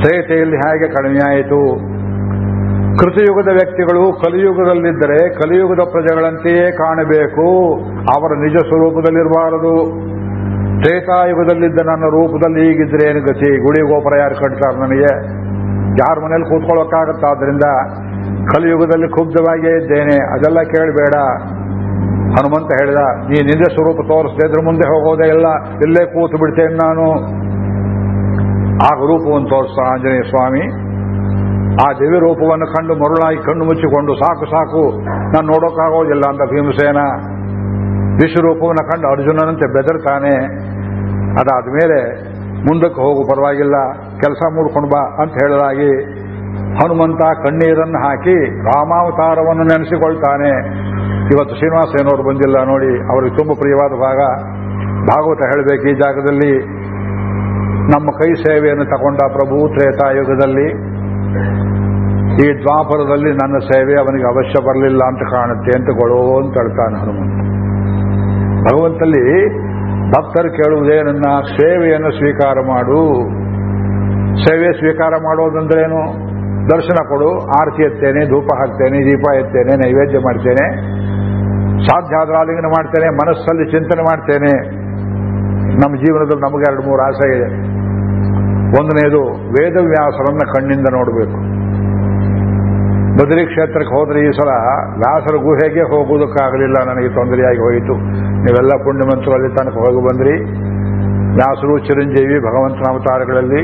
S1: ತ್ರೇತೆಯಲ್ಲಿ ಹೇಗೆ ಕಡಿಮೆಯಾಯಿತು ಕೃತಿಯುಗದ ವ್ಯಕ್ತಿಗಳು ಕಲಿಯುಗದಲ್ಲಿದ್ದರೆ ಕಲಿಯುಗದ ಪ್ರಜೆಗಳಂತೆಯೇ ಕಾಣಬೇಕು. ಅವರ ನಿಜ ಸ್ವರೂಪದಲ್ಲಿರಬಾರದು. ತ್ರೇತಾಯುಗದಲ್ಲಿದ್ದ ನನ್ನ ರೂಪದಲ್ಲಿ ಈಗಿದ್ರೆ ಏನು ಗತಿ? ಗುಡಿ ಗೋಪುರ ಯಾರು ಕಟ್ತಾರೆ ನನಗೆ? ಯಾರ ಮನೇಲಿ ಕೂತ್ಕೊಳ್ಳೋಕ್ಕಾಗತ್ತ? ಆದ್ರಿಂದ ಕಲಿಯುಗದಲ್ಲಿ ಕುಬ್ಧವಾಗಿಯೇ ಇದ್ದೇನೆ. ಅದೆಲ್ಲ ಕೇಳಬೇಡ. ಹನುಮಂತ ಹೇಳಿದ, ನೀ ನಿಜ ಸ್ವರೂಪ ತೋರಿಸದೇ ಮುಂದೆ ಹೋಗೋದೇ ಇಲ್ಲ. ಇಲ್ಲೇ ಕೂತು ಬಿಡ್ತೇನೆ ನಾನು? ಆಗ ರೂಪವನ್ನು ತೋರಿಸ ಆಂಜನೇಯ ಸ್ವಾಮಿ. ಆ ದೇವಿ ರೂಪವನ್ನು ಕಂಡು ಮರುಳಾಗಿ ಕಣ್ಣು ಮುಚ್ಚಿಕೊಂಡು, ಸಾಕು ಸಾಕು, ನಾನು ನೋಡೋಕ್ಕಾಗೋದಿಲ್ಲ ಅಂತ ಭೀಮಸೇನ. ವಿಶ್ವರೂಪವನ್ನು ಕಂಡು ಅರ್ಜುನನಂತೆ ಬೆದರ್ತಾನೆ. ಅದಾದ ಮೇಲೆ, ಮುಂದಕ್ಕೆ ಹೋಗು, ಪರವಾಗಿಲ್ಲ, ಕೆಲಸ ಮೂಡ್ಕೊಂಡು ಬಾ ಅಂತ ಹೇಳಲಾಗಿ ಹನುಮಂತ ಕಣ್ಣೀರನ್ನು ಹಾಕಿ ರಾಮಾವತಾರವನ್ನು ನೆನೆಸಿಕೊಳ್ತಾನೆ. ಇವತ್ತು ಶ್ರೀನಿವಾಸೇನವರು ಬಂದಿಲ್ಲ ನೋಡಿ, ಅವರಿಗೆ ತುಂಬ ಪ್ರಿಯವಾದ ಭಾಗ. ಭಾಗವತ ಹೇಳಬೇಕು ಈ ಜಾಗದಲ್ಲಿ. ನಮ್ಮ ಕೈ ಸೇವೆಯನ್ನು ತಗೊಂಡ ಪ್ರಭು ತ್ರೇತಾಯುಗದಲ್ಲಿ ಈ ದ್ವಾಪರದಲ್ಲಿ ನನ್ನ ಸೇವೆ ಅವನಿಗೆ ಅವಶ್ಯ ಬರಲಿಲ್ಲ ಅಂತ ಕಾಣುತ್ತೆ ಅಂತ ಗೊಳೋ ಅಂತ ಹೇಳ್ತಾನೆ ಹನುಮಂತ. ಭಗವಂತಲ್ಲಿ ಭಕ್ತರು ಕೇಳುವುದೇ ನನ್ನ ಸೇವೆಯನ್ನು ಸ್ವೀಕಾರ ಮಾಡು. ಸೇವೆ ಸ್ವೀಕಾರ ಮಾಡೋದಂದ್ರೇನು? ದರ್ಶನ ಕೊಡು, ಆರತಿ ಎತ್ತೇನೆ, ಧೂಪ ಹಾಕ್ತೇನೆ, ದೀಪ ಎತ್ತೇನೆ, ನೈವೇದ್ಯ ಮಾಡ್ತೇನೆ. ಸಾಧ್ಯ ಆದ್ರೆ ಆಲಿಂಗನ ಮಾಡ್ತೇನೆ, ಮನಸ್ಸಲ್ಲಿ ಚಿಂತನೆ ಮಾಡ್ತೇನೆ. ನಮ್ಮ ಜೀವನದಲ್ಲಿ ನಮಗೆ ಎರಡು ಮೂರು ಆಸೆ ಇದೆ. ಒಂದನೇದು, ವೇದವ್ಯಾಸರನ್ನ ಕಣ್ಣಿಂದ ನೋಡಬೇಕು. ಬದರಿ ಕ್ಷೇತ್ರಕ್ಕೆ ಹೋದ್ರೆ ಈ ಸಲ ವ್ಯಾಸರ ಗುಹೆಗೆ ಹೋಗುವುದಕ್ಕಾಗಲಿಲ್ಲ, ನನಗೆ ತೊಂದರೆಯಾಗಿ ಹೋಯಿತು. ನೀವೆಲ್ಲ ಪುಣ್ಯವಂತರು ಅಲ್ಲಿ ತನಕ ಹೋಗಿ ಬಂದ್ರಿ. ವ್ಯಾಸರು, ಚಿರಂಜೀವಿ ಭಗವಂತನ ಅವತಾರಗಳಲ್ಲಿ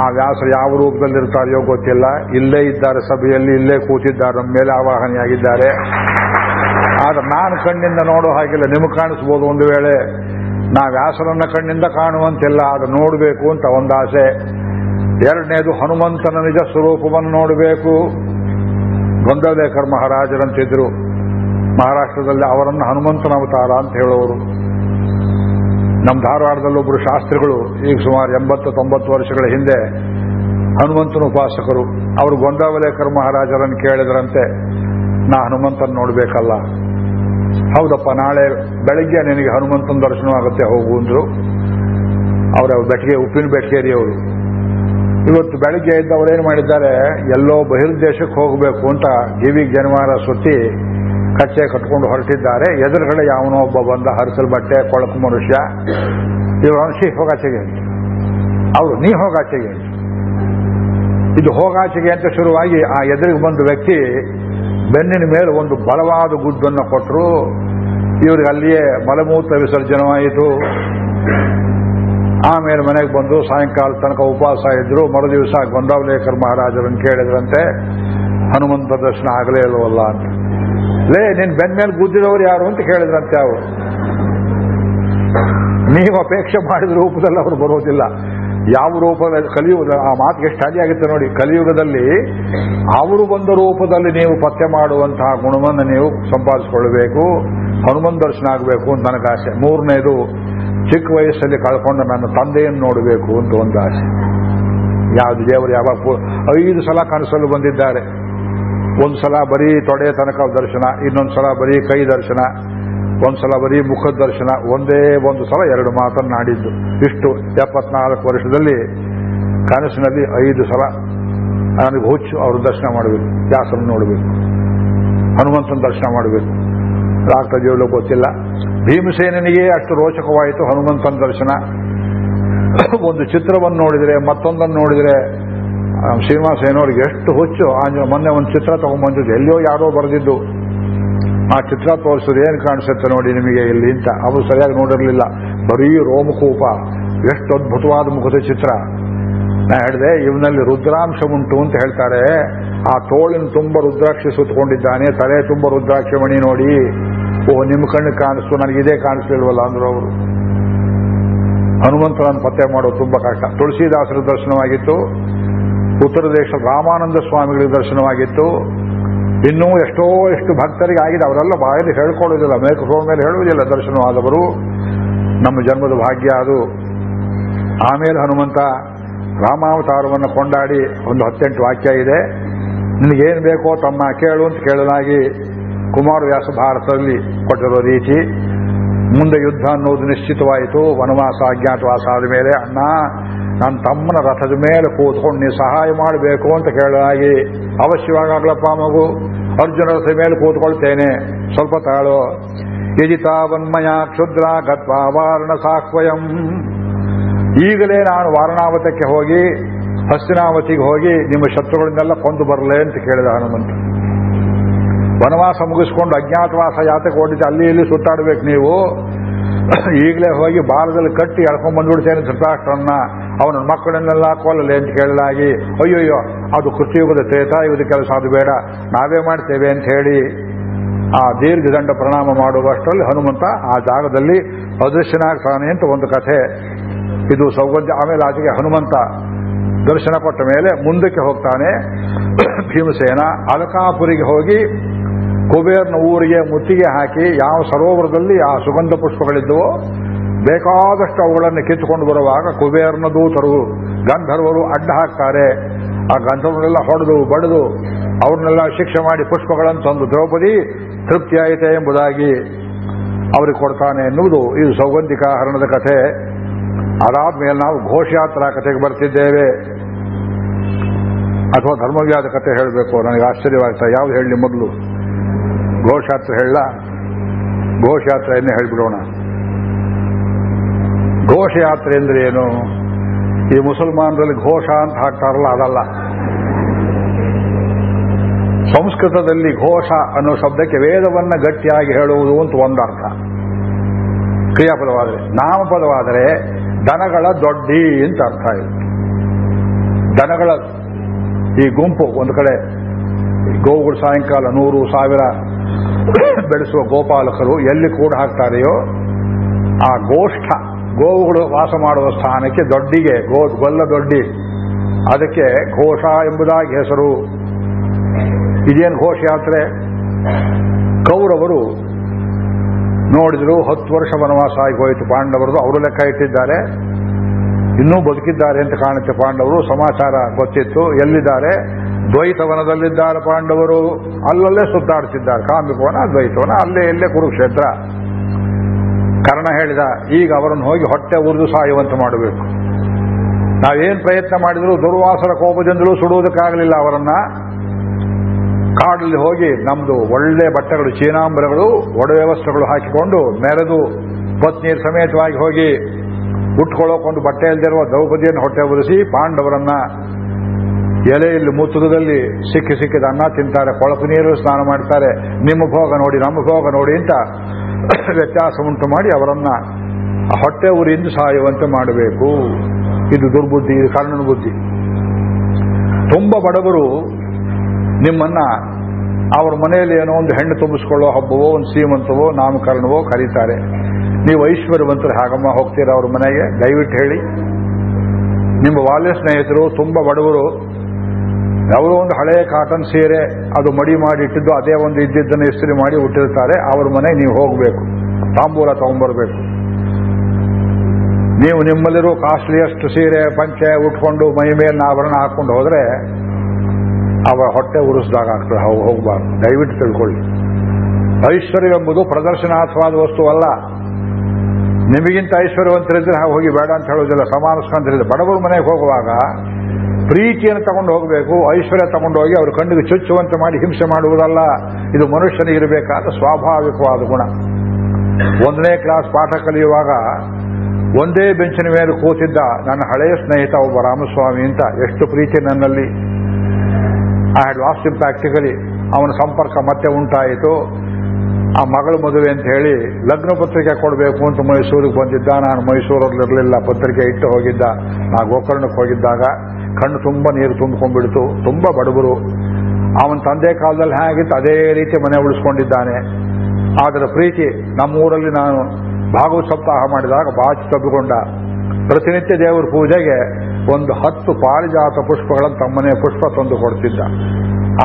S1: ಆ ವ್ಯಾಸರು ಯಾವ ರೂಪದಲ್ಲಿರ್ತಾರೆಯೋ ಗೊತ್ತಿಲ್ಲ. ಇಲ್ಲೇ ಇದ್ದಾರೆ ಸಭೆಯಲ್ಲಿ, ಇಲ್ಲೇ ಕೂತಿದ್ದಾರೆ, ನಮ್ಮ ಮೇಲೆ ಆವಾಹನೆಯಾಗಿದ್ದಾರೆ. ಆದ್ರೆ ನಾನು ಕಣ್ಣಿಂದ ನೋಡೋ ಹಾಗಿಲ್ಲ. ನಿಮಗೆ ಕಾಣಿಸ್ಬೋದು ಒಂದು ವೇಳೆ. ನಾ ವ್ಯಾಸರನ್ನ ಕಣ್ಣಿಂದ ಕಾಣುವಂತಿಲ್ಲ. ಅದು ನೋಡಬೇಕು ಅಂತ ಒಂದಾಸೆ. ಎರಡನೇದು ಹನುಮಂತನ ನಿಜ ಸ್ವರೂಪವನ್ನು ನೋಡಬೇಕು. ಗೊಂದಲೇಕರ್ ಮಹಾರಾಜರಂತಿದ್ರು ಮಹಾರಾಷ್ಟ್ರದಲ್ಲಿ ಅವರನ್ನು ಹನುಮಂತನ ಅವತಾರ ಅಂತ ಹೇಳೋರು. ನಮ್ಮ ಧಾರವಾಡದಲ್ಲಿ ಒಬ್ಬರು ಶಾಸ್ತ್ರಿಗಳು, ಈಗ ಸುಮಾರು ಎಂಬತ್ತು, ತೊಂಬತ್ತು ವರ್ಷಗಳ ಹಿಂದೆ ಹನುಮಂತನ ಉಪಾಸಕರು. ಅವರು ಗೊಂದಾವಲೇಕರ್ ಮಹಾರಾಜರನ್ನು ಕೇಳಿದ್ರಂತೆ. ನಾ ಹನುಮಂತನ ನೋಡಬೇಕಲ್ಲ. ಹೌದಪ್ಪ, ನಾಳೆ ಬೆಳಗ್ಗೆ ನಿನಗೆ ಹನುಮಂತನ ದರ್ಶನವಾಗುತ್ತೆ ಹೋಗು ಅಂದ್ರು. ಅವರ ಬೆಟ್ಟಿಗೆ ಉಪ್ಪಿನ ಬೆಟ್ಟಿಗೇರಿ ಅವರು ಇವತ್ತು ಬೆಳಗ್ಗೆ ಇದ್ದ ಅವರೇನು ಮಾಡಿದ್ದಾರೆ, ಎಲ್ಲೋ ಬಹಿರ್ದೇಶಕ್ಕೆ ಹೋಗಬೇಕು ಅಂತ ಗಿವಿಗೆ ಜನವಾರ ಸುತ್ತಿ ಕಚ್ಚೆ ಕಟ್ಕೊಂಡು ಹೊರಟಿದ್ದಾರೆ. ಎದುರುಗಡೆ ಯಾವನೋ ಒಬ್ಬ ಬಂದ, ಹರಿಸಲ್ ಬಟ್ಟೆ, ಕೊಳಕು ಮನುಷ್ಯ. ಇವರು ಅನ್ಸಿ ಹೋಗಾಚೆಗೆ. ಅವರು, ನೀ ಹೋಗಾಚೆಗೆ. ಇದು ಹೋಗಾಚೆಗೆ ಅಂತ ಶುರುವಾಗಿ ಆ ಎದುರಿಗೆ ಬಂದ ವ್ಯಕ್ತಿ ಬೆನ್ನಿನ ಮೇಲೆ ಒಂದು ಬಲವಾದ ಗುದ್ದನ್ನು ಕೊಟ್ಟರು ಇವರಿಗೆ ಅಲ್ಲಿಯೇ ಮಲಮೂತ್ರ ವಿಸರ್ಜನವಾಯಿತು ಆಮೇಲೆ ಮನೆಗೆ ಬಂದು ಸಾಯಂಕಾಲ ತನಕ ಉಪವಾಸ ಇದ್ರು. ಮರುದಿವಸ ಗೊಂದಾವಲೇಕರ್ ಮಹಾರಾಜರನ್ನು ಕೇಳಿದ್ರಂತೆ, ಹನುಮಂತ ದರ್ಶನ ಆಗಲೇ ಇಲ್ವಲ್ಲ ಅಂತ. ಲೇ, ನಿನ್ ಬೆನ್ ಮೇಲೆ ಗುದ್ದಿದವರು ಯಾರು? ಅಂತ ಕೇಳಿದ್ರಂತೆ ಅವರು. ನೀವು ಅಪೇಕ್ಷೆ ಮಾಡಿದ ರೂಪದಲ್ಲಿ ಅವರು ಬರೋದಿಲ್ಲ. ಯಾವ ರೂಪದಲ್ಲಿ ಕಲಿಯುಗ ಆ ಮಾತಿಗೆ ಎಷ್ಟು ಆಗುತ್ತೆ ನೋಡಿ. ಕಲಿಯುಗದಲ್ಲಿ ಅವರು ಬಂದ ರೂಪದಲ್ಲಿ ನೀವು ಪತ್ತೆ ಮಾಡುವಂತಹ ಗುಣವನ್ನು ನೀವು ಸಂಪಾದಿಸಿಕೊಳ್ಳಬೇಕು ಹನುಮನ್ ದರ್ಶನ ಆಗಬೇಕು ಅಂತ ನನಗೆ ಆಸೆ. ಮೂರನೇದು, ಚಿಕ್ಕ ವಯಸ್ಸಲ್ಲಿ ಕಳ್ಕೊಂಡ ನನ್ನ ತಂದೆಯನ್ನು ನೋಡಬೇಕು ಅಂತ ಒಂದು ಆಸೆ. ಯಾವ್ದು ದೇವರು ಯಾವಾಗ ಐದು ಸಲ ಕನಸಲು ಬಂದಿದ್ದಾರೆ. ಒಂದು ಸಲ ಬರೀ ತೊಡೆ ತನಕ ದರ್ಶನ, ಇನ್ನೊಂದು ಸಲ ಬರೀ ಕೈ ದರ್ಶನ. ಒಂದ್ಸಲ ಬರೀ ಮುಖದ ದರ್ಶನ, ಒಂದೇ ಒಂದು ಸಲ ಎರಡು ಮಾತನ್ನಾಡಿದ್ದು. ಇಷ್ಟು ಎಪ್ಪತ್ನಾಲ್ಕು ವರ್ಷದಲ್ಲಿ ಕನಸಿನಲ್ಲಿ ಐದು ಸಲ ನನಗೆ ಹುಚ್ಚು ಅವ್ರ ದರ್ಶನ ಮಾಡಬೇಕು ವ್ಯಾಸನ ನೋಡಬೇಕು, ಹನುಮಂತನ ದರ್ಶನ ಮಾಡಬೇಕು. ದೇವಳು ಗೊತ್ತಿಲ್ಲ. ಭೀಮಸೇನಿಗೆ ಅಷ್ಟು ರೋಚಕವಾಯಿತು ಹನುಮಂತನ ದರ್ಶನ. ಒಂದು ಚಿತ್ರವನ್ನು ನೋಡಿದರೆ, ಮತ್ತೊಂದನ್ನು ನೋಡಿದರೆ ಶ್ರೀನಿವಾಸ ಏನೋರಿಗೆ ಎಷ್ಟು ಹುಚ್ಚು. ಆಂಜ ಮೊನ್ನೆ ಒಂದು ಚಿತ್ರ ತಗೊಂಡ್ಬಂದಿದ್ದು ಎಲ್ಲಿಯೋ ಯಾರೋ ಬರೆದಿದ್ದು. ಆ ಚಿತ್ರ ತೋರಿಸಿದ್ರೆ ಏನು ಕಾಣಿಸುತ್ತೆ ನೋಡಿ ನಿಮಗೆ ಇಲ್ಲಿ ಅಂತ. ಅವರು ಸರಿಯಾಗಿ ನೋಡಿರಲಿಲ್ಲ. ಬರೀ ರೋಮಕೂಪ. ಎಷ್ಟು ಅದ್ಭುತವಾದ ಮುಖದ ಚಿತ್ರ. ನಾ ಹೇಳಿದೆ, ಇವನಲ್ಲಿ ರುದ್ರಾಂಶ ಉಂಟು ಅಂತ ಹೇಳ್ತಾರೆ. ಆ ತೋಳಿನ ತುಂಬ ರುದ್ರಾಕ್ಷಿ ಸುತ್ತಕೊಂಡಿದ್ದಾನೆ ತಲೆ ತುಂಬ ರುದ್ರಾಕ್ಷಿ ಮಣಿ ನೋಡಿ. ಓ, ನಿಮ್ಮ ಕಣ್ಣು ಕಾಣಿಸ್ತು. ನನಗೆ ಇದೇ ಕಾಣಿಸ್ಲಿಲ್ವಲ್ಲ ಅಂದ್ರು ಅವರು. ಹನುಮಂತನನ್ನು ಪತ್ತೆ ಮಾಡೋದು ತುಂಬಾ ಕಷ್ಟ. ತುಳಸಿದಾಸರ ದರ್ಶನವಾಗಿತ್ತು. ಉತ್ತರ ದೇಶ ರಾಮಾನಂದ ಸ್ವಾಮಿಗಳ ದರ್ಶನವಾಗಿತ್ತು. ಇನ್ನೂ ಎಷ್ಟೋ ಎಷ್ಟು ಭಕ್ತರಿಗೆ ಆಗಿದೆ ಅವರೆಲ್ಲ ಬಾಯಲ್ಲಿ ಹೇಳ್ಕೊಳ್ಳೋದಿಲ್ಲ ಮೇಕಫೋನ್ ಮೇಲೆ ಹೇಳುವುದಿಲ್ಲ ದರ್ಶನವಾದವರು ನಮ್ಮ ಜನ್ಮದ ಭಾಗ್ಯ ಅದು. ಆಮೇಲೆ ಹನುಮಂತ ರಾಮಾವತಾರವನ್ನು ಕೊಂಡಾಡಿ ಒಂದು ಹತ್ತೆಂಟು ವಾಕ್ಯ ಇದೆ. ನಿನಗೇನು ಬೇಕೋ ತಮ್ಮ ಕೇಳು ಅಂತ ಕೇಳಲಾಗಿ ಕುಮಾರವ್ಯಾಸ ಭಾರತದಲ್ಲಿ ಕೊಟ್ಟಿರೋ ರೀತಿ, ಮುಂದೆ ಯುದ್ಧ ಅನ್ನೋದು ನಿಶ್ಚಿತವಾಯಿತು. ವನವಾಸ, ಅಜ್ಞಾತವಾಸ ಆದ ಮೇಲೆ, ಅಣ್ಣ ನನ್ನ ತಮ್ಮನ ರಥದ ಮೇಲೆ ಕೂತ್ಕೊಂಡು ನೀವು ಸಹಾಯ ಮಾಡಬೇಕು ಅಂತ ಕೇಳಲಾಗಿ ಅವಶ್ಯವಾಗಲಪ್ಪ ಮಗು ಅರ್ಜುನ ರಥದ ಮೇಲೆ ಕೂತ್ಕೊಳ್ತೇನೆ. ಸ್ವಲ್ಪ ತಾಳು. ಯಜಿತಾವನ್ಮಯ ಕ್ಷುದ್ರ ಗತ್ವ ವಾರಣ ಸಾಕ್ವಯಂ ಈಗಲೇ ನಾನು ವಾರಣಾವತಕ್ಕೆ ಹೋಗಿ, ಹಸ್ತಿನಾವತಿಗೆ ಹೋಗಿ ನಿಮ್ಮ ಶತ್ರುಗಳನ್ನೆಲ್ಲ ಕೊಂದು ಬರಲೇ ಅಂತ ಕೇಳಿದ ಹನುಮಂತ. ವನವಾಸ ಮುಗಿಸ್ಕೊಂಡು ಅಜ್ಞಾತವಾಸ ಯಾತಕ್ಕೆ ಓಡಿದ್ರೆ ಅಲ್ಲಿ ಇಲ್ಲಿ ಸುತ್ತಾಡಬೇಕು ನೀವು. ಈಗಲೇ ಹೋಗಿ ಬಾಲದಲ್ಲಿ ಕಟ್ಟಿ ಎಳ್ಕೊಂಡ್ ಬಂದ್ಬಿಡ್ತೇನೆ ಧೃತರಾಷ್ಟ್ರನ್ನ ಅವನ ಮಕ್ಕಳನ್ನೆಲ್ಲ ಕೊಲ್ಲಲಿ ಅಂತ ಕೇಳಲಾಗಿ ಅಯ್ಯೋಯ್ಯೋ, ಅದು ಕೃತಿಯುಗದ ತ್ರೇತಾಯುಗದ ಕೆಲಸ ಅದು ಬೇಡ. ನಾವೇ ಮಾಡ್ತೇವೆ ಅಂತ ಹೇಳಿ ಆ ದೀರ್ಘದಂಡ ಪ್ರಣಾಮ ಮಾಡುವಷ್ಟರಲ್ಲಿ ಹನುಮಂತ ಆ ಜಾಗದಲ್ಲಿ ಅದೃಶ್ಯನಾಗ್ತಾನೆ ಅಂತ ಒಂದು ಕಥೆ. ಇದು ಸೌಗಂಧ ಆಮೇಲೆ ಆಚೆಗೆ ಹನುಮಂತ ದರ್ಶನ ಕೊಟ್ಟ ಮೇಲೆ ಮುಂದಕ್ಕೆ ಹೋಗ್ತಾನೆ. ಭೀಮಸೇನ ಅಲಕಾಪುರಿಗೆ ಹೋಗಿ ಕುಬೇರ್ನ ಊರಿಗೆ ಮುತ್ತಿಗೆ ಹಾಕಿ, ಯಾವ ಸರೋವರದಲ್ಲಿ ಆ ಸುಗಂಧ ಪುಷ್ಪಗಳಿದ್ದವೋ ಬೇಕಾದಷ್ಟು ಅವುಗಳನ್ನು ಕಿತ್ತುಕೊಂಡು ಬರುವಾಗ ಕುಬೇರನ ದೂತರು, ಗಂಧರ್ವರು ಅಡ್ಡ ಹಾಕ್ತಾರೆ. ಆ ಗಂಧರ್ವರೆಲ್ಲ ಹೊಡೆದು, ಬಡಿದು, ಅವ್ರನ್ನೆಲ್ಲ ಶಿಕ್ಷೆ ಮಾಡಿ ಪುಷ್ಪಗಳನ್ನು ತಂದು, ದ್ರೌಪದಿ ತೃಪ್ತಿಯಾಯಿತೆ ಎಂಬುದಾಗಿ ಅವರಿಗೆ ಕೊಡ್ತಾನೆ ಎನ್ನುವುದು ಇದು ಸೌಗಂಧಿಕ ಹರಣದ ಕಥೆ. ಅದಾದ್ಮೇಲೆ ನಾವು ಘೋಷಯಾತ್ರಾ ಕಥೆಗೆ ಬರ್ತಿದ್ದೇವೆ. ಅಥವಾ ಧರ್ಮವ್ಯಾದ ಕಥೆ ಹೇಳಬೇಕು, ನನಗೆ ಆಶ್ಚರ್ಯವಾಗ್ತಾ, ಯಾವ್ದು ಹೇಳಿ ಮೊದಲು? ಘೋಷಯಾತ್ರೆ ಹೇಳ ಘೋಷಯಾತ್ರೆಯನ್ನೇ ಹೇಳ್ಬಿಡೋಣ. ಘೋಷಯಾತ್ರೆ ಅಂದ್ರೆ ಏನು? ಈ ಮುಸಲ್ಮಾನರಲ್ಲಿ ಘೋಷ ಅಂತ ಹಾಕ್ತಾರಲ್ಲ, ಅದಲ್ಲ. ಸಂಸ್ಕೃತದಲ್ಲಿ ಘೋಷ ಅನ್ನೋ ಶಬ್ದಕ್ಕೆ ವೇದವನ್ನ ಗಟ್ಟಿಯಾಗಿ ಹೇಳುವುದು ಅಂತ ಒಂದರ್ಥ ಕ್ರಿಯಾಪದವಾದರೆ, ನಾಮಪದವಾದರೆ ದನಗಳ ದೊಡ್ಡಿ ಅಂತ ಅರ್ಥ ಇದೆ. ದನಗಳ ಈ ಗುಂಪು ಒಂದು ಕಡೆ ಗೋವುಗಳು ಸಾಯಂಕಾಲ ನೂರು ಸಾವಿರ ಬೆಳೆಸುವ ಗೋಪಾಲಕರು ಎಲ್ಲಿ ಕೂಡ ಹಾಕ್ತಾರೆಯೋ, ಆ ಗೋಷ್ಠ ಗೋವುಗಳು ವಾಸ ಮಾಡುವ ಸ್ಥಾನಕ್ಕೆ ದೊಡ್ಡಿಗೆ, ಗೋ, ಗೊಲ್ಲ ದೊಡ್ಡಿ. ಅದಕ್ಕೆ ಘೋಷ ಎಂಬುದಾಗಿ ಹೆಸರು. ಇದೇನು ಘೋಷಯಾತ್ರೆ ಕೌರವರು ನೋಡಿದ್ರು ಹತ್ತು ವರ್ಷ ವನವಾಸ ಆಗಿ ಹೋಯಿತು ಪಾಂಡವರದು. ಅವರು ಲೆಕ್ಕ ಇಟ್ಟಿದ್ದಾರೆ. ಇನ್ನೂ ಬದುಕಿದ್ದಾರೆ ಅಂತ ಕಾಣುತ್ತೆ ಪಾಂಡವರು. ಸಮಾಚಾರ ಗೊತ್ತಿತ್ತು. ಎಲ್ಲಿದ್ದಾರೆ? ದ್ವೈತವನದಲ್ಲಿದ್ದಾರೆ ಪಾಂಡವರು. ಅಲ್ಲಲ್ಲೇ ಸುತ್ತಾಡ್ತಿದ್ದಾರೆ. ಕಾಮಿಕವನ ದ್ವೈತವನ ಅಲ್ಲೇ ಎಲ್ಲೇ ಕುರುಕ್ಷೇತ್ರ. ಕರ್ಣ ಹೇಳಿದ, ಈಗ ಅವರನ್ನು ಹೋಗಿ ಹೊಟ್ಟೆ ಉರಿದು ಸಾಯುವಂತೆ ಮಾಡಬೇಕು. ನಾವೇನು ಪ್ರಯತ್ನ ಮಾಡಿದರೂ ದುರ್ವಾಸರ ಕೋಪದಿಂದಲೂ ಸುಡುವುದಕ್ಕಾಗಲಿಲ್ಲ ಅವರನ್ನ. ಕಾಡಲ್ಲಿ ಹೋಗಿ ನಮ್ದು ಒಳ್ಳೆ ಬಟ್ಟೆಗಳು, ಚೀನಾಂಬರಗಳು ಒಡವೆ ವಸ್ತ್ರಗಳು ಹಾಕಿಕೊಂಡು ಮೆರೆದು ಪತ್ನಿಯ ಸಮೇತವಾಗಿ ಹೋಗಿ ಉಟ್ಕೊಳ್ಳೋಕೊಂಡು ಬಟ್ಟೆ ಇಲ್ದಿರುವ ದ್ರೌಪದಿಯನ್ನು ಹೊಟ್ಟೆ ಉರಿಸಿ ಪಾಂಡವರನ್ನ ಎಲೆಯಲ್ಲಿ ಮೂತ್ರದಲ್ಲಿ ಸಿಕ್ಕಿ ಸಿಕ್ಕಿದ ಅನ್ನ ತಿಂತಾರೆ, ಕೊಳಕು ನೀರು ಸ್ನಾನ ಮಾಡ್ತಾರೆ. ನಿಮ್ಮ ಭೋಗ ನೋಡಿ, ನಮ್ಮ ಭೋಗ ನೋಡಿ ಅಂತ ವ್ಯತ್ಯಾಸ ಉಂಟು ಮಾಡಿ ಅವರನ್ನ ಹೊಟ್ಟೆ ಊರಿಂದ ಸಾಯುವಂತೆ ಮಾಡಬೇಕು. ಇದು ದುರ್ಬುದ್ಧಿ, ಇದು ಕರ್ಣನ ಬುದ್ಧಿ. ತುಂಬ ಬಡವರು ನಿಮ್ಮನ್ನ ಅವ್ರ ಮನೆಯಲ್ಲಿ ಏನೋ ಒಂದು ಹೆಣ್ಣು ತುಂಬಿಸ್ಕೊಳ್ಳೋ ಹಬ್ಬವೋ, ಒಂದು ಸೀಮಂತವೋ, ನಾಮಕರಣವೋ ಕರೀತಾರೆ. ನೀವು ಐಶ್ವರ್ಯವಂತರು ಹಾಗಮ್ಮ ಹೋಗ್ತೀರಾ ಅವ್ರ ಮನೆಗೆ? ದಯವಿಟ್ಟು ಹೇಳಿ. ನಿಮ್ಮ ಬಾಲ್ಯ ಸ್ನೇಹಿತರು, ತುಂಬ ಬಡವರು ಯಾವುದೋ ಒಂದು ಹಳೆಯ ಕಾಟನ್ ಸೀರೆ ಅದು ಮಡಿ ಮಾಡಿ ಇಟ್ಟಿದ್ದು, ಅದೇ ಒಂದು ಇದ್ದಿದ್ದನ್ನು ಇಸ್ತ್ರಿ ಮಾಡಿ ಹುಟ್ಟಿರ್ತಾರೆ ಅವ್ರ ಮನೆಗೆ ನೀವು ಹೋಗಬೇಕು. ತಾಂಬೂಲ ತಗೊಂಡ್ಬರ್ಬೇಕು ನೀವು ನಿಮ್ಮಲ್ಲಿರೋ ಕಾಸ್ಟ್ಲಿಯಸ್ಟ್ ಸೀರೆ, ಪಂಚೆ ಉಟ್ಕೊಂಡು ಮೈ ಮೇಲೆ ಆಭರಣ ಹಾಕೊಂಡು ಹೋದ್ರೆ ಅವರ ಹೊಟ್ಟೆ ಉರಿಸಿದಾಗ ಆಗ್ತದೆ. ಅವು ಹೋಗಬಾರ್ದು. ದಯವಿಟ್ಟು ತಿಳ್ಕೊಳ್ಳಿ. ಐಶ್ವರ್ಯವೆಂಬುದು ವಸ್ತು ವಸ್ತುವಲ್ಲ ನಿಮಗಿಂತ ಐಶ್ವರ್ಯವಂತರಿದ್ರೆ ಹೋಗಿ ಬೇಡ ಅಂತ ಹೇಳೋದಿಲ್ಲ. ಸಮಾನಿಸ್ಕೊಂತಿರಿದ್ರೆ ಬಡವರು ಮನೆಗೆ ಹೋಗುವಾಗ ಪ್ರೀತಿಯನ್ನು ತಗೊಂಡು ಹೋಗಬೇಕು, ಐಶ್ವರ್ಯ ತಗೊಂಡು ಹೋಗಿ ಅವ್ರ ಕಣ್ಣಿಗೆ ಚುಚ್ಚುವಂತೆ ಮಾಡಿ ಹಿಂಸೆ ಮಾಡುವುದಲ್ಲ. ಇದು ಮನುಷ್ಯನಿಗೆ ಇರಬೇಕಾದ ಸ್ವಾಭಾವಿಕವಾದ ಗುಣ. ಒಂದನೇ ಕ್ಲಾಸ್ ಪಾಠ ಕಲಿಯುವಾಗ ಒಂದೇ ಬೆಂಚಿನ ಮೇಲೆ ಕೂತಿದ್ದ ನನ್ನ ಹಳೆಯ ಸ್ನೇಹಿತ ಒಬ್ಬ ರಾಮಸ್ವಾಮಿ ಅಂತ ಎಷ್ಟು ಪ್ರೀತಿ ನನ್ನಲ್ಲಿ. I had lost him practically ಅವನ ಸಂಪರ್ಕ ಮತ್ತೆ ಉಂಟಾಯಿತು. ಆ ಮಗಳ ಮದುವೆ ಅಂತ ಹೇಳಿ ಲಗ್ನ ಪತ್ರಿಕೆ ಕೊಡಬೇಕು ಅಂತ ಮೈಸೂರಿಗೆ ಬಂದಿದ್ದ. ನಾನು ಮೈಸೂರಲ್ಲಿರಲಿಲ್ಲ, ಪತ್ರಿಕೆ ಇಟ್ಟು ಹೋಗಿದ್ದ. ನಾ ಗೋಕರ್ಣಕ್ಕೆ ಹೋಗಿದ್ದಾಗ ಕಣ್ಣು ತುಂಬ ನೀರು ತುಂಬಿಕೊಂಡ್ಬಿಡ್ತು. ತುಂಬ ಬಡವರು. ಅವನ ತಂದೆ ಕಾಲದಲ್ಲಿ ಹೇಗಿತ್ತು? ಅದೇ ರೀತಿ ಮನೆ ಉಳಿಸ್ಕೊಂಡಿದ್ದಾನೆ. ಆದರೆ ಪ್ರೀತಿ ನಮ್ಮೂರಲ್ಲಿ ನಾನು ಭಾಗವತ ಸಪ್ತಾಹ ಮಾಡಿದಾಗ ಬಾಚಿ ತಬ್ಬಿಕೊಂಡ. ಪ್ರತಿನಿತ್ಯ ದೇವರ ಪೂಜೆಗೆ ಒಂದು ಹತ್ತು ಪಾರಿಜಾತ ಪುಷ್ಪಗಳನ್ನು ತಮ್ಮನೆ ಪುಷ್ಪ ತಂದು ಕೊಡ್ತಿದ್ದ.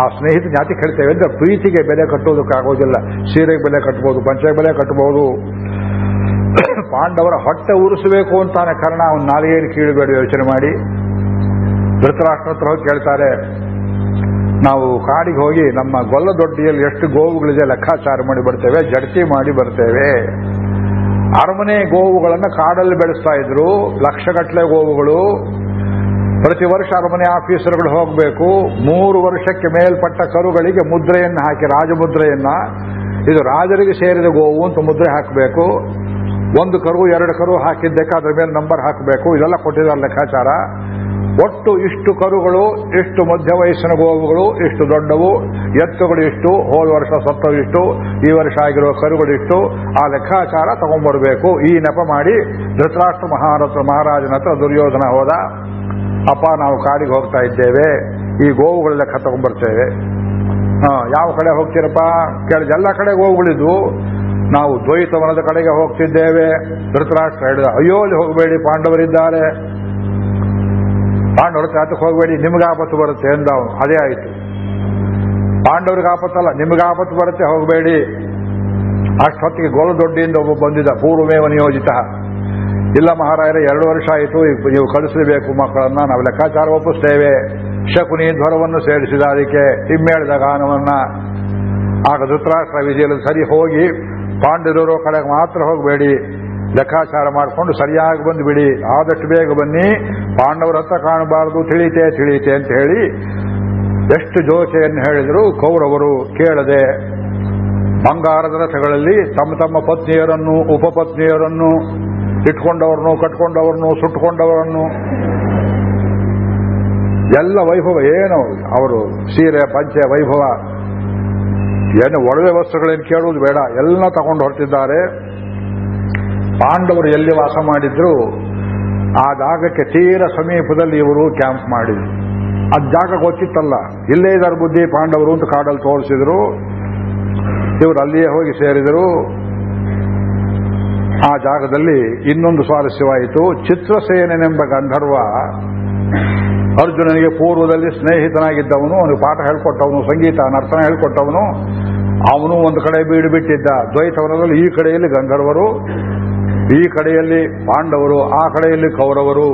S1: ಆ ಸ್ನೇಹಿತ ಜಾತಿ ಕೇಳ್ತೇವೆ ಅಂದ್ರೆ ಪ್ರೀತಿಗೆ ಬೆಲೆ ಕಟ್ಟೋದಕ್ಕಾಗೋದಿಲ್ಲ. ಸೀರೆಗೆ ಬೆಲೆ ಕಟ್ಬೋದು, ಪಂಚೆಗೆ ಬೆಲೆ ಕಟ್ಬೋದು. ಪಾಂಡವರ ಹೊಟ್ಟೆ ಉರಿಸಬೇಕು ಅಂತಾನೆ ಕಾರಣ ಅವನ ನಾಲಿಗೆಯಲ್ಲಿ ಕೀಳಬೇಡ ಯೋಚನೆ ಮಾಡಿ. ಧೃತರಾಷ್ಟ್ರ ಹೋಗಿ ಕೇಳ್ತಾರೆ, ನಾವು ಕಾಡಿಗೆ ಹೋಗಿ ನಮ್ಮ ಗೊಲ್ಲ ದೊಡ್ಡಿಯಲ್ಲಿ ಎಷ್ಟು ಗೋವುಗಳಿದೆ, ಲೆಕ್ಕಾಚಾರ ಮಾಡಿ ಬರ್ತೇವೆ, ಜಡ್ತಿ ಮಾಡಿ ಬರ್ತೇವೆ. ಅರಮನೆ ಗೋವುಗಳನ್ನು ಕಾಡಲ್ಲಿ ಬೆಳೆಸ್ತಾ ಇದ್ರು, ಲಕ್ಷಗಟ್ಟಲೆ ಗೋವುಗಳು. ಪ್ರತಿ ವರ್ಷ ಅರಮನೆ ಆಫೀಸರ್ಗಳು ಹೋಗಬೇಕು. ಮೂರು ವರ್ಷಕ್ಕೆ ಮೇಲ್ಪಟ್ಟ ಕರುಗಳಿಗೆ ಮುದ್ರೆಯನ್ನು ಹಾಕಿ, ರಾಜಮುದ್ರೆಯನ್ನ. ಇದು ರಾಜರಿಗೆ ಸೇರಿದ ಗೋವು ಅಂತ ಮುದ್ರೆ ಹಾಕಬೇಕು. ಒಂದು ಕರು, ಎರಡು ಕರು ಹಾಕಿದ್ದಕ್ಕೆ ಅದ್ರ ಮೇಲೆ ನಂಬರ್ ಹಾಕಬೇಕು. ಇದೆಲ್ಲ ಕೊಟ್ಟಿದ್ದಾರೆ ಲೆಕ್ಕಾಚಾರ. ಒಟ್ಟು ಇಷ್ಟು ಕರುಗಳು ಇಷ್ಟು ಮಧ್ಯ ವಯಸ್ಸಿನ ಗೋವುಗಳು, ಇಷ್ಟು ದೊಡ್ಡವು, ಎತ್ತುಗಳು ಇಷ್ಟು, ಹೋದ ವರ್ಷ ಸತ್ತವು ಇಷ್ಟು, ಈ ವರ್ಷ ಆಗಿರೋ ಕರುಗಳು ಇಷ್ಟು, ಆ ಲೆಕ್ಕಾಚಾರ ತಗೊಂಡ್ಬರ್ಬೇಕು. ಈ ನೆಪ ಮಾಡಿ ಧೃತರಾಷ್ಟ್ರ ಮಹಾರಥ ಮಹಾರಾಜನ ಹತ್ರ ದುರ್ಯೋಧನ ಹೋದ. ಅಪ್ಪ, ನಾವು ಕಾಡಿಗೆ ಹೋಗ್ತಾ ಇದ್ದೇವೆ. ಈ ಗೋವುಗಳ ಲೆಕ್ಕ ತಗೊಂಡ್ಬರ್ತೇವೆ. ಯಾವ ಕಡೆ ಹೋಗ್ತೀರಪ್ಪ? ಕೇಳಿದ. ಎಲ್ಲ ಕಡೆ ಗೋವುಗಳಿದ್ವು. ನಾವು ದ್ವೈತವನದ ಕಡೆಗೆ ಹೋಗ್ತಿದ್ದೇವೆ. ಧೃತರಾಷ್ಟ್ರ ಹೇಳಿದ, ಅಯ್ಯೋ, ಅಲ್ಲಿ ಹೋಗಬೇಡಿ, ಪಾಂಡವರಿದ್ದಾರೆ. ಪಾಂಡವರ ಜಾತಕ್ಕೆ ಹೋಗಬೇಡಿ, ನಿಮ್ಗೆ ಆಪತ್ತು ಬರುತ್ತೆ ಎಂದ ಅವನು. ಅದೇ ಆಯಿತು. ಪಾಂಡವರಿಗೆ ಆಪತ್ತಲ್ಲ, ನಿಮ್ಗೆ ಆಪತ್ತು ಬರುತ್ತೆ, ಹೋಗಬೇಡಿ. ಅಷ್ಟೊತ್ತಿಗೆ ಗೋಲದೊಡ್ಡಿಯಿಂದ ಒಬ್ಬ ಬಂದಿದ್ದ, ಪೂರ್ವಮೇವ ನಿಯೋಜಿತ. ಇಲ್ಲ ಮಹಾರಾಯರ, ಎರಡು ವರ್ಷ ಆಯಿತು ನೀವು ಕಳಿಸಲೇಬೇಕು ಮಕ್ಕಳನ್ನ, ನಾವು ಲೆಕ್ಕಾಚಾರ ಒಪ್ಪಿಸ್ತೇವೆ. ಶಕುನಿ ಧ್ವರವನ್ನು ಸೇರಿಸಿದ ಅದಕ್ಕೆ, ಹಿಮ್ಮೇಳಿದ ಗಾನವನ್ನ. ಆಗ ಧೃತರಾಷ್ಟ್ರ ವಿಜಯದಲ್ಲಿ ಸರಿ ಹೋಗಿ ಪಾಂಡವರು ಕಡೆಗೆ ಮಾತ್ರ ಹೋಗಬೇಡಿ. ಲೆಕ್ಕಾಚಾರ ಮಾಡಿಕೊಂಡು ಸರಿಯಾಗಿ ಬಂದುಬಿಡಿ. ಆದಷ್ಟು ಬೇಗ ಬನ್ನಿ. ಪಾಂಡವರ ಹತ್ರ ಕಾಣಬಾರದು. ತಿಳಿತೆ ತಿಳಿತೆ ಅಂತ ಹೇಳಿ ಎಷ್ಟು ಜೋಕೆಯನ್ನು ಹೇಳಿದರು ಕೌರವರು ಕೇಳದೆ ಬಂಗಾರದ ರಥಗಳಲ್ಲಿ ತಮ್ಮ ತಮ್ಮ ಪತ್ನಿಯರನ್ನು, ಉಪಪತ್ನಿಯರನ್ನು, ಇಟ್ಕೊಂಡವರನ್ನು, ಕಟ್ಕೊಂಡವರನ್ನು ಸುಟ್ಕೊಂಡವರನ್ನು ಎಲ್ಲ ವೈಭವ ಏನು ಅವರು ಸೀರೆ, ಪಂಚೆ, ವೈಭವ. ಏನು ಒಡವೆ ವಸ್ತುಗಳೇನು ಕೇಳುವುದು ಬೇಡ. ಎಲ್ಲ ತಗೊಂಡು ಹೊರಟಿದ್ದಾರೆ. ಪಾಂಡವರು ಎಲ್ಲಿ ವಾಸ ಮಾಡಿದ್ರು? ಆ ಜಾಗಕ್ಕೆ ತೀರ ಸಮೀಪದಲ್ಲಿ ಇವರು ಕ್ಯಾಂಪ್ ಮಾಡಿದ್ರು. ಆ ಜಾಗ ಗೊತ್ತಿತ್ತಲ್ಲ. ಇಲ್ಲೇ ಇದ್ದಾರೆ ಬುದ್ಧಿ ಪಾಂಡವರು ಅಂತ ಕಾಡಲ್ಲಿ ತೋರಿಸಿದ್ರು. ಇವರು ಅಲ್ಲಿಯೇ ಹೋಗಿ ಸೇರಿದರು. ಆ ಜಾಗದಲ್ಲಿ ಇನ್ನೊಂದು ಸ್ವಾರಸ್ಯವಾಯಿತು. ಚಿತ್ರಸೇನೆನೆಂಬ ಗಂಧರ್ವ ಅರ್ಜುನನಿಗೆ ಪೂರ್ವದಲ್ಲಿ ಸ್ನೇಹಿತನಾಗಿದ್ದವನು ಅವನು ಪಾಠ ಹೇಳ್ಕೊಟ್ಟವನು, ಸಂಗೀತ, ನರ್ತನ ಹೇಳ್ಕೊಟ್ಟವನು. ಅವನು ಒಂದು ಕಡೆ ಬೀಡು ಬಿಟ್ಟಿದ್ದ ದ್ವೈತವನದಲ್ಲಿ ಈ ಕಡೆಯಲ್ಲಿ ಗಂಧರ್ವರು, ಈ ಕಡೆಯಲ್ಲಿ ಪಾಂಡವರು, ಆ ಕಡೆಯಲ್ಲಿ ಕೌರವರು.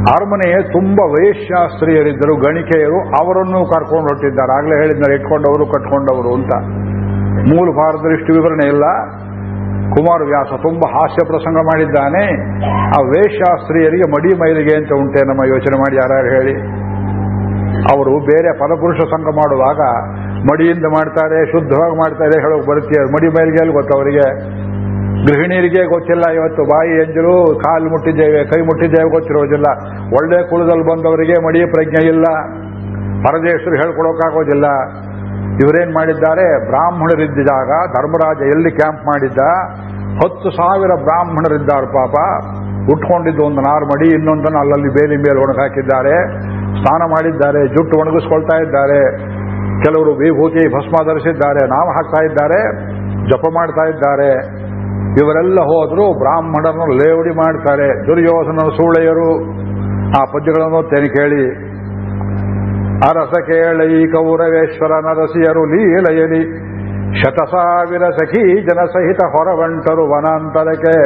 S1: ಅರಮನೆಯ ತುಂಬಾ ವೈಶ್ಯಾಸ್ತ್ರೀಯರಿದ್ದರು, ಗಣಿಕೆಯರು ಅವರನ್ನು ಕರ್ಕೊಂಡು ಹೊಟ್ಟಿದ್ದಾರೆ ಆಗ್ಲೇ ಹೇಳಿದ್ದಾರೆ ಇಟ್ಕೊಂಡವರು, ಕಟ್ಕೊಂಡವರು ಅಂತ. ಮೂಲ ಭಾರತದಲ್ಲಿ ಇಷ್ಟು ವಿವರಣೆ ಇಲ್ಲ. ಕುಮಾರವ್ಯಾಸ ತುಂಬಾ ಹಾಸ್ಯ ಪ್ರಸಂಗ ಮಾಡಿದ್ದಾನೆ. ಆ ವೇಷಾಸ್ತ್ರೀಯರಿಗೆ ಮಡಿ ಮೈಲಿಗೆ ಅಂತ ಉಂಟೆ ನಮ್ಮ ಯೋಚನೆ ಮಾಡಿ ಯಾರು ಹೇಳಿ. ಅವರು ಬೇರೆ ಪರಪುರುಷ ಸಂಘ ಮಾಡುವಾಗ ಮಡಿಯಿಂದ ಮಾಡ್ತಾರೆ, ಶುದ್ಧವಾಗಿ ಮಾಡ್ತಾರೆ ಹೇಳೋಕೆ ಬರುತ್ತೆ ಮಡಿ ಮೈಲಿಗೆ ಗೊತ್ತು ಅವರಿಗೆ? ಗೃಹಿಣಿಯರಿಗೆ ಗೊತ್ತಿಲ್ಲ ಇವತ್ತು. ಬಾಯಿ ಎಂಜಲು ಕಾಲು ಮುಟ್ಟಿದ್ದೇವೆ, ಕೈ ಮುಟ್ಟಿದ್ದೇವೆ ಗೊತ್ತಿರೋದಿಲ್ಲ. ಒಳ್ಳೆ ಕುಲದಲ್ಲಿ ಬಂದವರಿಗೆ ಮಡಿ ಪ್ರಜ್ಞೆ ಇಲ್ಲ. ಪರದೇಶರು ಹೇಳ್ಕೊಡೋಕ್ಕಾಗೋದಿಲ್ಲ ಇವರೇನ್ ಮಾಡಿದ್ದಾರೆ? ಬ್ರಾಹ್ಮಣರಿದ್ದಾಗ ಧರ್ಮರಾಜ ಎಲ್ಲಿ ಕ್ಯಾಂಪ್ ಮಾಡಿದ್ದ? ಹತ್ತು ಸಾವಿರ ಬ್ರಾಹ್ಮಣರಿದ್ದಾರೆ ಪಾಪ. ಉಟ್ಕೊಂಡಿದ್ದು ಒಂದು ನಾರು ಮಡಿ ಇನ್ನೊಂದನ್ನು ಅಲ್ಲಲ್ಲಿ ಬೇಲಿ ಮೇಲೆ ಒಣಗಾಕಿದ್ದಾರೆ ಸ್ನಾನ ಮಾಡಿದ್ದಾರೆ, ಜುಟ್ಟು ಒಣಗಿಸ್ಕೊಳ್ತಾ ಇದ್ದಾರೆ. ಕೆಲವರು ವಿಭೂತಿ ಭಸ್ಮ ಧರಿಸಿದ್ದಾರೆ. ನಾವು ಹಾಕ್ತಾ ಇದ್ದಾರೆ, ಜಪ ಮಾಡ್ತಾ ಇದ್ದಾರೆ. ಇವರೆಲ್ಲ ಹೋದರೂ ಬ್ರಾಹ್ಮಣರನ್ನು ಲೇವಡಿ ಮಾಡ್ತಾರೆ. ದುರ್ಯೋಧನ ಸೂಳೆಯರು ಆ ಪದ್ಯಗಳನ್ನು ತೆನಿ ಕೇಳಿ ಅರಸ ಕೇಳೈ ಕೌರವೇಶ್ವರ ನರಸಿಯರು ಲೀಲೆಯಲಿ. ಶತಸಾವಿರ ಸಖಿ ಜನಸಹಿತ ಹೊರವಂಟರು ವನಾಂತರಕ್ಕೆ.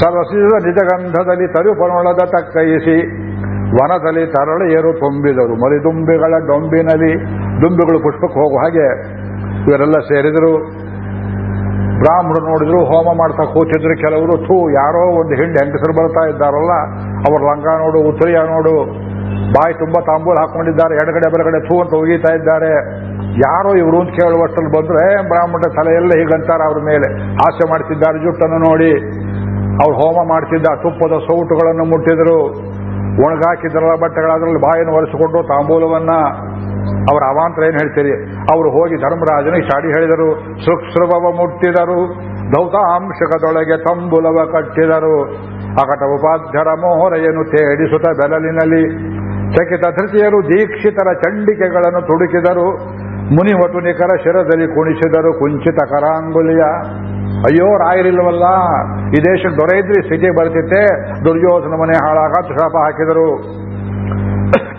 S1: ಸರಸಿದ ನಿಜಗಂಧದಲ್ಲಿ ತರುಪನೊಳದ ತಕ್ಕಯಿಸಿ. ವನದಲ್ಲಿ ತರಳೆಯರು ತುಂಬಿದರು. ಮರಿದುಂಬಿಗಳ ಡೊಂಬಿನಲ್ಲಿ ದುಂಬಿಗಳು ಪುಷ್ಪಕ್ಕೆ ಹೋಗುವ ಹಾಗೆ. ಇವರೆಲ್ಲ ಸೇರಿದರು. ಬ್ರಾಹ್ಮಣರು ನೋಡಿದ್ರು, ಹೋಮ ಮಾಡ್ತಾ ಕೂತಿದ್ರು. ಕೆಲವರು ಥೂ, ಯಾರೋ ಒಂದು ಹಿಂಡು ಹೆಂಗಸರು ಬರ್ತಾ ಇದ್ದಾರಲ್ಲ. ಅವ್ರ ಲಂಗ ನೋಡು ಉತ್ತರಿಯ ನೋಡು. ಬಾಯಿ ತುಂಬಾ ತಾಂಬೂಲ್ ಹಾಕೊಂಡಿದ್ದಾರೆ, ಎಡಗಡೆ, ಬಲಗಡೆ ಥೂ ಅಂತ ಒಗೀತಾ ಇದ್ದಾರೆ. ಯಾರೋ ಇವರು ಅಂತ ಕೇಳುವಷ್ಟಲ್ಲಿ ಬಂದ್ರೆ ಬ್ರಾಹ್ಮಣ ತಲೆಯೆಲ್ಲ ಹೀಗಂತಾರ ಅವ್ರ ಮೇಲೆ. ಹಾಸ್ಯ ಮಾಡ್ತಿದ್ದಾರೆ ಜುಟ್ಟನ್ನು ನೋಡಿ. ಅವ್ರು ಹೋಮ ಮಾಡ್ತಿದ್ದ ತುಪ್ಪದ ಸೌಟುಗಳನ್ನು ಮುಟ್ಟಿದ್ರು. ಒಣಗಾಕಿದ್ರಲ್ಲ ಬಟ್ಟೆಗಳದ್ರಲ್ಲಿ ಬಾಯನ್ನು ಒರೆಸಿಕೊಂಡು ತಾಂಬೂಲವನ್ನ. ಅವರ ಅವಾಂತರ ಏನು ಹೇಳ್ತೀರಿ? ಅವರು ಹೋಗಿ ಧರ್ಮರಾಜನಿಗೆ ಶಾಡಿ ಹೇಳಿದರು. ಸೃಕ್ಸೃಭವ ಮುಟ್ಟಿದರು. ದೌತಾಂಶಕದೊಳಗೆ ತಂಬುಲವ ಕಟ್ಟಿದರು. ಅಕಟ ಉಪಾಧ್ಯರ ಮೋಹರೆಯನ್ನು ತೇಡಿಸುತ್ತ ಬೆಲಲಿನಲ್ಲಿ ಚಕಿತ ಧೃತಿಯರು ದೀಕ್ಷಿತರ ಚಂಡಿಕೆಗಳನ್ನು ತುಡುಕಿದರು. ಮುನಿವಟುನಿಕರ ಶಿರದಲ್ಲಿ ಕುಣಿಸಿದರು. ಕುಂಚಿತ ಕರಾಂಗುಲಿಯ. ಅಯ್ಯೋ ರಾಯರಿಲ್ವಲ್ಲ ಈ ದೇಶಕ್ಕೆ ದೊರೆಯಿದ್ರಿ ಸ್ಥಿತಿ ಬರ್ತಿತ್ತೆ ದುರ್ಯೋಧನ ಮನೆ ಹಾಳಾಗ ಶಾಪ ಹಾಕಿದರು.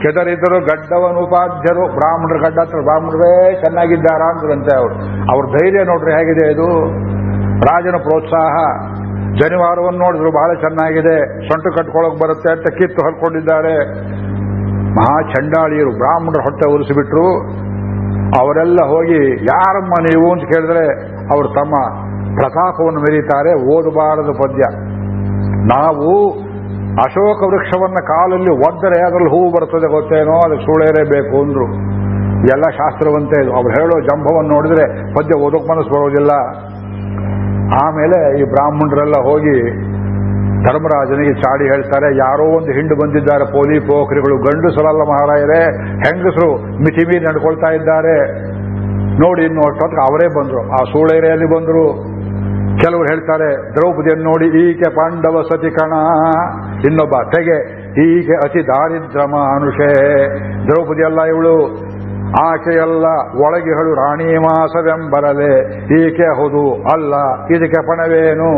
S1: ಕೆದರಿದ್ದರು ಗಡ್ಡವನು ಉಪಾಧ್ಯರು. ಬ್ರಾಹ್ಮಣರು ಗಡ್ಡ ಹತ್ರ. ಬ್ರಾಹ್ಮಣರೇ ಚೆನ್ನಾಗಿದ್ದಾರ ಅಂದ್ರಂತೆ ಅವರು. ಅವ್ರ ಧೈರ್ಯ ನೋಡ್ರಿ ಹೇಗಿದೆ ಇದು. ರಾಜನ ಪ್ರೋತ್ಸಾಹ. ಜನಿವಾರವನ್ನು ನೋಡಿದ್ರು ಬಹಳ ಚೆನ್ನಾಗಿದೆ. ಸೊಂಟು ಕಟ್ಕೊಳಕ್ ಬರುತ್ತೆ ಅಂತ ಕಿತ್ತು ಹರ್ಕೊಂಡಿದ್ದಾರೆ. ಮಹಾ ಚಂಡಾಳಿಯರು ಬ್ರಾಹ್ಮಣರ ಹೊಟ್ಟೆ ಉರಿಸಿಬಿಟ್ರು ಅವರೆಲ್ಲ ಹೋಗಿ, ಯಾರಮ್ಮ ನೀವು? ಅಂತ ಕೇಳಿದ್ರೆ, ಅವರು ತಮ್ಮ ಪ್ರತಾಪವನ್ನು ಮೆರೀತಾರೆ, ಓದಬಾರದು ಪದ್ಯ. ನಾವು ಅಶೋಕ ವೃಕ್ಷವನ್ನ ಕಾಲಲ್ಲಿ ಒದ್ದರೆ ಅದರಲ್ಲಿ ಹೂವು ಬರ್ತದೆ ಗೊತ್ತೇನೋ, ಅದಕ್ಕೆ ಸುಳೇರೇಬೇಕು ಅಂದ್ರು. ಎಲ್ಲ ಶಾಸ್ತ್ರವಂತೆ ಅವ್ರು ಹೇಳೋ ಜಂಭವನ್ನು ನೋಡಿದ್ರೆ ಪದ್ಯ ಓದೋಕ್ ಮನಸ್ಸು ಬರೋದಿಲ್ಲ. ಆಮೇಲೆ ಈ ಬ್ರಾಹ್ಮಣರೆಲ್ಲ ಹೋಗಿ ಧರ್ಮರಾಜನಿಗೆ ಚಾಡಿ ಹೇಳ್ತಾರೆ, ಯಾರೋ ಒಂದು ಹಿಂಡು ಬಂದಿದ್ದಾರೆ ಪೋಲಿ ಪೋಖರಿಗಳು ಗಂಡಸರಲ್ಲ ಮಹಾರಾಯರೇ, ಹೆಂಗಸರು ಮಿತಿ ಮೀರಿ ನಡ್ಕೊಳ್ತಾ ಇದ್ದಾರೆ. ನೋಡಿ ಇನ್ನು ಅಷ್ಟೊತ್ತಿಗೆ ಅವರೇ ಬಂದ್ರು. ಆ ಸೂಳೆರೆಯಲ್ಲಿ ಬಂದ್ರು. ಕೆಲವರು ಹೇಳ್ತಾರೆ, ದ್ರೌಪದಿಯನ್ನು ನೋಡಿ, ಈಕೆ ಪಾಂಡವ ಸತಿ ಕಣ. ಇನ್ನೊಬ್ಬ, ತೆಗೆ ಈಕೆ ಅತಿ ದಾರಿದ್ರ ಮಾನುಷೇ. ದ್ರೌಪದಿ ಅಲ್ಲ ಇವಳು, ಆಕೆಯಲ್ಲ ಒಳಗಿಹಳು ರಾಣಿ ಮಾಸವೆಂಬರಲೆ. ಈಕೆ ಹೌದು ಅಲ್ಲ, ಇದಕ್ಕೆ ಪಣವೇನು?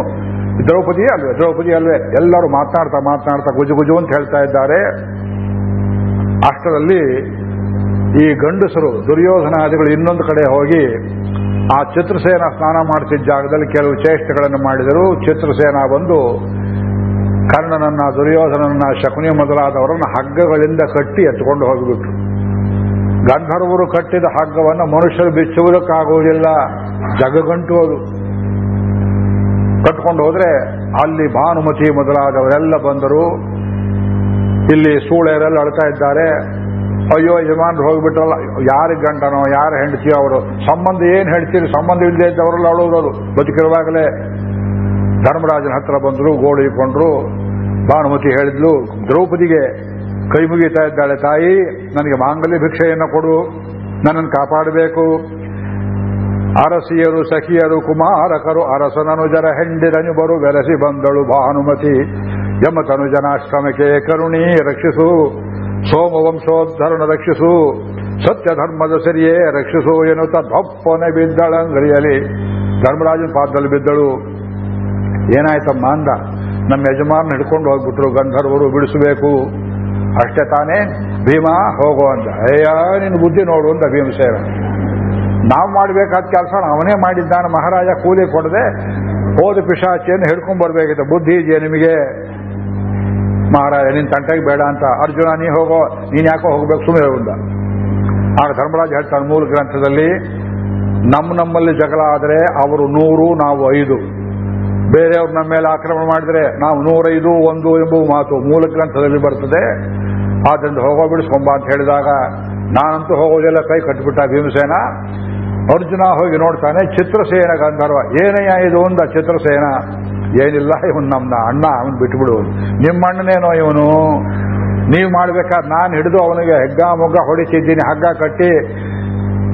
S1: ದ್ರೌಪದಿ ಅಲ್ವೇ ದ್ರೌಪದಿ ಅಲ್ವೇ, ಎಲ್ಲರೂ ಮಾತನಾಡ್ತಾ ಮಾತನಾಡ್ತಾ ಗುಜು ಗುಜು ಅಂತ ಹೇಳ್ತಾ ಇದ್ದಾರೆ. ಅಷ್ಟರಲ್ಲಿ ಈ ಗಂಡಸರು, ದುರ್ಯೋಧನಾದಿಗಳು ಇನ್ನೊಂದು ಕಡೆ ಹೋಗಿ ಆ ಚಿತ್ರಸೇನ ಸ್ನಾನ ಮಾಡ್ತಿದ್ದ ಜಾಗದಲ್ಲಿ ಕೆಲವು ಚೇಷ್ಟೆಗಳನ್ನು ಮಾಡಿದರು. ಚಿತ್ರಸೇನ ಬಂದು ಕರ್ಣನನ್ನ, ದುರ್ಯೋಧನನ್ನ, ಶಕುನಿ ಮೊದಲಾದವರನ್ನ ಹಗ್ಗಗಳಿಂದ ಕಟ್ಟಿ ಎತ್ಕೊಂಡು ಹೋಗಿಬಿಟ್ರು. ಗಂಧರ್ವರು ಕಟ್ಟಿದ ಹಗ್ಗವನ್ನು ಮನುಷ್ಯರು ಬಿಚ್ಚುವುದಕ್ಕಾಗುವುದಿಲ್ಲ, ಜಗಗಂಟು ಅದು. ಕಟ್ಕೊಂಡು ಹೋದ್ರೆ ಅಲ್ಲಿ ಭಾನುಮತಿ ಮೊದಲಾದವರೆಲ್ಲ ಬಂದರು. ಇಲ್ಲಿ ಸೂಳೆಯರೆಲ್ಲ ಅಳ್ತಾ ಇದ್ದಾರೆ. ಅಯ್ಯೋ, ಯಜಮಾನ್ರು ಹೋಗ್ಬಿಟ್ರಲ್ಲ ಯಾರ ಗಂಟನೋ ಯಾರ ಹೆಂಡತಿಯೋ ಅವರು? ಸಂಬಂಧ ಏನು ಹೇಳ್ತೀರಿ? ಸಂಬಂಧ ಇಲ್ಲದೆ ಇದ್ದವರೆಲ್ಲ ಅಳುವುದವರು ಬದುಕಿರುವಾಗಲೇ ಧರ್ಮರಾಜನ ಹತ್ರ ಬಂದರು, ಗೋಳು ಇಟ್ಕೊಂಡ್ರು ಭಾನುಮತಿ ಹೇಳಿದ್ಲು, ದ್ರೌಪದಿಗೆ ಕೈ ಮುಗಿತಾ ಇದ್ದಾಳೆ ತಾಯಿ, ನನಗೆ ಮಾಂಗಲ್ಯ ಭಿಕ್ಷೆಯನ್ನು ಕೊಡು, ನನ್ನನ್ನು ಕಾಪಾಡಬೇಕು. ಅರಸಿಯರು, ಸಖಿಯರು, ಕುಮಾರಕರು ಅರಸನನುಜರ ಹೆಂಡಿರನು ಬರು ಬೆರಸಿ ಬಂದಳು ಭಾನುಮತಿ. ಯಮತನುಜನಾಶ್ರಮಕ್ಕೆ ಕರುಣಿ ರಕ್ಷಿಸು ಸೋಮವಂಶೋದ್ಧರಣ ರಕ್ಷಿಸು ಸತ್ಯ ಧರ್ಮದ ಸರಿಯೇ ರಕ್ಷಿಸು ಎನ್ನುತ್ತ ದಪ್ಪನೆ ಬಿದ್ದಳಂಗರಿಯಲಿ ಧರ್ಮರಾಜನ ಪಾದದಲ್ಲಿ ಬಿದ್ದಳು. ಏನಾಯ್ತಮ್ಮ ಅಂದ? ನಮ್ಮ ಯಜಮಾನ ಹಿಡ್ಕೊಂಡು ಹೋಗ್ಬಿಟ್ರು, ಗಂಧರ್ವರು ಬಿಡಿಸಬೇಕು. ಅಷ್ಟೇ ತಾನೇ ಭೀಮಾ ಹೋಗೋ ಅಂತ ಅಯ್ಯ ನಿನ್ನ ಬುದ್ಧಿ ನೋಡು ಅಂತ ಭೀಮಸೇನ. ನಾವು ಮಾಡಬೇಕಾದ ಕೆಲಸ ಅವನೇ ಮಾಡಿದ್ದಾನೆ. ಮಹಾರಾಜ ಕೂಲಿ ಕೊಡದೆ ಹೋದ ಪಿಶಾಚಿಯನ್ನು ಹಿಡ್ಕೊಂಡ್ ಬರ್ಬೇಕಿತ್ತು. ಬುದ್ಧಿ ಇದೆಯಾ ನಿಮಗೆ. ಮಹಾರಾಜ, ನಿನ್ ತಂಟೆಗೆ ಬೇಡ ಅಂತ. ಅರ್ಜುನ, ನೀ ಹೋಗೋ. ನೀನ್ ಯಾಕೋ ಹೋಗ್ಬೇಕು? ಸುಮ್ಮನೆ ಅಂದ ಆಗ ಧರ್ಮರಾಜ ಹೇಳ್ತಾನೆ ಮೂಲ ಗ್ರಂಥದಲ್ಲಿ ನಮ್ಮ ನಮ್ಮಲ್ಲಿ ಜಗಳ ಆದರೆ ಅವರು ನೂರು, ನಾವು ಐದು. ಬೇರೆಯವ್ರು ನಮ್ಮ ಮೇಲೆ ಆಕ್ರಮಣ ಮಾಡಿದ್ರೆ ನಾವು ನೂರೈದು, ಒಂದು ಎಂಬುವ ಮಾತು ಮೂಲ ಗ್ರಂಥದಲ್ಲಿ ಬರ್ತದೆ. ಆದ್ರಿಂದ ಹೋಗೋ ಬಿಡಿಸ್ಕೊಂಬ ಅಂತ ಹೇಳಿದಾಗ, ನಾನಂತೂ ಹೋಗೋದೆಲ್ಲ, ಕೈ ಕಟ್ಟಿಬಿಟ್ಟ ಭೀಮಸೇನ. ಅರ್ಜುನ ಹೋಗಿ ನೋಡ್ತಾನೆ, ಚಿತ್ರಸೇನ ಗಂಧರ್ವ ಏನಯ್ಯ ಇದು ಒಂದ ಚಿತ್ರಸೇನ? ಏನಿಲ್ಲ, ಇವನು ನಮ್ಮ ಅಣ್ಣ, ಅವನು ಬಿಟ್ಬಿಡು. ನಿಮ್ಮ ಅಣ್ಣನೇನೋ ಇವನು? ನೀವು ಮಾಡ್ಬೇಕಾದ್ರೆ ನಾನು ಹಿಡಿದು ಅವನಿಗೆ ಹೆಗ್ಗ ಮೊಗ್ಗ ಹೊಡಿತಿದ್ದೀನಿ ಹಗ್ಗ ಕಟ್ಟಿ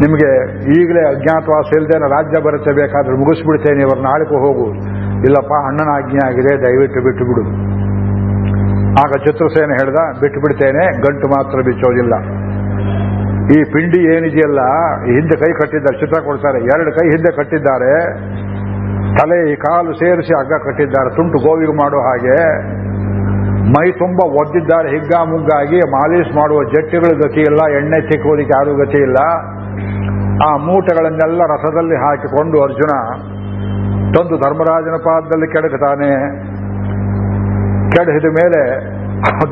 S1: ನಿಮಗೆ ಈಗಲೇ ಅಜ್ಞಾತವಾಸ ಇಲ್ಲದೆ ರಾಜ್ಯ ಬರುತ್ತೆ, ಬೇಕಾದ್ರೆ ಮುಗಿಸ್ಬಿಡ್ತೇನೆ, ಇವರು ನಾಳೆಗೂ ಹೋಗು. ಇಲ್ಲಪ್ಪ, ಅಣ್ಣನ ಆಜ್ಞೆ ಆಗಿದೆ, ದಯವಿಟ್ಟು ಬಿಟ್ಟು ಬಿಡು ಆಗ ಚಿತ್ರಸೇನೆ ಹೇಳ್ದ ಬಿಟ್ಟು ಬಿಡ್ತೇನೆ ಗಂಟು ಮಾತ್ರ ಬಿಚ್ಚೋದಿಲ್ಲ. ಈ ಪಿಂಡಿ ಏನಿದೆಯಲ್ಲ, ಹಿಂದೆ ಕೈ ಕಟ್ಟಿದ್ದಾರೆ ಚಿತ್ರ ಕೊಡ್ತಾರೆ. ಎರಡು ಕೈ ಹಿಂದೆ ಕಟ್ಟಿದ್ದಾರೆ. ತಲೆ ಕಾಲು ಸೇರಿಸಿ ಹಗ್ಗ ಕಟ್ಟಿದ್ದಾರೆ. ತುಂಟು ಗೋವಿಗೆ ಮಾಡೋ ಹಾಗೆ. ಮೈ ತುಂಬ ಒದ್ದಿದ್ದಾರೆ. ಹಿಗ್ಗ ಮುಗ್ಗಾಗಿ ಮಾಲೀಸ್ ಮಾಡುವ ಜಟ್ಟಿಗಳ ಗತಿ ಇಲ್ಲ. ಎಣ್ಣೆ ತಿಕ್ಕುವುದಕ್ಕೆ ಯಾರೂ ಗತಿ ಇಲ್ಲ. ಆ ಮೂಟೆಗಳನ್ನೆಲ್ಲ ರಸದಲ್ಲಿ ಹಾಕಿಕೊಂಡು ಅರ್ಜುನ ತಂದು ಧರ್ಮರಾಜನ ಪಾದದಲ್ಲಿ ಕೆಡಕುತ್ತಾನೆ. ಕೆಡಹಿದ ಮೇಲೆ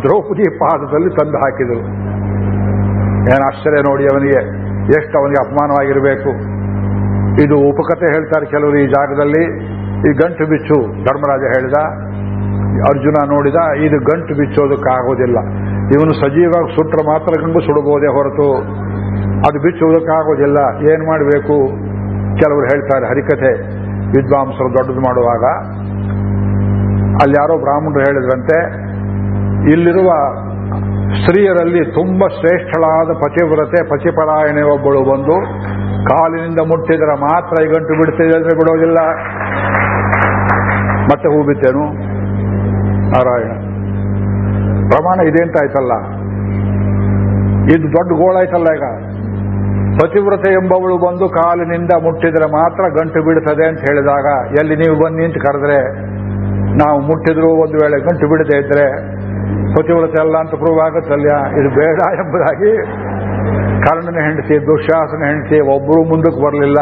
S1: ದ್ರೌಪದಿ ಪಾದದಲ್ಲಿ ತಂದು ಹಾಕಿದರು. ಏನು ಆಶ್ಚರ್ಯ ನೋಡಿ ಅವನಿಗೆ. ಎಷ್ಟು ಅವನಿಗೆ ಅಪಮಾನವಾಗಿರಬೇಕು. ಇದು ಉಪಕತೆ ಹೇಳ್ತಾರೆ ಕೆಲವರು ಈ ಜಾಗದಲ್ಲಿ. ಈ ಗಂಟು ಬಿಚ್ಚು, ಧರ್ಮರಾಜ ಹೇಳಿದ. ಅರ್ಜುನ ನೋಡಿದ, ಇದು ಗಂಟು ಬಿಚ್ಚೋದಕ್ಕಾಗೋದಿಲ್ಲ ಇವನು ಸಜೀವಾಗಿ ಸುಟ್ರೆ ಮಾತ್ರ ಗಂಡು ಸುಡಬಹುದೇ ಹೊರತು. ಅದು ಬಿಚ್ಚುವುದಕ್ಕಾಗೋದಿಲ್ಲ. ಏನು ಮಾಡಬೇಕು? ಕೆಲವರು ಹೇಳ್ತಾರೆ ಹರಿಕಥೆ. ವಿದ್ವಾಂಸರು ದೊಡ್ಡದು ಮಾಡುವಾಗ. ಅಲ್ಲಿ ಯಾರೋ ಬ್ರಾಹ್ಮಣರು ಹೇಳಿದ್ರಂತೆ, ಇಲ್ಲಿರುವ ಸ್ತ್ರೀಯರಲ್ಲಿ ತುಂಬ ಶ್ರೇಷ್ಠಳಾದ ಪತಿವ್ರತೆ, ಪತಿಪರಾಯಣೆ ಒಬ್ಬಳು ಬಂದು ಕಾಲಿನಿಂದ ಮುಟ್ಟಿದರೆ ಮಾತ್ರ ಈ ಗಂಟು ಬಿಡ್ತಿದೆ ಅಂದ್ರೆ ಬಿಡೋದಿಲ್ಲ. ಮತ್ತೆ ಹೂ ಬಿತ್ತೇನು? ನಾರಾಯಣ. ಪ್ರಮಾಣ ಇದೆ ಅಂತ ಆಯ್ತಲ್ಲ? ಇದು ದೊಡ್ಡ ಗೋಳಾಯ್ತಲ್ಲ ಈಗ? ಪತಿವ್ರತೆ ಎಂಬವಳು ಬಂದು ಕಾಲಿನಿಂದ ಮುಟ್ಟಿದ್ರೆ ಮಾತ್ರ ಗಂಟು ಬಿಡ್ತದೆ ಅಂತ ಹೇಳಿದಾಗ, ಎಲ್ಲಿ ನೀವು ಬಂದು ನಿಂತು ಕರೆದ್ರೆ, ನಾವು ಮುಟ್ಟಿದ್ರು ಒಂದು ವೇಳೆ ಗಂಟು ಬಿಡದೆ ಇದ್ರೆ ಪತಿವ್ರತೆ ಅಲ್ಲ ಅಂತ ಪ್ರೂವ್ ಆಗುತ್ತಲ್ಯ ಇದು ಬೇಡ ಎಂಬುದಾಗಿ ಕರ್ಣನ ಹೆಂಡತಿ, ದುಶ್ಯಾಸನ ಹೆಂಡತಿ ಒಬ್ಬರು ಮುಂದಕ್ಕೆ ಬರಲಿಲ್ಲ.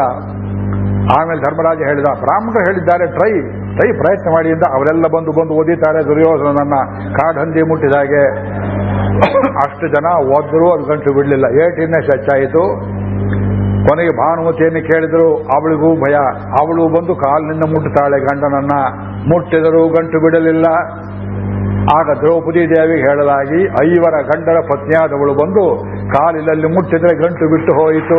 S1: ಆಮೇಲೆ ಧರ್ಮರಾಜ ಹೇಳಿದ ಬ್ರಾಹ್ಮಣರು ಹೇಳಿದ್ದಾರೆ, ಟ್ರೈ ಟ್ರೈ ಪ್ರಯತ್ನ ಮಾಡಿ ಅಂತ ಅವರೆಲ್ಲ ಬಂದು ಬಂದು ಓದಿದ್ದಾರೆ ದುರ್ಯೋಧನನ್ನ ಕಾಡಂದಿ ಮುಟ್ಟಿದಾಗೆ ಅಷ್ಟು ಜನ ಓದ್ರು ಅದು ಗಂಟು ಬಿಡಲಿಲ್ಲ. ಏಟಿನ ಸಚ್ಚಾಯಿತು ಕೊನೆಗೆ ಭಾನುಮತಿಯನ್ನು ಕೇಳಿದ್ರು, ಅವಳಿಗೂ ಭಯ. ಅವಳು ಬಂದು ಕಾಲಿನಿಂದ ಮುಟ್ಟುತ್ತಾಳೆ ಗಂಡನನ್ನ. ಮುಟ್ಟಿದರೂ ಗಂಟು ಬಿಡಲಿಲ್ಲ. ಆಗ ದ್ರೌಪದಿ ದೇವಿಗೆ ಹೇಳಲಾಗಿ, ಐವರ ಗಂಡರ ಪತ್ನಿಯಾದವಳು ಬಂದು ಕಾಲಿನಲ್ಲಿ ಮುಟ್ಟಿದ್ರೆ ಗಂಟು ಬಿಟ್ಟು ಹೋಯಿತು.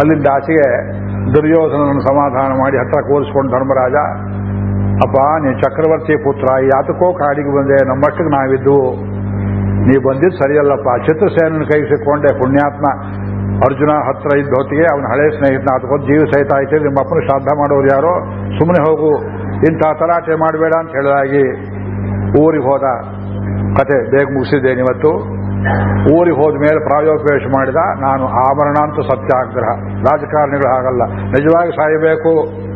S1: ಅಲ್ಲಿಂದ ಆಚೆಗೆ ದುರ್ಯೋಧನನ್ನು ಸಮಾಧಾನ ಮಾಡಿ ಹತ್ರ ಕೂರಿಸ್ಕೊಂಡು, ಧರ್ಮರಾಜ, ಅಪ್ಪ ನೀ ಚಕ್ರವರ್ತಿ ಪುತ್ರ ಯಾತಕೋ ಕಾಡಿಗೆ ಬಂದೆ, ನಮ್ಮಷ್ಟಕ್ಕೆ ನಾವಿದ್ದು. ನೀ ಬಂದಿದ್ದು ಸರಿಯಲ್ಲಪ್ಪ. ಚಿತ್ರಸೇನನ ಕೈ ಸಿಕ್ಕೊಂಡೆ ಪುಣ್ಯಾತ್ಮ. ಅರ್ಜುನ ಹತ್ರ ಇದ್ದ ಹೊತ್ತಿಗೆ ಅವನ ಹಳೆ ಸ್ನೇಹಿತನ ಅದಕ್ಕೊಂದು ಜೀವ ಸಹಿತ ಆಯ್ತು ನಿಮ್ಮ ಅಪ್ಪನ ಶ್ರಾದ್ದ ಮಾಡೋರು ಯಾರೋ? ಸುಮ್ಮನೆ ಹೋಗು. ಇಂಥ ತರಾಟೆ ಮಾಡಬೇಡ ಅಂತ ಹೇಳಿದಾಗಿ ಊರಿಗೆ ಹೋದ ಕತೆ ಬೇಗ ಮುಗಿಸಿದ್ದೇನೆ ಇವತ್ತು. ಊರಿಗೆ ಹೋದ ಮೇಲೆ ಪ್ರಾಯೋಪೇಶ ಮಾಡಿದ ನಾನು ಆಭರಣ ಅಂತ ಸತ್ಯಾಗ್ರಹ. ರಾಜಕಾರಣಿಗಳು ಹಾಗಲ್ಲ. ನಿಜವಾಗಿ ಸಾಯಬೇಕು.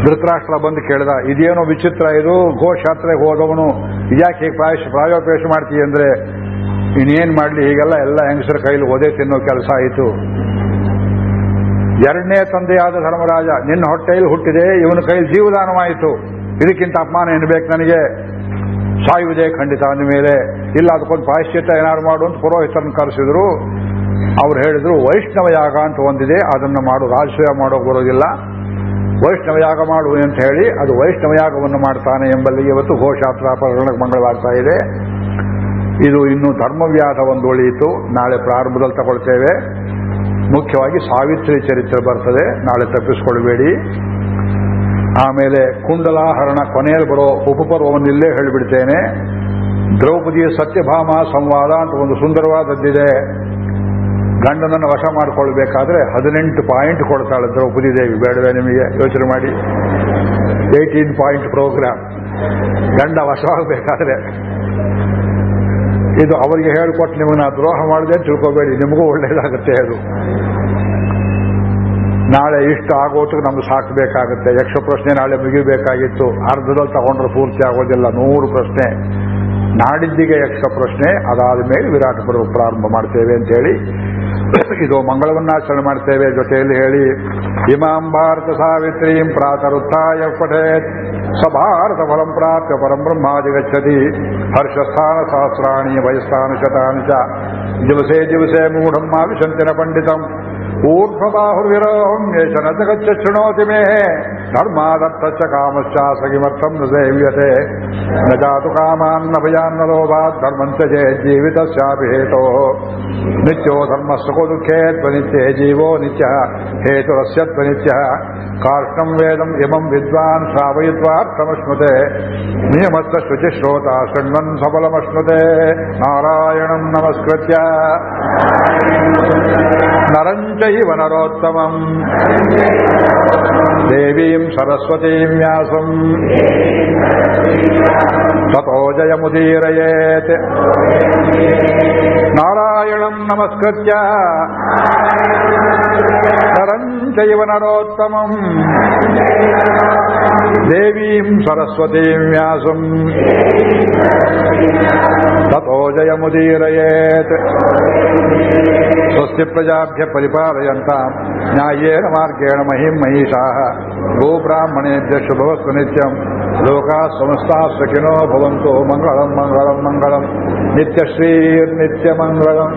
S1: ಧೃತರಾಷ್ಟ್ರ ಬಂದು ಕೇಳಿದ, ಇದೇನೋ ವಿಚಿತ್ರ, ಇದು ಗೋಶಾತ್ರೆಗೆ ಹೋದವನು, ಇದ್ಯಾಕೆ ಹೀಗೆ ಪ್ರಾಯೋಪೇಶ ಮಾಡ್ತೀಯ ಅಂದ್ರೆ ಇನ್ನೇನ್ ಮಾಡ್ಲಿ? ಹೀಗೆಲ್ಲ ಎಲ್ಲ ಹೆಂಗಸರ ಕೈಲಿ ಓದೇ ತಿನ್ನೋ ಕೆಲಸ ಆಯಿತು. ಎರಡನೇ ತಂದೆಯಾದ ಧರ್ಮರಾಜ, ನಿನ್ನ ಹೊಟ್ಟೆಯಲ್ಲಿ ಹುಟ್ಟಿದೆ, ಇವನ ಕೈ ಜೀವದಾನವಾಯಿತು. ಇದಕ್ಕಿಂತ ಅಪಮಾನ ಎನ್ಬೇಕು ನನಗೆ? ಸಾಯುವುದೇ ಖಂಡಿತ ಅಂದ ಮೇಲೆ. ಇಲ್ಲ, ಅದಕ್ಕೊಂದು ಪಾಶ್ಚಿತ್ಯ ಏನಾದ್ರು ಮಾಡು ಅಂತ ಪುರೋಹಿತರನ್ನು ಕರೆಸಿದ್ರು. ಅವ್ರು ಹೇಳಿದ್ರು, ವೈಷ್ಣವ ಯಾಗ ಅಂತ ಒಂದಿದೆ, ಅದನ್ನು ಮಾಡು. ರಾಜಸೇವೆ ಮಾಡೋಕೆ ಬರೋದಿಲ್ಲ. ವೈಷ್ಣವ ಯಾಗ ಮಾಡು ಅಂತ ಹೇಳಿ, ಅದು ವೈಷ್ಣವ ಯಾಗವನ್ನು ಮಾಡ್ತಾನೆ ಎಂಬಲ್ಲಿ ಇವತ್ತು ಘೋಷಾತ್ರ ಪ್ರಕರಣಕ್ಕೆ ಮಂಗಳವಾಗ್ತಾ ಇದೆ. ಇದು ಇನ್ನು ಧರ್ಮವ್ಯಾಧ ಒಂದು ಉಳಿಯಿತು. ನಾಳೆ ಪ್ರಾರಂಭದಲ್ಲಿ ತಗೊಳ್ತೇವೆ. ಮುಖ್ಯವಾಗಿ ಸಾವಿತ್ರಿ ಚರಿತ್ರೆ ಬರ್ತದೆ. ನಾಳೆ ತಪ್ಪಿಸ್ಕೊಳ್ಬೇಡಿ. ಆಮೇಲೆ ಕುಂಡಲಾಹರಣ ಕೊನೆಯಲ್ಲಿ ಬರೋ ಉಪಪರ್ವವನ್ನು ಇಲ್ಲೇ ಹೇಳಿಬಿಡ್ತೇನೆ. ದ್ರೌಪದಿಯ ಸತ್ಯಭಾಮ ಸಂವಾದ ಅಂತ ಒಂದು ಸುಂದರವಾದದ್ದಿದೆ. ಗಂಡನನ್ನು ವಶ ಮಾಡಿಕೊಳ್ಬೇಕಾದ್ರೆ ಹದಿನೆಂಟು ಪಾಯಿಂಟ್ ಕೊಡ್ತಾಳೆ ದ್ರೌಪದಿ ದೇವಿ. ಬೇಡವೇ ನಿಮಗೆ? ಯೋಚನೆ ಮಾಡಿ. Eighteen point programme. ಗಂಡ ವಶವಾಗಬೇಕಾದ್ರೆ ಇದು ಅವರಿಗೆ ಹೇಳಿಕೊಟ್ಟು ನಿಮಗೆ ನಾ ದ್ರೋಹ ಮಾಡಿದೆ ಅಂತ ತಿಳ್ಕೊಬೇಡಿ. ನಿಮಗೂ ಒಳ್ಳೇದಾಗುತ್ತೆ ಅದು ನಾಳೆ ಇಷ್ಟು ಆಗೋಟಕ್ಕೆ ನಮ್ಗೆ ಸಾಕಬೇಕಾಗುತ್ತೆ ಯಕ್ಷ ಪ್ರಶ್ನೆ ನಾಳೆ ಮುಗಿಬೇಕಾಗಿತ್ತು. ಅರ್ಧದಲ್ಲಿ ತಗೊಂಡ್ರೆ ಪೂರ್ತಿ ಆಗೋದಿಲ್ಲ. ನೂರು ಪ್ರಶ್ನೆ. ನಾಡಿದ್ದಿಗೆ ಯಕ್ಷ ಪ್ರಶ್ನೆ ಅದಾದ ಮೇಲೆ ವಿರಾಟ ಪರ್ವ ಪ್ರಾರಂಭ ಮಾಡ್ತೇವೆ ಅಂತ ಹೇಳಿ ಇದು ಮಂಗಳವನ್ನಾಚರಣೆ ಮಾಡ್ತೇವೆ. ಜೊತೆಯಲ್ಲಿ ಹೇಳಿ, ಇಮಾಂ ಭಾರತ ಸಾವಿತ್ರೀಂ ಪ್ರಾತರುತ್ಥಾಯ ಪಠೇತ್. ಸ ಭಾರತ ಫಲಂ ಪ್ರಾಪ್ಯ ಪರಂ ಹರ್ಷಸ್ಥಾನ ಸಹಸ್ರಾಣಿ ವಯಸ್ಥಾನ ಶತಾನಿ ಚ. ದಿವಸೇ ದಿವಸೇ ಮೂಢಂ ಮಾವಿಶಂತಿನ ಪಂಡಿತಂ. ಊರ್ಧ್ವಬಾಹುರ್ವಿರೋಹಂ ಯೇಷ ನಗಚ್ಚ ಶೃಣೋತಿ ಮೇ. ಧರ್ಮಾದರ್ಥಶ್ಚ ಕಾಮಶ್ಚಾಸಗಿಮರ್ಥಂ ನ ಸೇವ್ಯತೆ ನ ಜಾತು ಕಾಮಾನ್ನ ಭಯಾನ್ನ ಲೋಭಾತ್ ಧರ್ಮಂಚ ಜೇ ಜೀವಿತಸ್ಯಾಪಿ ಹೇತೋ ನಿತ್ಯೋ ಧರ್ಮ ಸುಖೋ ದುಃಖೇ ತ್ವನಿತ್ಯೇ ಜೀವೋ ನಿತ್ಯ ಹೇತುರಸ್ಯ ತ್ವನಿತ್ಯ ಕಾರ್ಷಂ ವೇದಂ ಇಮಂ ವಿದ್ವಾನ್ ಶ್ರಾವಯಿತ್ವಾರ್ಥಮಶ್ನುತೆ ನಿಯಮಸ್ತ ಶುಚಿಶ್ರೋತ ಶೃಣ್ವನ್ ಸಬಲಮಶ್ನುತೆ ನಾರಾಯಣಂ ನಮಸ್ಕೃತ್ಯ ನರಂಚೈವ ನರೋತ್ತಮಂ ದೇವೀಂ नमस्कृत्य नरम् चैव नरोत्तमम् देवीम् सरस्वतीम् व्यासम् ततो जयमुदीरयेत् नारायणम् नमस्कृत्य नरम् चैव नरोत्तमम् देवीम् सरस्वतीम् व्यासम् ततो जयमुदीरयेत् स्वस्ति प्रजाभ्य परिपालयन्ताम् न्याय्येन मार्गेण महिम् महिषाः ಬ್ರಾಹ್ಮಣೇಭ್ಯ ಶುಭವಸ್ತು ನಿತ್ಯಂ ಲೋಕ ಸಮಸ್ತ ಸುಖಿನೋ ಭವಂತು ಮಂಗಳಂ ಮಂಗಳಂ ಮಂಗಳಂ ನಿತ್ಯಶ್ರೀರ್ನಿತ್ಯಮಂಗಳಂ